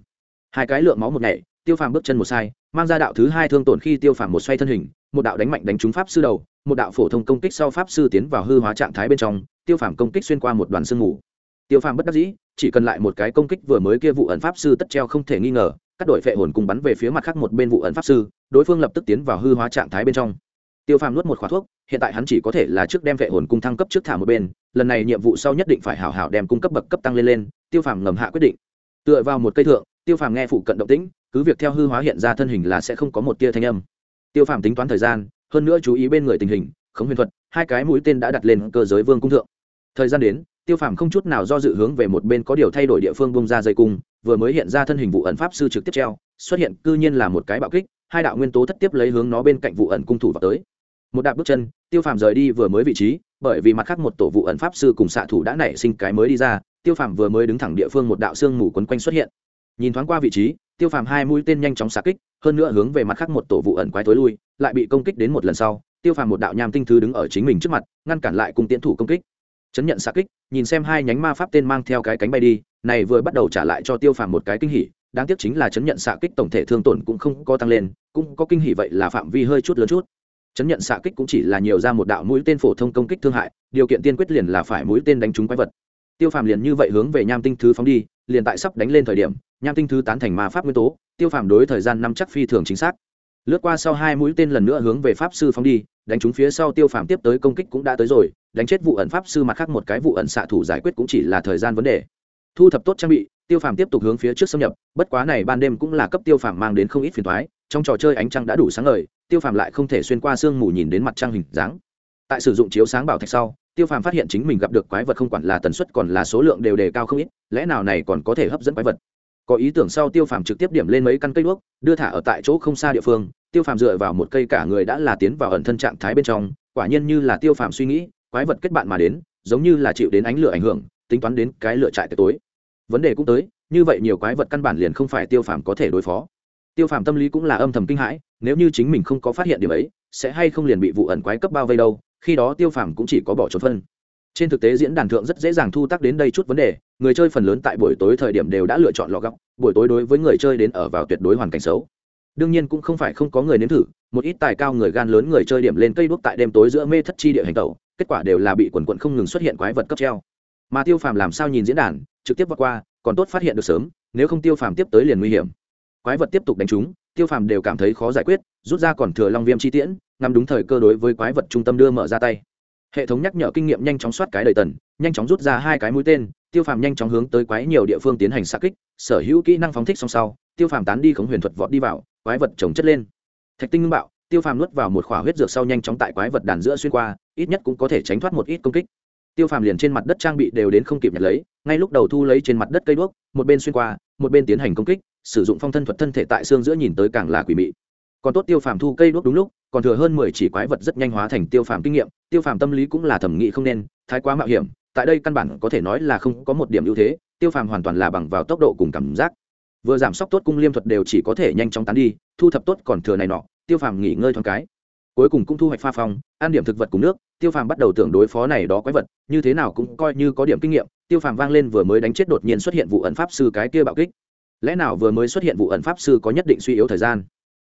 Hai cái lượng máu một ngày tiêu phàm bước chân một sai, mang ra đạo thứ hai thương tổn khi tiêu phàm một xoay thân hình, một đạo đánh mạnh đánh trúng pháp sư đầu, một đạo phổ thông công kích sau pháp sư tiến vào hư hóa trạng thái bên trong, tiêu phàm công kích xuyên qua một đoàn sương mù. Tiêu phàm bất đắc dĩ, chỉ cần lại một cái công kích vừa mới kia vụ ẩn pháp sư tất treo không thể nghi ngờ cắt đổi phệ hồn cùng bắn về phía mặt khác một bên vụ ẩn pháp sư, đối phương lập tức tiến vào hư hóa trạng thái bên trong. Tiêu phàm nuốt một khóa thuốc, hiện tại hắn chỉ có thể là trước đem phệ hồn cung thăng cấp trước thả một bên, lần này nhiệm vụ sau nhất định phải hảo hảo đem cung cấp bậc cấp tăng lên lên, tiêu phàm ngầm hạ quyết định. Tựa vào một cây thượng, tiêu phàm nghe phụ cận động tĩnh cứ việc theo hư hóa hiện ra thân hình là sẽ không có một tia thanh âm. Tiêu phàm tính toán thời gian, hơn nữa chú ý bên người tình hình, khống huyền thuật, hai cái mũi tên đã đặt lên cơ giới vương cung thượng. Thời gian đến, tiêu phàm không chút nào do dự hướng về một bên có điều thay đổi địa phương bung ra dây cung, vừa mới hiện ra thân hình vụ ẩn pháp sư trực tiếp treo, xuất hiện cư nhiên là một cái bạo kích, hai đạo nguyên tố thất tiếp lấy hướng nó bên cạnh vụ ẩn cung thủ vào tới. Một đạp bước chân, tiêu phàm rời đi vừa mới vị trí, bởi vì mặt khác một tổ vụ ẩn pháp sư cùng xạ thủ đã nảy sinh cái mới đi ra, tiêu phàm vừa mới đứng thẳng địa phương một đạo xương mù quấn quanh xuất hiện. Nhìn thoáng qua vị trí tiêu phàm hai mũi tên nhanh chóng xạ kích, hơn nữa hướng về mặt khác một tổ vụ ẩn quái tối lui, lại bị công kích đến một lần sau, tiêu phàm một đạo nham tinh thứ đứng ở chính mình trước mặt, ngăn cản lại cùng tiến thủ công kích. Chấn nhận xạ kích, nhìn xem hai nhánh ma pháp tên mang theo cái cánh bay đi, này vừa bắt đầu trả lại cho tiêu phàm một cái kinh hỉ, đáng tiếc chính là chấn nhận xạ kích tổng thể thương tổn cũng không có tăng lên, cũng có kinh hỉ vậy là phạm vi hơi chút lớn chút. Chấn nhận xạ kích cũng chỉ là nhiều ra một đạo mũi tên phổ thông công kích thương hại, điều kiện tiên quyết liền là phải mũi tên đánh trúng quái vật. Tiêu phàm liền như vậy hướng về nham tinh thứ phóng đi liền tại sắp đánh lên thời điểm, nham tinh thứ tán thành ma pháp nguyên tố, tiêu phàm đối thời gian năm chắc phi thường chính xác. Lướt qua sau hai mũi tên lần nữa hướng về pháp sư phóng đi, đánh trúng phía sau tiêu phàm tiếp tới công kích cũng đã tới rồi, đánh chết vụ ẩn pháp sư mặt khác một cái vụ ẩn xạ thủ giải quyết cũng chỉ là thời gian vấn đề. Thu thập tốt trang bị, tiêu phàm tiếp tục hướng phía trước xâm nhập, bất quá này ban đêm cũng là cấp tiêu phàm mang đến không ít phiền thoái trong trò chơi ánh trăng đã đủ sáng ngời, tiêu phàm lại không thể xuyên qua sương mù nhìn đến mặt trăng hình dáng. Tại sử dụng chiếu sáng bảo thạch sau tiêu phàm phát hiện chính mình gặp được quái vật không quản là tần suất còn là số lượng đều đề cao không ít, lẽ nào này còn có thể hấp dẫn quái vật? Có ý tưởng sau tiêu phàm trực tiếp điểm lên mấy căn cây đuốc, đưa thả ở tại chỗ không xa địa phương, tiêu phàm dựa vào một cây cả người đã là tiến vào ẩn thân trạng thái bên trong, quả nhiên như là tiêu phàm suy nghĩ, quái vật kết bạn mà đến, giống như là chịu đến ánh lửa ảnh hưởng, tính toán đến cái lựa trại tối. Vấn đề cũng tới, như vậy nhiều quái vật căn bản liền không phải tiêu phàm có thể đối phó. Tiêu phàm tâm lý cũng là âm thầm kinh hãi, nếu như chính mình không có phát hiện điểm ấy, sẽ hay không liền bị vụ ẩn quái cấp bao vây đâu khi đó tiêu phàm cũng chỉ có bỏ trốn phân. Trên thực tế diễn đàn thượng rất dễ dàng thu tác đến đây chút vấn đề, người chơi phần lớn tại buổi tối thời điểm đều đã lựa chọn lò góc, buổi tối đối với người chơi đến ở vào tuyệt đối hoàn cảnh xấu. Đương nhiên cũng không phải không có người nếm thử, một ít tài cao người gan lớn người chơi điểm lên cây đuốc tại đêm tối giữa mê thất chi địa hành tẩu, kết quả đều là bị quần quận không ngừng xuất hiện quái vật cấp treo. Mà tiêu phàm làm sao nhìn diễn đàn, trực tiếp vượt qua, còn tốt phát hiện được sớm, nếu không tiêu phàm tiếp tới liền nguy hiểm. Quái vật tiếp tục đánh chúng, tiêu phàm đều cảm thấy khó giải quyết, rút ra còn thừa long viêm chi tiễn ngắm đúng thời cơ đối với quái vật trung tâm đưa mở ra tay. Hệ thống nhắc nhở kinh nghiệm nhanh chóng soát cái đầy tần, nhanh chóng rút ra hai cái mũi tên, tiêu phàm nhanh chóng hướng tới quái nhiều địa phương tiến hành xa kích, sở hữu kỹ năng phóng thích song sau, tiêu phàm tán đi khống huyền thuật vọt đi vào, quái vật trồng chất lên. Thạch tinh ngưng bạo, tiêu phàm nuốt vào một khỏa huyết dược sau nhanh chóng tại quái vật đàn giữa xuyên qua, ít nhất cũng có thể tránh thoát một ít công kích. Tiêu phàm liền trên mặt đất trang bị đều đến không kịp nhặt lấy, ngay lúc đầu thu lấy trên mặt đất cây đuốc, một bên xuyên qua, một bên tiến hành công kích, sử dụng phong thân thuật thân thể tại xương giữa nhìn tới càng là quỷ mị còn tốt tiêu phàm thu cây đuốc đúng lúc, còn thừa hơn mười chỉ quái vật rất nhanh hóa thành tiêu phàm kinh nghiệm, tiêu phàm tâm lý cũng là thẩm nghị không nên, thái quá mạo hiểm, tại đây căn bản có thể nói là không có một điểm ưu thế, tiêu phàm hoàn toàn là bằng vào tốc độ cùng cảm giác. Vừa giảm sốc tốt cung liêm thuật đều chỉ có thể nhanh chóng tán đi, thu thập tốt còn thừa này nọ, tiêu phàm nghỉ ngơi thoáng cái. Cuối cùng cũng thu hoạch pha phong, ăn điểm thực vật cùng nước, tiêu phàm bắt đầu tưởng đối phó này đó quái vật, như thế nào cũng coi như có điểm kinh nghiệm, tiêu phàm vang lên vừa mới đánh chết đột nhiên xuất hiện vụ ẩn pháp sư cái kia bạo kích. Lẽ nào vừa mới xuất hiện vụ ẩn pháp sư có nhất định suy yếu thời gian?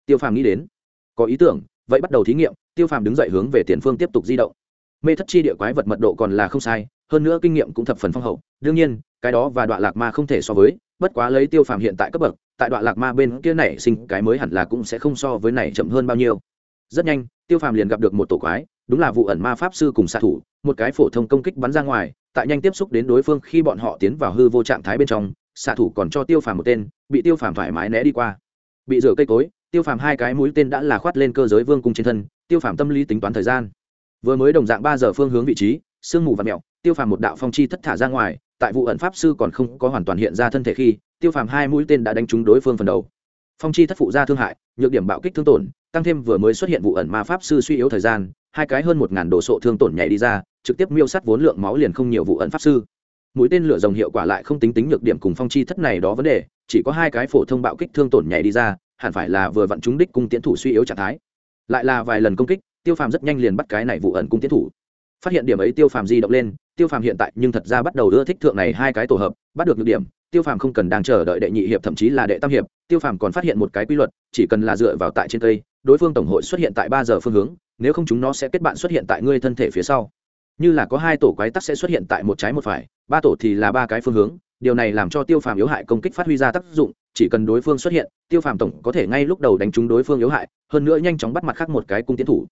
Tiêu phàm nghĩ đến. Có ý tưởng, vậy bắt đầu thí nghiệm, tiêu phàm đứng dậy hướng về tiền phương tiếp tục di động. Mê thất chi địa quái vật mật độ còn là không sai, hơn nữa kinh nghiệm cũng thập phần phong hậu. Đương nhiên, cái đó và đoạn lạc ma không thể so với, bất quá lấy tiêu phàm hiện tại cấp bậc, tại đoạn lạc ma bên kia này sinh cái mới hẳn là cũng sẽ không so với này chậm hơn bao nhiêu. Rất nhanh, tiêu phàm liền gặp được một tổ quái, đúng là vụ ẩn ma pháp sư cùng xạ thủ, một cái phổ thông công kích bắn ra ngoài, tại nhanh tiếp xúc đến đối phương khi bọn họ tiến vào hư vô trạng thái bên trong, xạ thủ còn cho tiêu phàm một tên, bị tiêu phàm thoải mái né đi qua. Bị rửa cây cối tiêu phàm hai cái mũi tên đã là khoát lên cơ giới vương cung trên thân, tiêu phàm tâm lý tính toán thời gian. Vừa mới đồng dạng ba giờ phương hướng vị trí, sương mù và mẹo, tiêu phàm một đạo phong chi thất thả ra ngoài, tại vụ ẩn pháp sư còn không có hoàn toàn hiện ra thân thể khi, tiêu phàm hai mũi tên đã đánh trúng đối phương phần đầu. Phong chi thất phụ ra thương hại, nhược điểm bạo kích thương tổn, tăng thêm vừa mới xuất hiện vụ ẩn ma pháp sư suy yếu thời gian, hai cái hơn một ngàn đồ sộ thương tổn nhảy đi ra, trực tiếp miêu sắt vốn lượng máu liền không nhiều vụ ẩn pháp sư. Mũi tên lửa dòng hiệu quả lại không tính tính nhược điểm cùng phong chi thất này đó vấn đề, chỉ có hai cái phổ thông bạo kích thương tổn nhảy đi ra hẳn phải là vừa vặn chúng đích cung tiến thủ suy yếu trạng thái. Lại là vài lần công kích, tiêu phàm rất nhanh liền bắt cái này vụ ẩn cung tiến thủ. Phát hiện điểm ấy tiêu phàm di động lên, tiêu phàm hiện tại nhưng thật ra bắt đầu ưa thích thượng này hai cái tổ hợp, bắt được nhược điểm, tiêu phàm không cần đang chờ đợi đệ nhị hiệp thậm chí là đệ tam hiệp, tiêu phàm còn phát hiện một cái quy luật, chỉ cần là dựa vào tại trên cây, đối phương tổng hội xuất hiện tại ba giờ phương hướng, nếu không chúng nó sẽ kết bạn xuất hiện tại ngươi thân thể phía sau. Như là có hai tổ quái tắc sẽ xuất hiện tại một trái một phải, ba tổ thì là ba cái phương hướng, điều này làm cho tiêu phàm yếu hại công kích phát huy ra tác dụng chỉ cần đối phương xuất hiện, tiêu phàm tổng có thể ngay lúc đầu đánh trúng đối phương yếu hại, hơn nữa nhanh chóng bắt mặt khác một cái cung tiến thủ.